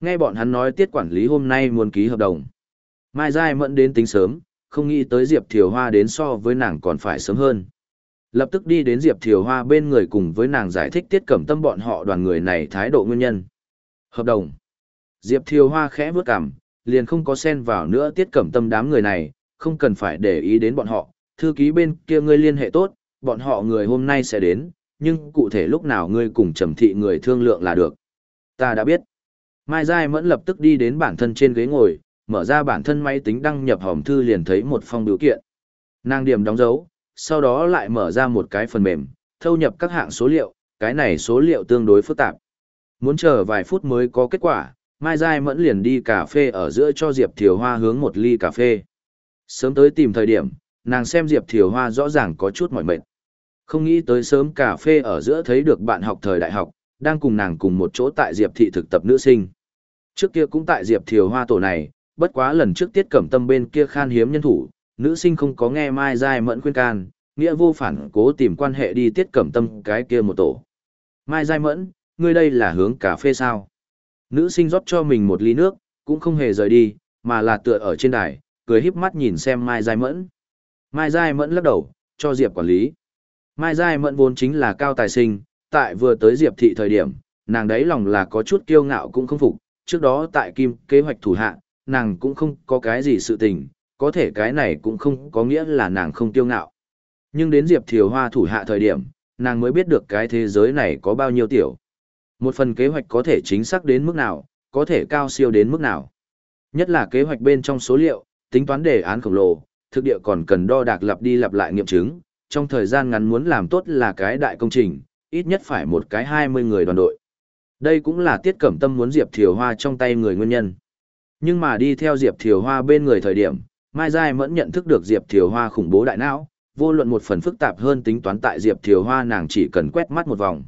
Nghe bọn hắn nói tiết quản lý hôm nay muốn ký hợp đồng. Mai Giai mẫn đến tính sớm, không nghĩ tới Diệp Thiều Hoa đến so với nàng còn phải sớm hơn. Lập tức đi đến Diệp Thiều Hoa bên người cùng với nàng giải thích tiết cẩm tâm bọn họ đoàn người này thái độ nguyên nhân. Hợp đồng. Diệp Thiều Hoa khẽ bước cằm, liền không có xen vào nữa tiết cẩm tâm đám người này, không cần phải để ý đến bọn họ. Thư ký bên kia ngươi liên hệ tốt, bọn họ người hôm nay sẽ đến, nhưng cụ thể lúc nào ngươi cùng trầm thị người thương lượng là được. Ta đã biết. Mai Giai Mẫn lập tức đi đến bản thân trên ghế ngồi, mở ra bản thân máy tính đăng nhập hòm thư liền thấy một phong biểu kiện. Nàng điểm đóng dấu, sau đó lại mở ra một cái phần mềm, thâu nhập các hạng số liệu, cái này số liệu tương đối phức tạp. Muốn chờ vài phút mới có kết quả, Mai Giai Mẫn liền đi cà phê ở giữa cho Diệp Thiều Hoa hướng một ly cà phê. Sớm tới tìm thời điểm, nàng xem Diệp Thiều Hoa rõ ràng có chút mỏi mệt. Không nghĩ tới sớm cà phê ở giữa thấy được bạn học thời đại học, đang cùng nàng cùng một chỗ tại Diệp thị thực tập nữ sinh. Trước kia cũng tại Diệp Thiều Hoa tổ này, bất quá lần trước tiết cẩm tâm bên kia khan hiếm nhân thủ, nữ sinh không có nghe Mai Giai Mẫn khuyên can, nghĩa vô phản cố tìm quan hệ đi tiết cẩm tâm cái kia một tổ. Mai Giai Mẫn, ngươi đây là hướng cà phê sao? Nữ sinh rót cho mình một ly nước, cũng không hề rời đi, mà là tựa ở trên đài, cười híp mắt nhìn xem Mai Giai Mẫn. Mai Giai Mẫn lắc đầu, cho Diệp quản lý. Mai Giai Mẫn vốn chính là cao tài sinh, tại vừa tới Diệp thị thời điểm, nàng đấy lòng là có chút kiêu ngạo cũng không phục, trước đó tại kim kế hoạch thủ hạ, nàng cũng không có cái gì sự tình, có thể cái này cũng không có nghĩa là nàng không kiêu ngạo. Nhưng đến Diệp Thiều Hoa thủ hạ thời điểm, nàng mới biết được cái thế giới này có bao nhiêu tiểu. Một phần kế hoạch có thể chính xác đến mức nào, có thể cao siêu đến mức nào. Nhất là kế hoạch bên trong số liệu, tính toán đề án khổng lồ, thực địa còn cần đo đạc lặp đi lặp lại nghiệm chứng, trong thời gian ngắn muốn làm tốt là cái đại công trình, ít nhất phải một cái 20 người đoàn đội. Đây cũng là tiết cẩm tâm muốn Diệp Thiều Hoa trong tay người nguyên nhân. Nhưng mà đi theo Diệp Thiều Hoa bên người thời điểm, Mai Giai mẫn nhận thức được Diệp Thiều Hoa khủng bố đại não, vô luận một phần phức tạp hơn tính toán tại Diệp Thiều Hoa nàng chỉ cần quét mắt một vòng.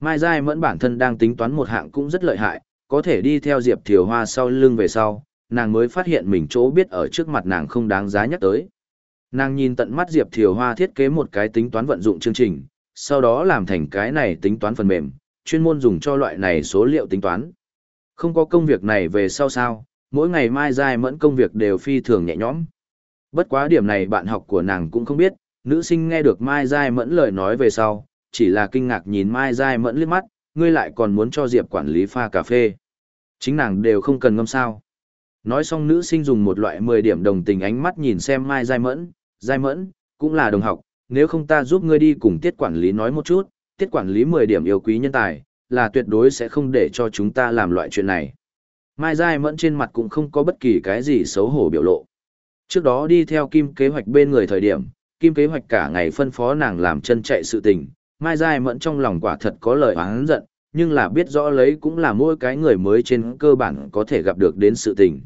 Mai Giai mẫn bản thân đang tính toán một hạng cũng rất lợi hại, có thể đi theo Diệp Thiều Hoa sau lưng về sau, nàng mới phát hiện mình chỗ biết ở trước mặt nàng không đáng giá nhắc tới. Nàng nhìn tận mắt Diệp Thiều Hoa thiết kế một cái tính toán vận dụng chương trình, sau đó làm thành cái này tính toán phần mềm, chuyên môn dùng cho loại này số liệu tính toán. Không có công việc này về sau sao, mỗi ngày Mai dài Mẫn công việc đều phi thường nhẹ nhõm. Bất quá điểm này bạn học của nàng cũng không biết, nữ sinh nghe được Mai Giai Mẫn lời nói về sau, chỉ là kinh ngạc nhìn Mai Giai Mẫn liếc mắt, ngươi lại còn muốn cho Diệp quản lý pha cà phê. Chính nàng đều không cần ngâm sao. Nói xong nữ sinh dùng một loại 10 điểm đồng tình ánh mắt nhìn xem Mai Giai Mẫn, Giai Mẫn, cũng là đồng học, nếu không ta giúp ngươi đi cùng tiết quản lý nói một chút, tiết quản lý 10 điểm yêu quý nhân tài, là tuyệt đối sẽ không để cho chúng ta làm loại chuyện này. Mai Giai Mẫn trên mặt cũng không có bất kỳ cái gì xấu hổ biểu lộ. Trước đó đi theo Kim kế hoạch bên người thời điểm, Kim kế hoạch cả ngày phân phó nàng làm chân chạy sự tình, Mai Giai Mẫn trong lòng quả thật có lời oán giận, nhưng là biết rõ lấy cũng là mỗi cái người mới trên cơ bản có thể gặp được đến sự tình.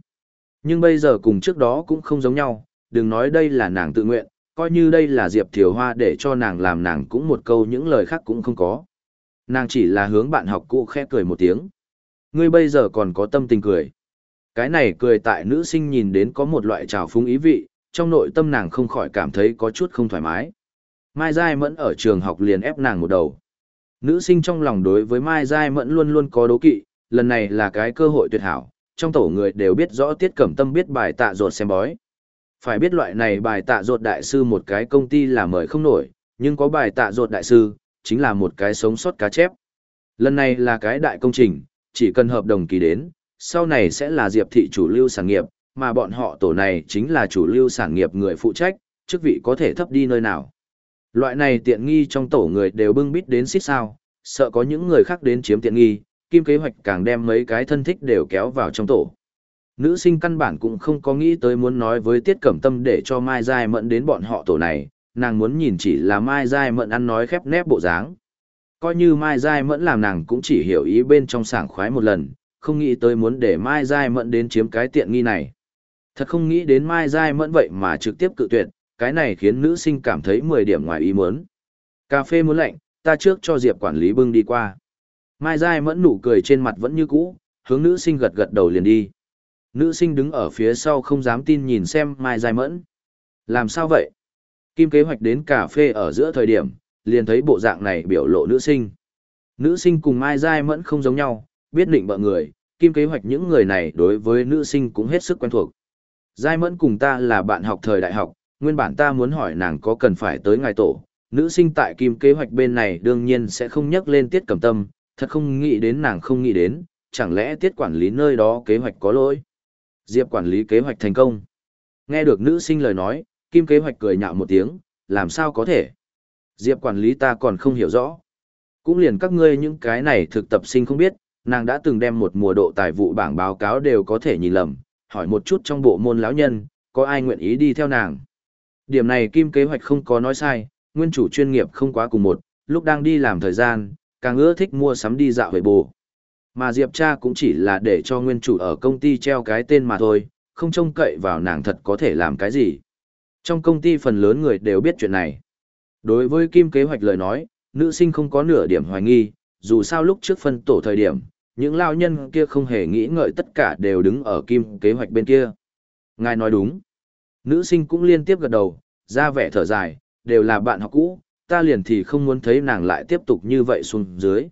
Nhưng bây giờ cùng trước đó cũng không giống nhau, đừng nói đây là nàng tự nguyện, coi như đây là Diệp Thiều Hoa để cho nàng làm nàng cũng một câu những lời khác cũng không có. Nàng chỉ là hướng bạn học cũ khẽ cười một tiếng. Ngươi bây giờ còn có tâm tình cười. Cái này cười tại nữ sinh nhìn đến có một loại trào phúng ý vị, trong nội tâm nàng không khỏi cảm thấy có chút không thoải mái. Mai Giai Mẫn ở trường học liền ép nàng một đầu. Nữ sinh trong lòng đối với Mai Giai Mẫn luôn luôn có đố kỵ, lần này là cái cơ hội tuyệt hảo, trong tổ người đều biết rõ Tiết Cẩm Tâm biết bài tạ ruột xem bói. Phải biết loại này bài tạ ruột đại sư một cái công ty là mời không nổi, nhưng có bài tạ ruột đại sư, chính là một cái sống sót cá chép. Lần này là cái đại công trình, chỉ cần hợp đồng ký đến, sau này sẽ là diệp thị chủ lưu sản nghiệp, mà bọn họ tổ này chính là chủ lưu sản nghiệp người phụ trách, chức vị có thể thấp đi nơi nào. Loại này tiện nghi trong tổ người đều bưng bít đến xít sao, Sợ có những người khác đến chiếm tiện nghi, kim kế hoạch càng đem mấy cái thân thích đều kéo vào trong tổ. Nữ sinh căn bản cũng không có nghĩ tới muốn nói với Tiết Cẩm Tâm để cho Mai Giai Mẫn đến bọn họ tổ này, nàng muốn nhìn chỉ là Mai Giai Mẫn ăn nói khép nép bộ dáng. Coi như Mai Giai Mẫn làm nàng cũng chỉ hiểu ý bên trong sảng khoái một lần, không nghĩ tới muốn để Mai Giai Mẫn đến chiếm cái tiện nghi này. Thật không nghĩ đến Mai Giai Mẫn vậy mà trực tiếp cự tuyệt, cái này khiến nữ sinh cảm thấy 10 điểm ngoài ý muốn. Cà phê muốn lạnh, ta trước cho Diệp quản lý bưng đi qua. Mai Giai Mẫn nụ cười trên mặt vẫn như cũ, hướng nữ sinh gật gật đầu liền đi. Nữ sinh đứng ở phía sau không dám tin nhìn xem Mai Giai Mẫn. Làm sao vậy? Kim kế hoạch đến cà phê ở giữa thời điểm, liền thấy bộ dạng này biểu lộ nữ sinh. Nữ sinh cùng Mai Giai Mẫn không giống nhau, biết định bợ người, kim kế hoạch những người này đối với nữ sinh cũng hết sức quen thuộc. Giai Mẫn cùng ta là bạn học thời đại học, nguyên bản ta muốn hỏi nàng có cần phải tới ngài tổ. Nữ sinh tại kim kế hoạch bên này đương nhiên sẽ không nhắc lên tiết cầm tâm, thật không nghĩ đến nàng không nghĩ đến, chẳng lẽ tiết quản lý nơi đó kế hoạch có lỗi. Diệp quản lý kế hoạch thành công. Nghe được nữ sinh lời nói, kim kế hoạch cười nhạo một tiếng, làm sao có thể. Diệp quản lý ta còn không hiểu rõ. Cũng liền các ngươi những cái này thực tập sinh không biết, nàng đã từng đem một mùa độ tài vụ bảng báo cáo đều có thể nhìn lầm, hỏi một chút trong bộ môn lão nhân, có ai nguyện ý đi theo nàng. Điểm này kim kế hoạch không có nói sai, nguyên chủ chuyên nghiệp không quá cùng một, lúc đang đi làm thời gian, càng ưa thích mua sắm đi dạo về bù. Mà Diệp cha cũng chỉ là để cho nguyên chủ ở công ty treo cái tên mà thôi, không trông cậy vào nàng thật có thể làm cái gì. Trong công ty phần lớn người đều biết chuyện này. Đối với Kim kế hoạch lời nói, nữ sinh không có nửa điểm hoài nghi, dù sao lúc trước phân tổ thời điểm, những lao nhân kia không hề nghĩ ngợi tất cả đều đứng ở Kim kế hoạch bên kia. Ngài nói đúng. Nữ sinh cũng liên tiếp gật đầu, ra vẻ thở dài, đều là bạn học cũ, ta liền thì không muốn thấy nàng lại tiếp tục như vậy xuống dưới.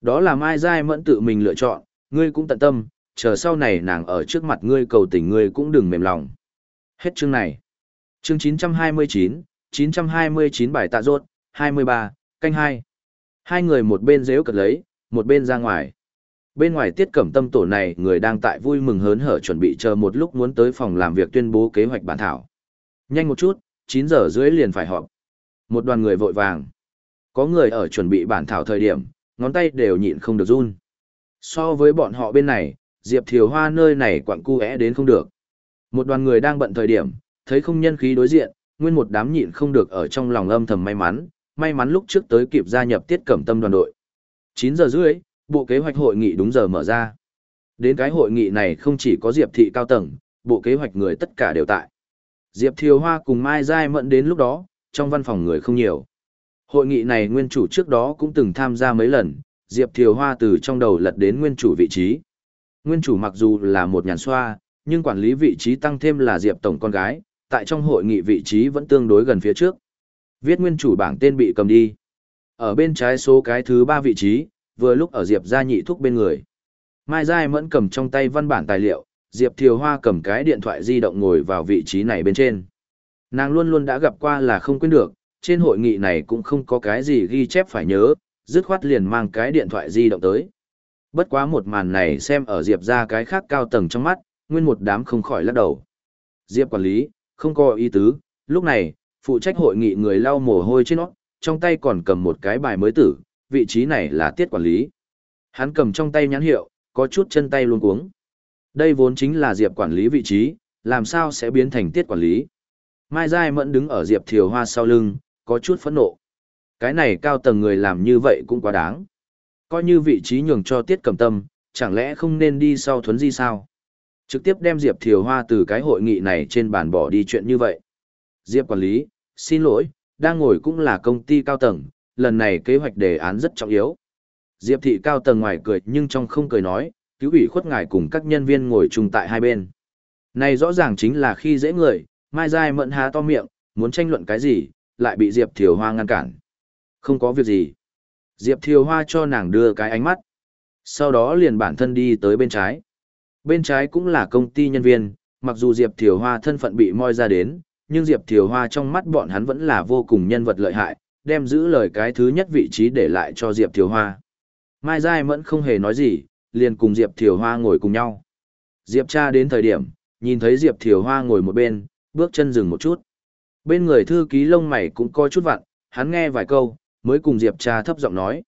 Đó là Mai Giai Mẫn tự mình lựa chọn, ngươi cũng tận tâm, chờ sau này nàng ở trước mặt ngươi cầu tình ngươi cũng đừng mềm lòng. Hết chương này. Chương 929, 929 bài tạ rốt, 23, canh 2. Hai người một bên dếu cật lấy, một bên ra ngoài. Bên ngoài tiết cẩm tâm tổ này người đang tại vui mừng hớn hở chuẩn bị chờ một lúc muốn tới phòng làm việc tuyên bố kế hoạch bản thảo. Nhanh một chút, 9 giờ rưỡi liền phải họp. Một đoàn người vội vàng. Có người ở chuẩn bị bản thảo thời điểm, ngón tay đều nhịn không được run. So với bọn họ bên này, Diệp Thiều Hoa nơi này quặng cu đến không được. Một đoàn người đang bận thời điểm, thấy không nhân khí đối diện, nguyên một đám nhịn không được ở trong lòng âm thầm may mắn, may mắn lúc trước tới kịp gia nhập tiết cẩm tâm đoàn đội. 9 giờ rưỡi, bộ kế hoạch hội nghị đúng giờ mở ra. Đến cái hội nghị này không chỉ có Diệp thị cao tầng, bộ kế hoạch người tất cả đều tại. Diệp Thiều Hoa cùng Mai Giai Mận đến lúc đó, trong văn phòng người không nhiều. Hội nghị này nguyên chủ trước đó cũng từng tham gia mấy lần, Diệp Thiều Hoa từ trong đầu lật đến nguyên chủ vị trí. Nguyên chủ mặc dù là một nhàn xoa, nhưng quản lý vị trí tăng thêm là Diệp Tổng con gái, tại trong hội nghị vị trí vẫn tương đối gần phía trước. Viết nguyên chủ bảng tên bị cầm đi. Ở bên trái số cái thứ ba vị trí, vừa lúc ở Diệp gia nhị thúc bên người. Mai Giai Mẫn cầm trong tay văn bản tài liệu, Diệp Thiều Hoa cầm cái điện thoại di động ngồi vào vị trí này bên trên. Nàng luôn luôn đã gặp qua là không quên được, trên hội nghị này cũng không có cái gì ghi chép phải nhớ, dứt khoát liền mang cái điện thoại di động tới. Bất quá một màn này xem ở Diệp ra cái khác cao tầng trong mắt, nguyên một đám không khỏi lắc đầu. Diệp quản lý, không có ý tứ, lúc này, phụ trách hội nghị người lau mồ hôi trên nó, trong tay còn cầm một cái bài mới tử, vị trí này là tiết quản lý. Hắn cầm trong tay nhãn hiệu, có chút chân tay luôn cuống. Đây vốn chính là Diệp quản lý vị trí, làm sao sẽ biến thành tiết quản lý. Mai Giai Mẫn đứng ở Diệp Thiều Hoa sau lưng, có chút phẫn nộ. Cái này cao tầng người làm như vậy cũng quá đáng. Coi như vị trí nhường cho tiết cầm tâm, chẳng lẽ không nên đi sau thuấn di sao? Trực tiếp đem Diệp Thiều Hoa từ cái hội nghị này trên bàn bỏ đi chuyện như vậy. Diệp quản lý, xin lỗi, đang ngồi cũng là công ty cao tầng, lần này kế hoạch đề án rất trọng yếu. Diệp thị cao tầng ngoài cười nhưng trong không cười nói, cứu ủy khuất ngài cùng các nhân viên ngồi chung tại hai bên. Này rõ ràng chính là khi dễ người, Mai Giai mận há to miệng, muốn tranh luận cái gì, lại bị Diệp Thiều Hoa ngăn cản. Không có việc gì. Diệp Thiều Hoa cho nàng đưa cái ánh mắt. Sau đó liền bản thân đi tới bên trái. Bên trái cũng là công ty nhân viên, mặc dù Diệp Thiều Hoa thân phận bị moi ra đến, nhưng Diệp Thiều Hoa trong mắt bọn hắn vẫn là vô cùng nhân vật lợi hại, đem giữ lời cái thứ nhất vị trí để lại cho Diệp Thiều Hoa. Mai Giai Mẫn không hề nói gì, liền cùng Diệp Thiều Hoa ngồi cùng nhau. Diệp cha đến thời điểm, nhìn thấy Diệp Thiều Hoa ngồi một bên, bước chân dừng một chút. Bên người thư ký lông mày cũng coi chút vặn, hắn nghe vài câu, mới cùng Diệp cha thấp giọng nói.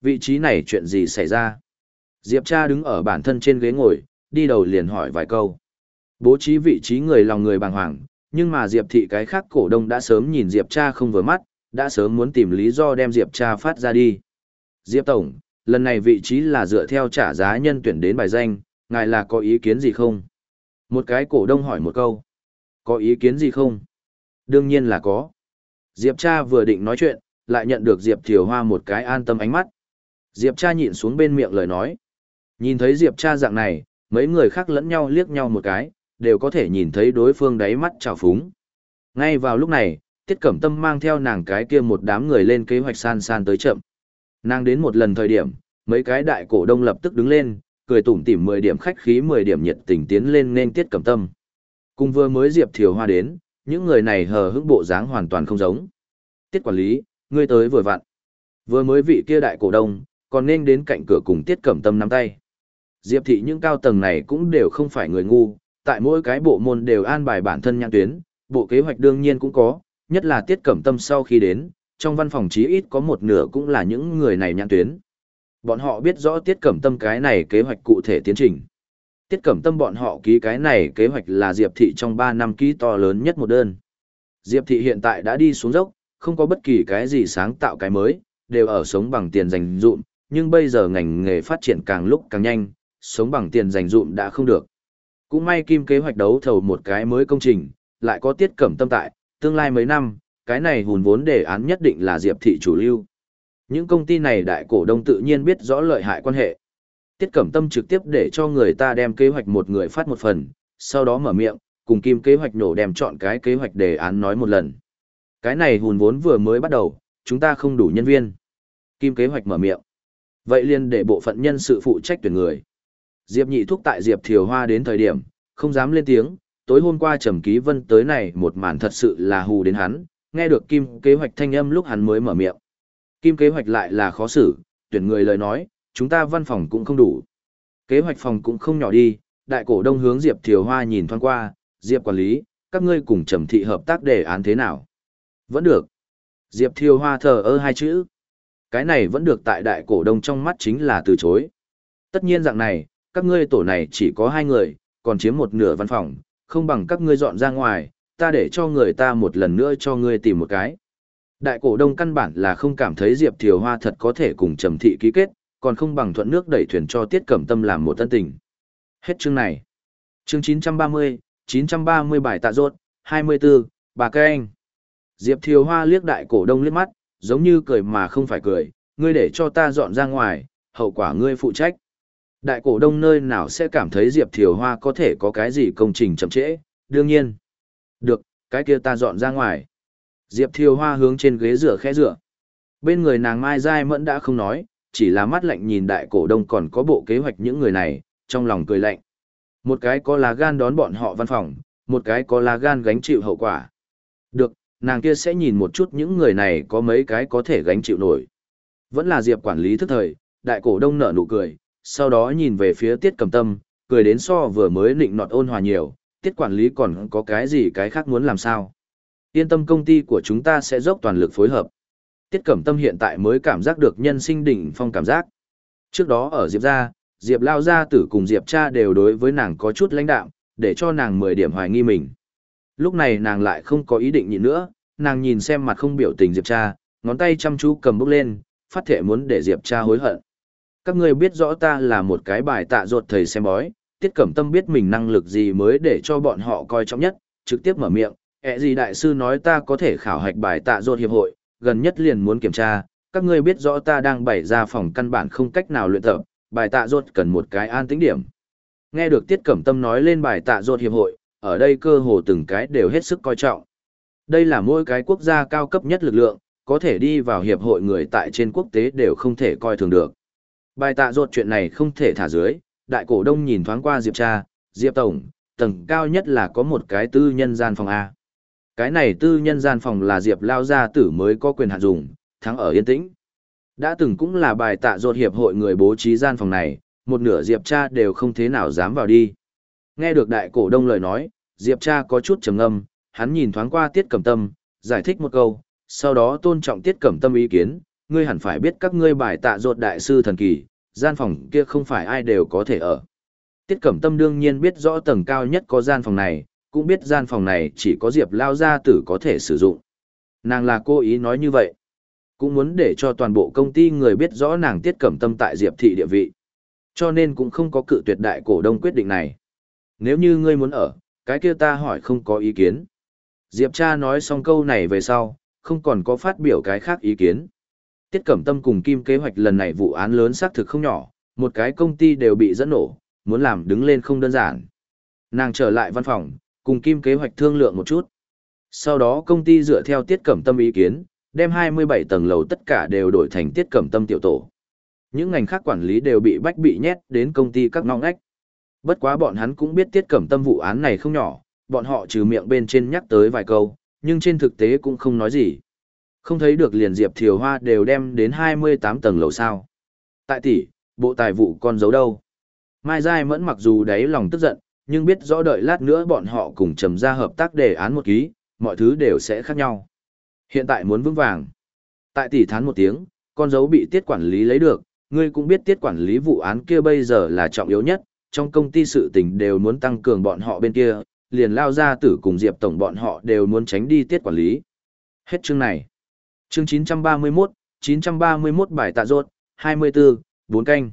Vị trí này chuyện gì xảy ra? Diệp cha đứng ở bản thân trên ghế ngồi, đi đầu liền hỏi vài câu. Bố trí vị trí người lòng người bàng hoàng, nhưng mà Diệp thị cái khác cổ đông đã sớm nhìn Diệp cha không vừa mắt, đã sớm muốn tìm lý do đem Diệp cha phát ra đi. Diệp Tổng, lần này vị trí là dựa theo trả giá nhân tuyển đến bài danh, ngài là có ý kiến gì không? Một cái cổ đông hỏi một câu. Có ý kiến gì không? Đương nhiên là có. Diệp cha vừa định nói chuyện, lại nhận được Diệp Thiều Hoa một cái an tâm ánh mắt. Diệp cha nhịn xuống bên miệng lời nói. Nhìn thấy Diệp cha dạng này, mấy người khác lẫn nhau liếc nhau một cái, đều có thể nhìn thấy đối phương đáy mắt trào phúng. Ngay vào lúc này, Tiết Cẩm Tâm mang theo nàng cái kia một đám người lên kế hoạch san san tới chậm. Nàng đến một lần thời điểm, mấy cái đại cổ đông lập tức đứng lên, cười tủm tỉm 10 điểm khách khí 10 điểm nhiệt tình tiến lên nên Tiết Cẩm Tâm. Cùng vừa mới Diệp Thiều Hoa đến, những người này hờ hững bộ dáng hoàn toàn không giống. Tiết quản lý, ngươi tới vừa vặn. Vừa mới vị kia đại cổ đông, còn nên đến cạnh cửa cùng Tiết Cẩm Tâm nắm tay. Diệp thị những cao tầng này cũng đều không phải người ngu, tại mỗi cái bộ môn đều an bài bản thân nhãn tuyến, bộ kế hoạch đương nhiên cũng có, nhất là Tiết Cẩm Tâm sau khi đến, trong văn phòng chí ít có một nửa cũng là những người này nhãn tuyến. Bọn họ biết rõ Tiết Cẩm Tâm cái này kế hoạch cụ thể tiến trình. Tiết Cẩm Tâm bọn họ ký cái này kế hoạch là Diệp thị trong 3 năm ký to lớn nhất một đơn. Diệp thị hiện tại đã đi xuống dốc, không có bất kỳ cái gì sáng tạo cái mới, đều ở sống bằng tiền dành dụm, nhưng bây giờ ngành nghề phát triển càng lúc càng nhanh, sống bằng tiền dành dụm đã không được. Cũng may Kim kế hoạch đấu thầu một cái mới công trình, lại có tiết cẩm tâm tại, tương lai mấy năm, cái này hùn vốn đề án nhất định là Diệp thị chủ lưu. Những công ty này đại cổ đông tự nhiên biết rõ lợi hại quan hệ. Tiết Cẩm Tâm trực tiếp để cho người ta đem kế hoạch một người phát một phần, sau đó mở miệng, cùng Kim kế hoạch nổ đem chọn cái kế hoạch đề án nói một lần. Cái này hùn vốn vừa mới bắt đầu, chúng ta không đủ nhân viên. Kim kế hoạch mở miệng. Vậy liền để bộ phận nhân sự phụ trách tuyển người. Diệp Nhị thúc tại Diệp Thiều Hoa đến thời điểm, không dám lên tiếng, tối hôm qua Trầm Ký Vân tới này một màn thật sự là hù đến hắn, nghe được Kim kế hoạch thanh âm lúc hắn mới mở miệng. Kim kế hoạch lại là khó xử, tuyển người lời nói, chúng ta văn phòng cũng không đủ. Kế hoạch phòng cũng không nhỏ đi, đại cổ đông hướng Diệp Thiều Hoa nhìn thoáng qua, Diệp quản lý, các ngươi cùng Trầm Thị hợp tác đề án thế nào? Vẫn được. Diệp Thiều Hoa thờ ơ hai chữ. Cái này vẫn được tại đại cổ đông trong mắt chính là từ chối. Tất nhiên dạng này, các ngươi tổ này chỉ có hai người, còn chiếm một nửa văn phòng, không bằng các ngươi dọn ra ngoài, ta để cho người ta một lần nữa cho ngươi tìm một cái. Đại cổ đông căn bản là không cảm thấy Diệp Thiều Hoa thật có thể cùng Trầm Thị ký kết, còn không bằng thuận nước đẩy thuyền cho Tiết Cẩm Tâm làm một tân tình. Hết chương này. Chương 930, 930 bài tạ rốt, 24, bà cây anh. Diệp Thiều Hoa liếc đại cổ đông liếc mắt, giống như cười mà không phải cười, ngươi để cho ta dọn ra ngoài, hậu quả ngươi phụ trách. Đại cổ đông nơi nào sẽ cảm thấy Diệp Thiều Hoa có thể có cái gì công trình chậm trễ, đương nhiên. Được, cái kia ta dọn ra ngoài. Diệp Thiều Hoa hướng trên ghế rửa khẽ rửa. Bên người nàng Mai Giai Mẫn đã không nói, chỉ là mắt lạnh nhìn đại cổ đông còn có bộ kế hoạch những người này, trong lòng cười lạnh. Một cái có lá gan đón bọn họ văn phòng, một cái có lá gan gánh chịu hậu quả. Được, nàng kia sẽ nhìn một chút những người này có mấy cái có thể gánh chịu nổi. Vẫn là Diệp quản lý thức thời, đại cổ đông nở nụ cười, sau đó nhìn về phía tiết cầm tâm, cười đến so vừa mới nịnh nọt ôn hòa nhiều, tiết quản lý còn có cái gì cái khác muốn làm sao. Yên tâm công ty của chúng ta sẽ dốc toàn lực phối hợp. Tiết Cẩm Tâm hiện tại mới cảm giác được nhân sinh đỉnh phong cảm giác. Trước đó ở Diệp gia, Diệp Lao gia tử cùng Diệp cha đều đối với nàng có chút lãnh đạm, để cho nàng 10 điểm hoài nghi mình. Lúc này nàng lại không có ý định nhịn nữa, nàng nhìn xem mặt không biểu tình Diệp cha, ngón tay chăm chú cầm bút lên, phát thể muốn để Diệp cha hối hận. Các ngươi biết rõ ta là một cái bài tạ ruột thầy xem bói, Tiết Cẩm Tâm biết mình năng lực gì mới để cho bọn họ coi trọng nhất, trực tiếp mở miệng, ẹ gì đại sư nói ta có thể khảo hạch bài tạ ruột hiệp hội, gần nhất liền muốn kiểm tra, các ngươi biết rõ ta đang bày ra phòng căn bản không cách nào luyện tập, bài tạ ruột cần một cái an tĩnh điểm. Nghe được Tiết Cẩm Tâm nói lên bài tạ ruột hiệp hội, ở đây cơ hồ từng cái đều hết sức coi trọng. Đây là mỗi cái quốc gia cao cấp nhất lực lượng, có thể đi vào hiệp hội người tại trên quốc tế đều không thể coi thường được. Bài tạ ruột chuyện này không thể thả dưới, đại cổ đông nhìn thoáng qua Diệp cha, Diệp tổng, tầng cao nhất là có một cái tư nhân gian phòng A. Cái này tư nhân gian phòng là Diệp lao gia tử mới có quyền hạn dùng, thắng ở yên tĩnh. Đã từng cũng là bài tạ ruột hiệp hội người bố trí gian phòng này, một nửa Diệp cha đều không thế nào dám vào đi. Nghe được đại cổ đông lời nói, Diệp cha có chút trầm ngâm, hắn nhìn thoáng qua tiết cẩm tâm, giải thích một câu, sau đó tôn trọng tiết cẩm tâm ý kiến, ngươi hẳn phải biết các ngươi bài tạ ruột đại sư thần kỳ, gian phòng kia không phải ai đều có thể ở. Tiết Cẩm Tâm đương nhiên biết rõ tầng cao nhất có gian phòng này, cũng biết gian phòng này chỉ có Diệp Lao gia tử có thể sử dụng. Nàng là cô ý nói như vậy. Cũng muốn để cho toàn bộ công ty người biết rõ nàng Tiết Cẩm Tâm tại Diệp thị địa vị. Cho nên cũng không có cự tuyệt đại cổ đông quyết định này. Nếu như ngươi muốn ở, cái kia ta hỏi không có ý kiến. Diệp cha nói xong câu này về sau, không còn có phát biểu cái khác ý kiến. Tiết Cẩm Tâm cùng Kim kế hoạch lần này vụ án lớn xác thực không nhỏ, một cái công ty đều bị dẫn nổ, muốn làm đứng lên không đơn giản. Nàng trở lại văn phòng, cùng Kim kế hoạch thương lượng một chút. Sau đó công ty dựa theo Tiết Cẩm Tâm ý kiến, đem 27 tầng lầu tất cả đều đổi thành Tiết Cẩm Tâm tiểu tổ. Những ngành khác quản lý đều bị bách bị nhét đến công ty các ngọng ách. Bất quá bọn hắn cũng biết Tiết Cẩm Tâm vụ án này không nhỏ, bọn họ trừ miệng bên trên nhắc tới vài câu, nhưng trên thực tế cũng không nói gì. Không thấy được liền Diệp Thiều Hoa đều đem đến 28 tầng lầu sao. Tại tỷ, bộ tài vụ con giấu đâu. Mai Giai Mẫn mặc dù đáy lòng tức giận, nhưng biết rõ đợi lát nữa bọn họ cùng trầm ra hợp tác đề án một ký, mọi thứ đều sẽ khác nhau. Hiện tại muốn vững vàng. Tại tỷ thán một tiếng, con dấu bị tiết quản lý lấy được, ngươi cũng biết tiết quản lý vụ án kia bây giờ là trọng yếu nhất, trong công ty sự tình đều muốn tăng cường bọn họ bên kia, liền lao ra tử cùng Diệp Tổng bọn họ đều muốn tránh đi tiết quản lý. Hết chương này. Chương 931, 931 bài tạ rốt, 24, 4 canh.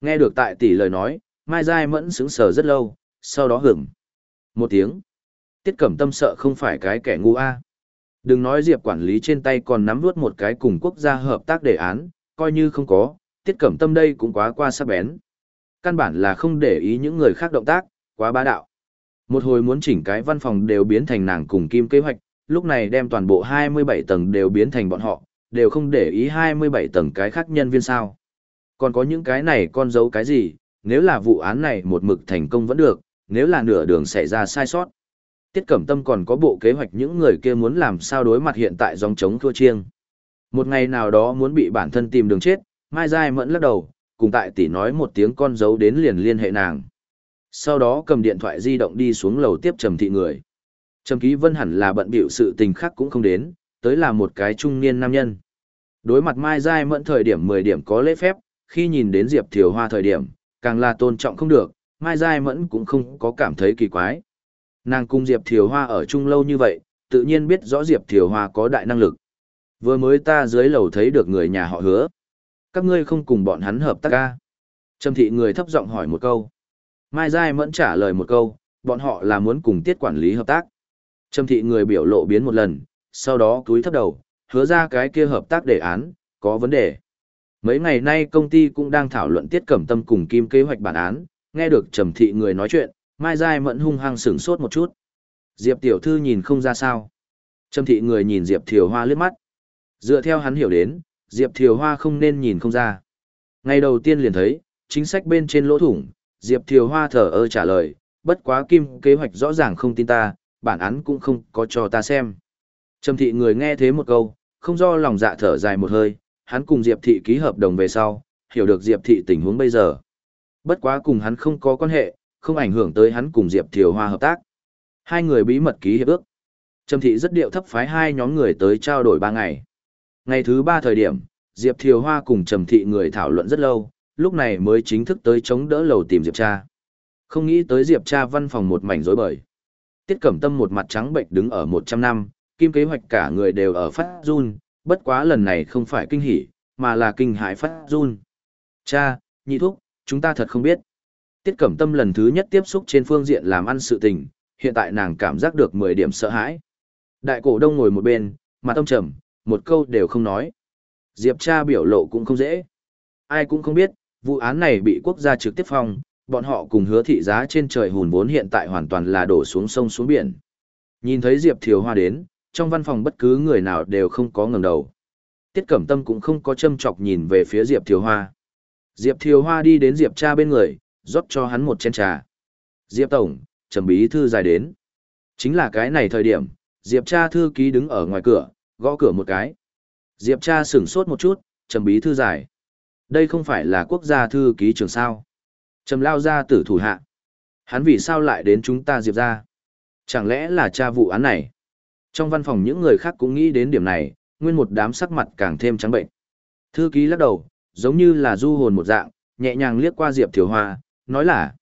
Nghe được tại tỷ lời nói, Mai Giai mẫn sững sờ rất lâu, sau đó hưởng. Một tiếng. Tiết cẩm tâm sợ không phải cái kẻ ngu a. Đừng nói Diệp quản lý trên tay còn nắm nuốt một cái cùng quốc gia hợp tác đề án, coi như không có, tiết cẩm tâm đây cũng quá qua sắc bén. Căn bản là không để ý những người khác động tác, quá bá đạo. Một hồi muốn chỉnh cái văn phòng đều biến thành nàng cùng kim kế hoạch, lúc này đem toàn bộ 27 tầng đều biến thành bọn họ, đều không để ý 27 tầng cái khác nhân viên sao. Còn có những cái này con giấu cái gì, nếu là vụ án này một mực thành công vẫn được, nếu là nửa đường xảy ra sai sót. Tiết Cẩm Tâm còn có bộ kế hoạch những người kia muốn làm sao đối mặt hiện tại dòng chống thua chiêng. Một ngày nào đó muốn bị bản thân tìm đường chết, Mai Giai mẫn lắc đầu, cùng tại tỷ nói một tiếng con dấu đến liền liên hệ nàng. Sau đó cầm điện thoại di động đi xuống lầu tiếp Trầm Thị người. Trầm Ký Vân hẳn là bận bịu sự tình khác cũng không đến, tới là một cái trung niên nam nhân. Đối mặt Mai Giai mẫn thời điểm 10 điểm có lễ phép, khi nhìn đến Diệp Thiều Hoa thời điểm, càng là tôn trọng không được, Mai Giai mẫn cũng không có cảm thấy kỳ quái. Nàng cùng Diệp Thiều Hoa ở chung lâu như vậy, tự nhiên biết rõ Diệp Thiều Hoa có đại năng lực. Vừa mới ta dưới lầu thấy được người nhà họ hứa. Các ngươi không cùng bọn hắn hợp tác ca. Trầm thị người thấp giọng hỏi một câu. Mai Giai mẫn trả lời một câu, bọn họ là muốn cùng tiết quản lý hợp tác. Trầm thị người biểu lộ biến một lần, sau đó cúi thấp đầu, hứa ra cái kia hợp tác đề án, có vấn đề. Mấy ngày nay công ty cũng đang thảo luận tiết cẩm tâm cùng kim kế hoạch bản án, nghe được trầm thị người nói chuyện, Mai Giai mẫn hung hăng sửng sốt một chút. Diệp tiểu thư nhìn không ra sao. Trầm thị người nhìn Diệp Thiều Hoa liếc mắt. Dựa theo hắn hiểu đến, Diệp Thiều Hoa không nên nhìn không ra. Ngày đầu tiên liền thấy, chính sách bên trên lỗ thủng, Diệp Thiều Hoa thở ơ trả lời, bất quá kim kế hoạch rõ ràng không tin ta, bản án cũng không có cho ta xem. Trầm thị người nghe thế một câu, không do lòng dạ thở dài một hơi, hắn cùng Diệp thị ký hợp đồng về sau, hiểu được Diệp thị tình huống bây giờ. Bất quá cùng hắn không có quan hệ, không ảnh hưởng tới hắn cùng Diệp Thiều Hoa hợp tác. Hai người bí mật ký hiệp ước. Trầm thị rất điệu thấp phái hai nhóm người tới trao đổi ba ngày. Ngày thứ ba thời điểm, Diệp Thiều Hoa cùng Trầm thị người thảo luận rất lâu, lúc này mới chính thức tới chống đỡ lầu tìm Diệp cha. Không nghĩ tới Diệp cha văn phòng một mảnh rối bời. Tiết Cẩm Tâm một mặt trắng bệnh đứng ở một trăm năm, kim kế hoạch cả người đều ở phát run, bất quá lần này không phải kinh hỉ, mà là kinh hãi phát run. Cha, nhị thúc, chúng ta thật không biết. Tiết Cẩm Tâm lần thứ nhất tiếp xúc trên phương diện làm ăn sự tình, hiện tại nàng cảm giác được 10 điểm sợ hãi. Đại cổ đông ngồi một bên, mặt tâm trầm, một câu đều không nói. Diệp cha biểu lộ cũng không dễ. Ai cũng không biết, vụ án này bị quốc gia trực tiếp phòng, bọn họ cùng hứa thị giá trên trời hùn vốn hiện tại hoàn toàn là đổ xuống sông xuống biển. Nhìn thấy Diệp Thiều Hoa đến, trong văn phòng bất cứ người nào đều không có ngẩng đầu. Tiết Cẩm Tâm cũng không có châm chọc nhìn về phía Diệp Thiều Hoa. Diệp Thiều Hoa đi đến Diệp cha bên người, rót cho hắn một chén trà. Diệp Tổng, trầm bí thư dài đến. Chính là cái này thời điểm, Diệp cha thư ký đứng ở ngoài cửa, gõ cửa một cái. Diệp cha sửng sốt một chút, trầm bí thư dài. Đây không phải là quốc gia thư ký trường sao. Trầm lao ra tử thủ hạ. Hắn vì sao lại đến chúng ta Diệp ra? Chẳng lẽ là cha vụ án này? Trong văn phòng những người khác cũng nghĩ đến điểm này, nguyên một đám sắc mặt càng thêm trắng bệnh. Thư ký lắc đầu, giống như là du hồn một dạng, nhẹ nhàng liếc qua Diệp Thiều Hoa, nói là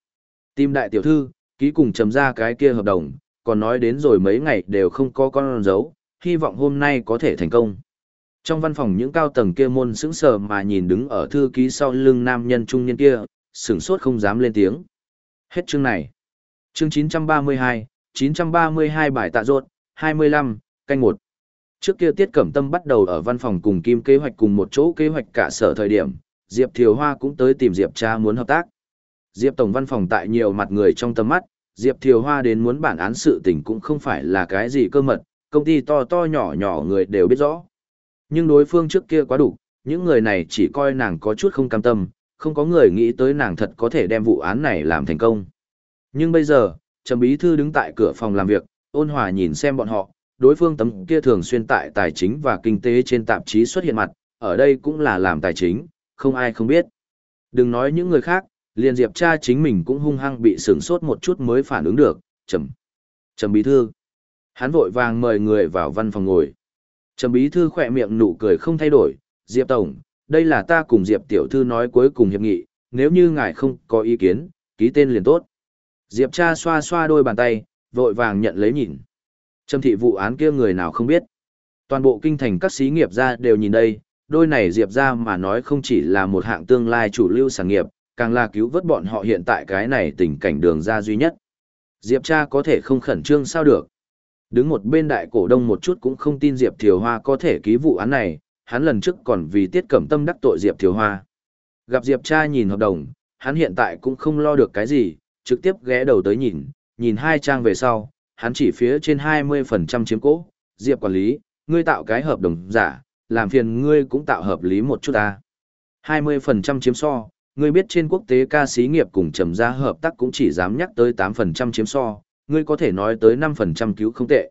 Tìm đại tiểu thư, ký cùng chấm ra cái kia hợp đồng, còn nói đến rồi mấy ngày đều không có con dấu, hy vọng hôm nay có thể thành công. Trong văn phòng những cao tầng kia môn sững sờ mà nhìn đứng ở thư ký sau lưng nam nhân trung niên kia, sửng sốt không dám lên tiếng. Hết chương này. Chương 932, 932 bài tạ ruột, 25, canh 1. Trước kia Tiết Cẩm Tâm bắt đầu ở văn phòng cùng Kim kế hoạch cùng một chỗ kế hoạch cả sở thời điểm, Diệp Thiều Hoa cũng tới tìm Diệp cha muốn hợp tác. Diệp Tổng văn phòng tại nhiều mặt người trong tầm mắt, Diệp Thiều Hoa đến muốn bản án sự tình cũng không phải là cái gì cơ mật, công ty to to nhỏ nhỏ người đều biết rõ. Nhưng đối phương trước kia quá đủ, những người này chỉ coi nàng có chút không cam tâm, không có người nghĩ tới nàng thật có thể đem vụ án này làm thành công. Nhưng bây giờ, Trầm Bí Thư đứng tại cửa phòng làm việc, ôn hòa nhìn xem bọn họ, đối phương tấm kia thường xuyên tại tài chính và kinh tế trên tạp chí xuất hiện mặt, ở đây cũng là làm tài chính, không ai không biết. Đừng nói những người khác, liền Diệp cha chính mình cũng hung hăng bị sửng sốt một chút mới phản ứng được, trầm. Trầm bí thư. Hắn vội vàng mời người vào văn phòng ngồi. Trầm bí thư khỏe miệng nụ cười không thay đổi, Diệp Tổng, đây là ta cùng Diệp Tiểu Thư nói cuối cùng hiệp nghị, nếu như ngài không có ý kiến, ký tên liền tốt. Diệp cha xoa xoa đôi bàn tay, vội vàng nhận lấy nhìn trâm thị vụ án kia người nào không biết. Toàn bộ kinh thành các xí nghiệp ra đều nhìn đây, đôi này Diệp ra mà nói không chỉ là một hạng tương lai chủ lưu sản nghiệp, càng là cứu vớt bọn họ hiện tại cái này tình cảnh đường ra duy nhất. Diệp cha có thể không khẩn trương sao được. Đứng một bên đại cổ đông một chút cũng không tin Diệp Thiều Hoa có thể ký vụ án này, hắn lần trước còn vì tiết cẩm tâm đắc tội Diệp Thiều Hoa. Gặp Diệp cha nhìn hợp đồng, hắn hiện tại cũng không lo được cái gì, trực tiếp ghé đầu tới nhìn, nhìn hai trang về sau, hắn chỉ phía trên 20% chiếm cố. Diệp quản lý, ngươi tạo cái hợp đồng giả, làm phiền ngươi cũng tạo hợp lý một chút ta. 20% chiếm so, ngươi biết trên quốc tế ca sĩ nghiệp cùng trầm gia hợp tác cũng chỉ dám nhắc tới 8% chiếm so, ngươi có thể nói tới 5% cứu không tệ.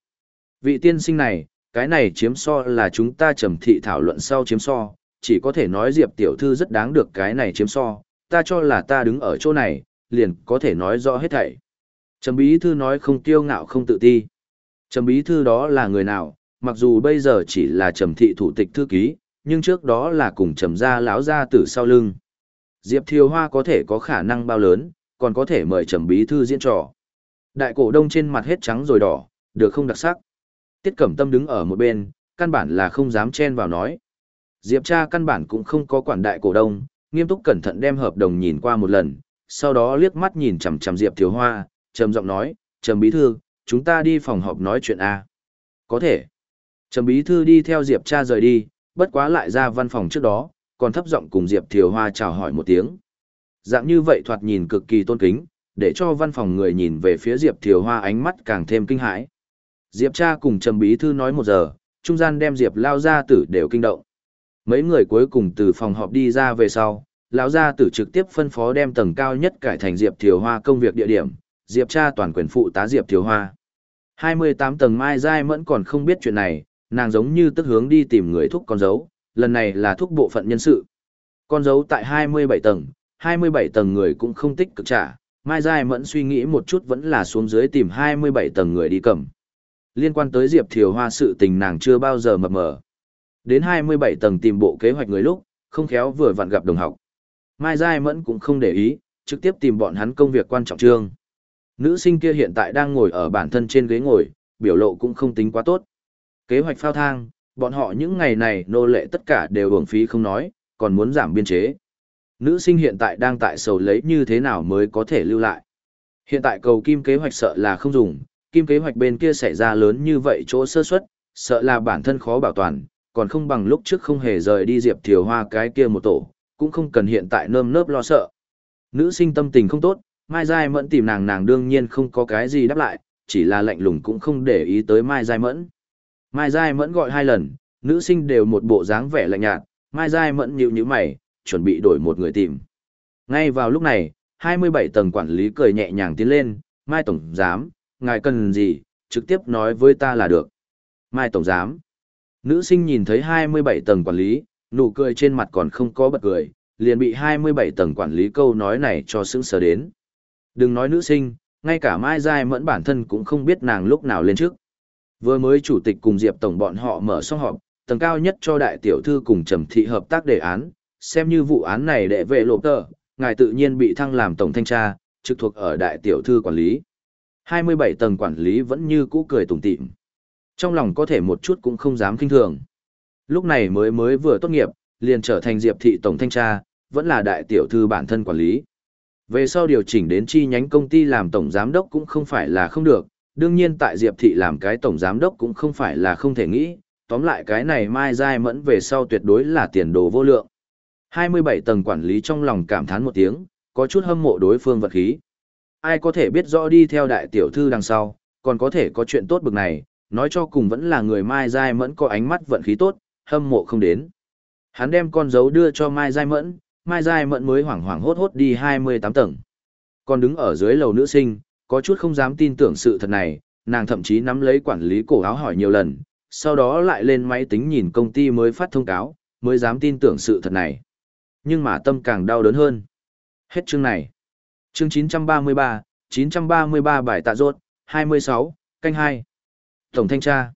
Vị tiên sinh này, cái này chiếm so là chúng ta trầm thị thảo luận sau chiếm so, chỉ có thể nói Diệp tiểu thư rất đáng được cái này chiếm so, ta cho là ta đứng ở chỗ này, liền có thể nói rõ hết thảy. Trầm bí thư nói không kiêu ngạo không tự ti. Trầm bí thư đó là người nào, mặc dù bây giờ chỉ là trầm thị thủ tịch thư ký, nhưng trước đó là cùng trầm gia lão gia tử sau lưng. Diệp Thiều Hoa có thể có khả năng bao lớn, còn có thể mời trầm bí thư diễn trò. Đại cổ đông trên mặt hết trắng rồi đỏ, được không đặc sắc. Tiết Cẩm Tâm đứng ở một bên, căn bản là không dám chen vào nói. Diệp cha căn bản cũng không có quản đại cổ đông, nghiêm túc cẩn thận đem hợp đồng nhìn qua một lần, sau đó liếc mắt nhìn chằm chằm Diệp Thiều Hoa, trầm giọng nói, "Trầm bí thư, chúng ta đi phòng họp nói chuyện a." "Có thể." Trầm bí thư đi theo Diệp cha rời đi, bất quá lại ra văn phòng trước đó, còn thấp giọng cùng Diệp Thiều Hoa chào hỏi một tiếng. Dạng như vậy thoạt nhìn cực kỳ tôn kính, để cho văn phòng người nhìn về phía Diệp Thiều Hoa ánh mắt càng thêm kinh hãi. Diệp cha cùng Trầm Bí Thư nói một giờ, trung gian đem Diệp lao ra tử đều kinh động. Mấy người cuối cùng từ phòng họp đi ra về sau, lão gia tử trực tiếp phân phó đem tầng cao nhất cải thành Diệp Thiều Hoa công việc địa điểm, Diệp cha toàn quyền phụ tá Diệp Thiếu Hoa. 28 tầng Mai Giai Mẫn còn không biết chuyện này, nàng giống như tức hướng đi tìm người thúc con dấu, lần này là thúc bộ phận nhân sự. Con dấu tại 27 tầng, 27 tầng người cũng không tích cực trả, Mai Giai Mẫn suy nghĩ một chút vẫn là xuống dưới tìm 27 tầng người đi cầm. Liên quan tới Diệp Thiều Hoa sự tình nàng chưa bao giờ mập mờ. Đến 27 tầng tìm bộ kế hoạch người lúc, không khéo vừa vặn gặp đồng học. Mai Giai Mẫn cũng không để ý, trực tiếp tìm bọn hắn công việc quan trọng trương. Nữ sinh kia hiện tại đang ngồi ở bản thân trên ghế ngồi, biểu lộ cũng không tính quá tốt. Kế hoạch phao thang, bọn họ những ngày này nô lệ tất cả đều hưởng phí không nói, còn muốn giảm biên chế. Nữ sinh hiện tại đang tại sầu lấy như thế nào mới có thể lưu lại. Hiện tại cầu kim kế hoạch sợ là không dùng, kim kế hoạch bên kia xảy ra lớn như vậy chỗ sơ suất, sợ là bản thân khó bảo toàn, còn không bằng lúc trước không hề rời đi Diệp Thiều Hoa cái kia một tổ, cũng không cần hiện tại nơm nớp lo sợ. Nữ sinh tâm tình không tốt, Mai Giai Mẫn tìm nàng nàng đương nhiên không có cái gì đáp lại, chỉ là lạnh lùng cũng không để ý tới Mai Giai Mẫn. Mai Giai Mẫn gọi hai lần, nữ sinh đều một bộ dáng vẻ lạnh nhạt, Mai Giai Mẫn nhíu nhíu mày, chuẩn bị đổi một người tìm. Ngay vào lúc này, 27 tầng quản lý cười nhẹ nhàng tiến lên, Mai Tổng Giám, ngài cần gì, trực tiếp nói với ta là được. Mai Tổng Giám. Nữ sinh nhìn thấy 27 tầng quản lý, nụ cười trên mặt còn không có bật cười, liền bị 27 tầng quản lý câu nói này cho sững sờ đến. Đừng nói nữ sinh, ngay cả Mai Giai Mẫn bản thân cũng không biết nàng lúc nào lên trước. Vừa mới chủ tịch cùng Diệp Tổng bọn họ mở xong họp, tầng cao nhất cho đại tiểu thư cùng Trầm thị hợp tác đề án, xem như vụ án này đệ vệ lộp tờ, ngài tự nhiên bị thăng làm tổng thanh tra, trực thuộc ở đại tiểu thư quản lý. 27 tầng quản lý vẫn như cũ cười tủm tỉm. Trong lòng có thể một chút cũng không dám kinh thường. Lúc này mới mới vừa tốt nghiệp, liền trở thành Diệp thị tổng thanh tra, vẫn là đại tiểu thư bản thân quản lý. Về sau điều chỉnh đến chi nhánh công ty làm tổng giám đốc cũng không phải là không được, đương nhiên tại Diệp thị làm cái tổng giám đốc cũng không phải là không thể nghĩ, tóm lại cái này mai giai mẫn về sau tuyệt đối là tiền đồ vô lượng. 27 tầng quản lý trong lòng cảm thán một tiếng, có chút hâm mộ đối phương vật khí. Ai có thể biết rõ đi theo đại tiểu thư đằng sau, còn có thể có chuyện tốt bực này, nói cho cùng vẫn là người Mai Giai Mẫn có ánh mắt vận khí tốt, hâm mộ không đến. Hắn đem con dấu đưa cho Mai Giai Mẫn, Mai Giai Mẫn mới hoảng hoảng hốt hốt đi 28 tầng. Còn đứng ở dưới lầu nữ sinh, có chút không dám tin tưởng sự thật này, nàng thậm chí nắm lấy quản lý cổ áo hỏi nhiều lần, sau đó lại lên máy tính nhìn công ty mới phát thông cáo, mới dám tin tưởng sự thật này. Nhưng mà tâm càng đau đớn hơn. Hết chương này. Chương 933, 933 bài tạ rốt, 26, canh 2. Tổng thanh tra.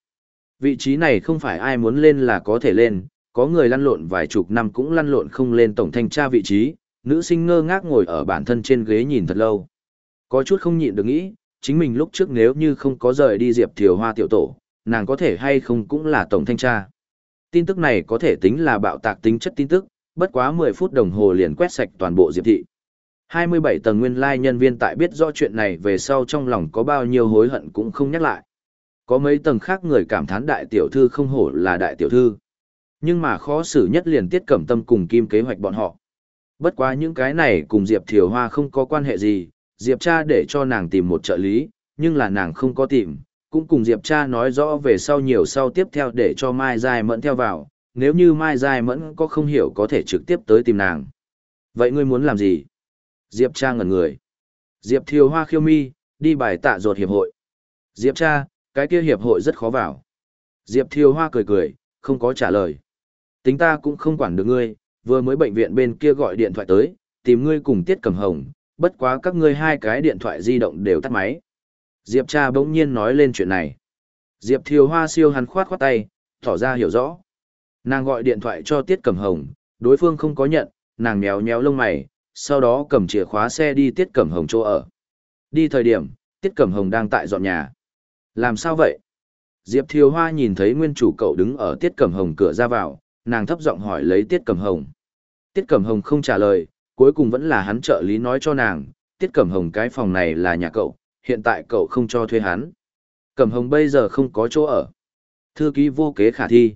Vị trí này không phải ai muốn lên là có thể lên, có người lăn lộn vài chục năm cũng lăn lộn không lên tổng thanh tra vị trí, nữ sinh ngơ ngác ngồi ở bản thân trên ghế nhìn thật lâu. Có chút không nhịn được nghĩ, chính mình lúc trước nếu như không có rời đi Diệp Thiều Hoa tiểu tổ, nàng có thể hay không cũng là tổng thanh tra. Tin tức này có thể tính là bạo tạc tính chất tin tức, bất quá 10 phút đồng hồ liền quét sạch toàn bộ Diệp thị. 27 tầng nguyên lai nhân viên tại biết rõ chuyện này về sau trong lòng có bao nhiêu hối hận cũng không nhắc lại. Có mấy tầng khác người cảm thán đại tiểu thư không hổ là đại tiểu thư. Nhưng mà khó xử nhất liền tiết cẩm tâm cùng kim kế hoạch bọn họ. Bất quá những cái này cùng Diệp Thiều Hoa không có quan hệ gì, Diệp cha để cho nàng tìm một trợ lý, nhưng là nàng không có tìm, cũng cùng Diệp cha nói rõ về sau nhiều sau tiếp theo để cho Mai Giai Mẫn theo vào, nếu như Mai Giai Mẫn có không hiểu có thể trực tiếp tới tìm nàng. Vậy ngươi muốn làm gì? Diệp cha ngẩn người. Diệp Thiều Hoa khiêu mi, đi bài tạ ruột hiệp hội. Diệp cha, cái kia hiệp hội rất khó vào. Diệp Thiều Hoa cười cười, không có trả lời. Tính ta cũng không quản được ngươi, vừa mới bệnh viện bên kia gọi điện thoại tới, tìm ngươi cùng Tiết Cẩm Hồng, bất quá các ngươi hai cái điện thoại di động đều tắt máy. Diệp cha bỗng nhiên nói lên chuyện này. Diệp Thiều Hoa siêu hắn khoát khoát tay, tỏ ra hiểu rõ. Nàng gọi điện thoại cho Tiết Cẩm Hồng, đối phương không có nhận, nàng méo méo lông mày, sau đó cầm chìa khóa xe đi Tiết Cẩm Hồng chỗ ở. Đi thời điểm, Tiết Cẩm Hồng đang tại dọn nhà. Làm sao vậy? Diệp Thiều Hoa nhìn thấy nguyên chủ cậu đứng ở Tiết Cẩm Hồng cửa ra vào, nàng thấp giọng hỏi lấy Tiết Cẩm Hồng. Tiết Cẩm Hồng không trả lời, cuối cùng vẫn là hắn trợ lý nói cho nàng, Tiết Cẩm Hồng cái phòng này là nhà cậu, hiện tại cậu không cho thuê hắn. Cẩm Hồng bây giờ không có chỗ ở. Thư ký vô kế khả thi.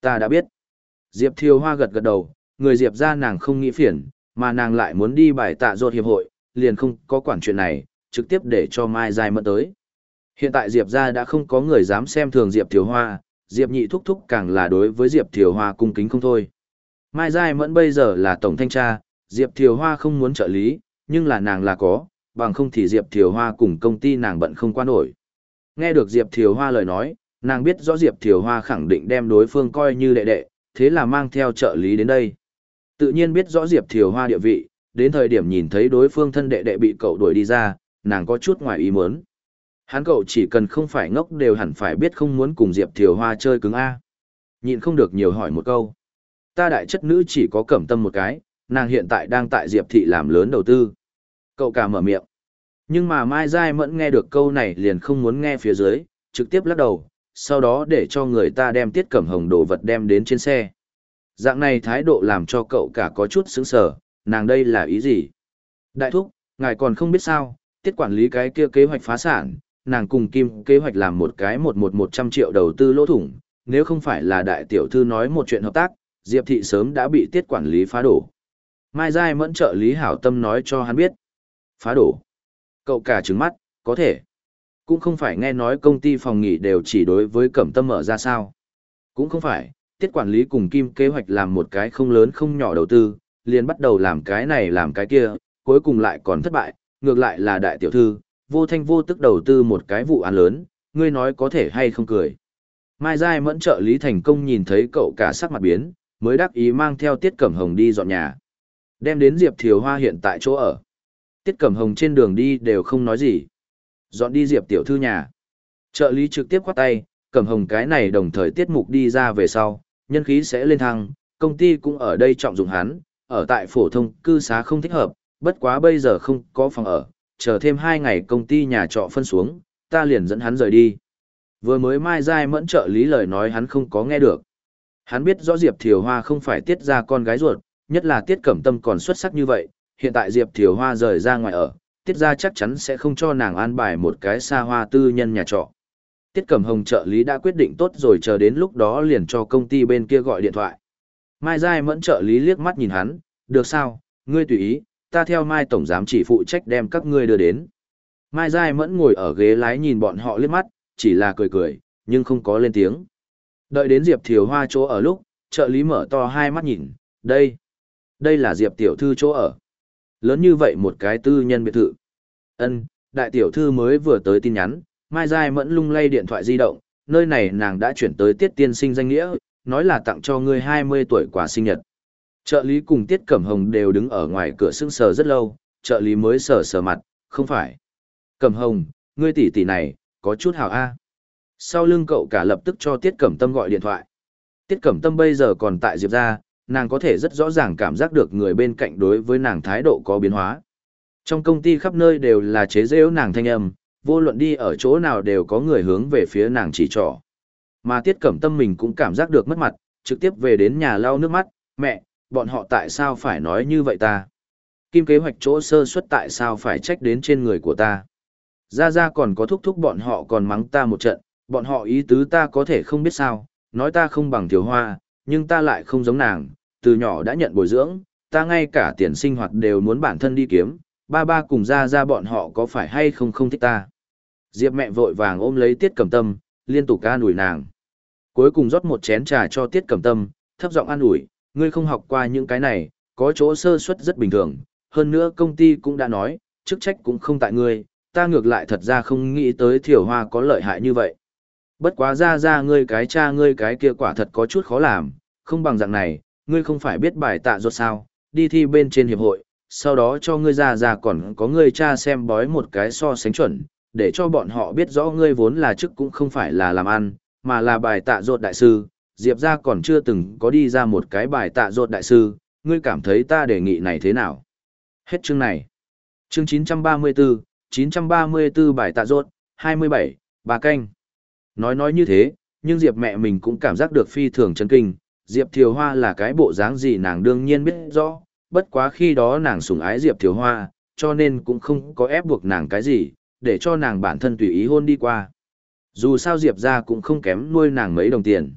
Ta đã biết. Diệp Thiều Hoa gật gật đầu, người Diệp ra nàng không nghĩ phiền, mà nàng lại muốn đi bài tạ ruột hiệp hội, liền không có quản chuyện này, trực tiếp để cho Mai Giai mẫn tới. Hiện tại Diệp ra đã không có người dám xem thường Diệp Thiều Hoa, Diệp nhị thúc thúc càng là đối với Diệp Thiều Hoa cung kính không thôi. Mai Giai Mẫn bây giờ là tổng thanh tra, Diệp Thiều Hoa không muốn trợ lý, nhưng là nàng là có, bằng không thì Diệp Thiều Hoa cùng công ty nàng bận không qua nổi. Nghe được Diệp Thiều Hoa lời nói, nàng biết rõ Diệp Thiều Hoa khẳng định đem đối phương coi như đệ đệ, thế là mang theo trợ lý đến đây. Tự nhiên biết rõ Diệp Thiều Hoa địa vị, đến thời điểm nhìn thấy đối phương thân đệ đệ bị cậu đuổi đi ra, nàng có chút ngoài ý muốn. Hắn cậu chỉ cần không phải ngốc đều hẳn phải biết không muốn cùng Diệp Thiều Hoa chơi cứng A. Nhịn không được nhiều hỏi một câu. Ta đại chất nữ chỉ có cẩm tâm một cái, nàng hiện tại đang tại Diệp Thị làm lớn đầu tư. Cậu cả mở miệng. Nhưng mà Mai Giai Mẫn nghe được câu này liền không muốn nghe phía dưới, trực tiếp lắc đầu, sau đó để cho người ta đem tiết cẩm hồng đồ vật đem đến trên xe. Dạng này thái độ làm cho cậu cả có chút sững sờ, nàng đây là ý gì? Đại thúc, ngài còn không biết sao, tiết quản lý cái kia kế hoạch phá sản, nàng cùng Kim kế hoạch làm một cái một một một trăm triệu đầu tư lỗ thủng, nếu không phải là đại tiểu thư nói một chuyện hợp tác, Diệp thị sớm đã bị tiết quản lý phá đổ. Mai Giai mẫn trợ lý hảo tâm nói cho hắn biết. Phá đổ. Cậu cả trứng mắt, có thể. Cũng không phải nghe nói công ty phòng nghỉ đều chỉ đối với cẩm tâm mở ra sao. Cũng không phải, tiết quản lý cùng Kim kế hoạch làm một cái không lớn không nhỏ đầu tư, liền bắt đầu làm cái này làm cái kia, cuối cùng lại còn thất bại, ngược lại là đại tiểu thư, vô thanh vô tức đầu tư một cái vụ án lớn, ngươi nói có thể hay không cười. Mai Giai mẫn trợ lý thành công nhìn thấy cậu cả sắc mặt biến, mới đắc ý mang theo Tiết Cẩm Hồng đi dọn nhà. Đem đến Diệp Thiều Hoa hiện tại chỗ ở. Tiết Cẩm Hồng trên đường đi đều không nói gì. Dọn đi Diệp Tiểu Thư nhà. Trợ lý trực tiếp khoát tay, Cẩm hồng cái này đồng thời tiết mục đi ra về sau, nhân khí sẽ lên thăng, công ty cũng ở đây trọng dụng hắn, ở tại phổ thông cư xá không thích hợp, bất quá bây giờ không có phòng ở, chờ thêm hai ngày công ty nhà trọ phân xuống, ta liền dẫn hắn rời đi. Vừa mới mai dai mẫn trợ lý lời nói hắn không có nghe được. Hắn biết rõ Diệp Thiều Hoa không phải tiết ra con gái ruột, nhất là tiết cẩm tâm còn xuất sắc như vậy, hiện tại Diệp Thiều Hoa rời ra ngoài ở, tiết ra chắc chắn sẽ không cho nàng an bài một cái xa hoa tư nhân nhà trọ. Tiết Cẩm Hồng trợ lý đã quyết định tốt rồi chờ đến lúc đó liền cho công ty bên kia gọi điện thoại. Mai Giai Mẫn trợ lý liếc mắt nhìn hắn, được sao, ngươi tùy ý, ta theo Mai Tổng Giám chỉ phụ trách đem các ngươi đưa đến. Mai Giai Mẫn ngồi ở ghế lái nhìn bọn họ liếc mắt, chỉ là cười cười, nhưng không có lên tiếng. Đợi đến Diệp Thiều Hoa chỗ ở lúc, trợ lý mở to hai mắt nhìn, đây, đây là Diệp Tiểu Thư chỗ ở. Lớn như vậy một cái tư nhân biệt thự. Ân, đại tiểu thư mới vừa tới tin nhắn, Mai Giai Mẫn lung lay điện thoại di động, nơi này nàng đã chuyển tới Tiết Tiên Sinh danh nghĩa, nói là tặng cho ngươi 20 tuổi quà sinh nhật. Trợ lý cùng Tiết Cẩm Hồng đều đứng ở ngoài cửa sững sờ rất lâu, trợ lý mới sờ sờ mặt, không phải. Cẩm Hồng, ngươi tỷ tỷ này, có chút hào a. Sau lưng cậu cả lập tức cho Tiết Cẩm Tâm gọi điện thoại. Tiết Cẩm Tâm bây giờ còn tại Diệp gia, nàng có thể rất rõ ràng cảm giác được người bên cạnh đối với nàng thái độ có biến hóa. Trong công ty khắp nơi đều là chế giễu nàng thanh âm, vô luận đi ở chỗ nào đều có người hướng về phía nàng chỉ trỏ. Mà Tiết Cẩm Tâm mình cũng cảm giác được mất mặt, trực tiếp về đến nhà lau nước mắt, mẹ, bọn họ tại sao phải nói như vậy ta? Kim kế hoạch chỗ sơ suất tại sao phải trách đến trên người của ta? Ra ra còn có thúc thúc bọn họ còn mắng ta một trận, bọn họ ý tứ ta có thể không biết sao, nói ta không bằng thiếu hoa, nhưng ta lại không giống nàng, từ nhỏ đã nhận bồi dưỡng, ta ngay cả tiền sinh hoạt đều muốn bản thân đi kiếm, ba ba cùng ra ra bọn họ có phải hay không không thích ta. Diệp mẹ vội vàng ôm lấy tiết cầm tâm, liên tục ca nủi nàng. Cuối cùng rót một chén trà cho tiết cầm tâm, thấp giọng an ủi, ngươi không học qua những cái này, có chỗ sơ suất rất bình thường, hơn nữa công ty cũng đã nói, chức trách cũng không tại ngươi, ta ngược lại thật ra không nghĩ tới thiểu hoa có lợi hại như vậy. Bất quá ra ra ngươi cái cha ngươi cái kia quả thật có chút khó làm, không bằng dạng này, ngươi không phải biết bài tạ ruột sao, đi thi bên trên hiệp hội, sau đó cho ngươi ra ra còn có ngươi cha xem bói một cái so sánh chuẩn, để cho bọn họ biết rõ ngươi vốn là chức cũng không phải là làm ăn, mà là bài tạ ruột đại sư, Diệp ra còn chưa từng có đi ra một cái bài tạ ruột đại sư, ngươi cảm thấy ta đề nghị này thế nào? Hết chương này. Chương 934, 934 bài tạ ruột, 27, bà canh. Nói nói như thế, nhưng Diệp mẹ mình cũng cảm giác được phi thường chấn kinh, Diệp Thiều Hoa là cái bộ dáng gì nàng đương nhiên biết rõ, bất quá khi đó nàng sủng ái Diệp Thiều Hoa, cho nên cũng không có ép buộc nàng cái gì, để cho nàng bản thân tùy ý hôn đi qua. Dù sao Diệp ra cũng không kém nuôi nàng mấy đồng tiền.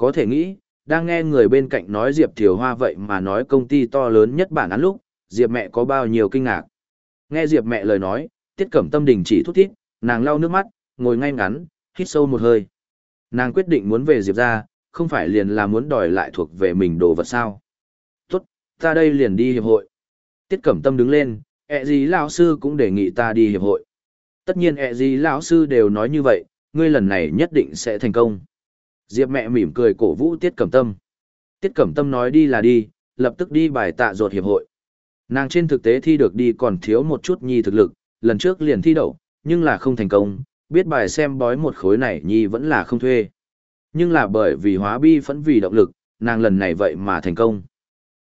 Có thể nghĩ, đang nghe người bên cạnh nói Diệp Thiều Hoa vậy mà nói công ty to lớn nhất bản án lúc, Diệp mẹ có bao nhiêu kinh ngạc. Nghe Diệp mẹ lời nói, tiết cẩm tâm đình chỉ thút thít, nàng lau nước mắt, ngồi ngay ngắn, hít sâu một hơi. Nàng quyết định muốn về Diệp ra, không phải liền là muốn đòi lại thuộc về mình đồ vật sao. Tốt, ta đây liền đi hiệp hội. Tiết Cẩm Tâm đứng lên, ẹ gì lão sư cũng đề nghị ta đi hiệp hội. Tất nhiên ẹ gì lão sư đều nói như vậy, ngươi lần này nhất định sẽ thành công. Diệp mẹ mỉm cười cổ vũ Tiết Cẩm Tâm. Tiết Cẩm Tâm nói đi là đi, lập tức đi bài tạ ruột hiệp hội. Nàng trên thực tế thi được đi còn thiếu một chút nhi thực lực, lần trước liền thi đậu, nhưng là không thành công, biết bài xem bói một khối này nhi vẫn là không thuê. Nhưng là bởi vì hóa bi phẫn vì động lực, nàng lần này vậy mà thành công.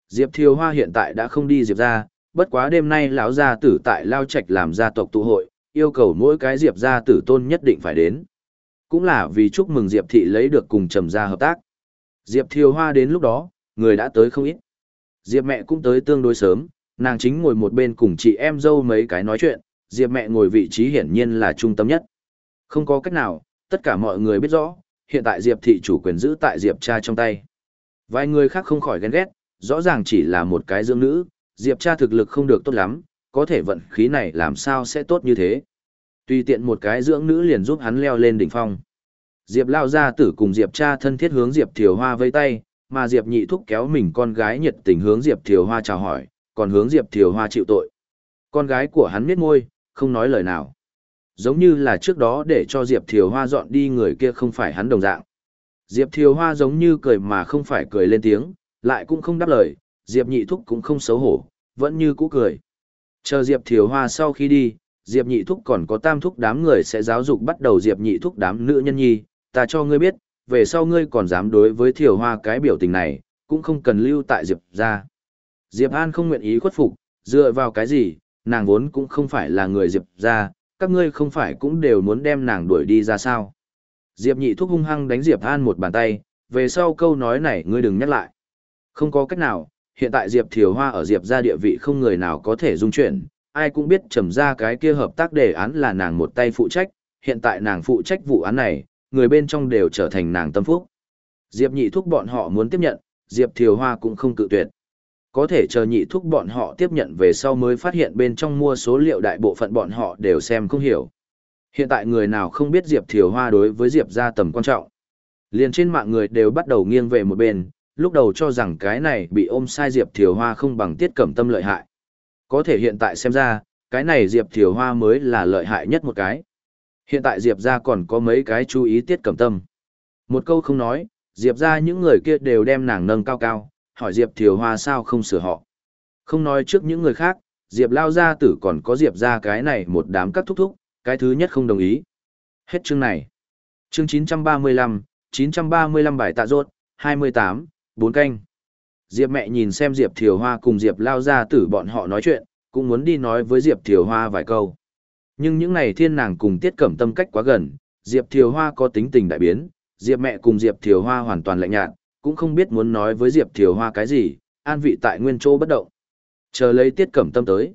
Diệp Thiều Hoa hiện tại đã không đi Diệp ra, bất quá đêm nay lão gia tử tại Lao Trạch làm gia tộc tụ hội, yêu cầu mỗi cái Diệp gia tử tôn nhất định phải đến. Cũng là vì chúc mừng Diệp thị lấy được cùng trầm gia hợp tác. Diệp Thiều Hoa đến lúc đó, người đã tới không ít. Diệp mẹ cũng tới tương đối sớm, nàng chính ngồi một bên cùng chị em dâu mấy cái nói chuyện, Diệp mẹ ngồi vị trí hiển nhiên là trung tâm nhất. Không có cách nào, tất cả mọi người biết rõ, hiện tại Diệp thị chủ quyền giữ tại Diệp cha trong tay. Vài người khác không khỏi ghen ghét, rõ ràng chỉ là một cái dưỡng nữ, Diệp cha thực lực không được tốt lắm, có thể vận khí này làm sao sẽ tốt như thế. Tùy tiện một cái dưỡng nữ liền giúp hắn leo lên đỉnh phong. Diệp lao ra tử cùng Diệp cha thân thiết hướng Diệp Thiều Hoa vây tay, mà Diệp nhị thúc kéo mình con gái nhiệt tình hướng Diệp Thiều Hoa chào hỏi, còn hướng Diệp Thiều Hoa chịu tội. Con gái của hắn miết môi, không nói lời nào giống như là trước đó để cho Diệp Thiều Hoa dọn đi người kia không phải hắn đồng dạng. Diệp Thiều Hoa giống như cười mà không phải cười lên tiếng, lại cũng không đáp lời, Diệp Nhị Thúc cũng không xấu hổ, vẫn như cũ cười. Chờ Diệp Thiều Hoa sau khi đi, Diệp Nhị Thúc còn có tam thúc đám người sẽ giáo dục bắt đầu Diệp Nhị Thúc đám nữ nhân nhi, ta cho ngươi biết, về sau ngươi còn dám đối với thiều hoa cái biểu tình này, cũng không cần lưu tại Diệp ra. Diệp An không nguyện ý khuất phục, dựa vào cái gì, nàng vốn cũng không phải là người Diệp ra, các ngươi không phải cũng đều muốn đem nàng đuổi đi ra sao. Diệp nhị thúc hung hăng đánh Diệp An một bàn tay, về sau câu nói này ngươi đừng nhắc lại. Không có cách nào, hiện tại Diệp Thiều Hoa ở Diệp ra địa vị không người nào có thể dung chuyển, ai cũng biết trầm ra cái kia hợp tác đề án là nàng một tay phụ trách, hiện tại nàng phụ trách vụ án này, người bên trong đều trở thành nàng tâm phúc. Diệp nhị thúc bọn họ muốn tiếp nhận, Diệp Thiều Hoa cũng không cự tuyệt. Có thể chờ nhị thúc bọn họ tiếp nhận về sau mới phát hiện bên trong mua số liệu đại bộ phận bọn họ đều xem không hiểu. Hiện tại người nào không biết Diệp Thiều Hoa đối với Diệp ra tầm quan trọng. Liền trên mạng người đều bắt đầu nghiêng về một bên, lúc đầu cho rằng cái này bị ôm sai Diệp Thiều Hoa không bằng tiết cẩm tâm lợi hại. Có thể hiện tại xem ra, cái này Diệp Thiều Hoa mới là lợi hại nhất một cái. Hiện tại Diệp ra còn có mấy cái chú ý tiết cầm tâm. Một câu không nói, Diệp ra những người kia đều đem nàng nâng cao cao, hỏi Diệp Thiều Hoa sao không sửa họ. Không nói trước những người khác, Diệp lao gia tử còn có Diệp ra cái này một đám cắt thúc thúc, cái thứ nhất không đồng ý. Hết chương này. Chương 935, 935 bài tạ rốt, 28, 4 canh. Diệp mẹ nhìn xem Diệp Thiều Hoa cùng Diệp lao gia tử bọn họ nói chuyện, cũng muốn đi nói với Diệp Thiều Hoa vài câu. Nhưng những này thiên nàng cùng tiết cẩm tâm cách quá gần, Diệp Thiều Hoa có tính tình đại biến, Diệp mẹ cùng Diệp Thiều Hoa hoàn toàn lạnh nhạt, cũng không biết muốn nói với Diệp Thiều Hoa cái gì, an vị tại nguyên chỗ bất động. Chờ lấy tiết cẩm tâm tới.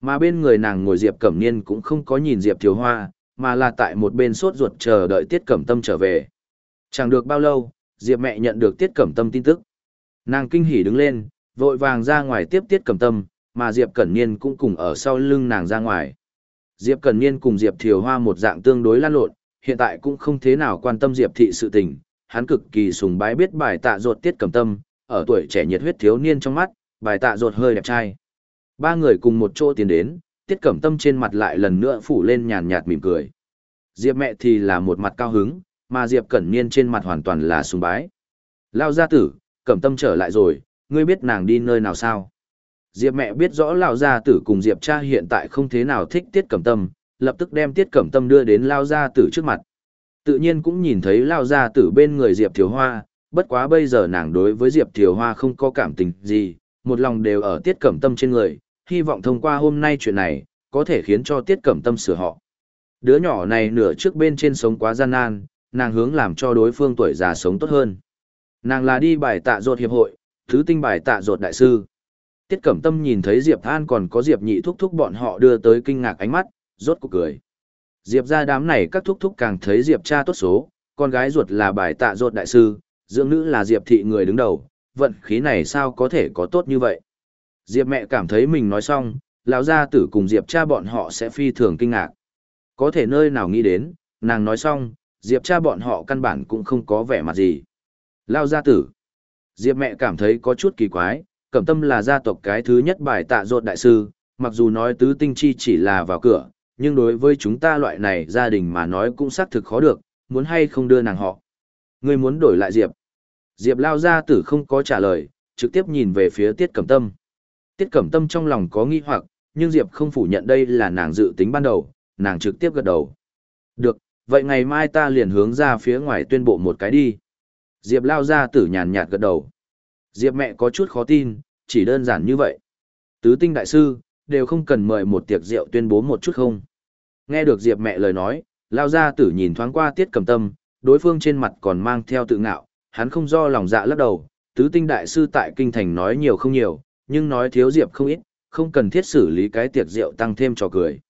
Mà bên người nàng ngồi Diệp Cẩm Niên cũng không có nhìn Diệp Thiều Hoa, mà là tại một bên sốt ruột chờ đợi tiết cẩm tâm trở về. Chẳng được bao lâu, Diệp mẹ nhận được tiết cẩm tâm tin tức. Nàng kinh hỉ đứng lên, vội vàng ra ngoài tiếp tiết cẩm tâm, mà Diệp Cẩn Niên cũng cùng ở sau lưng nàng ra ngoài. Diệp Cẩn Niên cùng Diệp Thiều Hoa một dạng tương đối lan lộn, hiện tại cũng không thế nào quan tâm Diệp thị sự tình, hắn cực kỳ sùng bái biết bài tạ ruột tiết cầm tâm, ở tuổi trẻ nhiệt huyết thiếu niên trong mắt, bài tạ ruột hơi đẹp trai. Ba người cùng một chỗ tiến đến, tiết cẩm tâm trên mặt lại lần nữa phủ lên nhàn nhạt mỉm cười. Diệp mẹ thì là một mặt cao hứng, mà Diệp cẩn niên trên mặt hoàn toàn là sùng bái. Lao gia tử, cẩm tâm trở lại rồi, ngươi biết nàng đi nơi nào sao? Diệp mẹ biết rõ Lao gia tử cùng Diệp cha hiện tại không thế nào thích tiết cẩm tâm, lập tức đem tiết cẩm tâm đưa đến Lao gia tử trước mặt. Tự nhiên cũng nhìn thấy Lao gia tử bên người Diệp Thiều Hoa, bất quá bây giờ nàng đối với Diệp Thiều Hoa không có cảm tình gì, một lòng đều ở tiết cẩm tâm trên người, hy vọng thông qua hôm nay chuyện này, có thể khiến cho tiết cẩm tâm sửa họ. Đứa nhỏ này nửa trước bên trên sống quá gian nan, nàng hướng làm cho đối phương tuổi già sống tốt hơn. Nàng là đi bài tạ ruột hiệp hội, thứ tinh bài tạ ruột đại sư. Tiết Cẩm Tâm nhìn thấy Diệp An còn có Diệp Nhị thúc thúc bọn họ đưa tới kinh ngạc ánh mắt, rốt cuộc cười. Diệp ra đám này các thúc thúc càng thấy Diệp cha tốt số, con gái ruột là bài tạ ruột đại sư, dưỡng nữ là Diệp thị người đứng đầu, vận khí này sao có thể có tốt như vậy. Diệp mẹ cảm thấy mình nói xong, lão gia tử cùng Diệp cha bọn họ sẽ phi thường kinh ngạc. Có thể nơi nào nghĩ đến, nàng nói xong, Diệp cha bọn họ căn bản cũng không có vẻ mặt gì. Lao gia tử. Diệp mẹ cảm thấy có chút kỳ quái, cẩm tâm là gia tộc cái thứ nhất bài tạ ruột đại sư, mặc dù nói tứ tinh chi chỉ là vào cửa, nhưng đối với chúng ta loại này gia đình mà nói cũng xác thực khó được, muốn hay không đưa nàng họ. Ngươi muốn đổi lại Diệp. Diệp lao gia tử không có trả lời, trực tiếp nhìn về phía Tiết Cẩm Tâm. Tiết Cẩm Tâm trong lòng có nghi hoặc, nhưng Diệp không phủ nhận đây là nàng dự tính ban đầu, nàng trực tiếp gật đầu. Được, vậy ngày mai ta liền hướng ra phía ngoài tuyên bộ một cái đi. Diệp lao gia tử nhàn nhạt gật đầu. Diệp mẹ có chút khó tin, chỉ đơn giản như vậy. Tứ tinh đại sư, đều không cần mời một tiệc rượu tuyên bố một chút không. Nghe được Diệp mẹ lời nói, lao gia tử nhìn thoáng qua tiết cầm tâm, đối phương trên mặt còn mang theo tự ngạo, hắn không do lòng dạ lắc đầu, tứ tinh đại sư tại kinh thành nói nhiều không nhiều, nhưng nói thiếu Diệp không ít, không cần thiết xử lý cái tiệc rượu tăng thêm cho cười.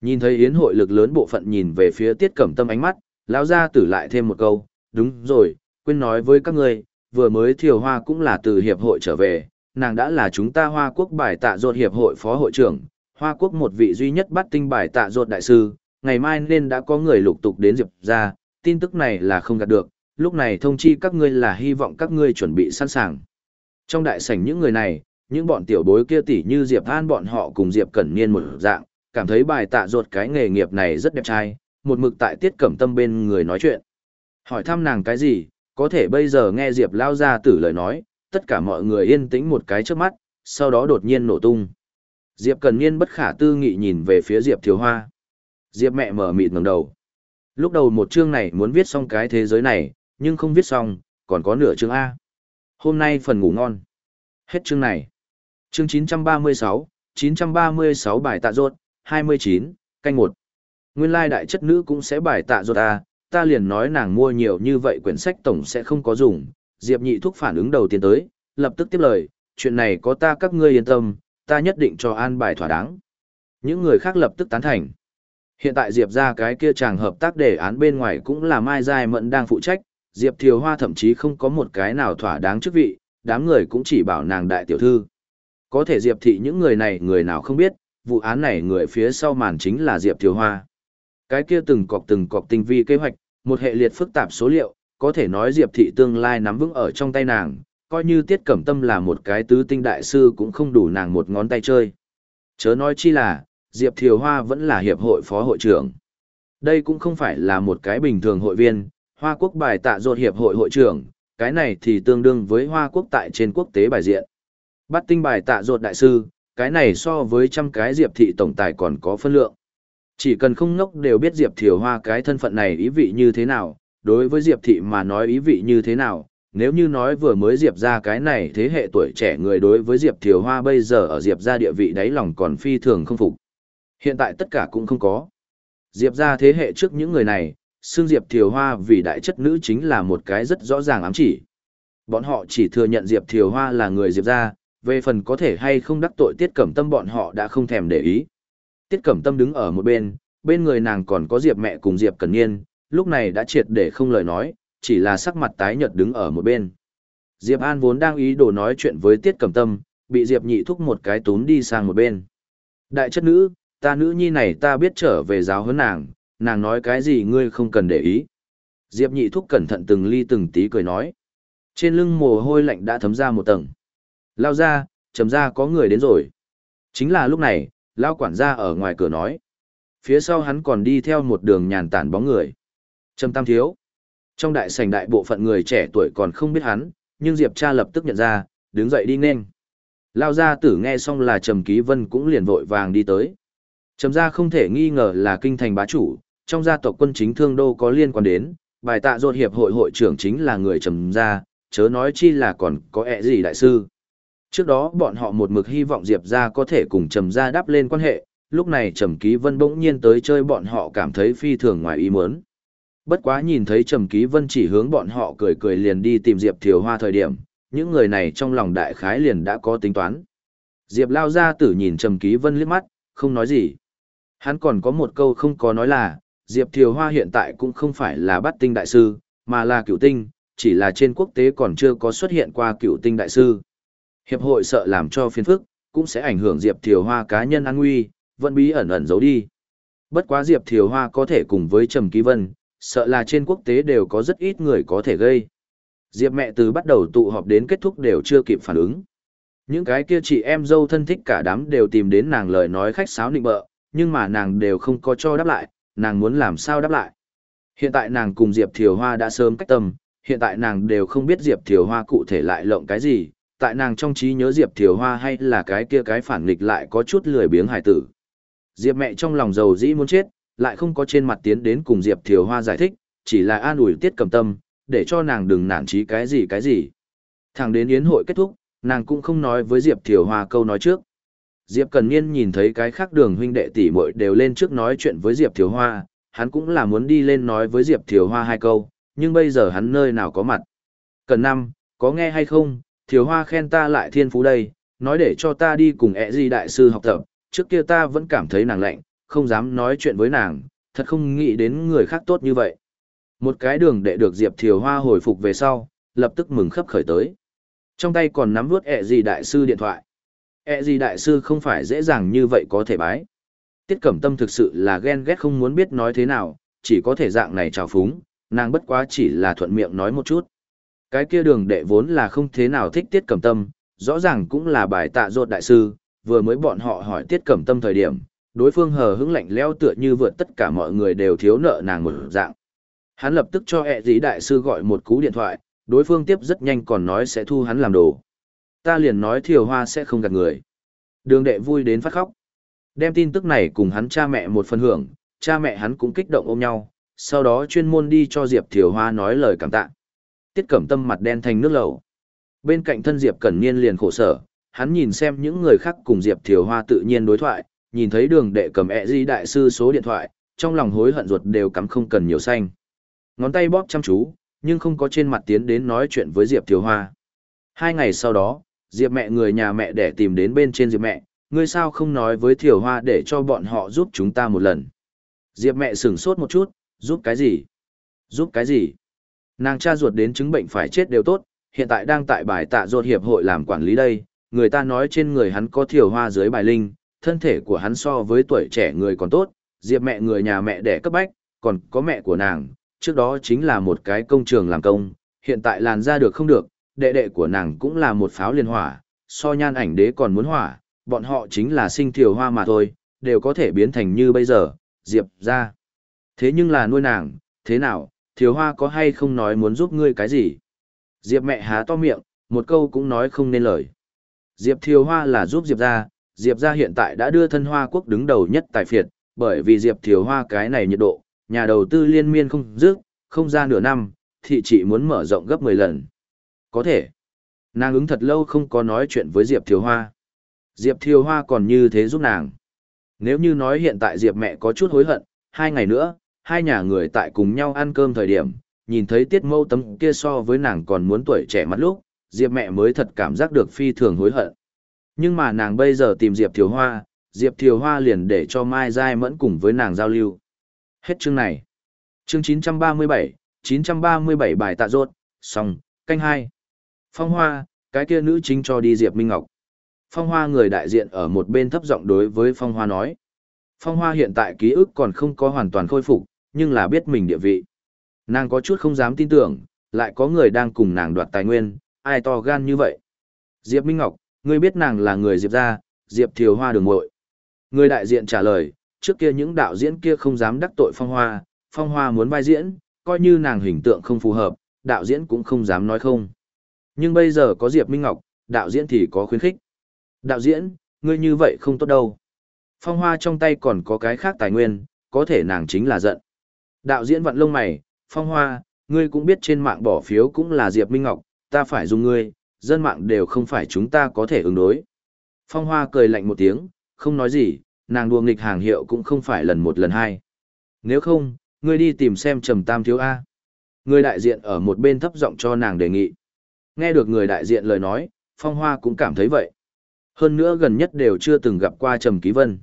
Nhìn thấy yến hội lực lớn bộ phận nhìn về phía tiết cẩm tâm ánh mắt, lão gia tử lại thêm một câu, đúng rồi, quên nói với các ngươi, vừa mới thiều hoa cũng là từ hiệp hội trở về, nàng đã là chúng ta hoa quốc bài tạ ruột hiệp hội phó hội trưởng, hoa quốc một vị duy nhất bắt tinh bài tạ ruột đại sư, ngày mai nên đã có người lục tục đến diệp ra, tin tức này là không gạt được, lúc này thông chi các ngươi là hy vọng các ngươi chuẩn bị sẵn sàng. Trong đại sảnh những người này, những bọn tiểu bối kia tỉ như Diệp An bọn họ cùng Diệp Cẩn Niên một dạng, cảm thấy bài tạ ruột cái nghề nghiệp này rất đẹp trai, một mực tại tiết cẩm tâm bên người nói chuyện. Hỏi thăm nàng cái gì, có thể bây giờ nghe Diệp lao ra tử lời nói, tất cả mọi người yên tĩnh một cái trước mắt, sau đó đột nhiên nổ tung. Diệp Cần Niên bất khả tư nghị nhìn về phía Diệp Thiếu Hoa. Diệp mẹ mở mịt ngẩng đầu. Lúc đầu một chương này muốn viết xong cái thế giới này, nhưng không viết xong, còn có nửa chương A. Hôm nay phần ngủ ngon. Hết chương này. Chương 936, 936 bài tạ rốt, 29, canh 1. Nguyên lai đại chất nữ cũng sẽ bài tạ ruột A, ta liền nói nàng mua nhiều như vậy quyển sách tổng sẽ không có dùng. Diệp nhị thúc phản ứng đầu tiên tới, lập tức tiếp lời, chuyện này có ta các ngươi yên tâm, ta nhất định cho an bài thỏa đáng. Những người khác lập tức tán thành. Hiện tại Diệp ra cái kia chàng hợp tác đề án bên ngoài cũng là Mai Giai Mận đang phụ trách, Diệp Thiều Hoa thậm chí không có một cái nào thỏa đáng chức vị, đám người cũng chỉ bảo nàng đại tiểu thư. Có thể Diệp thị những người này người nào không biết, vụ án này người phía sau màn chính là Diệp Thiều Hoa. Cái kia từng cọc từng cọc tinh vi kế hoạch, một hệ liệt phức tạp số liệu, có thể nói Diệp thị tương lai nắm vững ở trong tay nàng, coi như Tiết Cẩm Tâm là một cái tứ tinh đại sư cũng không đủ nàng một ngón tay chơi. Chớ nói chi là, Diệp Thiều Hoa vẫn là hiệp hội phó hội trưởng. Đây cũng không phải là một cái bình thường hội viên, Hoa Quốc bài tạ ruột hiệp hội hội trưởng, cái này thì tương đương với Hoa Quốc tại trên quốc tế bài diện. Bắt tinh bài tạ ruột đại sư, cái này so với trăm cái Diệp thị tổng tài còn có phân lượng. Chỉ cần không ngốc đều biết Diệp Thiều Hoa cái thân phận này ý vị như thế nào, đối với Diệp thị mà nói ý vị như thế nào, nếu như nói vừa mới Diệp ra cái này thế hệ tuổi trẻ người đối với Diệp Thiều Hoa bây giờ ở Diệp ra địa vị đáy lòng còn phi thường không phục. Hiện tại tất cả cũng không có. Diệp ra thế hệ trước những người này, xương Diệp Thiều Hoa vì đại chất nữ chính là một cái rất rõ ràng ám chỉ. Bọn họ chỉ thừa nhận Diệp Thiều Hoa là người Diệp ra, về phần có thể hay không đắc tội Tiết Cẩm Tâm bọn họ đã không thèm để ý. Tiết Cẩm Tâm đứng ở một bên, bên người nàng còn có Diệp mẹ cùng Diệp Cần Niên, lúc này đã triệt để không lời nói, chỉ là sắc mặt tái nhợt đứng ở một bên. Diệp An vốn đang ý đồ nói chuyện với Tiết Cẩm Tâm, bị Diệp Nhị thúc một cái tún đi sang một bên. Đại chất nữ, ta nữ nhi này ta biết trở về giáo huấn nàng, nàng nói cái gì ngươi không cần để ý. Diệp Nhị thúc cẩn thận từng ly từng tí cười nói. Trên lưng mồ hôi lạnh đã thấm ra một tầng. Lao ra, chấm ra có người đến rồi. Chính là lúc này, Lao quản gia ở ngoài cửa nói. Phía sau hắn còn đi theo một đường nhàn tản bóng người. Trầm Tam Thiếu. Trong đại sảnh đại bộ phận người trẻ tuổi còn không biết hắn, nhưng Diệp cha lập tức nhận ra, đứng dậy đi nên. Lao gia tử nghe xong là Trầm Ký Vân cũng liền vội vàng đi tới. Trầm gia không thể nghi ngờ là kinh thành bá chủ, trong gia tộc quân chính thương đô có liên quan đến, bài tạ ruột hiệp hội hội trưởng chính là người Trầm gia, chớ nói chi là còn có ẹ gì đại sư. Trước đó bọn họ một mực hy vọng Diệp gia có thể cùng Trầm gia đáp lên quan hệ, lúc này Trầm Ký Vân bỗng nhiên tới chơi bọn họ cảm thấy phi thường ngoài ý muốn. Bất quá nhìn thấy Trầm Ký Vân chỉ hướng bọn họ cười cười liền đi tìm Diệp Thiều Hoa thời điểm, những người này trong lòng đại khái liền đã có tính toán. Diệp lao ra tử nhìn Trầm Ký Vân liếc mắt, không nói gì. Hắn còn có một câu không có nói là, Diệp Thiều Hoa hiện tại cũng không phải là bắt tinh đại sư, mà là cửu tinh, chỉ là trên quốc tế còn chưa có xuất hiện qua cửu tinh đại sư. Hiệp hội sợ làm cho phiền phức, cũng sẽ ảnh hưởng Diệp Thiều Hoa cá nhân an nguy, vẫn bí ẩn ẩn giấu đi. Bất quá Diệp Thiều Hoa có thể cùng với Trầm Ký Vân, sợ là trên quốc tế đều có rất ít người có thể gây. Diệp mẹ từ bắt đầu tụ họp đến kết thúc đều chưa kịp phản ứng. Những cái kia chị em dâu thân thích cả đám đều tìm đến nàng lời nói khách sáo nịnh bợ, nhưng mà nàng đều không có cho đáp lại, nàng muốn làm sao đáp lại. Hiện tại nàng cùng Diệp Thiều Hoa đã sớm cách tâm, hiện tại nàng đều không biết Diệp Thiều Hoa cụ thể lại lộng cái gì, tại nàng trong trí nhớ Diệp Thiều Hoa hay là cái kia cái phản nghịch lại có chút lười biếng hài tử. Diệp mẹ trong lòng giàu dĩ muốn chết, lại không có trên mặt tiến đến cùng Diệp Thiều Hoa giải thích, chỉ là an ủi tiết cầm tâm, để cho nàng đừng nản trí cái gì cái gì. Thẳng đến yến hội kết thúc, nàng cũng không nói với Diệp Thiều Hoa câu nói trước. Diệp Cần Niên nhìn thấy cái khác đường huynh đệ tỷ muội đều lên trước nói chuyện với Diệp Thiều Hoa, hắn cũng là muốn đi lên nói với Diệp Thiều Hoa hai câu, nhưng bây giờ hắn nơi nào có mặt. Cần năm, có nghe hay không, Thiều Hoa khen ta lại thiên phú đây, nói để cho ta đi cùng ẹ di đại sư học tập, trước kia ta vẫn cảm thấy nàng lạnh, không dám nói chuyện với nàng, thật không nghĩ đến người khác tốt như vậy. Một cái đường đệ được Diệp Thiều Hoa hồi phục về sau, lập tức mừng khấp khởi tới. Trong tay còn nắm vuốt ẹ gì đại sư điện thoại. ẹ gì đại sư không phải dễ dàng như vậy có thể bái. Tiết Cẩm Tâm thực sự là ghen ghét không muốn biết nói thế nào, chỉ có thể dạng này trào phúng, nàng bất quá chỉ là thuận miệng nói một chút. Cái kia đường đệ vốn là không thế nào thích Tiết Cẩm Tâm, rõ ràng cũng là bài tạ ruột đại sư, vừa mới bọn họ hỏi Tiết Cẩm Tâm thời điểm, đối phương hờ hững lạnh leo tựa như vượt tất cả mọi người đều thiếu nợ nàng một dạng. Hắn lập tức cho ẹ dĩ đại sư gọi một cú điện thoại, đối phương tiếp rất nhanh còn nói sẽ thu hắn làm đồ. Ta liền nói thiều hoa sẽ không gạt người. Đường đệ vui đến phát khóc. Đem tin tức này cùng hắn cha mẹ một phần hưởng, cha mẹ hắn cũng kích động ôm nhau, sau đó chuyên môn đi cho Diệp Thiều Hoa nói lời cảm tạ. Tiết Cẩm Tâm mặt đen thành nước lẩu. Bên cạnh thân Diệp Cẩn Niên liền khổ sở, hắn nhìn xem những người khác cùng Diệp Thiều Hoa tự nhiên đối thoại, nhìn thấy đường đệ cầm ẹ di đại sư số điện thoại, trong lòng hối hận ruột đều cắm không cần nhiều xanh. Ngón tay bóp chăm chú, nhưng không có trên mặt tiến đến nói chuyện với Diệp Thiều Hoa. Hai ngày sau đó, Diệp mẹ người nhà mẹ để tìm đến bên trên Diệp mẹ, ngươi sao không nói với Thiều Hoa để cho bọn họ giúp chúng ta một lần. Diệp mẹ sửng sốt một chút, giúp cái gì? Giúp cái gì? Nàng cha ruột đến chứng bệnh phải chết đều tốt, hiện tại đang tại bài tạ ruột hiệp hội làm quản lý đây, người ta nói trên người hắn có thiều hoa dưới bài linh, thân thể của hắn so với tuổi trẻ người còn tốt, diệp mẹ người nhà mẹ đẻ cấp bách, còn có mẹ của nàng, trước đó chính là một cái công trường làm công, hiện tại làn ra được không được, đệ đệ của nàng cũng là một pháo liên hỏa, so nhan ảnh đế còn muốn hỏa, bọn họ chính là sinh thiều hoa mà thôi, đều có thể biến thành như bây giờ, diệp ra. Thế nhưng là nuôi nàng, thế nào, Thiếu hoa có hay không nói muốn giúp ngươi cái gì? Diệp mẹ há to miệng, một câu cũng nói không nên lời. Diệp thiều hoa là giúp Diệp ra, Diệp ra hiện tại đã đưa thân hoa quốc đứng đầu nhất tại phiệt, bởi vì Diệp thiều hoa cái này nhiệt độ, nhà đầu tư liên miên không dứt, không ra nửa năm, thị trị muốn mở rộng gấp 10 lần. Có thể. Nàng ứng thật lâu không có nói chuyện với Diệp Thiều Hoa. Diệp Thiều Hoa còn như thế giúp nàng. Nếu như nói hiện tại Diệp mẹ có chút hối hận, hai ngày nữa, hai nhà người tại cùng nhau ăn cơm thời điểm, nhìn thấy tiết mâu tấm kia so với nàng còn muốn tuổi trẻ mắt lúc, Diệp mẹ mới thật cảm giác được phi thường hối hận. Nhưng mà nàng bây giờ tìm Diệp Thiều Hoa, Diệp Thiều Hoa liền để cho Mai Giai Mẫn cùng với nàng giao lưu. Hết chương này. Chương 937, 937 bài tạ rốt, xong, canh hai. Phong Hoa, cái kia nữ chính cho đi Diệp Minh Ngọc. Phong Hoa người đại diện ở một bên thấp giọng đối với Phong Hoa nói. Phong Hoa hiện tại ký ức còn không có hoàn toàn khôi phục, nhưng là biết mình địa vị. Nàng có chút không dám tin tưởng, lại có người đang cùng nàng đoạt tài nguyên, ai to gan như vậy. Diệp Minh Ngọc, ngươi biết nàng là người Diệp gia, Diệp Thiều Hoa đường muội. Người đại diện trả lời, trước kia những đạo diễn kia không dám đắc tội Phong Hoa, Phong Hoa muốn vai diễn, coi như nàng hình tượng không phù hợp, đạo diễn cũng không dám nói không. Nhưng bây giờ có Diệp Minh Ngọc, đạo diễn thì có khuyến khích. Đạo diễn, ngươi như vậy không tốt đâu. Phong Hoa trong tay còn có cái khác tài nguyên, có thể nàng chính là giận. Đạo diễn vặn lông mày, Phong Hoa, ngươi cũng biết trên mạng bỏ phiếu cũng là Diệp Minh Ngọc, ta phải dùng ngươi, dân mạng đều không phải chúng ta có thể ứng đối. Phong Hoa cười lạnh một tiếng, không nói gì, nàng đùa nghịch hàng hiệu cũng không phải lần một lần hai. Nếu không, ngươi đi tìm xem Trầm Tam Thiếu A. Người đại diện ở một bên thấp giọng cho nàng đề nghị. Nghe được người đại diện lời nói, Phong Hoa cũng cảm thấy vậy. Hơn nữa gần nhất đều chưa từng gặp qua Trầm Ký Vân.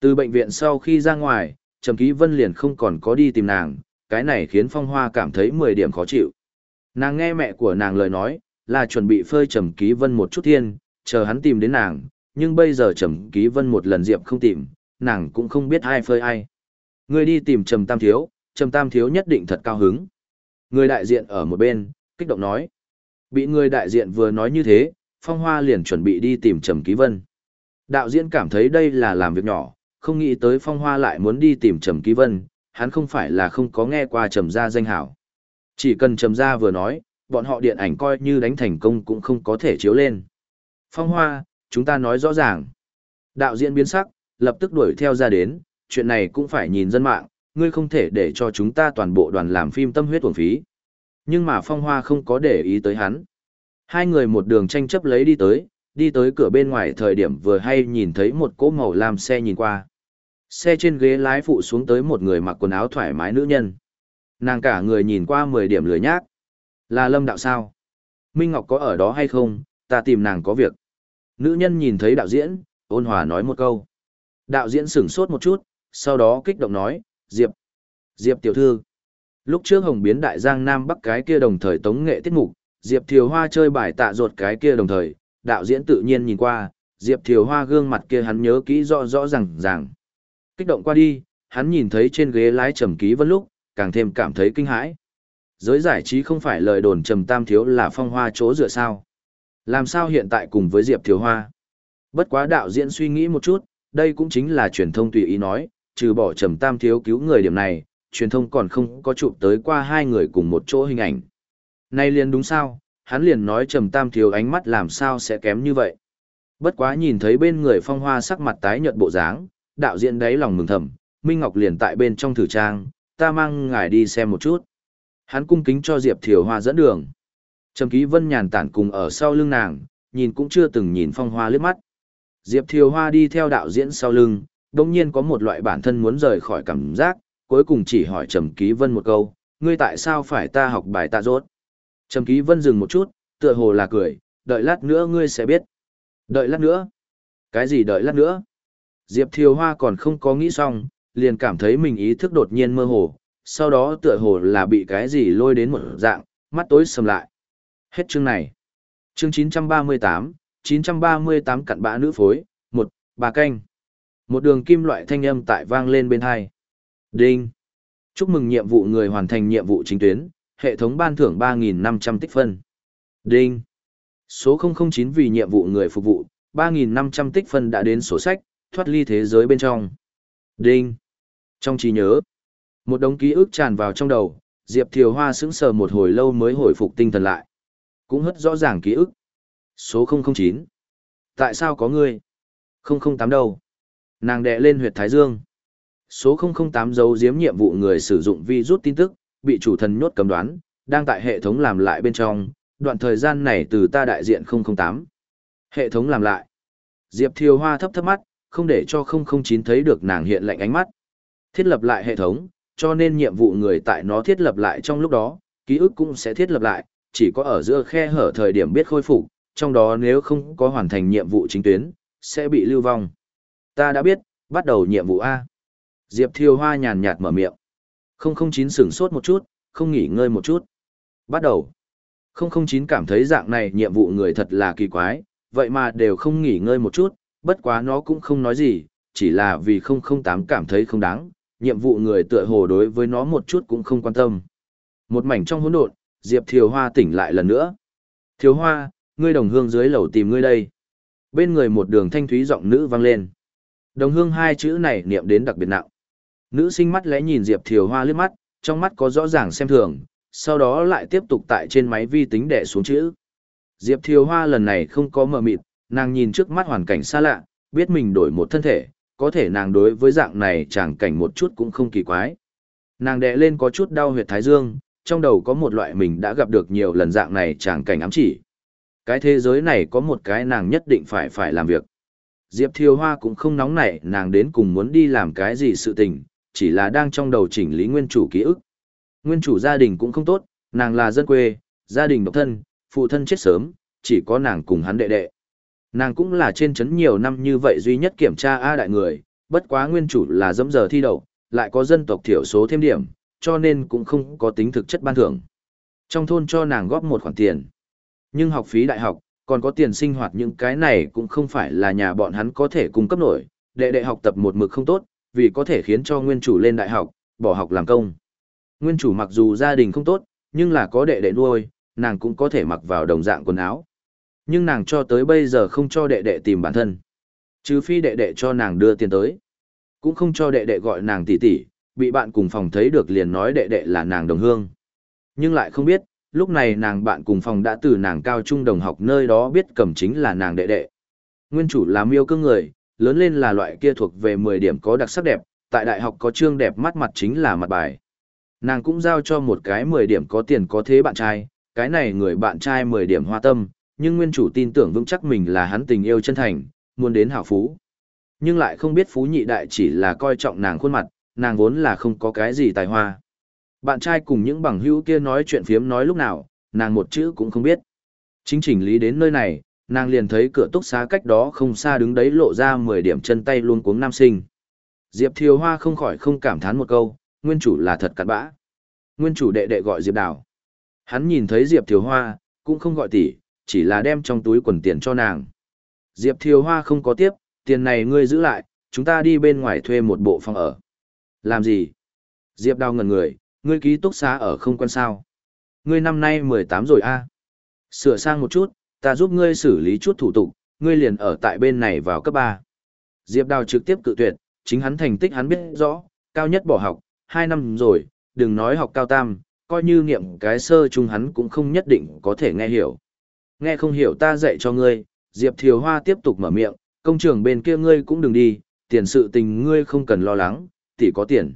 Từ bệnh viện sau khi ra ngoài, Trầm Ký Vân liền không còn có đi tìm nàng, cái này khiến Phong Hoa cảm thấy 10 điểm khó chịu. Nàng nghe mẹ của nàng lời nói, là chuẩn bị phơi Trầm Ký Vân một chút thiên, chờ hắn tìm đến nàng, nhưng bây giờ Trầm Ký Vân một lần diệp không tìm, nàng cũng không biết ai phơi ai. Người đi tìm Trầm Tam Thiếu, Trầm Tam Thiếu nhất định thật cao hứng. Người đại diện ở một bên, kích động nói. Bị người đại diện vừa nói như thế, Phong Hoa liền chuẩn bị đi tìm Trầm Ký Vân. Đạo diễn cảm thấy đây là làm việc nhỏ, không nghĩ tới Phong Hoa lại muốn đi tìm Trầm Ký Vân, hắn không phải là không có nghe qua Trầm gia danh hảo. Chỉ cần Trầm gia vừa nói, bọn họ điện ảnh coi như đánh thành công cũng không có thể chiếu lên. Phong Hoa, chúng ta nói rõ ràng. Đạo diễn biến sắc, lập tức đuổi theo ra đến, chuyện này cũng phải nhìn dân mạng, ngươi không thể để cho chúng ta toàn bộ đoàn làm phim tâm huyết uổng phí. Nhưng mà Phong Hoa không có để ý tới hắn. Hai người một đường tranh chấp lấy đi tới, đi tới cửa bên ngoài thời điểm vừa hay nhìn thấy một cỗ màu làm xe nhìn qua. Xe trên ghế lái phụ xuống tới một người mặc quần áo thoải mái nữ nhân. Nàng cả người nhìn qua 10 điểm lười nhác. Là Lâm Đạo sao? Minh Ngọc có ở đó hay không? Ta tìm nàng có việc. Nữ nhân nhìn thấy đạo diễn, ôn hòa nói một câu. Đạo diễn sửng sốt một chút, sau đó kích động nói, Diệp. Diệp tiểu thư. Lúc trước Hồng biến đại giang Nam Bắc cái kia đồng thời tống nghệ tiết mục, Diệp Thiều Hoa chơi bài tạ ruột cái kia đồng thời, đạo diễn tự nhiên nhìn qua, Diệp Thiều Hoa gương mặt kia hắn nhớ kỹ rõ rõ ràng ràng. Kích động qua đi, hắn nhìn thấy trên ghế lái trầm ký vân lúc, càng thêm cảm thấy kinh hãi. Giới giải trí không phải lời đồn trầm tam thiếu là phong hoa chỗ dựa sao. Làm sao hiện tại cùng với Diệp thiếu Hoa? Bất quá đạo diễn suy nghĩ một chút, đây cũng chính là truyền thông tùy ý nói, trừ bỏ trầm tam thiếu cứu người điểm này, truyền thông còn không có chụp tới qua hai người cùng một chỗ hình ảnh. Nay liền đúng sao, hắn liền nói trầm tam thiếu ánh mắt làm sao sẽ kém như vậy. Bất quá nhìn thấy bên người phong hoa sắc mặt tái nhợt bộ dáng, đạo diễn đấy lòng mừng thầm, Minh Ngọc liền tại bên trong thử trang, ta mang ngài đi xem một chút. Hắn cung kính cho Diệp Thiều Hoa dẫn đường. Trầm Ký Vân nhàn tản cùng ở sau lưng nàng, nhìn cũng chưa từng nhìn phong hoa liếc mắt. Diệp Thiều Hoa đi theo đạo diễn sau lưng, đồng nhiên có một loại bản thân muốn rời khỏi cảm giác, cuối cùng chỉ hỏi Trầm Ký Vân một câu, ngươi tại sao phải ta học bài ta rốt? Trầm Ký Vân dừng một chút, tựa hồ là cười, đợi lát nữa ngươi sẽ biết. Đợi lát nữa? Cái gì đợi lát nữa? Diệp Thiều Hoa còn không có nghĩ xong, liền cảm thấy mình ý thức đột nhiên mơ hồ, sau đó tựa hồ là bị cái gì lôi đến một dạng, mắt tối sầm lại. Hết chương này. Chương 938, 938 cặn bã nữ phối, một bà canh. Một đường kim loại thanh âm tại vang lên bên hai. Đinh. Chúc mừng nhiệm vụ người hoàn thành nhiệm vụ chính tuyến, hệ thống ban thưởng 3.500 tích phân. Đinh. Số 009 vì nhiệm vụ người phục vụ, 3.500 tích phân đã đến sổ sách, thoát ly thế giới bên trong. Đinh. Trong trí nhớ, một đống ký ức tràn vào trong đầu, Diệp Thiều Hoa sững sờ một hồi lâu mới hồi phục tinh thần lại. Cũng hất rõ ràng ký ức. Số 009. Tại sao có ngươi? 008 đâu? Nàng đè lên huyệt Thái Dương. Số 008 giấu giếm nhiệm vụ người sử dụng vi rút tin tức, bị chủ thần nhốt cấm đoán, đang tại hệ thống làm lại bên trong, đoạn thời gian này từ ta đại diện 008. Hệ thống làm lại. Diệp Thiều Hoa thấp thấp mắt, không để cho 009 thấy được nàng hiện lạnh ánh mắt. Thiết lập lại hệ thống, cho nên nhiệm vụ người tại nó thiết lập lại trong lúc đó, ký ức cũng sẽ thiết lập lại, chỉ có ở giữa khe hở thời điểm biết khôi phục, trong đó nếu không có hoàn thành nhiệm vụ chính tuyến, sẽ bị lưu vong. Ta đã biết, bắt đầu nhiệm vụ A. Diệp Thiều Hoa nhàn nhạt mở miệng. 009 sửng sốt một chút, không nghỉ ngơi một chút. Bắt đầu. 009 cảm thấy dạng này nhiệm vụ người thật là kỳ quái, vậy mà đều không nghỉ ngơi một chút, bất quá nó cũng không nói gì, chỉ là vì 008 cảm thấy không đáng, nhiệm vụ người tựa hồ đối với nó một chút cũng không quan tâm. Một mảnh trong hỗn độn, Diệp Thiều Hoa tỉnh lại lần nữa. Thiều Hoa, ngươi đồng hương dưới lầu tìm ngươi đây. Bên người một đường thanh thúy giọng nữ vang lên. Đồng hương hai chữ này niệm đến đặc biệt nặng. Nữ sinh mắt lẽ nhìn Diệp Thiều Hoa liếc mắt, trong mắt có rõ ràng xem thường, sau đó lại tiếp tục tại trên máy vi tính đẻ xuống chữ. Diệp Thiều Hoa lần này không có mờ mịt, nàng nhìn trước mắt hoàn cảnh xa lạ, biết mình đổi một thân thể, có thể nàng đối với dạng này chẳng cảnh một chút cũng không kỳ quái. Nàng đè lên có chút đau huyệt thái dương, trong đầu có một loại mình đã gặp được nhiều lần dạng này chẳng cảnh ám chỉ. Cái thế giới này có một cái nàng nhất định phải phải làm việc. Diệp Thiều Hoa cũng không nóng nảy nàng đến cùng muốn đi làm cái gì sự tình, chỉ là đang trong đầu chỉnh lý nguyên chủ ký ức. Nguyên chủ gia đình cũng không tốt, nàng là dân quê, gia đình độc thân, phụ thân chết sớm, chỉ có nàng cùng hắn đệ đệ. Nàng cũng là trên chấn nhiều năm như vậy duy nhất kiểm tra A đại người, bất quá nguyên chủ là dẫm giờ thi đậu, lại có dân tộc thiểu số thêm điểm, cho nên cũng không có tính thực chất ban thưởng. Trong thôn cho nàng góp một khoản tiền. Nhưng học phí đại học, còn có tiền sinh hoạt những cái này cũng không phải là nhà bọn hắn có thể cung cấp nổi, đệ đệ học tập một mực không tốt, vì có thể khiến cho nguyên chủ lên đại học, bỏ học làm công. Nguyên chủ mặc dù gia đình không tốt, nhưng là có đệ đệ nuôi, nàng cũng có thể mặc vào đồng dạng quần áo. Nhưng nàng cho tới bây giờ không cho đệ đệ tìm bản thân. Trừ phi đệ đệ cho nàng đưa tiền tới. Cũng không cho đệ đệ gọi nàng tỷ tỷ, bị bạn cùng phòng thấy được liền nói đệ đệ là nàng đồng hương. Nhưng lại không biết, lúc này nàng bạn cùng phòng đã từ nàng cao trung đồng học nơi đó biết cầm chính là nàng đệ đệ. Nguyên chủ là miêu cương người, lớn lên là loại kia thuộc về 10 điểm có đặc sắc đẹp, tại đại học có trương đẹp mắt mặt chính là mặt bài. Nàng cũng giao cho một cái 10 điểm có tiền có thế bạn trai, cái này người bạn trai 10 điểm hoa tâm, nhưng nguyên chủ tin tưởng vững chắc mình là hắn tình yêu chân thành, muốn đến hảo phú. Nhưng lại không biết phú nhị đại chỉ là coi trọng nàng khuôn mặt, nàng vốn là không có cái gì tài hoa. Bạn trai cùng những bằng hữu kia nói chuyện phiếm nói lúc nào, nàng một chữ cũng không biết. Chính chỉnh lý đến nơi này, nàng liền thấy cửa túc xá cách đó không xa đứng đấy lộ ra 10 điểm chân tay luôn cuống nam sinh. Diệp Thiều Hoa không khỏi không cảm thán một câu, nguyên chủ là thật cặn bã. Nguyên chủ đệ đệ gọi Diệp Đào. Hắn nhìn thấy Diệp Thiều Hoa, cũng không gọi tỷ, chỉ là đem trong túi quần tiền cho nàng. Diệp Thiều Hoa không có tiếp, tiền này ngươi giữ lại, chúng ta đi bên ngoài thuê một bộ phòng ở. Làm gì? Diệp Đào ngẩn người, ngươi ký túc xá ở không quen sao. Ngươi năm nay 18 rồi a Sửa sang một chút, ta giúp ngươi xử lý chút thủ tục, ngươi liền ở tại bên này vào cấp 3. Diệp Đào trực tiếp cự tuyệt, chính hắn thành tích hắn biết rõ, cao nhất bỏ học, 2 năm rồi, đừng nói học cao tam, coi như niệm cái sơ chung hắn cũng không nhất định có thể nghe hiểu. Nghe không hiểu ta dạy cho ngươi, Diệp Thiều Hoa tiếp tục mở miệng, công trường bên kia ngươi cũng đừng đi, tiền sự tình ngươi không cần lo lắng, tỷ có tiền.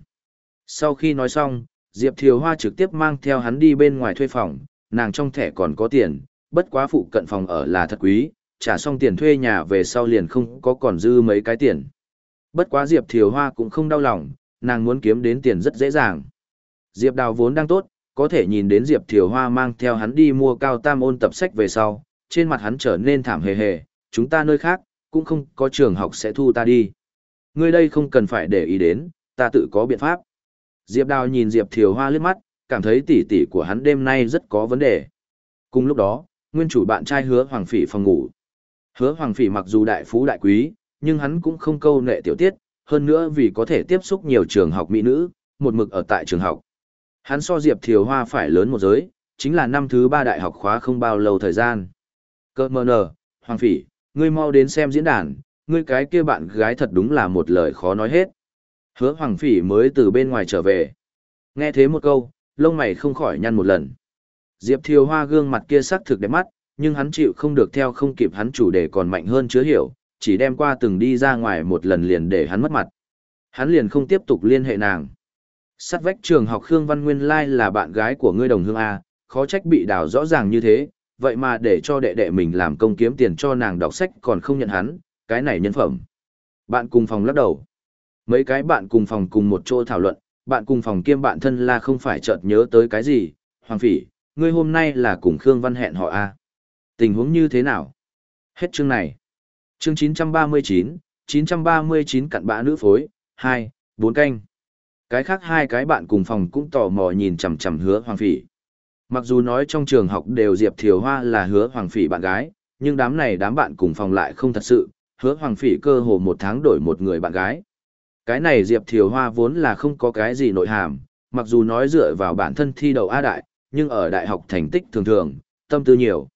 Sau khi nói xong, Diệp Thiều Hoa trực tiếp mang theo hắn đi bên ngoài thuê phòng, nàng trong thẻ còn có tiền, bất quá phụ cận phòng ở là thật quý, trả xong tiền thuê nhà về sau liền không có còn dư mấy cái tiền. Bất quá Diệp Thiều Hoa cũng không đau lòng, nàng muốn kiếm đến tiền rất dễ dàng. Diệp Đào vốn đang tốt, có thể nhìn đến Diệp Thiều Hoa mang theo hắn đi mua cao tam ôn tập sách về sau, trên mặt hắn trở nên thảm hề hề, chúng ta nơi khác, cũng không có trường học sẽ thu ta đi. Ngươi đây không cần phải để ý đến, ta tự có biện pháp. Diệp Đào nhìn Diệp Thiều Hoa liếc mắt, cảm thấy tỉ tỉ của hắn đêm nay rất có vấn đề. Cùng lúc đó, nguyên chủ bạn trai hứa Hoàng Phỉ phòng ngủ. Hứa Hoàng Phỉ mặc dù đại phú đại quý, nhưng hắn cũng không câu nệ tiểu tiết, hơn nữa vì có thể tiếp xúc nhiều trường học mỹ nữ, một mực ở tại trường học. Hắn so Diệp Thiều Hoa phải lớn một giới, chính là năm thứ ba đại học khóa không bao lâu thời gian. Cơ mơ nờ, Hoàng Phỉ, ngươi mau đến xem diễn đàn, ngươi cái kia bạn gái thật đúng là một lời khó nói hết. Hứa Hoàng Phỉ mới từ bên ngoài trở về. Nghe thế một câu, lông mày không khỏi nhăn một lần. Diệp Thiều Hoa gương mặt kia sắc thực đẹp mắt, nhưng hắn chịu không được theo không kịp hắn chủ đề còn mạnh hơn chứa hiểu, chỉ đem qua từng đi ra ngoài một lần liền để hắn mất mặt. Hắn liền không tiếp tục liên hệ nàng. Sát vách trường học Khương Văn Nguyên Lai là bạn gái của ngươi đồng hương A, khó trách bị đào rõ ràng như thế, vậy mà để cho đệ đệ mình làm công kiếm tiền cho nàng đọc sách còn không nhận hắn, cái này nhân phẩm. Bạn cùng phòng lắc đầu. Mấy cái bạn cùng phòng cùng một chỗ thảo luận, bạn cùng phòng kiêm bạn thân là không phải chợt nhớ tới cái gì, Hoàng Phỉ, ngươi hôm nay là cùng Khương Văn hẹn họ A. Tình huống như thế nào? Hết chương này. Chương 939, 939 cặn bã nữ phối, 2, 4 canh. Cái khác hai cái bạn cùng phòng cũng tò mò nhìn chằm chằm hứa Hoàng Phỉ. Mặc dù nói trong trường học đều Diệp Thiều Hoa là hứa Hoàng Phỉ bạn gái, nhưng đám này đám bạn cùng phòng lại không thật sự, hứa Hoàng Phỉ cơ hồ một tháng đổi một người bạn gái. Cái này Diệp Thiều Hoa vốn là không có cái gì nội hàm, mặc dù nói dựa vào bản thân thi đầu A Đại, nhưng ở đại học thành tích thường thường, tâm tư nhiều.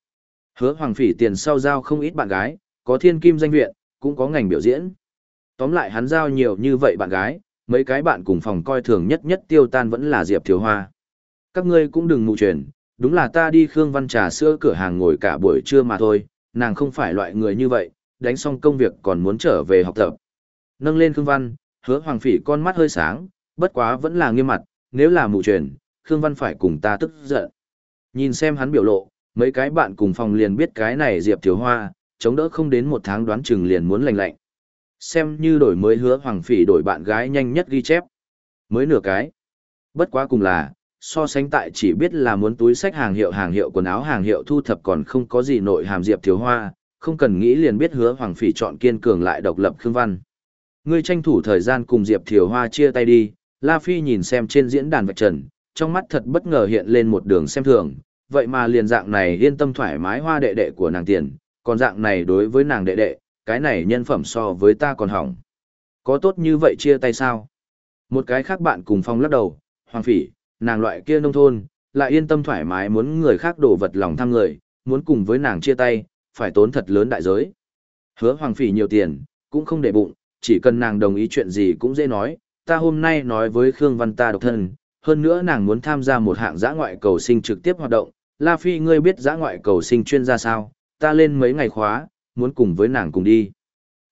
Hứa Hoàng Phỉ tiền sau giao không ít bạn gái, có thiên kim danh viện, cũng có ngành biểu diễn. Tóm lại hắn giao nhiều như vậy bạn gái, mấy cái bạn cùng phòng coi thường nhất nhất tiêu tan vẫn là Diệp Thiếu Hoa. Các ngươi cũng đừng mù truyền, đúng là ta đi Khương Văn trà sữa cửa hàng ngồi cả buổi trưa mà thôi, nàng không phải loại người như vậy, đánh xong công việc còn muốn trở về học tập. Nâng lên Khương Văn, hứa Hoàng Phỉ con mắt hơi sáng, bất quá vẫn là nghiêm mặt, nếu là mù truyền, Khương Văn phải cùng ta tức giận. Nhìn xem hắn biểu lộ, mấy cái bạn cùng phòng liền biết cái này Diệp Thiếu Hoa, chống đỡ không đến một tháng đoán chừng liền muốn lành lạnh. Xem như đổi mới hứa Hoàng Phỉ đổi bạn gái nhanh nhất ghi chép. Mới nửa cái. Bất quá cùng là, so sánh tại chỉ biết là muốn túi sách hàng hiệu hàng hiệu quần áo hàng hiệu thu thập còn không có gì nội hàm Diệp Thiếu Hoa, không cần nghĩ liền biết hứa Hoàng Phỉ chọn kiên cường lại độc lập Khương Văn. Ngươi tranh thủ thời gian cùng Diệp Thiều Hoa chia tay đi, La Phi nhìn xem trên diễn đàn vạch trần, trong mắt thật bất ngờ hiện lên một đường xem thường, vậy mà liền dạng này yên tâm thoải mái hoa đệ đệ của nàng tiền, còn dạng này đối với nàng đệ đệ, cái này nhân phẩm so với ta còn hỏng. Có tốt như vậy chia tay sao? Một cái khác bạn cùng phong lắc đầu, hoàng phỉ, nàng loại kia nông thôn, lại yên tâm thoải mái muốn người khác đổ vật lòng tham người, muốn cùng với nàng chia tay, phải tốn thật lớn đại giới. Hứa hoàng phỉ nhiều tiền, cũng không để bụng, chỉ cần nàng đồng ý chuyện gì cũng dễ nói, ta hôm nay nói với Khương Văn ta độc thân, hơn nữa nàng muốn tham gia một hạng giã ngoại cầu sinh trực tiếp hoạt động, La Phi ngươi biết giã ngoại cầu sinh chuyên gia sao, ta lên mấy ngày khóa, muốn cùng với nàng cùng đi.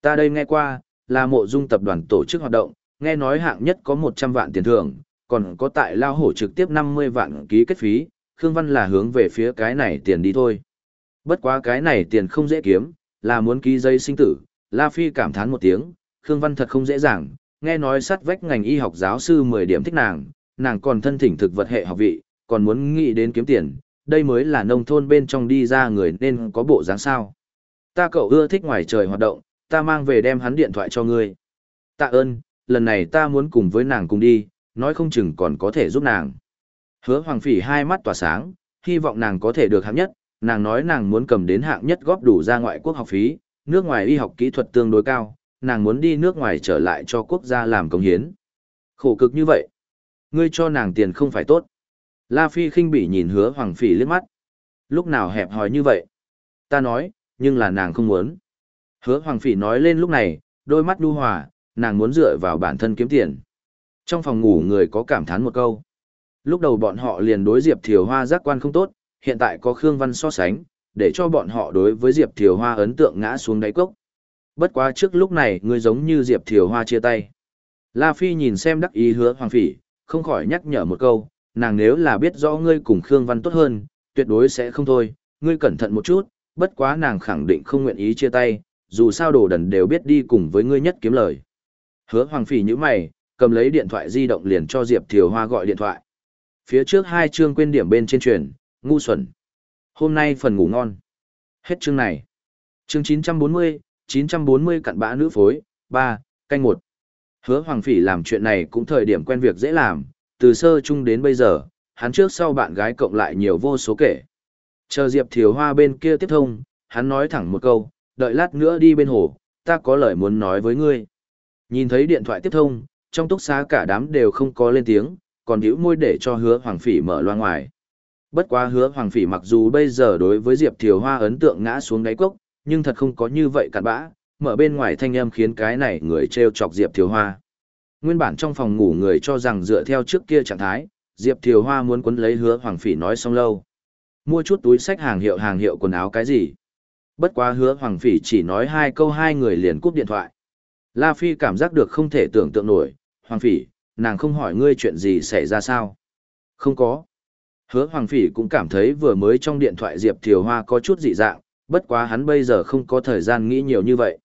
Ta đây nghe qua, là mộ dung tập đoàn tổ chức hoạt động, nghe nói hạng nhất có 100 vạn tiền thưởng, còn có tại lao hổ trực tiếp 50 vạn ký kết phí, Khương Văn là hướng về phía cái này tiền đi thôi. Bất quá cái này tiền không dễ kiếm, là muốn ký dây sinh tử, La Phi cảm thán một tiếng, Khương Văn thật không dễ dàng, nghe nói sát vách ngành y học giáo sư 10 điểm thích nàng, nàng còn thân thỉnh thực vật hệ học vị, còn muốn nghĩ đến kiếm tiền, đây mới là nông thôn bên trong đi ra người nên có bộ dáng sao. Ta cậu ưa thích ngoài trời hoạt động, ta mang về đem hắn điện thoại cho ngươi. Tạ ơn, lần này ta muốn cùng với nàng cùng đi, nói không chừng còn có thể giúp nàng. Hứa Hoàng Phỉ hai mắt tỏa sáng, hy vọng nàng có thể được hạng nhất, nàng nói nàng muốn cầm đến hạng nhất góp đủ ra ngoại quốc học phí, nước ngoài y học kỹ thuật tương đối cao, nàng muốn đi nước ngoài trở lại cho quốc gia làm công hiến. Khổ cực như vậy. Ngươi cho nàng tiền không phải tốt. La Phi khinh bỉ nhìn hứa Hoàng Phỉ liếc mắt. Lúc nào hẹp hòi như vậy? Ta nói, nhưng là nàng không muốn. Hứa Hoàng Phỉ nói lên lúc này, đôi mắt đu hòa, nàng muốn dựa vào bản thân kiếm tiền. Trong phòng ngủ người có cảm thán một câu. Lúc đầu bọn họ liền đối Diệp Thiều Hoa giác quan không tốt, hiện tại có Khương Văn so sánh, để cho bọn họ đối với Diệp Thiều Hoa ấn tượng ngã xuống đáy cốc. Bất quá trước lúc này người giống như Diệp Thiều Hoa chia tay. La Phi nhìn xem đắc ý hứa Hoàng Phỉ, không khỏi nhắc nhở một câu, nàng nếu là biết rõ ngươi cùng Khương Văn tốt hơn, tuyệt đối sẽ không thôi, ngươi cẩn thận một chút, bất quá nàng khẳng định không nguyện ý chia tay, dù sao đồ đần đều biết đi cùng với ngươi nhất kiếm lời. Hứa Hoàng Phỉ như mày, cầm lấy điện thoại di động liền cho Diệp Thiều Hoa gọi điện thoại. Phía trước hai chương quên điểm bên trên truyền, ngu xuẩn. Hôm nay phần ngủ ngon. Hết chương này. Chương 940, 940 cặn bã nữ phối, 3, canh 1. Hứa Hoàng Phỉ làm chuyện này cũng thời điểm quen việc dễ làm, từ sơ chung đến bây giờ, hắn trước sau bạn gái cộng lại nhiều vô số kể. Chờ Diệp Thiều Hoa bên kia tiếp thông, hắn nói thẳng một câu, đợi lát nữa đi bên hồ, ta có lời muốn nói với ngươi. Nhìn thấy điện thoại tiếp thông, trong túc xá cả đám đều không có lên tiếng, còn hữu môi để cho hứa Hoàng Phỉ mở loa ngoài. Bất quá hứa Hoàng Phỉ mặc dù bây giờ đối với Diệp Thiều Hoa ấn tượng ngã xuống đáy cốc, nhưng thật không có như vậy cặn bã, mở bên ngoài thanh âm khiến cái này người treo chọc Diệp Thiều Hoa. Nguyên bản trong phòng ngủ người cho rằng dựa theo trước kia trạng thái, Diệp Thiều Hoa muốn quấn lấy hứa Hoàng Phỉ nói xong lâu. Mua chút túi sách hàng hiệu hàng hiệu quần áo cái gì. Bất quá hứa Hoàng Phỉ chỉ nói hai câu hai người liền cúp điện thoại. La Phi cảm giác được không thể tưởng tượng nổi, Hoàng Phỉ, nàng không hỏi ngươi chuyện gì xảy ra sao. Không có. Hứa Hoàng Phỉ cũng cảm thấy vừa mới trong điện thoại Diệp Thiều Hoa có chút dị dạng, bất quá hắn bây giờ không có thời gian nghĩ nhiều như vậy.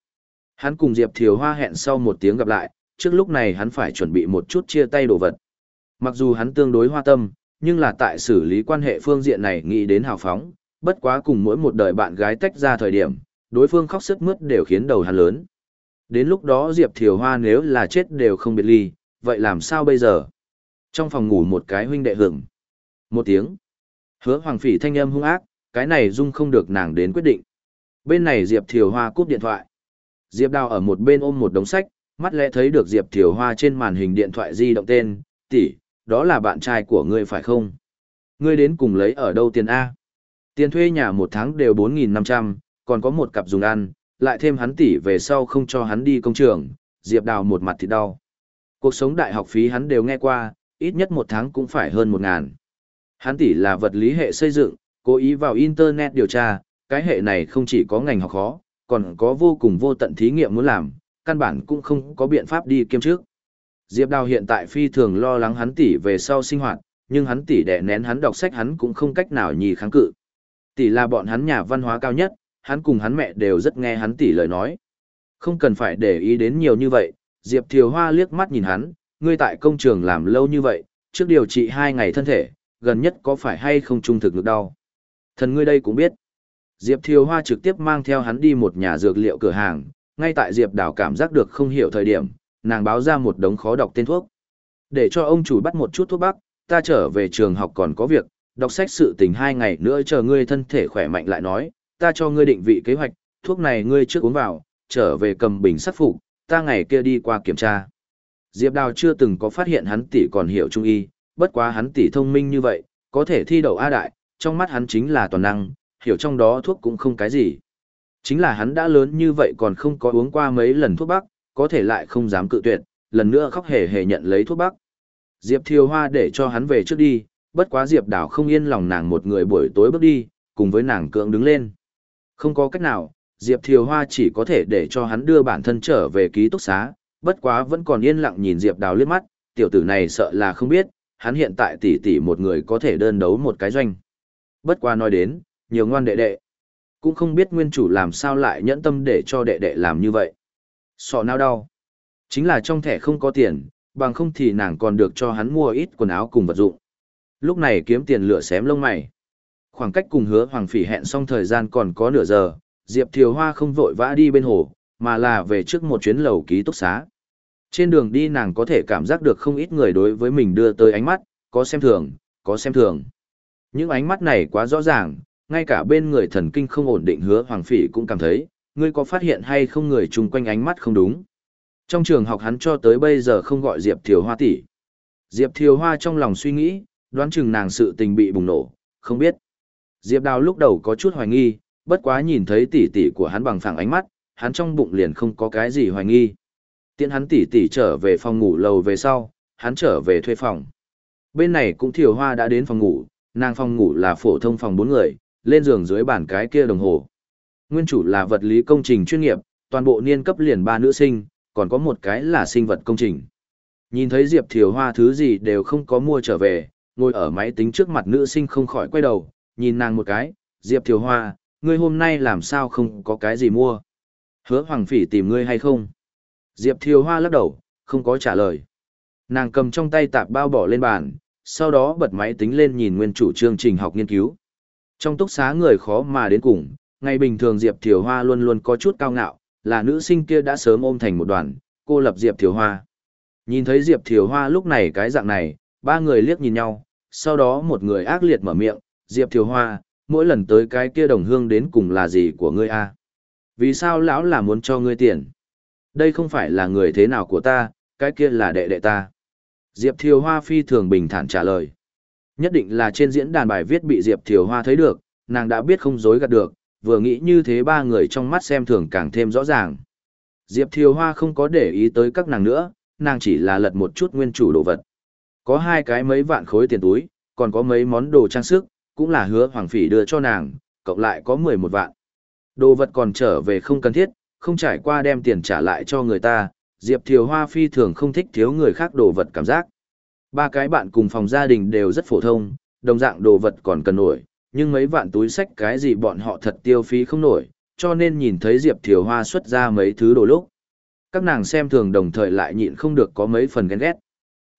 Hắn cùng Diệp Thiều Hoa hẹn sau một tiếng gặp lại, trước lúc này hắn phải chuẩn bị một chút chia tay đồ vật. Mặc dù hắn tương đối hoa tâm, nhưng là tại xử lý quan hệ phương diện này nghĩ đến hào phóng, bất quá cùng mỗi một đời bạn gái tách ra thời điểm, đối phương khóc sức mướt đều khiến đầu hắn lớn. Đến lúc đó Diệp Thiều Hoa nếu là chết đều không biệt ly, vậy làm sao bây giờ? Trong phòng ngủ một cái huynh đệ hưởng. Một tiếng. Hứa Hoàng Phỉ thanh âm hung ác, cái này dung không được nàng đến quyết định. Bên này Diệp Thiều Hoa cúp điện thoại. Diệp Đào ở một bên ôm một đống sách, mắt lẽ thấy được Diệp Thiều Hoa trên màn hình điện thoại di động tên, tỷ, đó là bạn trai của ngươi phải không? Ngươi đến cùng lấy ở đâu tiền A? Tiền thuê nhà một tháng đều 4.500, còn có một cặp dùng ăn, lại thêm hắn tỷ về sau không cho hắn đi công trường, Diệp Đào một mặt thì đau. Cuộc sống đại học phí hắn đều nghe qua, ít nhất một tháng cũng phải hơn một ngàn. Hắn tỷ là vật lý hệ xây dựng, cố ý vào Internet điều tra, cái hệ này không chỉ có ngành học khó, còn có vô cùng vô tận thí nghiệm muốn làm, căn bản cũng không có biện pháp đi kiêm trước. Diệp Đào hiện tại phi thường lo lắng hắn tỷ về sau sinh hoạt, nhưng hắn tỷ đẻ nén hắn đọc sách hắn cũng không cách nào nhì kháng cự. Tỷ là bọn hắn nhà văn hóa cao nhất, hắn cùng hắn mẹ đều rất nghe hắn tỷ lời nói. Không cần phải để ý đến nhiều như vậy, Diệp Thiều Hoa liếc mắt nhìn hắn, ngươi tại công trường làm lâu như vậy, trước điều trị hai ngày thân thể, gần nhất có phải hay không trung thực được đau. Thần ngươi đây cũng biết. Diệp Thiều Hoa trực tiếp mang theo hắn đi một nhà dược liệu cửa hàng, ngay tại Diệp Đào cảm giác được không hiểu thời điểm, nàng báo ra một đống khó đọc tên thuốc. Để cho ông chủ bắt một chút thuốc bắc, ta trở về trường học còn có việc, đọc sách sự tình hai ngày nữa chờ ngươi thân thể khỏe mạnh lại nói, ta cho ngươi định vị kế hoạch, thuốc này ngươi trước uống vào, trở về cầm bình sắc phục, ta ngày kia đi qua kiểm tra. Diệp Đào chưa từng có phát hiện hắn tỷ còn hiểu trung y, bất quá hắn tỷ thông minh như vậy, có thể thi đậu A đại, trong mắt hắn chính là toàn năng, hiểu trong đó thuốc cũng không cái gì. Chính là hắn đã lớn như vậy còn không có uống qua mấy lần thuốc bắc, có thể lại không dám cự tuyệt, lần nữa khóc hề hề nhận lấy thuốc bắc. Diệp Thiều Hoa để cho hắn về trước đi, bất quá Diệp Đào không yên lòng nàng một người buổi tối bước đi, cùng với nàng cưỡng đứng lên. Không có cách nào, Diệp Thiều Hoa chỉ có thể để cho hắn đưa bản thân trở về ký túc xá, bất quá vẫn còn yên lặng nhìn Diệp Đào liếc mắt, tiểu tử này sợ là không biết, hắn hiện tại tỷ tỷ một người có thể đơn đấu một cái doanh. Bất quá nói đến, nhiều ngoan đệ đệ. Cũng không biết nguyên chủ làm sao lại nhẫn tâm để cho đệ đệ làm như vậy. Sọ nào đau. Chính là trong thẻ không có tiền, bằng không thì nàng còn được cho hắn mua ít quần áo cùng vật dụng. Lúc này kiếm tiền lửa xém lông mày. Khoảng cách cùng hứa Hoàng Phỉ hẹn xong thời gian còn có nửa giờ, Diệp Thiều Hoa không vội vã đi bên hồ, mà là về trước một chuyến lầu ký túc xá. Trên đường đi nàng có thể cảm giác được không ít người đối với mình đưa tới ánh mắt, có xem thường, có xem thường. Những ánh mắt này quá rõ ràng, ngay cả bên người thần kinh không ổn định hứa Hoàng Phỉ cũng cảm thấy, ngươi có phát hiện hay không người chung quanh ánh mắt không đúng. Trong trường học hắn cho tới bây giờ không gọi Diệp Thiều Hoa tỷ. Diệp Thiều Hoa trong lòng suy nghĩ, đoán chừng nàng sự tình bị bùng nổ, không biết. Diệp Đào lúc đầu có chút hoài nghi, bất quá nhìn thấy tỷ tỷ của hắn bằng phẳng ánh mắt, hắn trong bụng liền không có cái gì hoài nghi. Tiện hắn tỷ tỷ trở về phòng ngủ lầu về sau, hắn trở về thuê phòng. Bên này cũng Thiều Hoa đã đến phòng ngủ, nàng phòng ngủ là phổ thông phòng bốn người, lên giường dưới bàn cái kia đồng hồ. Nguyên chủ là vật lý công trình chuyên nghiệp, toàn bộ niên cấp liền ba nữ sinh, còn có một cái là sinh vật công trình. Nhìn thấy Diệp Thiều Hoa thứ gì đều không có mua trở về, ngồi ở máy tính trước mặt nữ sinh không khỏi quay đầu, nhìn nàng một cái, Diệp Thiều Hoa, ngươi hôm nay làm sao không có cái gì mua? Hứa Hoàng Phỉ tìm ngươi hay không? Diệp Thiều Hoa lắc đầu, không có trả lời. Nàng cầm trong tay tạp bao bỏ lên bàn, sau đó bật máy tính lên nhìn nguyên chủ chương trình học nghiên cứu. Trong túc xá người khó mà đến cùng, ngày bình thường Diệp Thiều Hoa luôn luôn có chút cao ngạo, là nữ sinh kia đã sớm ôm thành một đoàn, cô lập Diệp Thiều Hoa. Nhìn thấy Diệp Thiều Hoa lúc này cái dạng này, ba người liếc nhìn nhau, sau đó một người ác liệt mở miệng, Diệp Thiều Hoa, mỗi lần tới cái kia đồng hương đến cùng là gì của ngươi a? Vì sao lão là muốn cho ngươi tiền? Đây không phải là người thế nào của ta, cái kia là đệ đệ ta. Diệp Thiều Hoa phi thường bình thản trả lời. Nhất định là trên diễn đàn bài viết bị Diệp Thiều Hoa thấy được, nàng đã biết không dối gạt được, vừa nghĩ như thế ba người trong mắt xem thường càng thêm rõ ràng. Diệp Thiều Hoa không có để ý tới các nàng nữa, nàng chỉ là lật một chút nguyên chủ đồ vật. Có hai cái mấy vạn khối tiền túi, còn có mấy món đồ trang sức, cũng là hứa Hoàng Phỉ đưa cho nàng, cộng lại có 11 vạn. Đồ vật còn trở về không cần thiết, không trải qua đem tiền trả lại cho người ta, Diệp Thiều Hoa phi thường không thích thiếu người khác đồ vật cảm giác. Ba cái bạn cùng phòng gia đình đều rất phổ thông, đồng dạng đồ vật còn cần nổi, nhưng mấy vạn túi sách cái gì bọn họ thật tiêu phí không nổi, cho nên nhìn thấy Diệp Thiều Hoa xuất ra mấy thứ đồ lúc. Các nàng xem thường đồng thời lại nhịn không được có mấy phần ghen ghét.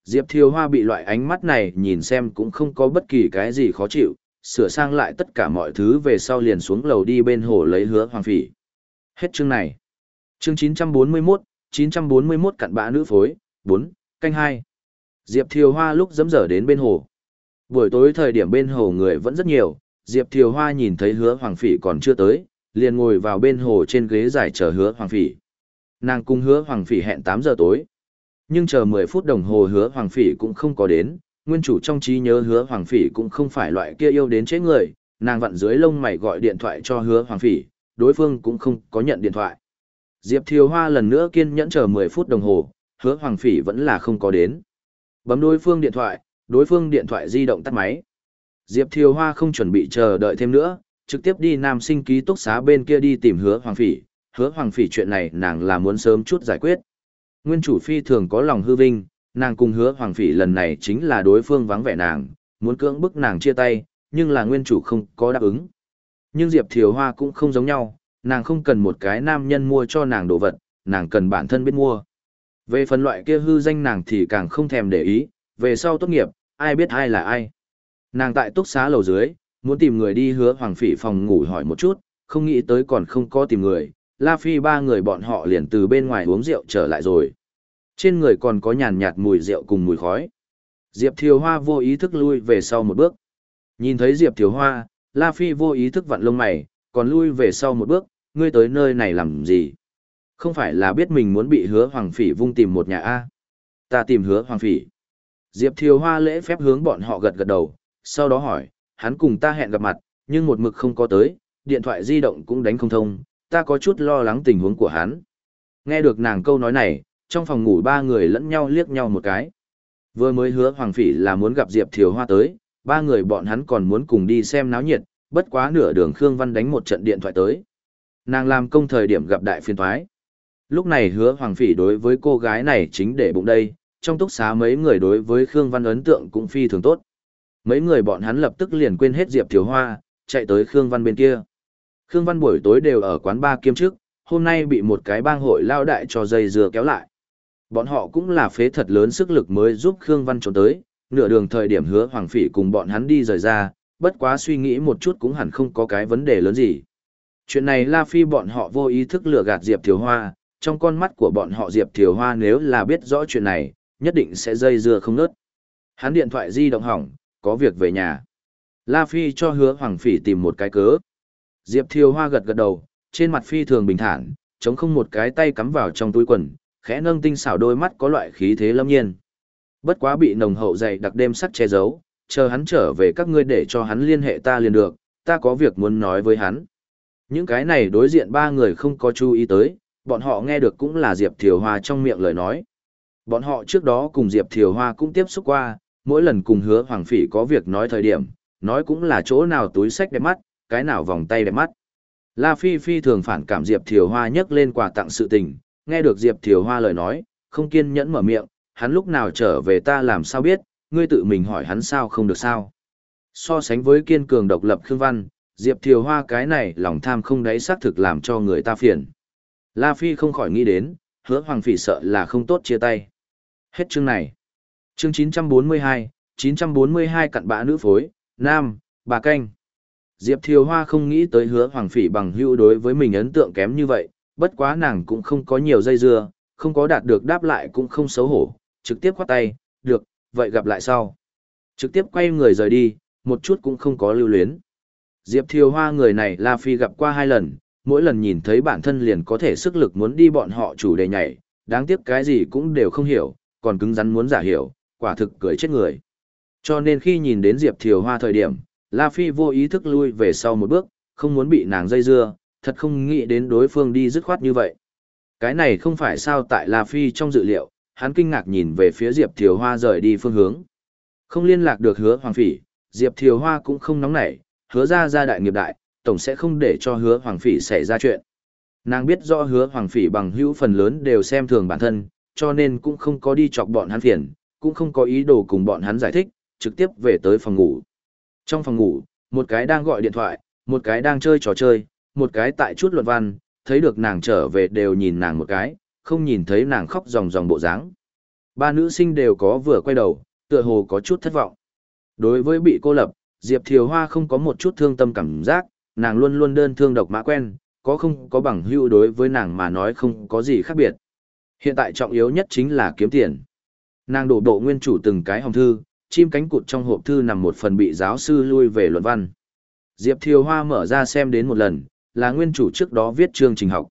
Diệp Thiều Hoa bị loại ánh mắt này nhìn xem cũng không có bất kỳ cái gì khó chịu, sửa sang lại tất cả mọi thứ về sau liền xuống lầu đi bên hồ lấy hứa hoàng phỉ. Hết chương này. Chương 941, 941 cặn bã nữ phối, 4, canh 2. Diệp Thiều Hoa lúc dấm dở đến bên hồ. Buổi tối thời điểm bên hồ người vẫn rất nhiều, Diệp Thiều Hoa nhìn thấy hứa hoàng phỉ còn chưa tới, liền ngồi vào bên hồ trên ghế giải chờ hứa hoàng phỉ. Nàng cùng hứa hoàng phỉ hẹn 8 giờ tối. Nhưng chờ 10 phút đồng hồ hứa hoàng phỉ cũng không có đến, nguyên chủ trong trí nhớ hứa hoàng phỉ cũng không phải loại kia yêu đến chế người, nàng vặn dưới lông mày gọi điện thoại cho hứa hoàng phỉ, đối phương cũng không có nhận điện thoại. Diệp Thiều Hoa lần nữa kiên nhẫn chờ 10 phút đồng hồ, hứa hoàng phỉ vẫn là không có đến. Bấm đối phương điện thoại, đối phương điện thoại di động tắt máy. Diệp Thiều Hoa không chuẩn bị chờ đợi thêm nữa, trực tiếp đi nam sinh ký túc xá bên kia đi tìm hứa hoàng phỉ, hứa hoàng phỉ chuyện này nàng là muốn sớm chút giải quyết. Nguyên chủ phi thường có lòng hư vinh, nàng cùng hứa hoàng phỉ lần này chính là đối phương vắng vẻ nàng, muốn cưỡng bức nàng chia tay, nhưng là nguyên chủ không có đáp ứng. Nhưng Diệp Thiều Hoa cũng không giống nhau, nàng không cần một cái nam nhân mua cho nàng đồ vật, nàng cần bản thân biết mua. Về phần loại kia hư danh nàng thì càng không thèm để ý, về sau tốt nghiệp, ai biết ai là ai. Nàng tại túc xá lầu dưới, muốn tìm người đi hứa hoàng phỉ phòng ngủ hỏi một chút, không nghĩ tới còn không có tìm người, La Phi ba người bọn họ liền từ bên ngoài uống rượu trở lại rồi. Trên người còn có nhàn nhạt mùi rượu cùng mùi khói. Diệp Thiều Hoa vô ý thức lui về sau một bước. Nhìn thấy Diệp Thiều Hoa, La Phi vô ý thức vặn lông mày, còn lui về sau một bước, ngươi tới nơi này làm gì? Không phải là biết mình muốn bị hứa hoàng phỉ vung tìm một nhà A. Ta tìm hứa hoàng phỉ. Diệp Thiều Hoa lễ phép hướng bọn họ gật gật đầu, sau đó hỏi, hắn cùng ta hẹn gặp mặt, nhưng một mực không có tới, điện thoại di động cũng đánh không thông, ta có chút lo lắng tình huống của hắn. Nghe được nàng câu nói này, trong phòng ngủ ba người lẫn nhau liếc nhau một cái. Vừa mới hứa Hoàng Phỉ là muốn gặp Diệp Thiều Hoa tới, ba người bọn hắn còn muốn cùng đi xem náo nhiệt, bất quá nửa đường Khương Văn đánh một trận điện thoại tới. Nàng làm công thời điểm gặp đại phiên thoái. Lúc này hứa Hoàng Phỉ đối với cô gái này chính để bụng đây, trong túc xá mấy người đối với Khương Văn ấn tượng cũng phi thường tốt. Mấy người bọn hắn lập tức liền quên hết Diệp Thiếu Hoa, chạy tới Khương Văn bên kia. Khương Văn buổi tối đều ở quán ba kiêm trước, hôm nay bị một cái bang hội lao đại cho dây dừa kéo lại. Bọn họ cũng là phế thật lớn sức lực mới giúp Khương Văn trốn tới, nửa đường thời điểm hứa Hoàng Phỉ cùng bọn hắn đi rời ra, bất quá suy nghĩ một chút cũng hẳn không có cái vấn đề lớn gì. Chuyện này La Phi bọn họ vô ý thức lừa gạt Diệp Thiều Hoa, trong con mắt của bọn họ Diệp Thiều Hoa nếu là biết rõ chuyện này, nhất định sẽ dây dưa không nớt. Hắn điện thoại di động hỏng, có việc về nhà. La Phi cho hứa Hoàng Phỉ tìm một cái cớ. Diệp Thiều Hoa gật gật đầu, trên mặt phi thường bình thản, chống không một cái tay cắm vào trong túi quần, khẽ nâng tinh xảo đôi mắt có loại khí thế lâm nhiên. Bất quá bị nồng hậu dày đặc đêm sắc che giấu, chờ hắn trở về các ngươi để cho hắn liên hệ ta liền được, ta có việc muốn nói với hắn. Những cái này đối diện ba người không có chú ý tới, bọn họ nghe được cũng là Diệp Thiều Hoa trong miệng lời nói. Bọn họ trước đó cùng Diệp Thiều Hoa cũng tiếp xúc qua, mỗi lần cùng hứa Hoàng Phỉ có việc nói thời điểm, nói cũng là chỗ nào túi sách đẹp mắt, cái nào vòng tay đẹp mắt. La Phi Phi thường phản cảm Diệp Thiều Hoa nhắc lên quà tặng sự tình, nghe được Diệp Thiều Hoa lời nói, không kiên nhẫn mở miệng, hắn lúc nào trở về ta làm sao biết, ngươi tự mình hỏi hắn sao không được sao. So sánh với kiên cường độc lập Khương Văn, Diệp Thiều Hoa cái này lòng tham không đáy xác thực làm cho người ta phiền. La Phi không khỏi nghĩ đến, hứa hoàng phỉ sợ là không tốt chia tay. Hết chương này. Chương 942, 942 cặn bã nữ phối, Nam, bà canh. Diệp Thiều Hoa không nghĩ tới hứa hoàng phỉ bằng hữu đối với mình ấn tượng kém như vậy, bất quá nàng cũng không có nhiều dây dưa, không có đạt được đáp lại cũng không xấu hổ, trực tiếp khoát tay, được, vậy gặp lại sau. Trực tiếp quay người rời đi, một chút cũng không có lưu luyến. Diệp Thiều Hoa người này La Phi gặp qua hai lần, mỗi lần nhìn thấy bản thân liền có thể sức lực muốn đi bọn họ chủ đề nhảy, đáng tiếc cái gì cũng đều không hiểu, còn cứng rắn muốn giả hiểu, quả thực cười chết người. Cho nên khi nhìn đến Diệp Thiều Hoa thời điểm, La Phi vô ý thức lui về sau một bước, không muốn bị nàng dây dưa, thật không nghĩ đến đối phương đi dứt khoát như vậy. Cái này không phải sao tại La Phi trong dự liệu, hắn kinh ngạc nhìn về phía Diệp Thiều Hoa rời đi phương hướng. Không liên lạc được hứa Hoàng Phỉ, Diệp Thiều Hoa cũng không nóng nảy, hứa ra ra đại nghiệp đại, tổng sẽ không để cho hứa Hoàng Phỉ xảy ra chuyện. Nàng biết rõ hứa Hoàng Phỉ bằng hữu phần lớn đều xem thường bản thân, cho nên cũng không có đi chọc bọn hắn phiền, cũng không có ý đồ cùng bọn hắn giải thích, trực tiếp về tới phòng ngủ. Trong phòng ngủ, một cái đang gọi điện thoại, một cái đang chơi trò chơi, một cái tại chút luận văn, thấy được nàng trở về đều nhìn nàng một cái, không nhìn thấy nàng khóc ròng ròng bộ dáng. Ba nữ sinh đều có vừa quay đầu, tựa hồ có chút thất vọng. Đối với bị cô lập, Diệp Thiều Hoa không có một chút thương tâm cảm giác, nàng luôn luôn đơn thương độc mã quen, có không có bằng hữu đối với nàng mà nói không có gì khác biệt. Hiện tại trọng yếu nhất chính là kiếm tiền. Nàng đổ bộ nguyên chủ từng cái hồng thư, chim cánh cụt trong hộp thư nằm một phần bị giáo sư lui về luận văn. Diệp Thiều Hoa mở ra xem đến một lần, là nguyên chủ trước đó viết chương trình học.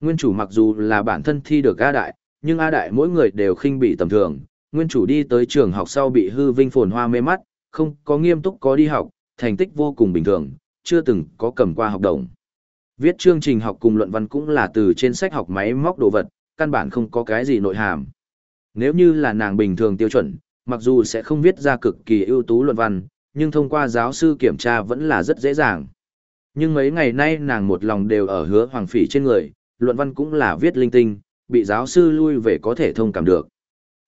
Nguyên chủ mặc dù là bản thân thi được A Đại, nhưng A Đại mỗi người đều khinh bị tầm thường. Nguyên chủ đi tới trường học sau bị hư vinh phồn hoa mê mắt, không có nghiêm túc có đi học, thành tích vô cùng bình thường, chưa từng có cầm qua học đồng. Viết chương trình học cùng luận văn cũng là từ trên sách học máy móc đồ vật, căn bản không có cái gì nội hàm. Nếu như là nàng bình thường tiêu chuẩn, mặc dù sẽ không viết ra cực kỳ ưu tú luận văn, nhưng thông qua giáo sư kiểm tra vẫn là rất dễ dàng. Nhưng mấy ngày nay nàng một lòng đều ở hứa hoàng phỉ trên người, luận văn cũng là viết linh tinh, bị giáo sư lui về có thể thông cảm được.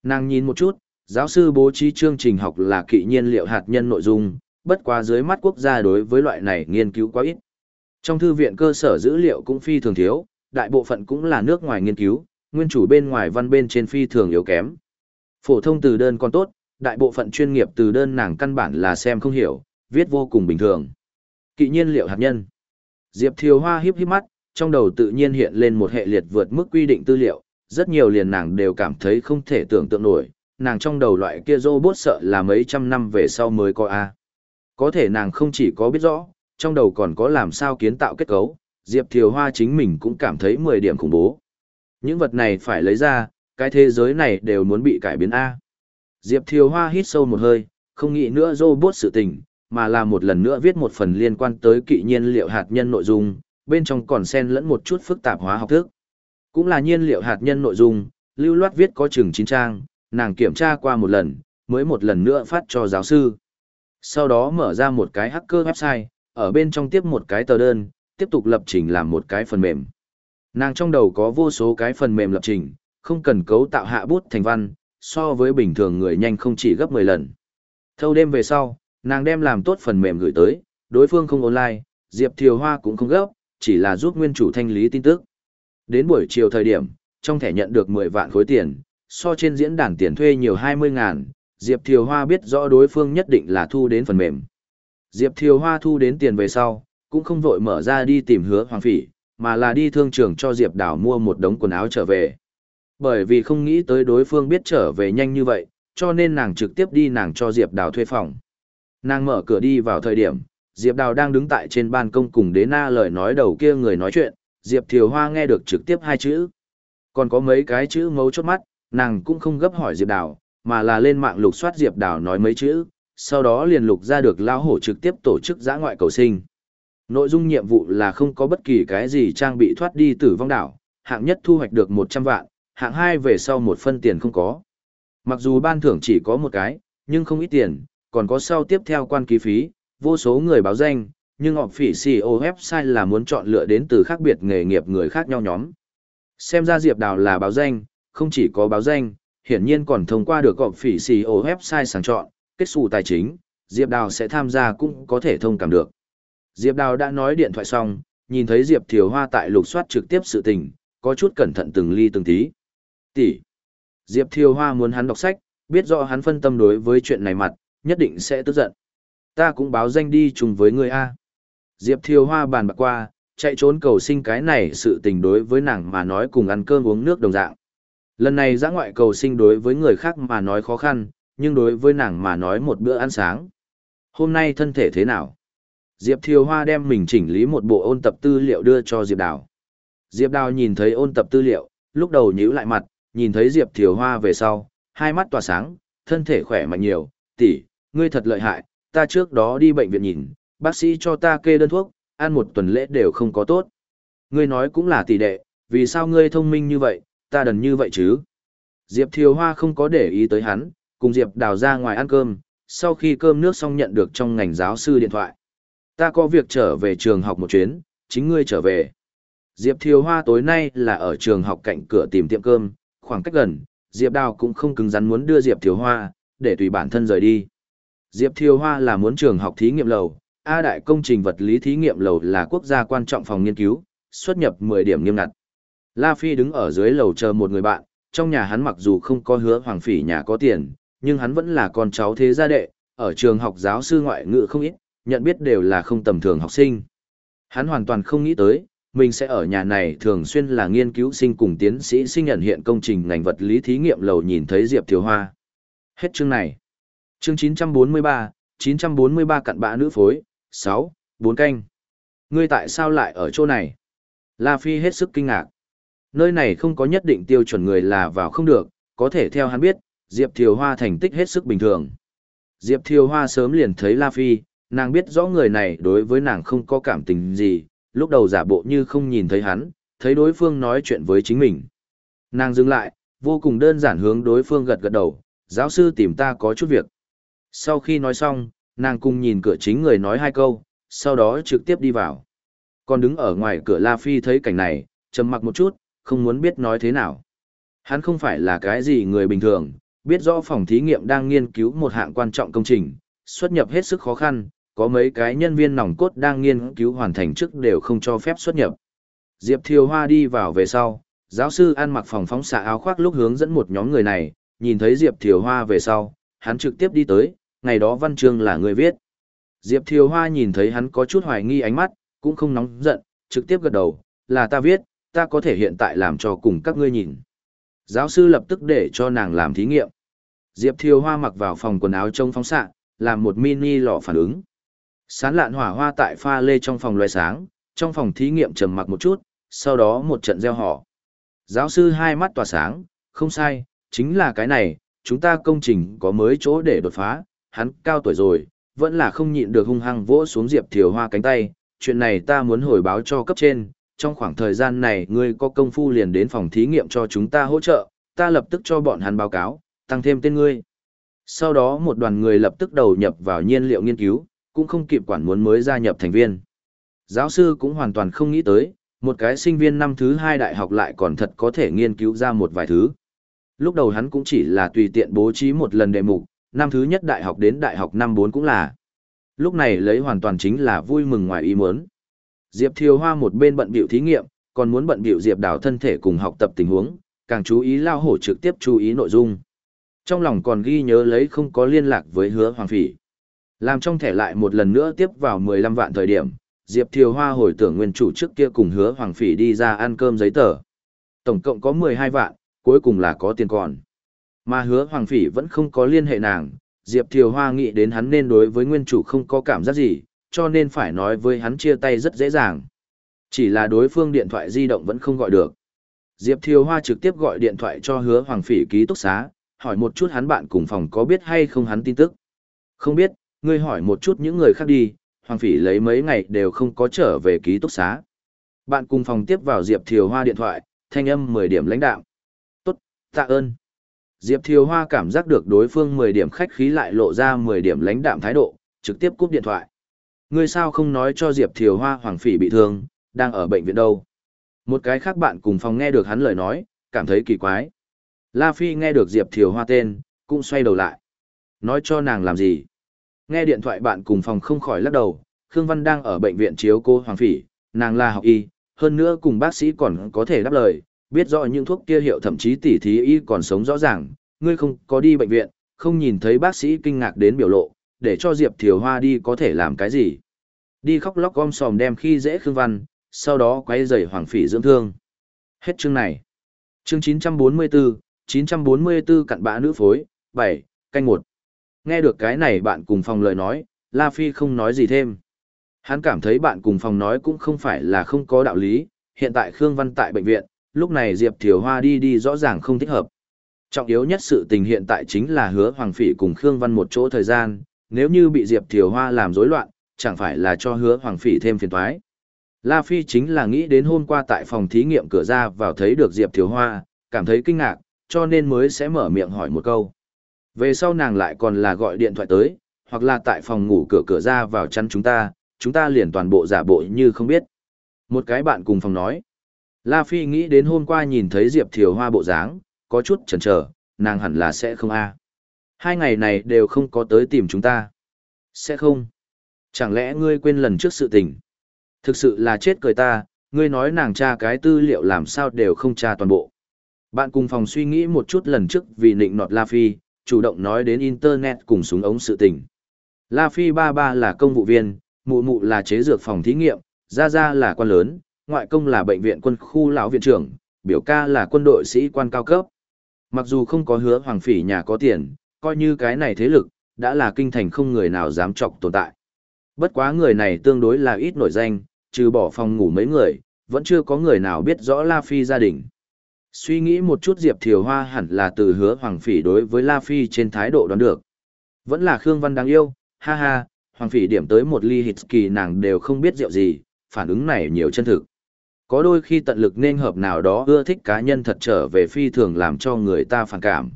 Nàng nhìn một chút, giáo sư bố trí chương trình học là kỵ nhiên liệu hạt nhân nội dung, bất quá dưới mắt quốc gia đối với loại này nghiên cứu quá ít. Trong thư viện cơ sở dữ liệu cũng phi thường thiếu, đại bộ phận cũng là nước ngoài nghiên cứu, nguyên chủ bên ngoài văn bên trên phi thường yếu kém. Phổ thông từ đơn còn tốt, đại bộ phận chuyên nghiệp từ đơn nàng căn bản là xem không hiểu, viết vô cùng bình thường. Kỵ nhiên liệu hạt nhân. Diệp Thiều Hoa híp híp mắt, trong đầu tự nhiên hiện lên một hệ liệt vượt mức quy định tư liệu, rất nhiều liền nàng đều cảm thấy không thể tưởng tượng nổi, nàng trong đầu loại kia robot sợ là mấy trăm năm về sau mới có A. Có thể nàng không chỉ có biết rõ, trong đầu còn có làm sao kiến tạo kết cấu, Diệp Thiều Hoa chính mình cũng cảm thấy 10 điểm khủng bố. Những vật này phải lấy ra, cái thế giới này đều muốn bị cải biến A. Diệp Thiều Hoa hít sâu một hơi, không nghĩ nữa robot sự tình, mà là một lần nữa viết một phần liên quan tới kỵ nhiên liệu hạt nhân nội dung, bên trong còn xen lẫn một chút phức tạp hóa học thức. Cũng là nhiên liệu hạt nhân nội dung, lưu loát viết có chừng 9 trang, nàng kiểm tra qua một lần, mới một lần nữa phát cho giáo sư. Sau đó mở ra một cái hacker website, ở bên trong tiếp một cái tờ đơn, tiếp tục lập trình làm một cái phần mềm. Nàng trong đầu có vô số cái phần mềm lập trình, không cần cấu tạo hạ bút thành văn, so với bình thường người nhanh không chỉ gấp 10 lần. Thâu đêm về sau, nàng đem làm tốt phần mềm gửi tới, đối phương không online, Diệp Thiều Hoa cũng không gấp, chỉ là giúp nguyên chủ thanh lý tin tức. Đến buổi chiều thời điểm, trong thẻ nhận được 10 vạn khối tiền, so trên diễn đàn tiền thuê nhiều 20 ngàn, Diệp Thiều Hoa biết rõ đối phương nhất định là thu đến phần mềm. Diệp Thiều Hoa thu đến tiền về sau, cũng không vội mở ra đi tìm hứa hoàng phỉ, mà là đi thương trường cho Diệp Đào mua một đống quần áo trở về. Bởi vì không nghĩ tới đối phương biết trở về nhanh như vậy, cho nên nàng trực tiếp đi nàng cho Diệp Đào thuê phòng. Nàng mở cửa đi vào thời điểm, Diệp Đào đang đứng tại trên ban công cùng đế na lời nói đầu kia người nói chuyện, Diệp Thiều Hoa nghe được trực tiếp hai chữ. Còn có mấy cái chữ mấu chốt mắt, nàng cũng không gấp hỏi Diệp Đào, mà là lên mạng lục soát Diệp Đào nói mấy chữ, sau đó liền lục ra được lao hổ trực tiếp tổ chức giã ngoại cầu sinh. Nội dung nhiệm vụ là không có bất kỳ cái gì trang bị thoát đi tử vong đảo, hạng nhất thu hoạch được 100 vạn, hạng hai về sau một phân tiền không có. Mặc dù ban thưởng chỉ có một cái, nhưng không ít tiền, còn có sau tiếp theo quan ký phí, vô số người báo danh, nhưng họ phỉ CEO website là muốn chọn lựa đến từ khác biệt nghề nghiệp người khác nhau nhóm. Xem ra Diệp Đào là báo danh, không chỉ có báo danh, hiển nhiên còn thông qua được gọp phỉ xì ổ website sàng chọn, kết xù tài chính, Diệp Đào sẽ tham gia cũng có thể thông cảm được. Diệp Đào đã nói điện thoại xong, nhìn thấy Diệp Thiều Hoa tại lục soát trực tiếp sự tình, có chút cẩn thận từng ly từng tí. Tỷ. Diệp Thiều Hoa muốn hắn đọc sách, biết rõ hắn phân tâm đối với chuyện này mặt, nhất định sẽ tức giận. Ta cũng báo danh đi chung với người A. Diệp Thiều Hoa bàn bạc qua, chạy trốn cầu sinh cái này sự tình đối với nàng mà nói cùng ăn cơm uống nước đồng dạng. Lần này giã ngoại cầu sinh đối với người khác mà nói khó khăn, nhưng đối với nàng mà nói một bữa ăn sáng. Hôm nay thân thể thế nào? Diệp Thiều Hoa đem mình chỉnh lý một bộ ôn tập tư liệu đưa cho Diệp Đào. Diệp Đào nhìn thấy ôn tập tư liệu, lúc đầu nhíu lại mặt, nhìn thấy Diệp Thiều Hoa về sau, hai mắt tỏa sáng, thân thể khỏe mạnh nhiều, tỷ, ngươi thật lợi hại, ta trước đó đi bệnh viện nhìn, bác sĩ cho ta kê đơn thuốc, ăn một tuần lễ đều không có tốt. Ngươi nói cũng là tỷ đệ, vì sao ngươi thông minh như vậy, ta đần như vậy chứ? Diệp Thiều Hoa không có để ý tới hắn, cùng Diệp Đào ra ngoài ăn cơm, sau khi cơm nước xong nhận được trong ngành giáo sư điện thoại. Ta có việc trở về trường học một chuyến, chính ngươi trở về. Diệp Thiều Hoa tối nay là ở trường học cạnh cửa tìm tiệm cơm, khoảng cách gần, Diệp Đào cũng không cứng rắn muốn đưa Diệp Thiều Hoa, để tùy bản thân rời đi. Diệp Thiều Hoa là muốn trường học thí nghiệm lầu, A đại công trình vật lý thí nghiệm lầu là quốc gia quan trọng phòng nghiên cứu, xuất nhập 10 điểm nghiêm ngặt. La Phi đứng ở dưới lầu chờ một người bạn, trong nhà hắn mặc dù không có hứa hoàng phỉ nhà có tiền, nhưng hắn vẫn là con cháu thế gia đệ, ở trường học giáo sư ngoại ngữ không ít, nhận biết đều là không tầm thường học sinh. Hắn hoàn toàn không nghĩ tới, mình sẽ ở nhà này thường xuyên là nghiên cứu sinh cùng tiến sĩ sinh nhận hiện công trình ngành vật lý thí nghiệm lầu nhìn thấy Diệp Thiếu Hoa. Hết chương này. Chương 943, 943 cặn bã nữ phối, 6, 4 canh. Ngươi tại sao lại ở chỗ này? La Phi hết sức kinh ngạc. Nơi này không có nhất định tiêu chuẩn người là vào không được, có thể theo hắn biết, Diệp Thiều Hoa thành tích hết sức bình thường. Diệp Thiều Hoa sớm liền thấy La Phi, nàng biết rõ người này đối với nàng không có cảm tình gì, lúc đầu giả bộ như không nhìn thấy hắn, thấy đối phương nói chuyện với chính mình. Nàng dừng lại, vô cùng đơn giản hướng đối phương gật gật đầu, giáo sư tìm ta có chút việc. Sau khi nói xong, nàng cùng nhìn cửa chính người nói hai câu, sau đó trực tiếp đi vào. Còn đứng ở ngoài cửa La Phi thấy cảnh này, trầm mặc một chút, không muốn biết nói thế nào. Hắn không phải là cái gì người bình thường, biết rõ phòng thí nghiệm đang nghiên cứu một hạng quan trọng công trình, xuất nhập hết sức khó khăn, có mấy cái nhân viên nòng cốt đang nghiên cứu hoàn thành trước đều không cho phép xuất nhập. Diệp Thiều Hoa đi vào về sau, giáo sư ăn mặc phòng phóng xạ áo khoác lúc hướng dẫn một nhóm người này, nhìn thấy Diệp Thiều Hoa về sau, hắn trực tiếp đi tới, ngày đó văn chương là người viết. Diệp Thiều Hoa nhìn thấy hắn có chút hoài nghi ánh mắt, cũng không nóng giận, trực tiếp gật đầu, là ta viết, ta có thể hiện tại làm cho cùng các ngươi nhìn. Giáo sư lập tức để cho nàng làm thí nghiệm. Diệp Thiều Hoa mặc vào phòng quần áo trông phóng xạ, làm một mini lò phản ứng. Sán lạn hỏa hoa tại pha lê trong phòng loài sáng, trong phòng thí nghiệm trầm mặc một chút, sau đó một trận gieo họ. Giáo sư hai mắt tỏa sáng, không sai, chính là cái này, chúng ta công trình có mới chỗ để đột phá, hắn cao tuổi rồi, vẫn là không nhịn được hung hăng vỗ xuống Diệp Thiều Hoa cánh tay, chuyện này ta muốn hồi báo cho cấp trên, trong khoảng thời gian này ngươi có công phu liền đến phòng thí nghiệm cho chúng ta hỗ trợ, ta lập tức cho bọn hắn báo cáo, tăng thêm tên ngươi. Sau đó một đoàn người lập tức đầu nhập vào nhiên liệu nghiên cứu, cũng không kịp quản muốn mới gia nhập thành viên. Giáo sư cũng hoàn toàn không nghĩ tới, một cái sinh viên năm thứ hai đại học lại còn thật có thể nghiên cứu ra một vài thứ. Lúc đầu hắn cũng chỉ là tùy tiện bố trí một lần đề mục, năm thứ nhất đại học đến đại học năm bốn cũng là. Lúc này lấy hoàn toàn chính là vui mừng ngoài ý muốn. Diệp Thiều Hoa một bên bận biểu thí nghiệm, còn muốn bận biểu Diệp Đào thân thể cùng học tập tình huống, càng chú ý lao hổ trực tiếp chú ý nội dung. Trong lòng còn ghi nhớ lấy không có liên lạc với hứa hoàng phỉ. Làm trong thẻ lại một lần nữa tiếp vào 15 vạn thời điểm, Diệp Thiều Hoa hồi tưởng nguyên chủ trước kia cùng hứa hoàng phỉ đi ra ăn cơm giấy tờ. Tổng cộng có 12 vạn, cuối cùng là có tiền còn. Mà hứa hoàng phỉ vẫn không có liên hệ nàng, Diệp Thiều Hoa nghĩ đến hắn nên đối với nguyên chủ không có cảm giác gì, cho nên phải nói với hắn chia tay rất dễ dàng. Chỉ là đối phương điện thoại di động vẫn không gọi được. Diệp Thiều Hoa trực tiếp gọi điện thoại cho hứa hoàng phỉ ký túc xá, hỏi một chút hắn bạn cùng phòng có biết hay không hắn tin tức. Không biết, ngươi hỏi một chút những người khác đi, hoàng phỉ lấy mấy ngày đều không có trở về ký túc xá. Bạn cùng phòng tiếp vào Diệp Thiều Hoa điện thoại, thanh âm 10 điểm lãnh đạo. Tốt, tạ ơn. Diệp Thiều Hoa cảm giác được đối phương 10 điểm khách khí lại lộ ra 10 điểm lãnh đạm thái độ, trực tiếp cúp điện thoại. Ngươi sao không nói cho Diệp Thiều Hoa Hoàng Phỉ bị thương, đang ở bệnh viện đâu? Một cái khác bạn cùng phòng nghe được hắn lời nói, cảm thấy kỳ quái. La Phi nghe được Diệp Thiều Hoa tên, cũng xoay đầu lại. Nói cho nàng làm gì? Nghe điện thoại bạn cùng phòng không khỏi lắc đầu, Khương Văn đang ở bệnh viện chiếu cô Hoàng Phỉ, nàng là học y, hơn nữa cùng bác sĩ còn có thể đáp lời, biết rõ những thuốc kia hiệu thậm chí tỉ thí y còn sống rõ ràng, ngươi không có đi bệnh viện, không nhìn thấy bác sĩ kinh ngạc đến biểu lộ, để cho Diệp Thiều Hoa đi có thể làm cái gì. Đi khóc lóc om sòm đem khi dễ Khương Văn, sau đó quay rời Hoàng Phỉ dưỡng thương. Hết chương này. Chương 944, 944 cặn bã nữ phối, 7, canh 1. Nghe được cái này bạn cùng phòng lời nói, La Phi không nói gì thêm. Hắn cảm thấy bạn cùng phòng nói cũng không phải là không có đạo lý, hiện tại Khương Văn tại bệnh viện, lúc này Diệp Thiều Hoa đi đi rõ ràng không thích hợp. Trọng yếu nhất sự tình hiện tại chính là hứa Hoàng Phỉ cùng Khương Văn một chỗ thời gian, nếu như bị Diệp Thiều Hoa làm rối loạn, chẳng phải là cho hứa Hoàng Phỉ thêm phiền toái. La Phi chính là nghĩ đến hôm qua tại phòng thí nghiệm cửa ra vào thấy được Diệp Thiều Hoa, cảm thấy kinh ngạc, cho nên mới sẽ mở miệng hỏi một câu. Về sau nàng lại còn là gọi điện thoại tới, hoặc là tại phòng ngủ cửa cửa ra vào chắn chúng ta, chúng ta liền toàn bộ giả bộ như không biết. Một cái bạn cùng phòng nói. La Phi nghĩ đến hôm qua nhìn thấy Diệp Thiều Hoa bộ dáng, có chút chần chờ, nàng hẳn là sẽ không a. Hai ngày này đều không có tới tìm chúng ta. Sẽ không. Chẳng lẽ ngươi quên lần trước sự tình? Thực sự là chết cười ta, ngươi nói nàng tra cái tư liệu làm sao đều không tra toàn bộ. Bạn cùng phòng suy nghĩ một chút lần trước vì nịnh nọt La Phi, chủ động nói đến Internet cùng súng ống sự tình. La Phi ba ba là công vụ viên, mụ mụ là chế dược phòng thí nghiệm, gia gia là quan lớn, ngoại công là bệnh viện quân khu lão viện trưởng, biểu ca là quân đội sĩ quan cao cấp. Mặc dù không có hứa hoàng phỉ nhà có tiền, coi như cái này thế lực, đã là kinh thành không người nào dám chọc tồn tại. Bất quá người này tương đối là ít nổi danh, trừ bỏ phòng ngủ mấy người, vẫn chưa có người nào biết rõ La Phi gia đình. Suy nghĩ một chút Diệp Thiều Hoa hẳn là từ hứa Hoàng Phỉ đối với La Phi trên thái độ đoán được. Vẫn là Khương Văn đáng yêu, ha ha, Hoàng Phỉ điểm tới một ly hịt kỳ nàng đều không biết rượu gì, phản ứng này nhiều chân thực. Có đôi khi tận lực nên hợp nào đó ưa thích cá nhân thật trở về phi thường làm cho người ta phản cảm.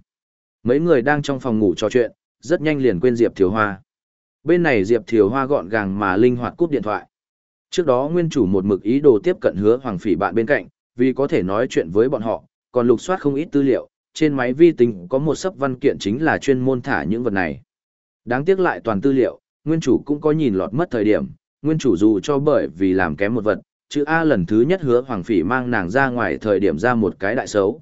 Mấy người đang trong phòng ngủ trò chuyện, rất nhanh liền quên Diệp Thiều Hoa. Bên này Diệp Thiều Hoa gọn gàng mà linh hoạt cúp điện thoại. Trước đó nguyên chủ một mực ý đồ tiếp cận hứa Hoàng Phỉ bạn bên cạnh, vì có thể nói chuyện với bọn họ, còn lục soát không ít tư liệu, trên máy vi tính có một sấp văn kiện chính là chuyên môn thả những vật này. Đáng tiếc lại toàn tư liệu, nguyên chủ cũng có nhìn lọt mất thời điểm, nguyên chủ dù cho bởi vì làm kém một vật, chữ A lần thứ nhất hứa Hoàng Phỉ mang nàng ra ngoài thời điểm ra một cái đại xấu.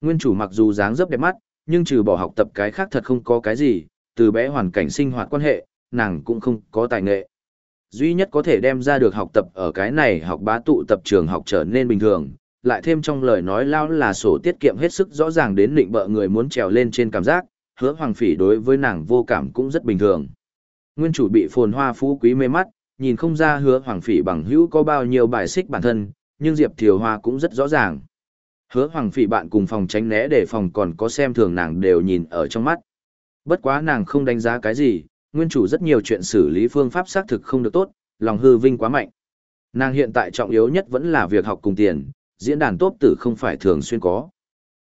Nguyên chủ mặc dù dáng dấp đẹp mắt, nhưng trừ bỏ học tập cái khác thật không có cái gì, từ bé hoàn cảnh sinh hoạt quan hệ, nàng cũng không có tài nghệ. Duy nhất có thể đem ra được học tập ở cái này học bá tụ tập trường học trở nên bình thường, lại thêm trong lời nói lao là sổ tiết kiệm hết sức rõ ràng đến định bợ người muốn trèo lên trên cảm giác, hứa hoàng phỉ đối với nàng vô cảm cũng rất bình thường. Nguyên chủ bị phồn hoa phú quý mê mắt, nhìn không ra hứa hoàng phỉ bằng hữu có bao nhiêu bài xích bản thân, nhưng Diệp Thiều Hoa cũng rất rõ ràng. Hứa hoàng phỉ bạn cùng phòng tránh né để phòng còn có xem thường nàng đều nhìn ở trong mắt. Bất quá nàng không đánh giá cái gì, nguyên chủ rất nhiều chuyện xử lý phương pháp xác thực không được tốt, lòng hư vinh quá mạnh. Nàng hiện tại trọng yếu nhất vẫn là việc học cùng tiền, diễn đàn tốt tử không phải thường xuyên có.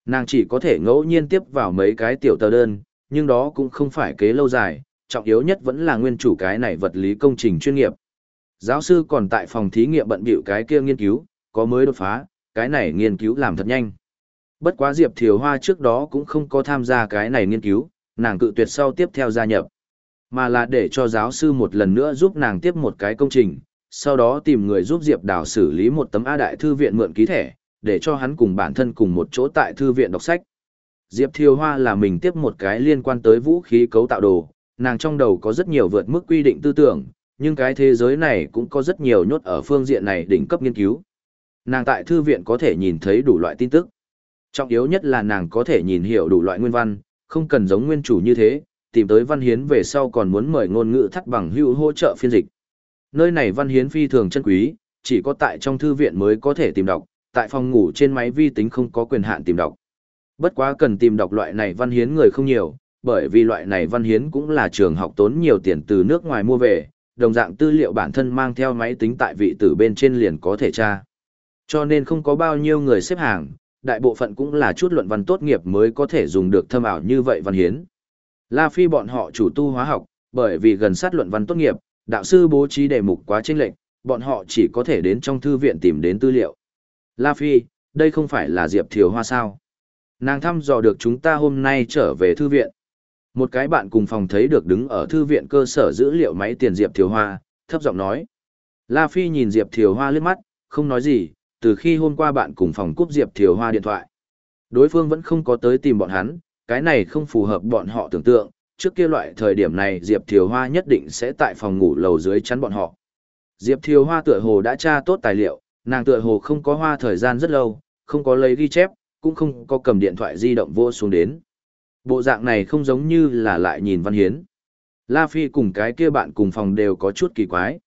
Nàng chỉ có thể ngẫu nhiên tiếp vào mấy cái tiểu tờ đơn, nhưng đó cũng không phải kế lâu dài, trọng yếu nhất vẫn là nguyên chủ cái này vật lý công trình chuyên nghiệp. Giáo sư còn tại phòng thí nghiệm bận bịu cái kia nghiên cứu, có mới đột phá, cái này nghiên cứu làm thật nhanh. Bất quá Diệp Thiều Hoa trước đó cũng không có tham gia cái này nghiên cứu, nàng cự tuyệt sau tiếp theo gia nhập. Mà là để cho giáo sư một lần nữa giúp nàng tiếp một cái công trình, sau đó tìm người giúp Diệp Đào xử lý một tấm A Đại Thư viện mượn ký thẻ, để cho hắn cùng bản thân cùng một chỗ tại Thư viện đọc sách. Diệp Thiều Hoa là mình tiếp một cái liên quan tới vũ khí cấu tạo đồ, nàng trong đầu có rất nhiều vượt mức quy định tư tưởng, nhưng cái thế giới này cũng có rất nhiều nhốt ở phương diện này đỉnh cấp nghiên cứu. Nàng tại thư viện có thể nhìn thấy đủ loại tin tức. Trọng yếu nhất là nàng có thể nhìn hiểu đủ loại nguyên văn, không cần giống nguyên chủ như thế, tìm tới văn hiến về sau còn muốn mời ngôn ngữ thắt bằng hữu hỗ trợ phiên dịch. Nơi này văn hiến phi thường chân quý, chỉ có tại trong thư viện mới có thể tìm đọc, tại phòng ngủ trên máy vi tính không có quyền hạn tìm đọc. Bất quá cần tìm đọc loại này văn hiến người không nhiều, bởi vì loại này văn hiến cũng là trường học tốn nhiều tiền từ nước ngoài mua về, đồng dạng tư liệu bản thân mang theo máy tính tại vị tử bên trên liền có thể tra. Cho nên không có bao nhiêu người xếp hàng, đại bộ phận cũng là chút luận văn tốt nghiệp mới có thể dùng được thâm ảo như vậy văn hiến. La Phi bọn họ chủ tu hóa học, bởi vì gần sát luận văn tốt nghiệp, đạo sư bố trí đề mục quá chênh lệch, bọn họ chỉ có thể đến trong thư viện tìm đến tư liệu. La Phi, đây không phải là Diệp Thiều Hoa sao? Nàng thăm dò được chúng ta hôm nay trở về thư viện. Một cái bạn cùng phòng thấy được đứng ở thư viện cơ sở dữ liệu máy tiền Diệp Thiều Hoa, thấp giọng nói. La Phi nhìn Diệp Thiều Hoa lướt mắt, không nói gì, từ khi hôm qua bạn cùng phòng cúp Diệp Thiều Hoa điện thoại. Đối phương vẫn không có tới tìm bọn hắn, cái này không phù hợp bọn họ tưởng tượng, trước kia loại thời điểm này Diệp Thiều Hoa nhất định sẽ tại phòng ngủ lầu dưới chắn bọn họ. Diệp Thiều Hoa tựa hồ đã tra tốt tài liệu, nàng tựa hồ không có hoa thời gian rất lâu, không có lấy ghi chép, cũng không có cầm điện thoại di động vô xuống đến. Bộ dạng này không giống như là lại nhìn Văn Hiến. La Phi cùng cái kia bạn cùng phòng đều có chút kỳ quái.